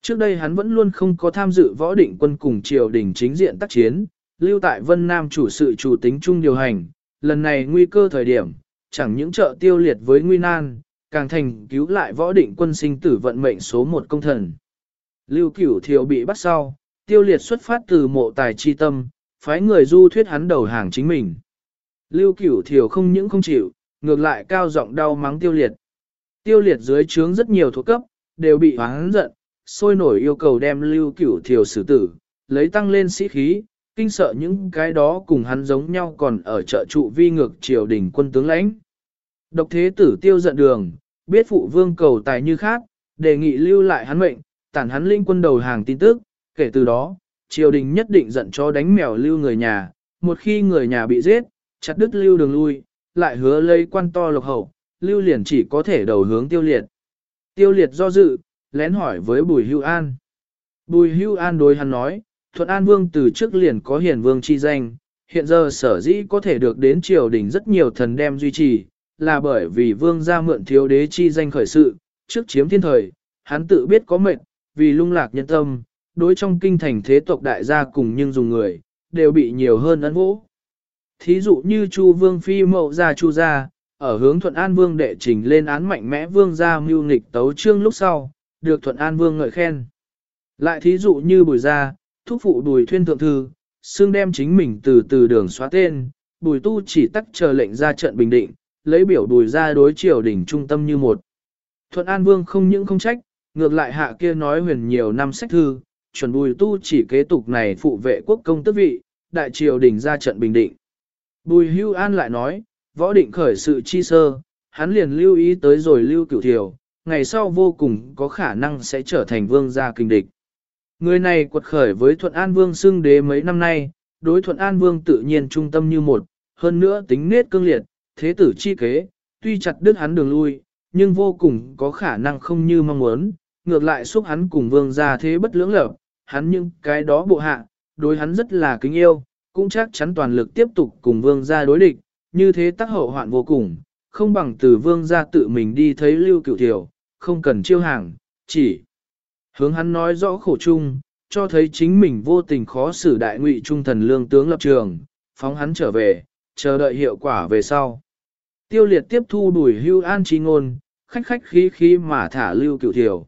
Trước đây hắn vẫn luôn không có tham dự võ định quân cùng triều đình chính diện tác chiến, lưu tại Vân Nam chủ sự chủ tính chung điều hành, lần này nguy cơ thời điểm, chẳng những trợ tiêu liệt với nguy nan, càng thành cứu lại võ định quân sinh tử vận mệnh số một công thần. Lưu Cửu Thiều bị bắt sau, tiêu liệt xuất phát từ mộ tài chi tâm, phái người du thuyết hắn đầu hàng chính mình. Lưu Cửu Thiều không những không chịu, ngược lại cao giọng đau mắng tiêu liệt. Tiêu liệt dưới trướng rất nhiều thuộc cấp, đều bị hoáng giận, sôi nổi yêu cầu đem Lưu Cửu Thiều xử tử, lấy tăng lên sĩ khí, kinh sợ những cái đó cùng hắn giống nhau còn ở trợ trụ vi ngược triều đình quân tướng lãnh. Độc thế tử tiêu giận đường, biết phụ vương cầu tài như khác, đề nghị lưu lại hắn mệnh, tản hắn linh quân đầu hàng tin tức, kể từ đó, triều đình nhất định giận cho đánh mèo lưu người nhà, một khi người nhà bị giết, chặt đứt lưu đường lui, lại hứa lấy quan to lộc hậu, lưu liền chỉ có thể đầu hướng tiêu liệt. Tiêu liệt do dự, lén hỏi với Bùi Hưu An. Bùi Hưu An đối hắn nói, Thuận An Vương từ trước liền có hiền vương chi danh, hiện giờ sở dĩ có thể được đến triều đình rất nhiều thần đem duy trì, là bởi vì vương gia mượn thiếu đế chi danh khởi sự, trước chiếm thiên thời, hắn tự biết có mệnh, vì lung lạc nhân tâm, đối trong kinh thành thế tộc đại gia cùng nhưng dùng người, đều bị nhiều hơn ấn vũ. Thí dụ như Chu Vương Phi mậu gia Chu gia, ở hướng Thuận An Vương đệ trình lên án mạnh mẽ Vương gia mưu nghịch tấu trương lúc sau, được Thuận An Vương ngợi khen. Lại thí dụ như Bùi gia, thúc phụ Bùi Thuyên Thượng Thư, xương đem chính mình từ từ đường xóa tên, Bùi Tu chỉ tắc chờ lệnh ra trận bình định, lấy biểu Bùi ra đối triều đỉnh trung tâm như một. Thuận An Vương không những không trách, ngược lại hạ kia nói huyền nhiều năm sách thư, chuẩn Bùi Tu chỉ kế tục này phụ vệ quốc công tước vị, đại triều đình ra trận bình định. Bùi Hưu An lại nói, võ định khởi sự chi sơ, hắn liền lưu ý tới rồi lưu cửu thiểu, ngày sau vô cùng có khả năng sẽ trở thành vương gia kinh địch. Người này quật khởi với Thuận An Vương xưng đế mấy năm nay, đối Thuận An Vương tự nhiên trung tâm như một, hơn nữa tính nết cương liệt, thế tử chi kế, tuy chặt đứt hắn đường lui, nhưng vô cùng có khả năng không như mong muốn, ngược lại xúc hắn cùng vương gia thế bất lưỡng lập, hắn những cái đó bộ hạ, đối hắn rất là kính yêu, cũng chắc chắn toàn lực tiếp tục cùng vương gia đối địch, như thế tác hậu hoạn vô cùng, không bằng từ vương gia tự mình đi thấy lưu cửu thiểu, không cần chiêu hàng, chỉ Hướng hắn nói rõ khổ chung, cho thấy chính mình vô tình khó xử đại ngụy trung thần lương tướng lập trường, phóng hắn trở về, chờ đợi hiệu quả về sau. Tiêu liệt tiếp thu đuổi hưu an trí ngôn, khách khách khí khí mà thả lưu cựu thiểu.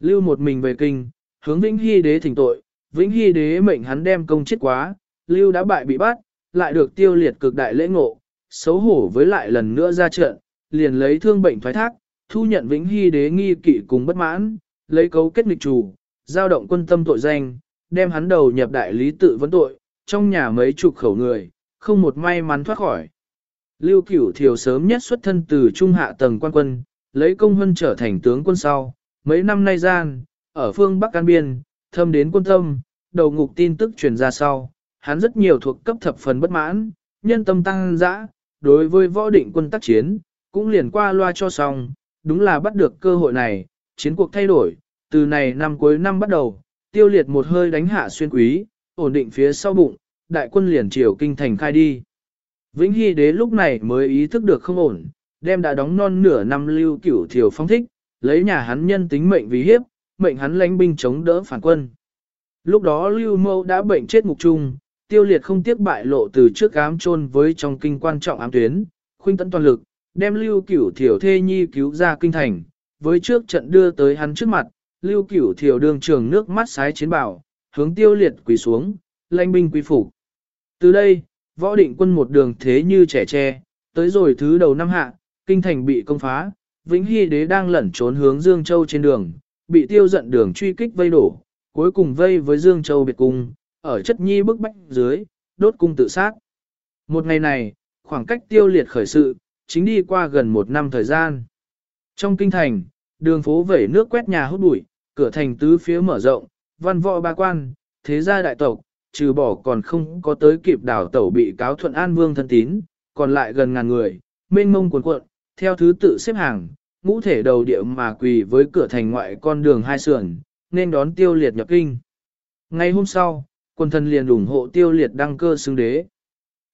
Lưu một mình về kinh, hướng Vĩnh Hy đế thỉnh tội, Vĩnh Hy đế mệnh hắn đem công chết quá, lưu đã bại bị bắt, lại được tiêu liệt cực đại lễ ngộ, xấu hổ với lại lần nữa ra trận, liền lấy thương bệnh thoái thác, thu nhận Vĩnh Hy đế nghi kỵ cùng bất mãn, lấy cấu kết nghịch chủ, giao động quân tâm tội danh, đem hắn đầu nhập đại lý tự vấn tội, trong nhà mấy chục khẩu người, không một may mắn thoát khỏi. Lưu Cửu Thiều sớm nhất xuất thân từ trung hạ tầng quan quân, lấy công huân trở thành tướng quân sau, mấy năm nay gian, ở phương Bắc An Biên, thâm đến quân tâm, đầu ngục tin tức truyền ra sau, hắn rất nhiều thuộc cấp thập phần bất mãn, nhân tâm tăng dã, đối với võ định quân tác chiến, cũng liền qua loa cho xong, đúng là bắt được cơ hội này, chiến cuộc thay đổi, từ này năm cuối năm bắt đầu, tiêu liệt một hơi đánh hạ xuyên quý, ổn định phía sau bụng, đại quân liền triều kinh thành khai đi. Vĩnh Hy đế lúc này mới ý thức được không ổn, đem đã đóng non nửa năm lưu cửu thiểu phong thích, lấy nhà hắn nhân tính mệnh vì hiếp, mệnh hắn lãnh binh chống đỡ phản quân. Lúc đó lưu mâu đã bệnh chết ngục trung tiêu liệt không tiếc bại lộ từ trước ám chôn với trong kinh quan trọng ám tuyến, khuynh tấn toàn lực, đem lưu cửu thiểu thê nhi cứu ra kinh thành, với trước trận đưa tới hắn trước mặt, lưu cửu thiểu đường trường nước mắt sái chiến bảo, hướng tiêu liệt quỳ xuống, lãnh binh quy phục. Từ đây, võ định quân một đường thế như trẻ tre, tới rồi thứ đầu năm hạ, kinh thành bị công phá, Vĩnh Hy đế đang lẩn trốn hướng Dương Châu trên đường, bị tiêu giận đường truy kích vây đổ, cuối cùng vây với Dương Châu biệt cung, ở chất nhi bức bách dưới, đốt cung tự sát. Một ngày này, khoảng cách tiêu liệt khởi sự, chính đi qua gần một năm thời gian. Trong kinh thành, đường phố vẩy nước quét nhà hút bụi, cửa thành tứ phía mở rộng, văn võ ba quan, thế gia đại tộc, trừ bỏ còn không có tới kịp đảo tẩu bị cáo thuận an vương thân tín, còn lại gần ngàn người, mênh mông cuồn cuộn, theo thứ tự xếp hàng, ngũ thể đầu địa mà quỳ với cửa thành ngoại con đường hai sườn, nên đón tiêu liệt nhập kinh. Ngay hôm sau, quân thần liền ủng hộ tiêu liệt đăng cơ xưng đế.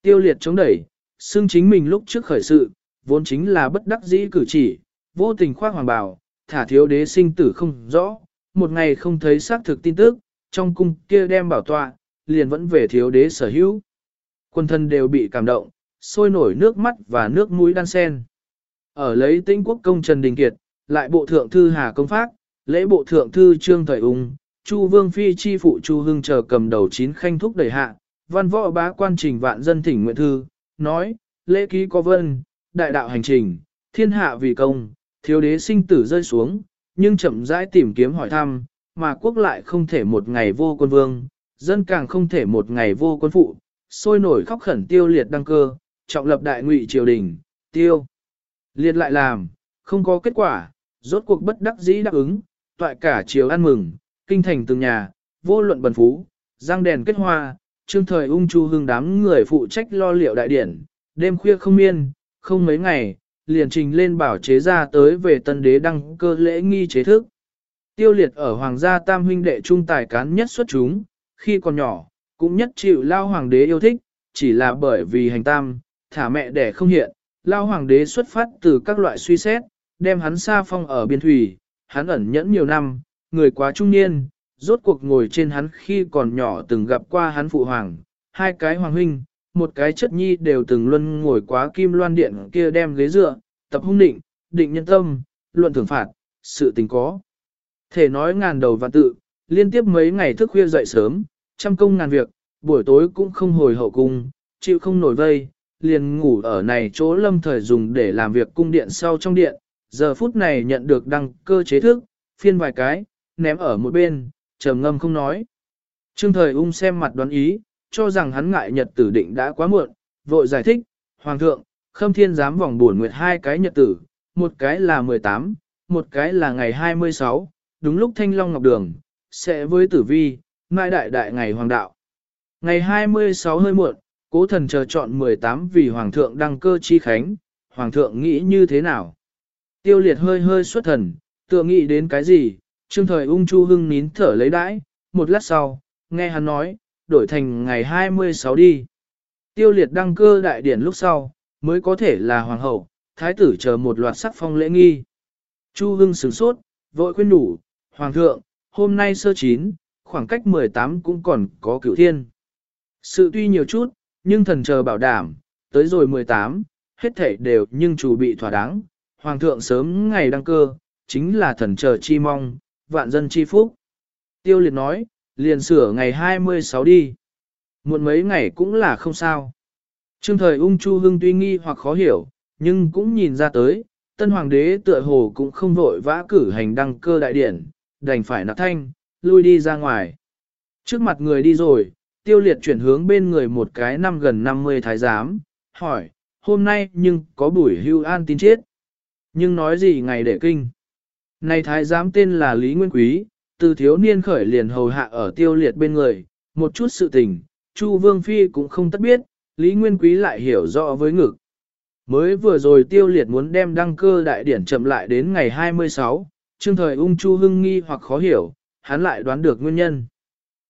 Tiêu liệt chống đẩy, xưng chính mình lúc trước khởi sự, vốn chính là bất đắc dĩ cử chỉ, vô tình khoác hoàng bào, thả thiếu đế sinh tử không rõ, một ngày không thấy xác thực tin tức, trong cung kia đem bảo tọa, liền vẫn về thiếu đế sở hữu. Quân thân đều bị cảm động, sôi nổi nước mắt và nước mũi đan sen. ở lấy tinh quốc công Trần Đình Kiệt, lại bộ thượng thư Hà Công Phác, lễ bộ thượng thư Trương Thời Ung, Chu Vương Phi chi phụ Chu Hưng chờ cầm đầu chín khanh thúc đẩy hạ, văn võ bá quan trình vạn dân thỉnh nguyện thư, nói, lễ ký có vân, đại đạo hành trình, thiên hạ vì công, thiếu đế sinh tử rơi xuống, nhưng chậm rãi tìm kiếm hỏi thăm, mà quốc lại không thể một ngày vô quân vương, dân càng không thể một ngày vô quân phụ, sôi nổi khóc khẩn tiêu liệt đăng cơ, trọng lập đại ngụy triều đình, tiêu. Liệt lại làm, không có kết quả, rốt cuộc bất đắc dĩ đáp ứng, toại cả triều ăn mừng, kinh thành từng nhà, vô luận bần phú, giang đèn kết hoa, trương thời ung chu hưng đám người phụ trách lo liệu đại điển, đêm khuya không miên, không mấy ngày, liền trình lên bảo chế ra tới về tân đế đăng cơ lễ nghi chế thức. Tiêu liệt ở hoàng gia tam huynh đệ trung tài cán nhất xuất chúng, khi còn nhỏ, cũng nhất chịu lao hoàng đế yêu thích, chỉ là bởi vì hành tam, thả mẹ đẻ không hiện, lao hoàng đế xuất phát từ các loại suy xét, đem hắn xa phong ở biên thủy, hắn ẩn nhẫn nhiều năm, người quá trung niên, rốt cuộc ngồi trên hắn khi còn nhỏ từng gặp qua hắn phụ hoàng, hai cái hoàng huynh, một cái chất nhi đều từng luân ngồi quá kim loan điện kia đem ghế dựa, tập hung định, định nhân tâm, luận thưởng phạt, sự tình có. Thể nói ngàn đầu và tự, liên tiếp mấy ngày thức khuya dậy sớm, trăm công ngàn việc, buổi tối cũng không hồi hậu cung, chịu không nổi vây, liền ngủ ở này chỗ lâm thời dùng để làm việc cung điện sau trong điện, giờ phút này nhận được đăng cơ chế thức, phiên vài cái, ném ở một bên, trầm ngâm không nói. Trương thời ung xem mặt đoán ý, cho rằng hắn ngại nhật tử định đã quá muộn, vội giải thích, Hoàng thượng, khâm thiên giám vòng buồn nguyệt hai cái nhật tử, một cái là 18, một cái là ngày 26, đúng lúc thanh long ngọc đường, sẽ với tử vi, mai đại đại ngày hoàng đạo. Ngày 26 hơi muộn, cố thần chờ chọn 18 vì hoàng thượng đăng cơ chi khánh, hoàng thượng nghĩ như thế nào? Tiêu liệt hơi hơi xuất thần, tựa nghĩ đến cái gì, trương thời ung chu hưng nín thở lấy đãi, một lát sau, nghe hắn nói, đổi thành ngày 26 đi. Tiêu liệt đăng cơ đại điển lúc sau, mới có thể là hoàng hậu, thái tử chờ một loạt sắc phong lễ nghi. Chu hưng sửng sốt, vội khuyên đủ, hoàng thượng, hôm nay sơ chín, khoảng cách 18 cũng còn có cửu thiên. Sự tuy nhiều chút, nhưng thần chờ bảo đảm, tới rồi 18, hết thảy đều nhưng chủ bị thỏa đáng, hoàng thượng sớm ngày đăng cơ, chính là thần chờ chi mong, vạn dân chi phúc. Tiêu liệt nói, liền sửa ngày 26 đi. Muộn mấy ngày cũng là không sao. Trương thời ung chu hưng tuy nghi hoặc khó hiểu, nhưng cũng nhìn ra tới, tân hoàng đế tựa hồ cũng không vội vã cử hành đăng cơ đại điển, đành phải nạp thanh, lui đi ra ngoài. Trước mặt người đi rồi, tiêu liệt chuyển hướng bên người một cái năm gần 50 thái giám, hỏi, hôm nay nhưng có buổi hưu an tin chết. Nhưng nói gì ngày để kinh. Này thái giám tên là Lý Nguyên Quý, từ thiếu niên khởi liền hầu hạ ở tiêu liệt bên người, một chút sự tình, Chu Vương Phi cũng không tất biết, Lý Nguyên Quý lại hiểu rõ với ngực. Mới vừa rồi tiêu liệt muốn đem đăng cơ đại điển chậm lại đến ngày 26, trương thời ung Chu Hưng nghi hoặc khó hiểu, hắn lại đoán được nguyên nhân.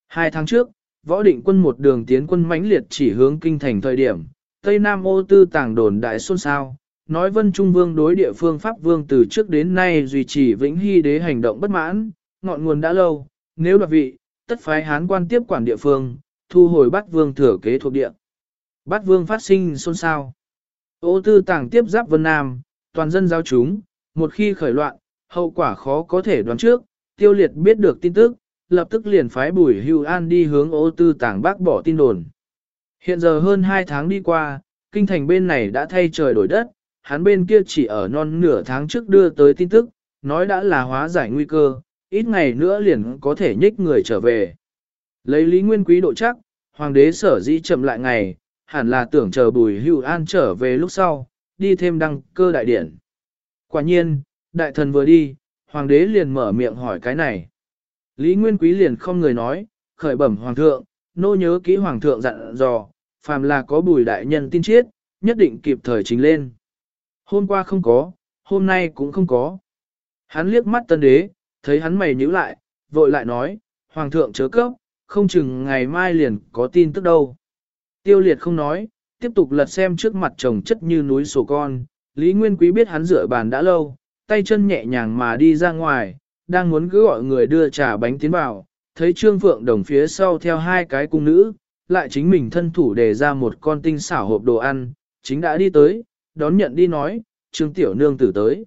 Hai tháng trước, võ định quân một đường tiến quân mãnh liệt chỉ hướng kinh thành thời điểm, Tây Nam ô tư tàng đồn đại xôn xao, nói vân trung vương đối địa phương Pháp vương từ trước đến nay duy trì vĩnh hy đế hành động bất mãn, ngọn nguồn đã lâu, nếu đoạt vị, tất phái hán quan tiếp quản địa phương, thu hồi bát vương thừa kế thuộc địa. Bát vương phát sinh xôn xao. Ô tư tàng tiếp giáp vân nam, toàn dân giao chúng, một khi khởi loạn, hậu quả khó có thể đoán trước, tiêu liệt biết được tin tức, lập tức liền phái bùi hưu an đi hướng ô tư tàng bác bỏ tin đồn. Hiện giờ hơn 2 tháng đi qua, kinh thành bên này đã thay trời đổi đất, hắn bên kia chỉ ở non nửa tháng trước đưa tới tin tức, nói đã là hóa giải nguy cơ, ít ngày nữa liền có thể nhích người trở về. Lấy lý nguyên quý độ chắc, hoàng đế sở dĩ chậm lại ngày, hẳn là tưởng chờ bùi Hữu an trở về lúc sau, đi thêm đăng cơ đại điển. Quả nhiên, đại thần vừa đi, hoàng đế liền mở miệng hỏi cái này. Lý Nguyên Quý liền không người nói, khởi bẩm hoàng thượng, nô nhớ kỹ hoàng thượng dặn dò, phàm là có bùi đại nhân tin chiết, nhất định kịp thời trình lên. Hôm qua không có, hôm nay cũng không có. Hắn liếc mắt tân đế, thấy hắn mày nhíu lại, vội lại nói, hoàng thượng chớ cấp, không chừng ngày mai liền có tin tức đâu. Tiêu liệt không nói, tiếp tục lật xem trước mặt chồng chất như núi sổ con, Lý Nguyên Quý biết hắn rửa bàn đã lâu, tay chân nhẹ nhàng mà đi ra ngoài, đang muốn cứ gọi người đưa trà bánh tiến vào, thấy Trương Phượng Đồng phía sau theo hai cái cung nữ, lại chính mình thân thủ để ra một con tinh xảo hộp đồ ăn, chính đã đi tới, đón nhận đi nói, Trương Tiểu Nương tử tới.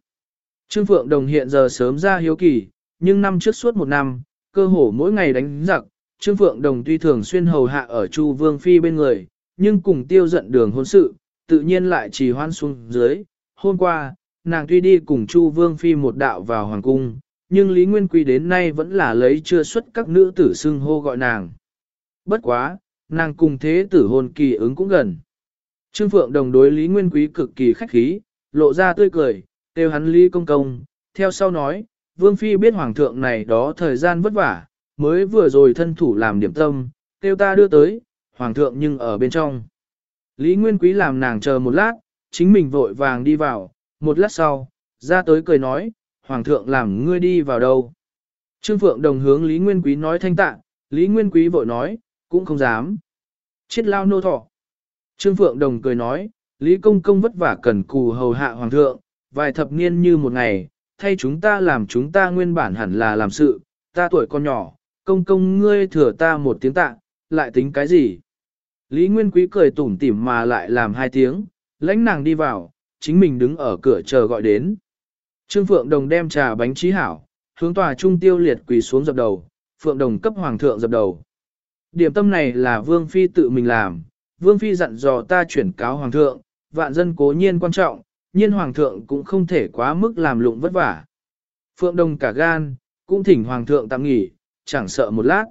Trương Phượng Đồng hiện giờ sớm ra hiếu kỳ, nhưng năm trước suốt một năm, cơ hồ mỗi ngày đánh giặc, Trương Phượng Đồng tuy thường xuyên hầu hạ ở Chu Vương Phi bên người, nhưng cùng tiêu giận đường hôn sự, tự nhiên lại trì hoan xuống dưới. Hôm qua, nàng tuy đi cùng Chu Vương Phi một đạo vào Hoàng Cung, nhưng Lý Nguyên Quý đến nay vẫn là lấy chưa xuất các nữ tử xưng hô gọi nàng. Bất quá, nàng cùng thế tử hôn kỳ ứng cũng gần. Trương Phượng đồng đối Lý Nguyên Quý cực kỳ khách khí, lộ ra tươi cười, kêu hắn Lý Công Công, theo sau nói, Vương Phi biết Hoàng thượng này đó thời gian vất vả, mới vừa rồi thân thủ làm điểm tâm, kêu ta đưa tới, Hoàng thượng nhưng ở bên trong. Lý Nguyên Quý làm nàng chờ một lát, chính mình vội vàng đi vào, một lát sau, ra tới cười nói, Hoàng thượng làm ngươi đi vào đâu. Trương Phượng đồng hướng Lý Nguyên Quý nói thanh tạ, Lý Nguyên Quý vội nói, cũng không dám. Chết lao nô thọ. Trương Phượng đồng cười nói, Lý Công Công vất vả cần cù hầu hạ Hoàng thượng, vài thập niên như một ngày, thay chúng ta làm chúng ta nguyên bản hẳn là làm sự, ta tuổi còn nhỏ, công công ngươi thừa ta một tiếng tạ, lại tính cái gì? Lý Nguyên Quý cười tủm tỉm mà lại làm hai tiếng, lãnh nàng đi vào, chính mình đứng ở cửa chờ gọi đến. Trương Phượng Đồng đem trà bánh trí hảo, hướng tòa trung tiêu liệt quỳ xuống dập đầu, Phượng Đồng cấp hoàng thượng dập đầu. Điểm tâm này là Vương Phi tự mình làm, Vương Phi dặn dò ta chuyển cáo hoàng thượng, vạn dân cố nhiên quan trọng, nhiên hoàng thượng cũng không thể quá mức làm lụng vất vả. Phượng Đồng cả gan, cũng thỉnh hoàng thượng tạm nghỉ, chẳng sợ một lát.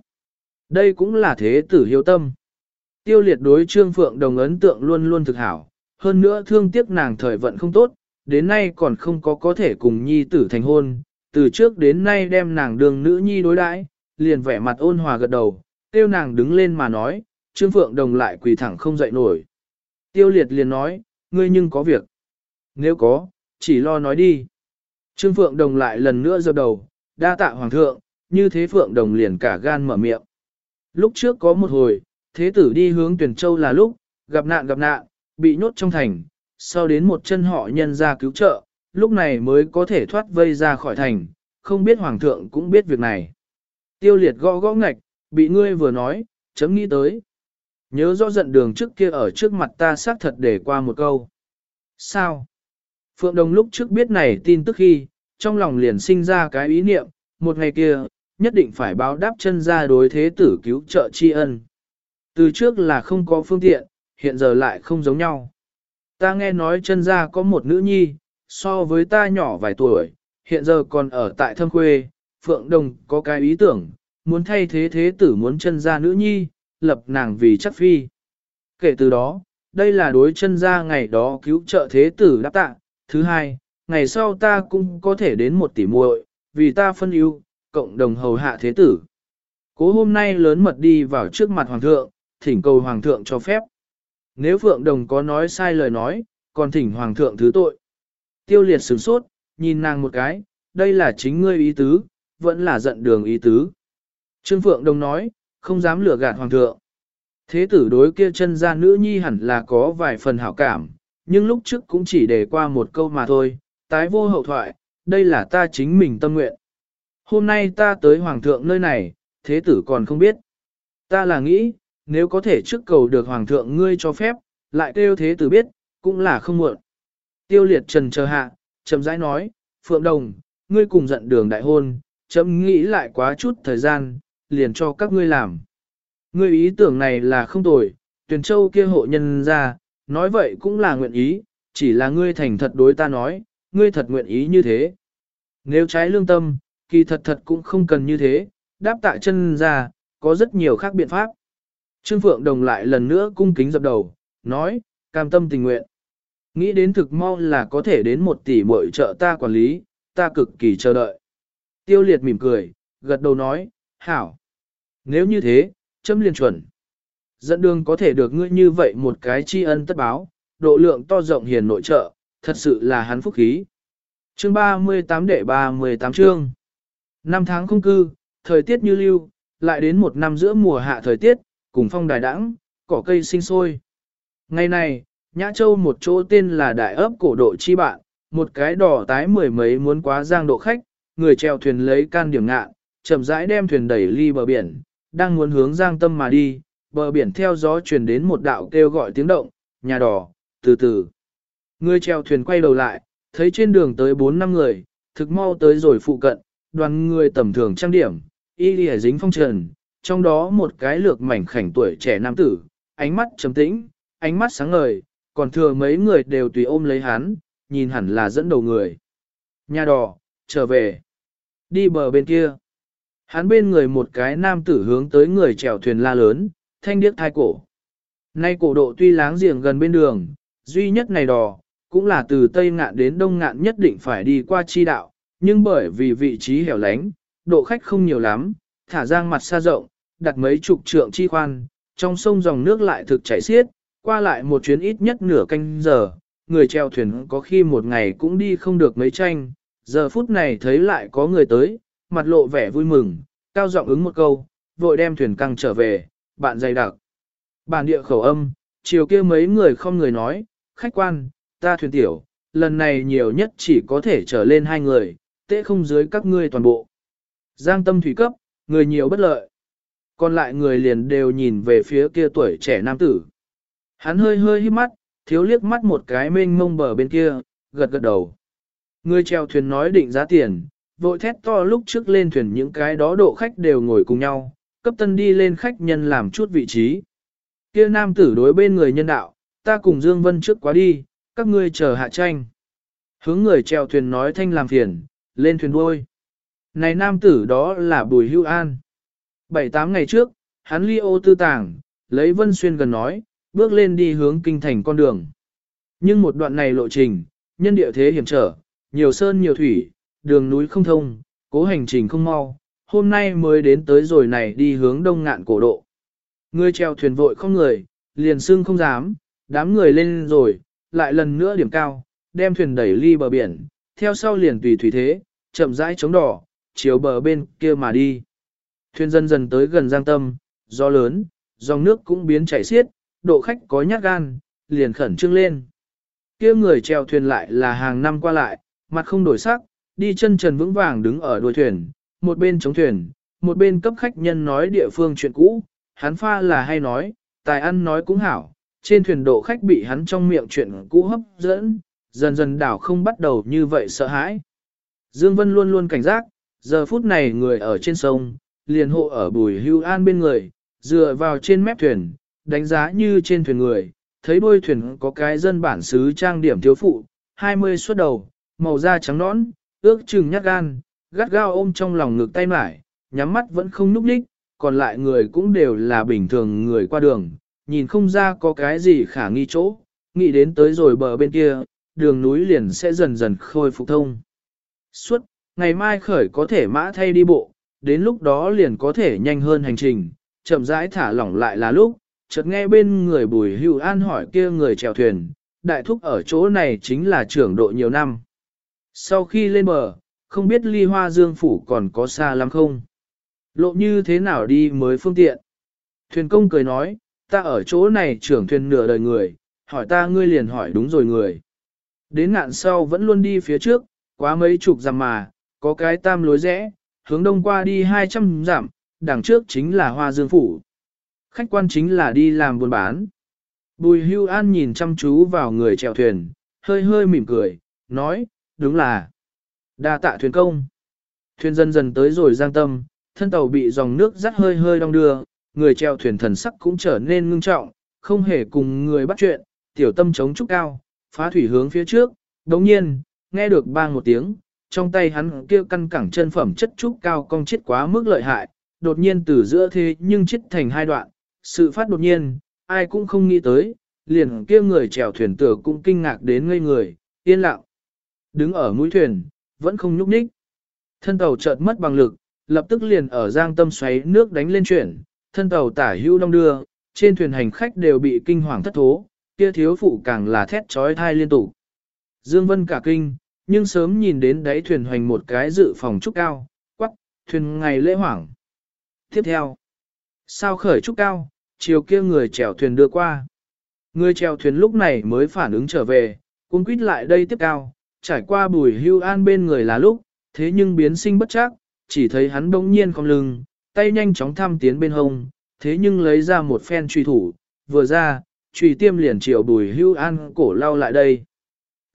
Đây cũng là thế tử hiếu tâm. Tiêu liệt đối Trương Phượng Đồng ấn tượng luôn luôn thực hảo, hơn nữa thương tiếc nàng thời vận không tốt, đến nay còn không có có thể cùng nhi tử thành hôn, từ trước đến nay đem nàng đường nữ nhi đối đãi, liền vẻ mặt ôn hòa gật đầu, tiêu nàng đứng lên mà nói, Trương Phượng Đồng lại quỳ thẳng không dậy nổi. Tiêu liệt liền nói, ngươi nhưng có việc. Nếu có, chỉ lo nói đi. Trương Phượng Đồng lại lần nữa dập đầu, đa tạ Hoàng thượng, như thế Phượng Đồng liền cả gan mở miệng. Lúc trước có một hồi, thế tử đi hướng tuyển châu là lúc, gặp nạn gặp nạn, bị nhốt trong thành, sau đến một chân họ nhân ra cứu trợ, lúc này mới có thể thoát vây ra khỏi thành, không biết Hoàng thượng cũng biết việc này. Tiêu liệt gõ gõ ngạch, bị ngươi vừa nói, chấm nghĩ tới. Nhớ rõ giận đường trước kia ở trước mặt ta xác thật để qua một câu. Sao? Phượng Đồng lúc trước biết này tin tức khi, trong lòng liền sinh ra cái ý niệm, một ngày kia, nhất định phải báo đáp chân ra đối thế tử cứu trợ tri ân. Từ trước là không có phương tiện, hiện giờ lại không giống nhau. Ta nghe nói chân ra có một nữ nhi, so với ta nhỏ vài tuổi, hiện giờ còn ở tại thâm quê. Phượng Đồng có cái ý tưởng, muốn thay thế thế tử muốn chân ra nữ nhi, lập nàng vì chắc phi. Kể từ đó, đây là đối chân ra ngày đó cứu trợ thế tử đáp tạ. Thứ hai, ngày sau ta cũng có thể đến một tỷ muội, vì ta phân ưu, cộng đồng hầu hạ thế tử. Cố hôm nay lớn mật đi vào trước mặt hoàng thượng, thỉnh cầu hoàng thượng cho phép. Nếu Phượng Đồng có nói sai lời nói, còn thỉnh hoàng thượng thứ tội. Tiêu liệt sửng sốt, nhìn nàng một cái, đây là chính ngươi ý tứ, vẫn là giận đường ý tứ. Trương Phượng Đồng nói, không dám lừa gạt hoàng thượng. Thế tử đối kia chân ra nữ nhi hẳn là có vài phần hảo cảm, nhưng lúc trước cũng chỉ để qua một câu mà thôi, tái vô hậu thoại, đây là ta chính mình tâm nguyện. Hôm nay ta tới hoàng thượng nơi này, thế tử còn không biết. Ta là nghĩ, nếu có thể trước cầu được hoàng thượng ngươi cho phép, lại kêu thế tử biết, cũng là không muộn. Tiêu liệt trần chờ hạ, chậm rãi nói, Phượng Đồng, ngươi cùng giận đường đại hôn, chậm nghĩ lại quá chút thời gian, liền cho các ngươi làm. Ngươi ý tưởng này là không tồi, tuyển châu kia hộ nhân ra, nói vậy cũng là nguyện ý, chỉ là ngươi thành thật đối ta nói, ngươi thật nguyện ý như thế. Nếu trái lương tâm, kỳ thật thật cũng không cần như thế, đáp tại chân ra, có rất nhiều khác biện pháp. Trương Phượng Đồng lại lần nữa cung kính dập đầu, nói, cam tâm tình nguyện. Nghĩ đến thực mau là có thể đến một tỷ mỗi trợ ta quản lý, ta cực kỳ chờ đợi. Tiêu liệt mỉm cười, gật đầu nói, hảo. Nếu như thế, châm liền chuẩn. Dẫn đường có thể được ngươi như vậy một cái tri ân tất báo, độ lượng to rộng hiền nội trợ, thật sự là hắn phúc khí. Chương 38 đệ 38 chương. Năm tháng không cư, thời tiết như lưu, lại đến một năm giữa mùa hạ thời tiết, cùng phong đài đãng, cỏ cây sinh sôi. Ngày này, Nhã Châu một chỗ tên là Đại ấp cổ độ chi bạn, một cái đỏ tái mười mấy muốn quá giang độ khách, người treo thuyền lấy can điểm ngạn, chậm rãi đem thuyền đẩy ly bờ biển, đang muốn hướng giang tâm mà đi, bờ biển theo gió truyền đến một đạo kêu gọi tiếng động, nhà đỏ, từ từ. Người treo thuyền quay đầu lại, Thấy trên đường tới 4 năm người, thực mau tới rồi phụ cận, đoàn người tầm thường trang điểm, y lìa dính phong trần, trong đó một cái lược mảnh khảnh tuổi trẻ nam tử, ánh mắt trầm tĩnh, ánh mắt sáng ngời, còn thừa mấy người đều tùy ôm lấy hắn, nhìn hẳn là dẫn đầu người. Nhà đỏ, trở về. Đi bờ bên kia. Hắn bên người một cái nam tử hướng tới người chèo thuyền la lớn, thanh điếc thai cổ. Nay cổ độ tuy láng giềng gần bên đường, duy nhất này đò, cũng là từ Tây Ngạn đến Đông Ngạn nhất định phải đi qua chi đạo, nhưng bởi vì vị trí hẻo lánh, độ khách không nhiều lắm, thả giang mặt xa rộng, đặt mấy chục trượng chi khoan, trong sông dòng nước lại thực chảy xiết, qua lại một chuyến ít nhất nửa canh giờ, người treo thuyền có khi một ngày cũng đi không được mấy tranh, giờ phút này thấy lại có người tới, mặt lộ vẻ vui mừng, cao giọng ứng một câu, vội đem thuyền căng trở về, bạn dày đặc. Bản địa khẩu âm, chiều kia mấy người không người nói, khách quan, ta thuyền tiểu, lần này nhiều nhất chỉ có thể trở lên hai người, tệ không dưới các ngươi toàn bộ. Giang tâm thủy cấp, người nhiều bất lợi. Còn lại người liền đều nhìn về phía kia tuổi trẻ nam tử. Hắn hơi hơi hít mắt, thiếu liếc mắt một cái mênh mông bờ bên kia, gật gật đầu. Người treo thuyền nói định giá tiền, vội thét to lúc trước lên thuyền những cái đó độ khách đều ngồi cùng nhau, cấp tân đi lên khách nhân làm chút vị trí. Kia nam tử đối bên người nhân đạo, ta cùng Dương Vân trước quá đi, các ngươi chờ hạ tranh. Hướng người chèo thuyền nói thanh làm phiền, lên thuyền đuôi. Này nam tử đó là Bùi Hưu An. Bảy tám ngày trước, hắn ly ô tư tàng, lấy Vân Xuyên gần nói, bước lên đi hướng kinh thành con đường. Nhưng một đoạn này lộ trình, nhân địa thế hiểm trở, nhiều sơn nhiều thủy, đường núi không thông, cố hành trình không mau, hôm nay mới đến tới rồi này đi hướng đông ngạn cổ độ. Người treo thuyền vội không người, liền xưng không dám, đám người lên rồi, lại lần nữa điểm cao, đem thuyền đẩy ly bờ biển, theo sau liền tùy thủy thế, chậm rãi chống đỏ, chiều bờ bên kia mà đi. Thuyền dần dần tới gần giang tâm, gió lớn, dòng nước cũng biến chảy xiết, độ khách có nhát gan, liền khẩn trương lên. kia người treo thuyền lại là hàng năm qua lại, mặt không đổi sắc, đi chân trần vững vàng đứng ở đuôi thuyền, một bên chống thuyền, một bên cấp khách nhân nói địa phương chuyện cũ, hắn pha là hay nói, tài ăn nói cũng hảo, trên thuyền độ khách bị hắn trong miệng chuyện cũ hấp dẫn, dần dần đảo không bắt đầu như vậy sợ hãi. Dương Vân luôn luôn cảnh giác, giờ phút này người ở trên sông, liền hộ ở bùi hưu an bên người, dựa vào trên mép thuyền, đánh giá như trên thuyền người, thấy đuôi thuyền có cái dân bản xứ trang điểm thiếu phụ, 20 xuất đầu, màu da trắng nõn, ước chừng nhát gan, gắt gao ôm trong lòng ngực tay mải, nhắm mắt vẫn không núp đích, còn lại người cũng đều là bình thường người qua đường, nhìn không ra có cái gì khả nghi chỗ, nghĩ đến tới rồi bờ bên kia, đường núi liền sẽ dần dần khôi phục thông. Suốt, ngày mai khởi có thể mã thay đi bộ, đến lúc đó liền có thể nhanh hơn hành trình, chậm rãi thả lỏng lại là lúc, chợt nghe bên người bùi hưu an hỏi kia người chèo thuyền, đại thúc ở chỗ này chính là trưởng độ nhiều năm. Sau khi lên bờ, không biết ly hoa dương phủ còn có xa lắm không? Lộ như thế nào đi mới phương tiện? Thuyền công cười nói, ta ở chỗ này trưởng thuyền nửa đời người, hỏi ta ngươi liền hỏi đúng rồi người. Đến ngạn sau vẫn luôn đi phía trước, quá mấy chục dặm mà, có cái tam lối rẽ, hướng đông qua đi 200 dặm, đằng trước chính là hoa dương phủ. Khách quan chính là đi làm buôn bán. Bùi hưu an nhìn chăm chú vào người chèo thuyền, hơi hơi mỉm cười, nói, đúng là đa tạ thuyền công. Thuyền dần dần tới rồi giang tâm, thân tàu bị dòng nước dắt hơi hơi đong đưa, người treo thuyền thần sắc cũng trở nên ngưng trọng, không hề cùng người bắt chuyện, tiểu tâm chống trúc cao, phá thủy hướng phía trước, đồng nhiên, nghe được bang một tiếng, trong tay hắn kia căn cẳng chân phẩm chất trúc cao cong chết quá mức lợi hại, đột nhiên từ giữa thế nhưng chết thành hai đoạn, sự phát đột nhiên, ai cũng không nghĩ tới, liền kia người chèo thuyền tử cũng kinh ngạc đến ngây người, yên lặng. Đứng ở mũi thuyền, vẫn không nhúc nhích. Thân tàu chợt mất bằng lực, lập tức liền ở giang tâm xoáy nước đánh lên chuyển, thân tàu tả hữu đông đưa, trên thuyền hành khách đều bị kinh hoàng thất thố, kia thiếu phụ càng là thét trói thai liên tục. Dương Vân cả kinh, nhưng sớm nhìn đến đáy thuyền hoành một cái dự phòng trúc cao, quắc, thuyền ngày lễ hoảng. Tiếp theo, sao khởi trúc cao, chiều kia người chèo thuyền đưa qua. Người chèo thuyền lúc này mới phản ứng trở về, cung quýt lại đây tiếp cao, trải qua bùi hưu an bên người là lúc, thế nhưng biến sinh bất chắc, chỉ thấy hắn bỗng nhiên cong lưng, tay nhanh chóng thăm tiến bên hông, thế nhưng lấy ra một phen truy thủ, vừa ra, truy tiêm liền chiều bùi hưu an cổ lao lại đây.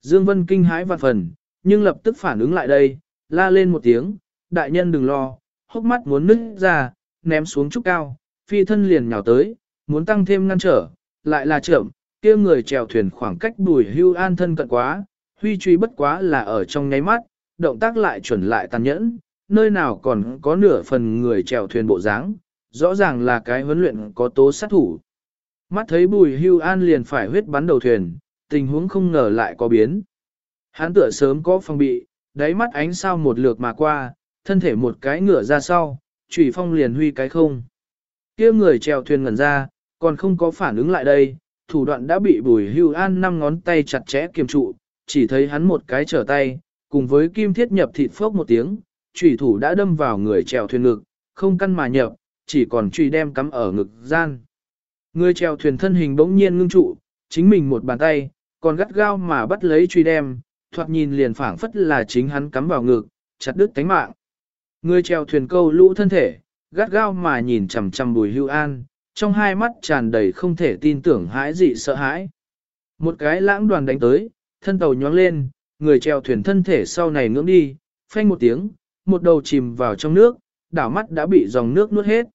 Dương Vân kinh hãi vạn phần, nhưng lập tức phản ứng lại đây, la lên một tiếng, đại nhân đừng lo, hốc mắt muốn nứt ra, ném xuống trúc cao, phi thân liền nhào tới, muốn tăng thêm ngăn trở, lại là chậm, kia người chèo thuyền khoảng cách bùi hưu an thân cận quá, huy truy bất quá là ở trong nháy mắt, động tác lại chuẩn lại tàn nhẫn, nơi nào còn có nửa phần người chèo thuyền bộ dáng, rõ ràng là cái huấn luyện có tố sát thủ. Mắt thấy bùi hưu an liền phải huyết bắn đầu thuyền, tình huống không ngờ lại có biến. Hắn tựa sớm có phòng bị, đáy mắt ánh sao một lượt mà qua, thân thể một cái ngửa ra sau, trùy phong liền huy cái không. kia người chèo thuyền ngẩn ra, còn không có phản ứng lại đây, thủ đoạn đã bị bùi hưu an năm ngón tay chặt chẽ kiềm trụ, chỉ thấy hắn một cái trở tay, cùng với kim thiết nhập thịt phốc một tiếng, trùy thủ đã đâm vào người chèo thuyền ngực, không căn mà nhập, chỉ còn truy đem cắm ở ngực gian. Người chèo thuyền thân hình bỗng nhiên ngưng trụ, chính mình một bàn tay, còn gắt gao mà bắt lấy truy đem, thoạt nhìn liền phảng phất là chính hắn cắm vào ngực, chặt đứt tánh mạng. Người chèo thuyền câu lũ thân thể, gắt gao mà nhìn chằm chằm bùi hưu an, trong hai mắt tràn đầy không thể tin tưởng hãi dị sợ hãi. Một cái lãng đoàn đánh tới, thân tàu nhoáng lên, người chèo thuyền thân thể sau này ngưỡng đi, phanh một tiếng, một đầu chìm vào trong nước, đảo mắt đã bị dòng nước nuốt hết.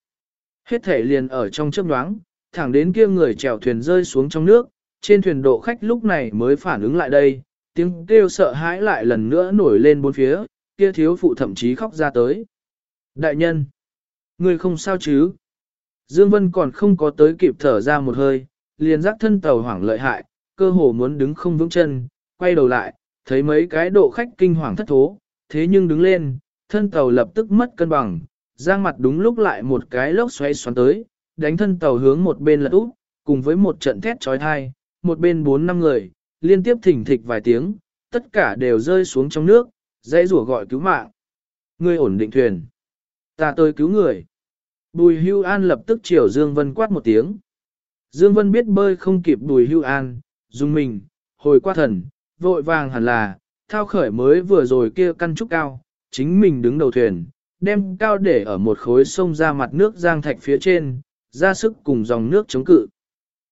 Hết thể liền ở trong chớp nhoáng, thẳng đến kia người chèo thuyền rơi xuống trong nước, trên thuyền độ khách lúc này mới phản ứng lại đây, tiếng kêu sợ hãi lại lần nữa nổi lên bốn phía, kia thiếu phụ thậm chí khóc ra tới. Đại nhân, người không sao chứ? Dương Vân còn không có tới kịp thở ra một hơi, liền giác thân tàu hoảng lợi hại, cơ hồ muốn đứng không vững chân, quay đầu lại, thấy mấy cái độ khách kinh hoàng thất thố, thế nhưng đứng lên, thân tàu lập tức mất cân bằng, giang mặt đúng lúc lại một cái lốc xoáy xoắn tới, đánh thân tàu hướng một bên lật úp, cùng với một trận thét trói thai, một bên bốn năm người, liên tiếp thỉnh thịch vài tiếng, tất cả đều rơi xuống trong nước, dãy rủa gọi cứu mạng. Người ổn định thuyền. Ta tới cứu người. Bùi hưu an lập tức chiều Dương Vân quát một tiếng. Dương Vân biết bơi không kịp bùi hưu an, dùng mình, hồi qua thần, vội vàng hẳn là, thao khởi mới vừa rồi kia căn trúc cao, chính mình đứng đầu thuyền, đem cao để ở một khối sông ra mặt nước giang thạch phía trên, ra sức cùng dòng nước chống cự.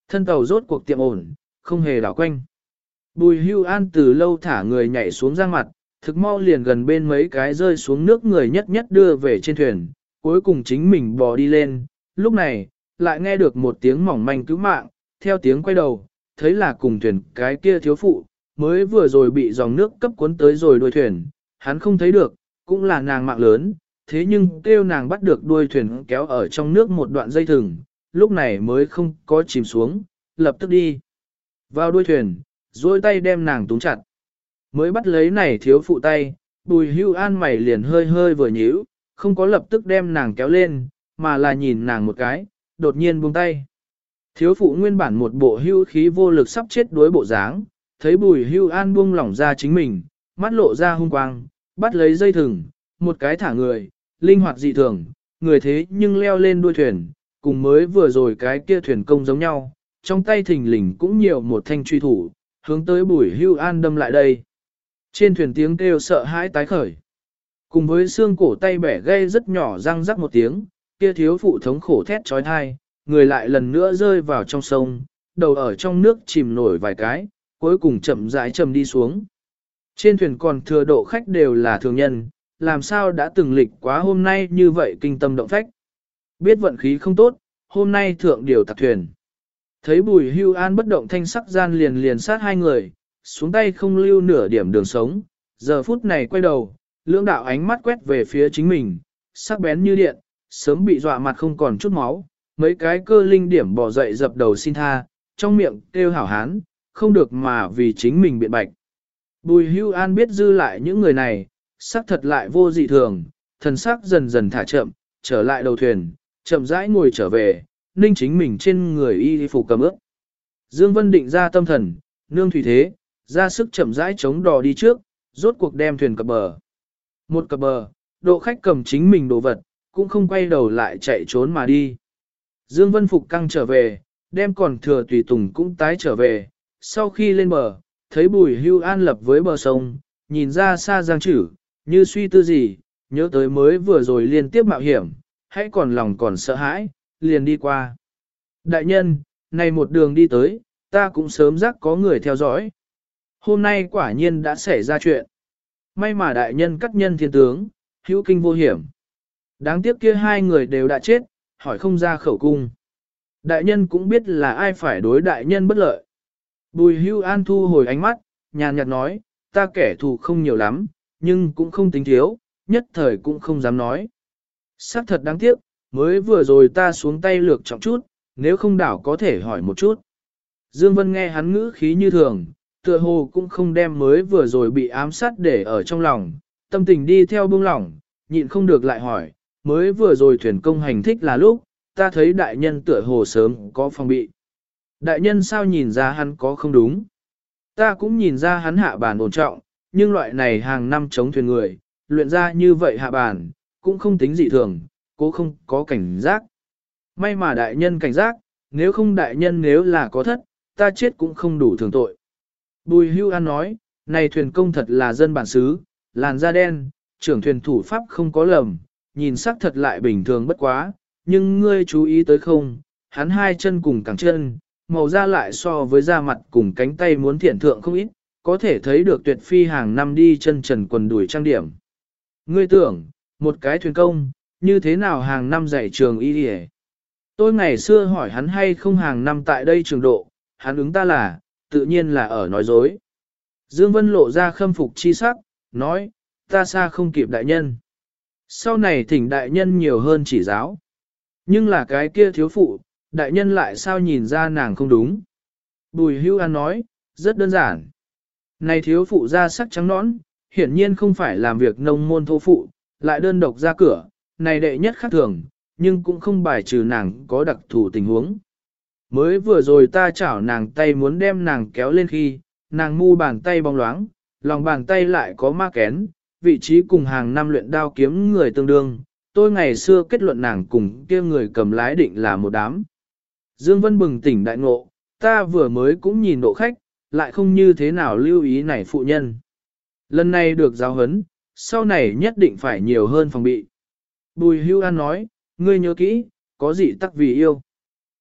Thân tàu rốt cuộc tiệm ổn, không hề đảo quanh. Bùi hưu an từ lâu thả người nhảy xuống giang mặt, thực mau liền gần bên mấy cái rơi xuống nước người nhất nhất đưa về trên thuyền, cuối cùng chính mình bò đi lên, lúc này, lại nghe được một tiếng mỏng manh cứu mạng, theo tiếng quay đầu, thấy là cùng thuyền cái kia thiếu phụ, mới vừa rồi bị dòng nước cấp cuốn tới rồi đuôi thuyền, hắn không thấy được, cũng là nàng mạng lớn, thế nhưng kêu nàng bắt được đuôi thuyền kéo ở trong nước một đoạn dây thừng, lúc này mới không có chìm xuống, lập tức đi. Vào đuôi thuyền, duỗi tay đem nàng túng chặt. Mới bắt lấy này thiếu phụ tay, bùi hưu an mày liền hơi hơi vừa nhíu, không có lập tức đem nàng kéo lên, mà là nhìn nàng một cái, đột nhiên buông tay. Thiếu phụ nguyên bản một bộ hưu khí vô lực sắp chết đuối bộ dáng, thấy bùi hưu an buông lỏng ra chính mình, mắt lộ ra hung quang, bắt lấy dây thừng, một cái thả người, linh hoạt dị thường, người thế nhưng leo lên đuôi thuyền, cùng mới vừa rồi cái kia thuyền công giống nhau, trong tay thình lình cũng nhiều một thanh truy thủ, hướng tới bùi hưu an đâm lại đây. Trên thuyền tiếng kêu sợ hãi tái khởi. Cùng với xương cổ tay bẻ gây rất nhỏ răng rắc một tiếng, kia thiếu phụ thống khổ thét trói thai, người lại lần nữa rơi vào trong sông, đầu ở trong nước chìm nổi vài cái, cuối cùng chậm rãi chầm đi xuống. Trên thuyền còn thừa độ khách đều là thường nhân, làm sao đã từng lịch quá hôm nay như vậy kinh tâm động phách. Biết vận khí không tốt, hôm nay thượng điều tạc thuyền. Thấy bùi hưu an bất động thanh sắc gian liền liền sát hai người, xuống tay không lưu nửa điểm đường sống, giờ phút này quay đầu, lưỡng đạo ánh mắt quét về phía chính mình, sắc bén như điện, sớm bị dọa mặt không còn chút máu, mấy cái cơ linh điểm bỏ dậy dập đầu xin tha, trong miệng kêu hảo hán, không được mà vì chính mình biện bạch. Bùi hưu an biết dư lại những người này, sắc thật lại vô dị thường, thần sắc dần dần thả chậm, trở lại đầu thuyền, chậm rãi ngồi trở về, ninh chính mình trên người y phục cầm ước. Dương Vân định ra tâm thần, nương thủy thế, ra sức chậm rãi chống đò đi trước, rốt cuộc đem thuyền cập bờ. Một cập bờ, độ khách cầm chính mình đồ vật, cũng không quay đầu lại chạy trốn mà đi. Dương Vân Phục căng trở về, đem còn thừa tùy tùng cũng tái trở về, sau khi lên bờ, thấy bùi hưu an lập với bờ sông, nhìn ra xa giang chữ, như suy tư gì, nhớ tới mới vừa rồi liên tiếp mạo hiểm, hãy còn lòng còn sợ hãi, liền đi qua. Đại nhân, này một đường đi tới, ta cũng sớm giác có người theo dõi. Hôm nay quả nhiên đã xảy ra chuyện. May mà đại nhân cắt nhân thiên tướng, hữu kinh vô hiểm. Đáng tiếc kia hai người đều đã chết, hỏi không ra khẩu cung. Đại nhân cũng biết là ai phải đối đại nhân bất lợi. Bùi hưu an thu hồi ánh mắt, nhàn nhạt nói, ta kẻ thù không nhiều lắm, nhưng cũng không tính thiếu, nhất thời cũng không dám nói. Sắc thật đáng tiếc, mới vừa rồi ta xuống tay lược trọng chút, nếu không đảo có thể hỏi một chút. Dương Vân nghe hắn ngữ khí như thường, tựa hồ cũng không đem mới vừa rồi bị ám sát để ở trong lòng, tâm tình đi theo buông lỏng, nhịn không được lại hỏi, mới vừa rồi thuyền công hành thích là lúc, ta thấy đại nhân tựa hồ sớm có phòng bị. Đại nhân sao nhìn ra hắn có không đúng? Ta cũng nhìn ra hắn hạ bàn ổn trọng, nhưng loại này hàng năm chống thuyền người, luyện ra như vậy hạ bàn, cũng không tính dị thường, cố không có cảnh giác. May mà đại nhân cảnh giác, nếu không đại nhân nếu là có thất, ta chết cũng không đủ thường tội. Bùi hưu an nói, này thuyền công thật là dân bản xứ, làn da đen, trưởng thuyền thủ pháp không có lầm, nhìn sắc thật lại bình thường bất quá, nhưng ngươi chú ý tới không, hắn hai chân cùng cẳng chân, màu da lại so với da mặt cùng cánh tay muốn thiện thượng không ít, có thể thấy được tuyệt phi hàng năm đi chân trần quần đuổi trang điểm. Ngươi tưởng, một cái thuyền công, như thế nào hàng năm dạy trường y đi Tôi ngày xưa hỏi hắn hay không hàng năm tại đây trường độ, hắn ứng ta là, tự nhiên là ở nói dối. Dương Vân lộ ra khâm phục chi sắc, nói, ta xa không kịp đại nhân. Sau này thỉnh đại nhân nhiều hơn chỉ giáo. Nhưng là cái kia thiếu phụ, đại nhân lại sao nhìn ra nàng không đúng. Bùi hưu an nói, rất đơn giản. Này thiếu phụ ra sắc trắng nõn, hiển nhiên không phải làm việc nông môn thô phụ, lại đơn độc ra cửa, này đệ nhất khác thường, nhưng cũng không bài trừ nàng có đặc thù tình huống. Mới vừa rồi ta chảo nàng tay muốn đem nàng kéo lên khi, nàng mu bàn tay bóng loáng, lòng bàn tay lại có ma kén, vị trí cùng hàng năm luyện đao kiếm người tương đương, tôi ngày xưa kết luận nàng cùng kia người cầm lái định là một đám. Dương Vân bừng tỉnh đại ngộ, ta vừa mới cũng nhìn độ khách, lại không như thế nào lưu ý này phụ nhân. Lần này được giáo huấn, sau này nhất định phải nhiều hơn phòng bị. Bùi hưu an nói, ngươi nhớ kỹ, có gì tắc vì yêu.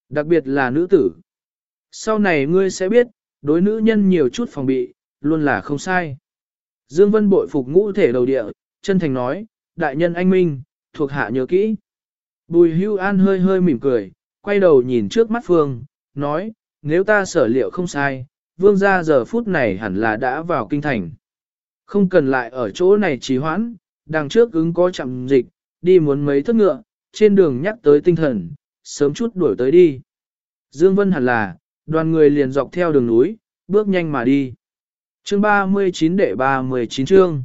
Đặc biệt là nữ tử. Sau này ngươi sẽ biết, đối nữ nhân nhiều chút phòng bị, luôn là không sai. Dương Vân bội phục ngũ thể đầu địa, chân thành nói, đại nhân anh Minh, thuộc hạ nhớ kỹ. Bùi hưu an hơi hơi mỉm cười, quay đầu nhìn trước mắt Phương, nói, nếu ta sở liệu không sai, vương gia giờ phút này hẳn là đã vào kinh thành. Không cần lại ở chỗ này trì hoãn, đằng trước ứng có chậm dịch, đi muốn mấy thất ngựa, trên đường nhắc tới tinh thần, sớm chút đuổi tới đi. Dương Vân hẳn là, đoàn người liền dọc theo đường núi, bước nhanh mà đi. Chương 39 đệ 39 chương.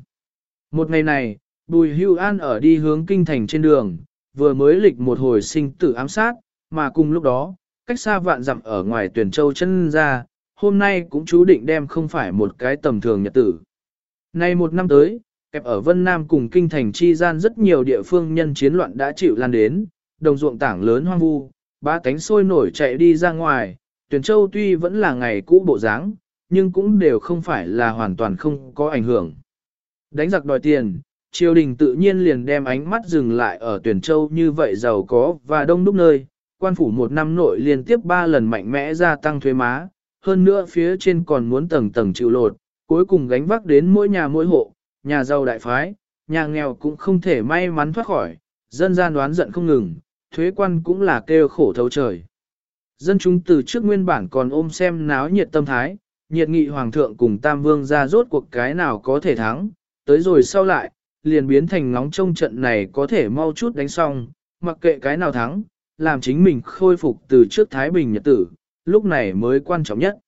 Một ngày này, Bùi Hưu An ở đi hướng kinh thành trên đường, vừa mới lịch một hồi sinh tử ám sát, mà cùng lúc đó, cách xa vạn dặm ở ngoài tuyển châu chân ra, hôm nay cũng chú định đem không phải một cái tầm thường nhật tử. Nay một năm tới, kẹp ở Vân Nam cùng kinh thành chi gian rất nhiều địa phương nhân chiến loạn đã chịu lan đến, đồng ruộng tảng lớn hoang vu, ba cánh sôi nổi chạy đi ra ngoài, tuyển châu tuy vẫn là ngày cũ bộ dáng, nhưng cũng đều không phải là hoàn toàn không có ảnh hưởng. Đánh giặc đòi tiền, triều đình tự nhiên liền đem ánh mắt dừng lại ở tuyển châu như vậy giàu có và đông đúc nơi, quan phủ một năm nội liên tiếp ba lần mạnh mẽ gia tăng thuế má, hơn nữa phía trên còn muốn tầng tầng chịu lột, cuối cùng gánh vác đến mỗi nhà mỗi hộ, nhà giàu đại phái, nhà nghèo cũng không thể may mắn thoát khỏi, dân gian đoán giận không ngừng, thuế quan cũng là kêu khổ thấu trời. Dân chúng từ trước nguyên bản còn ôm xem náo nhiệt tâm thái, nhiệt nghị hoàng thượng cùng tam vương ra rốt cuộc cái nào có thể thắng, tới rồi sau lại, liền biến thành ngóng trông trận này có thể mau chút đánh xong, mặc kệ cái nào thắng, làm chính mình khôi phục từ trước Thái Bình Nhật tử, lúc này mới quan trọng nhất.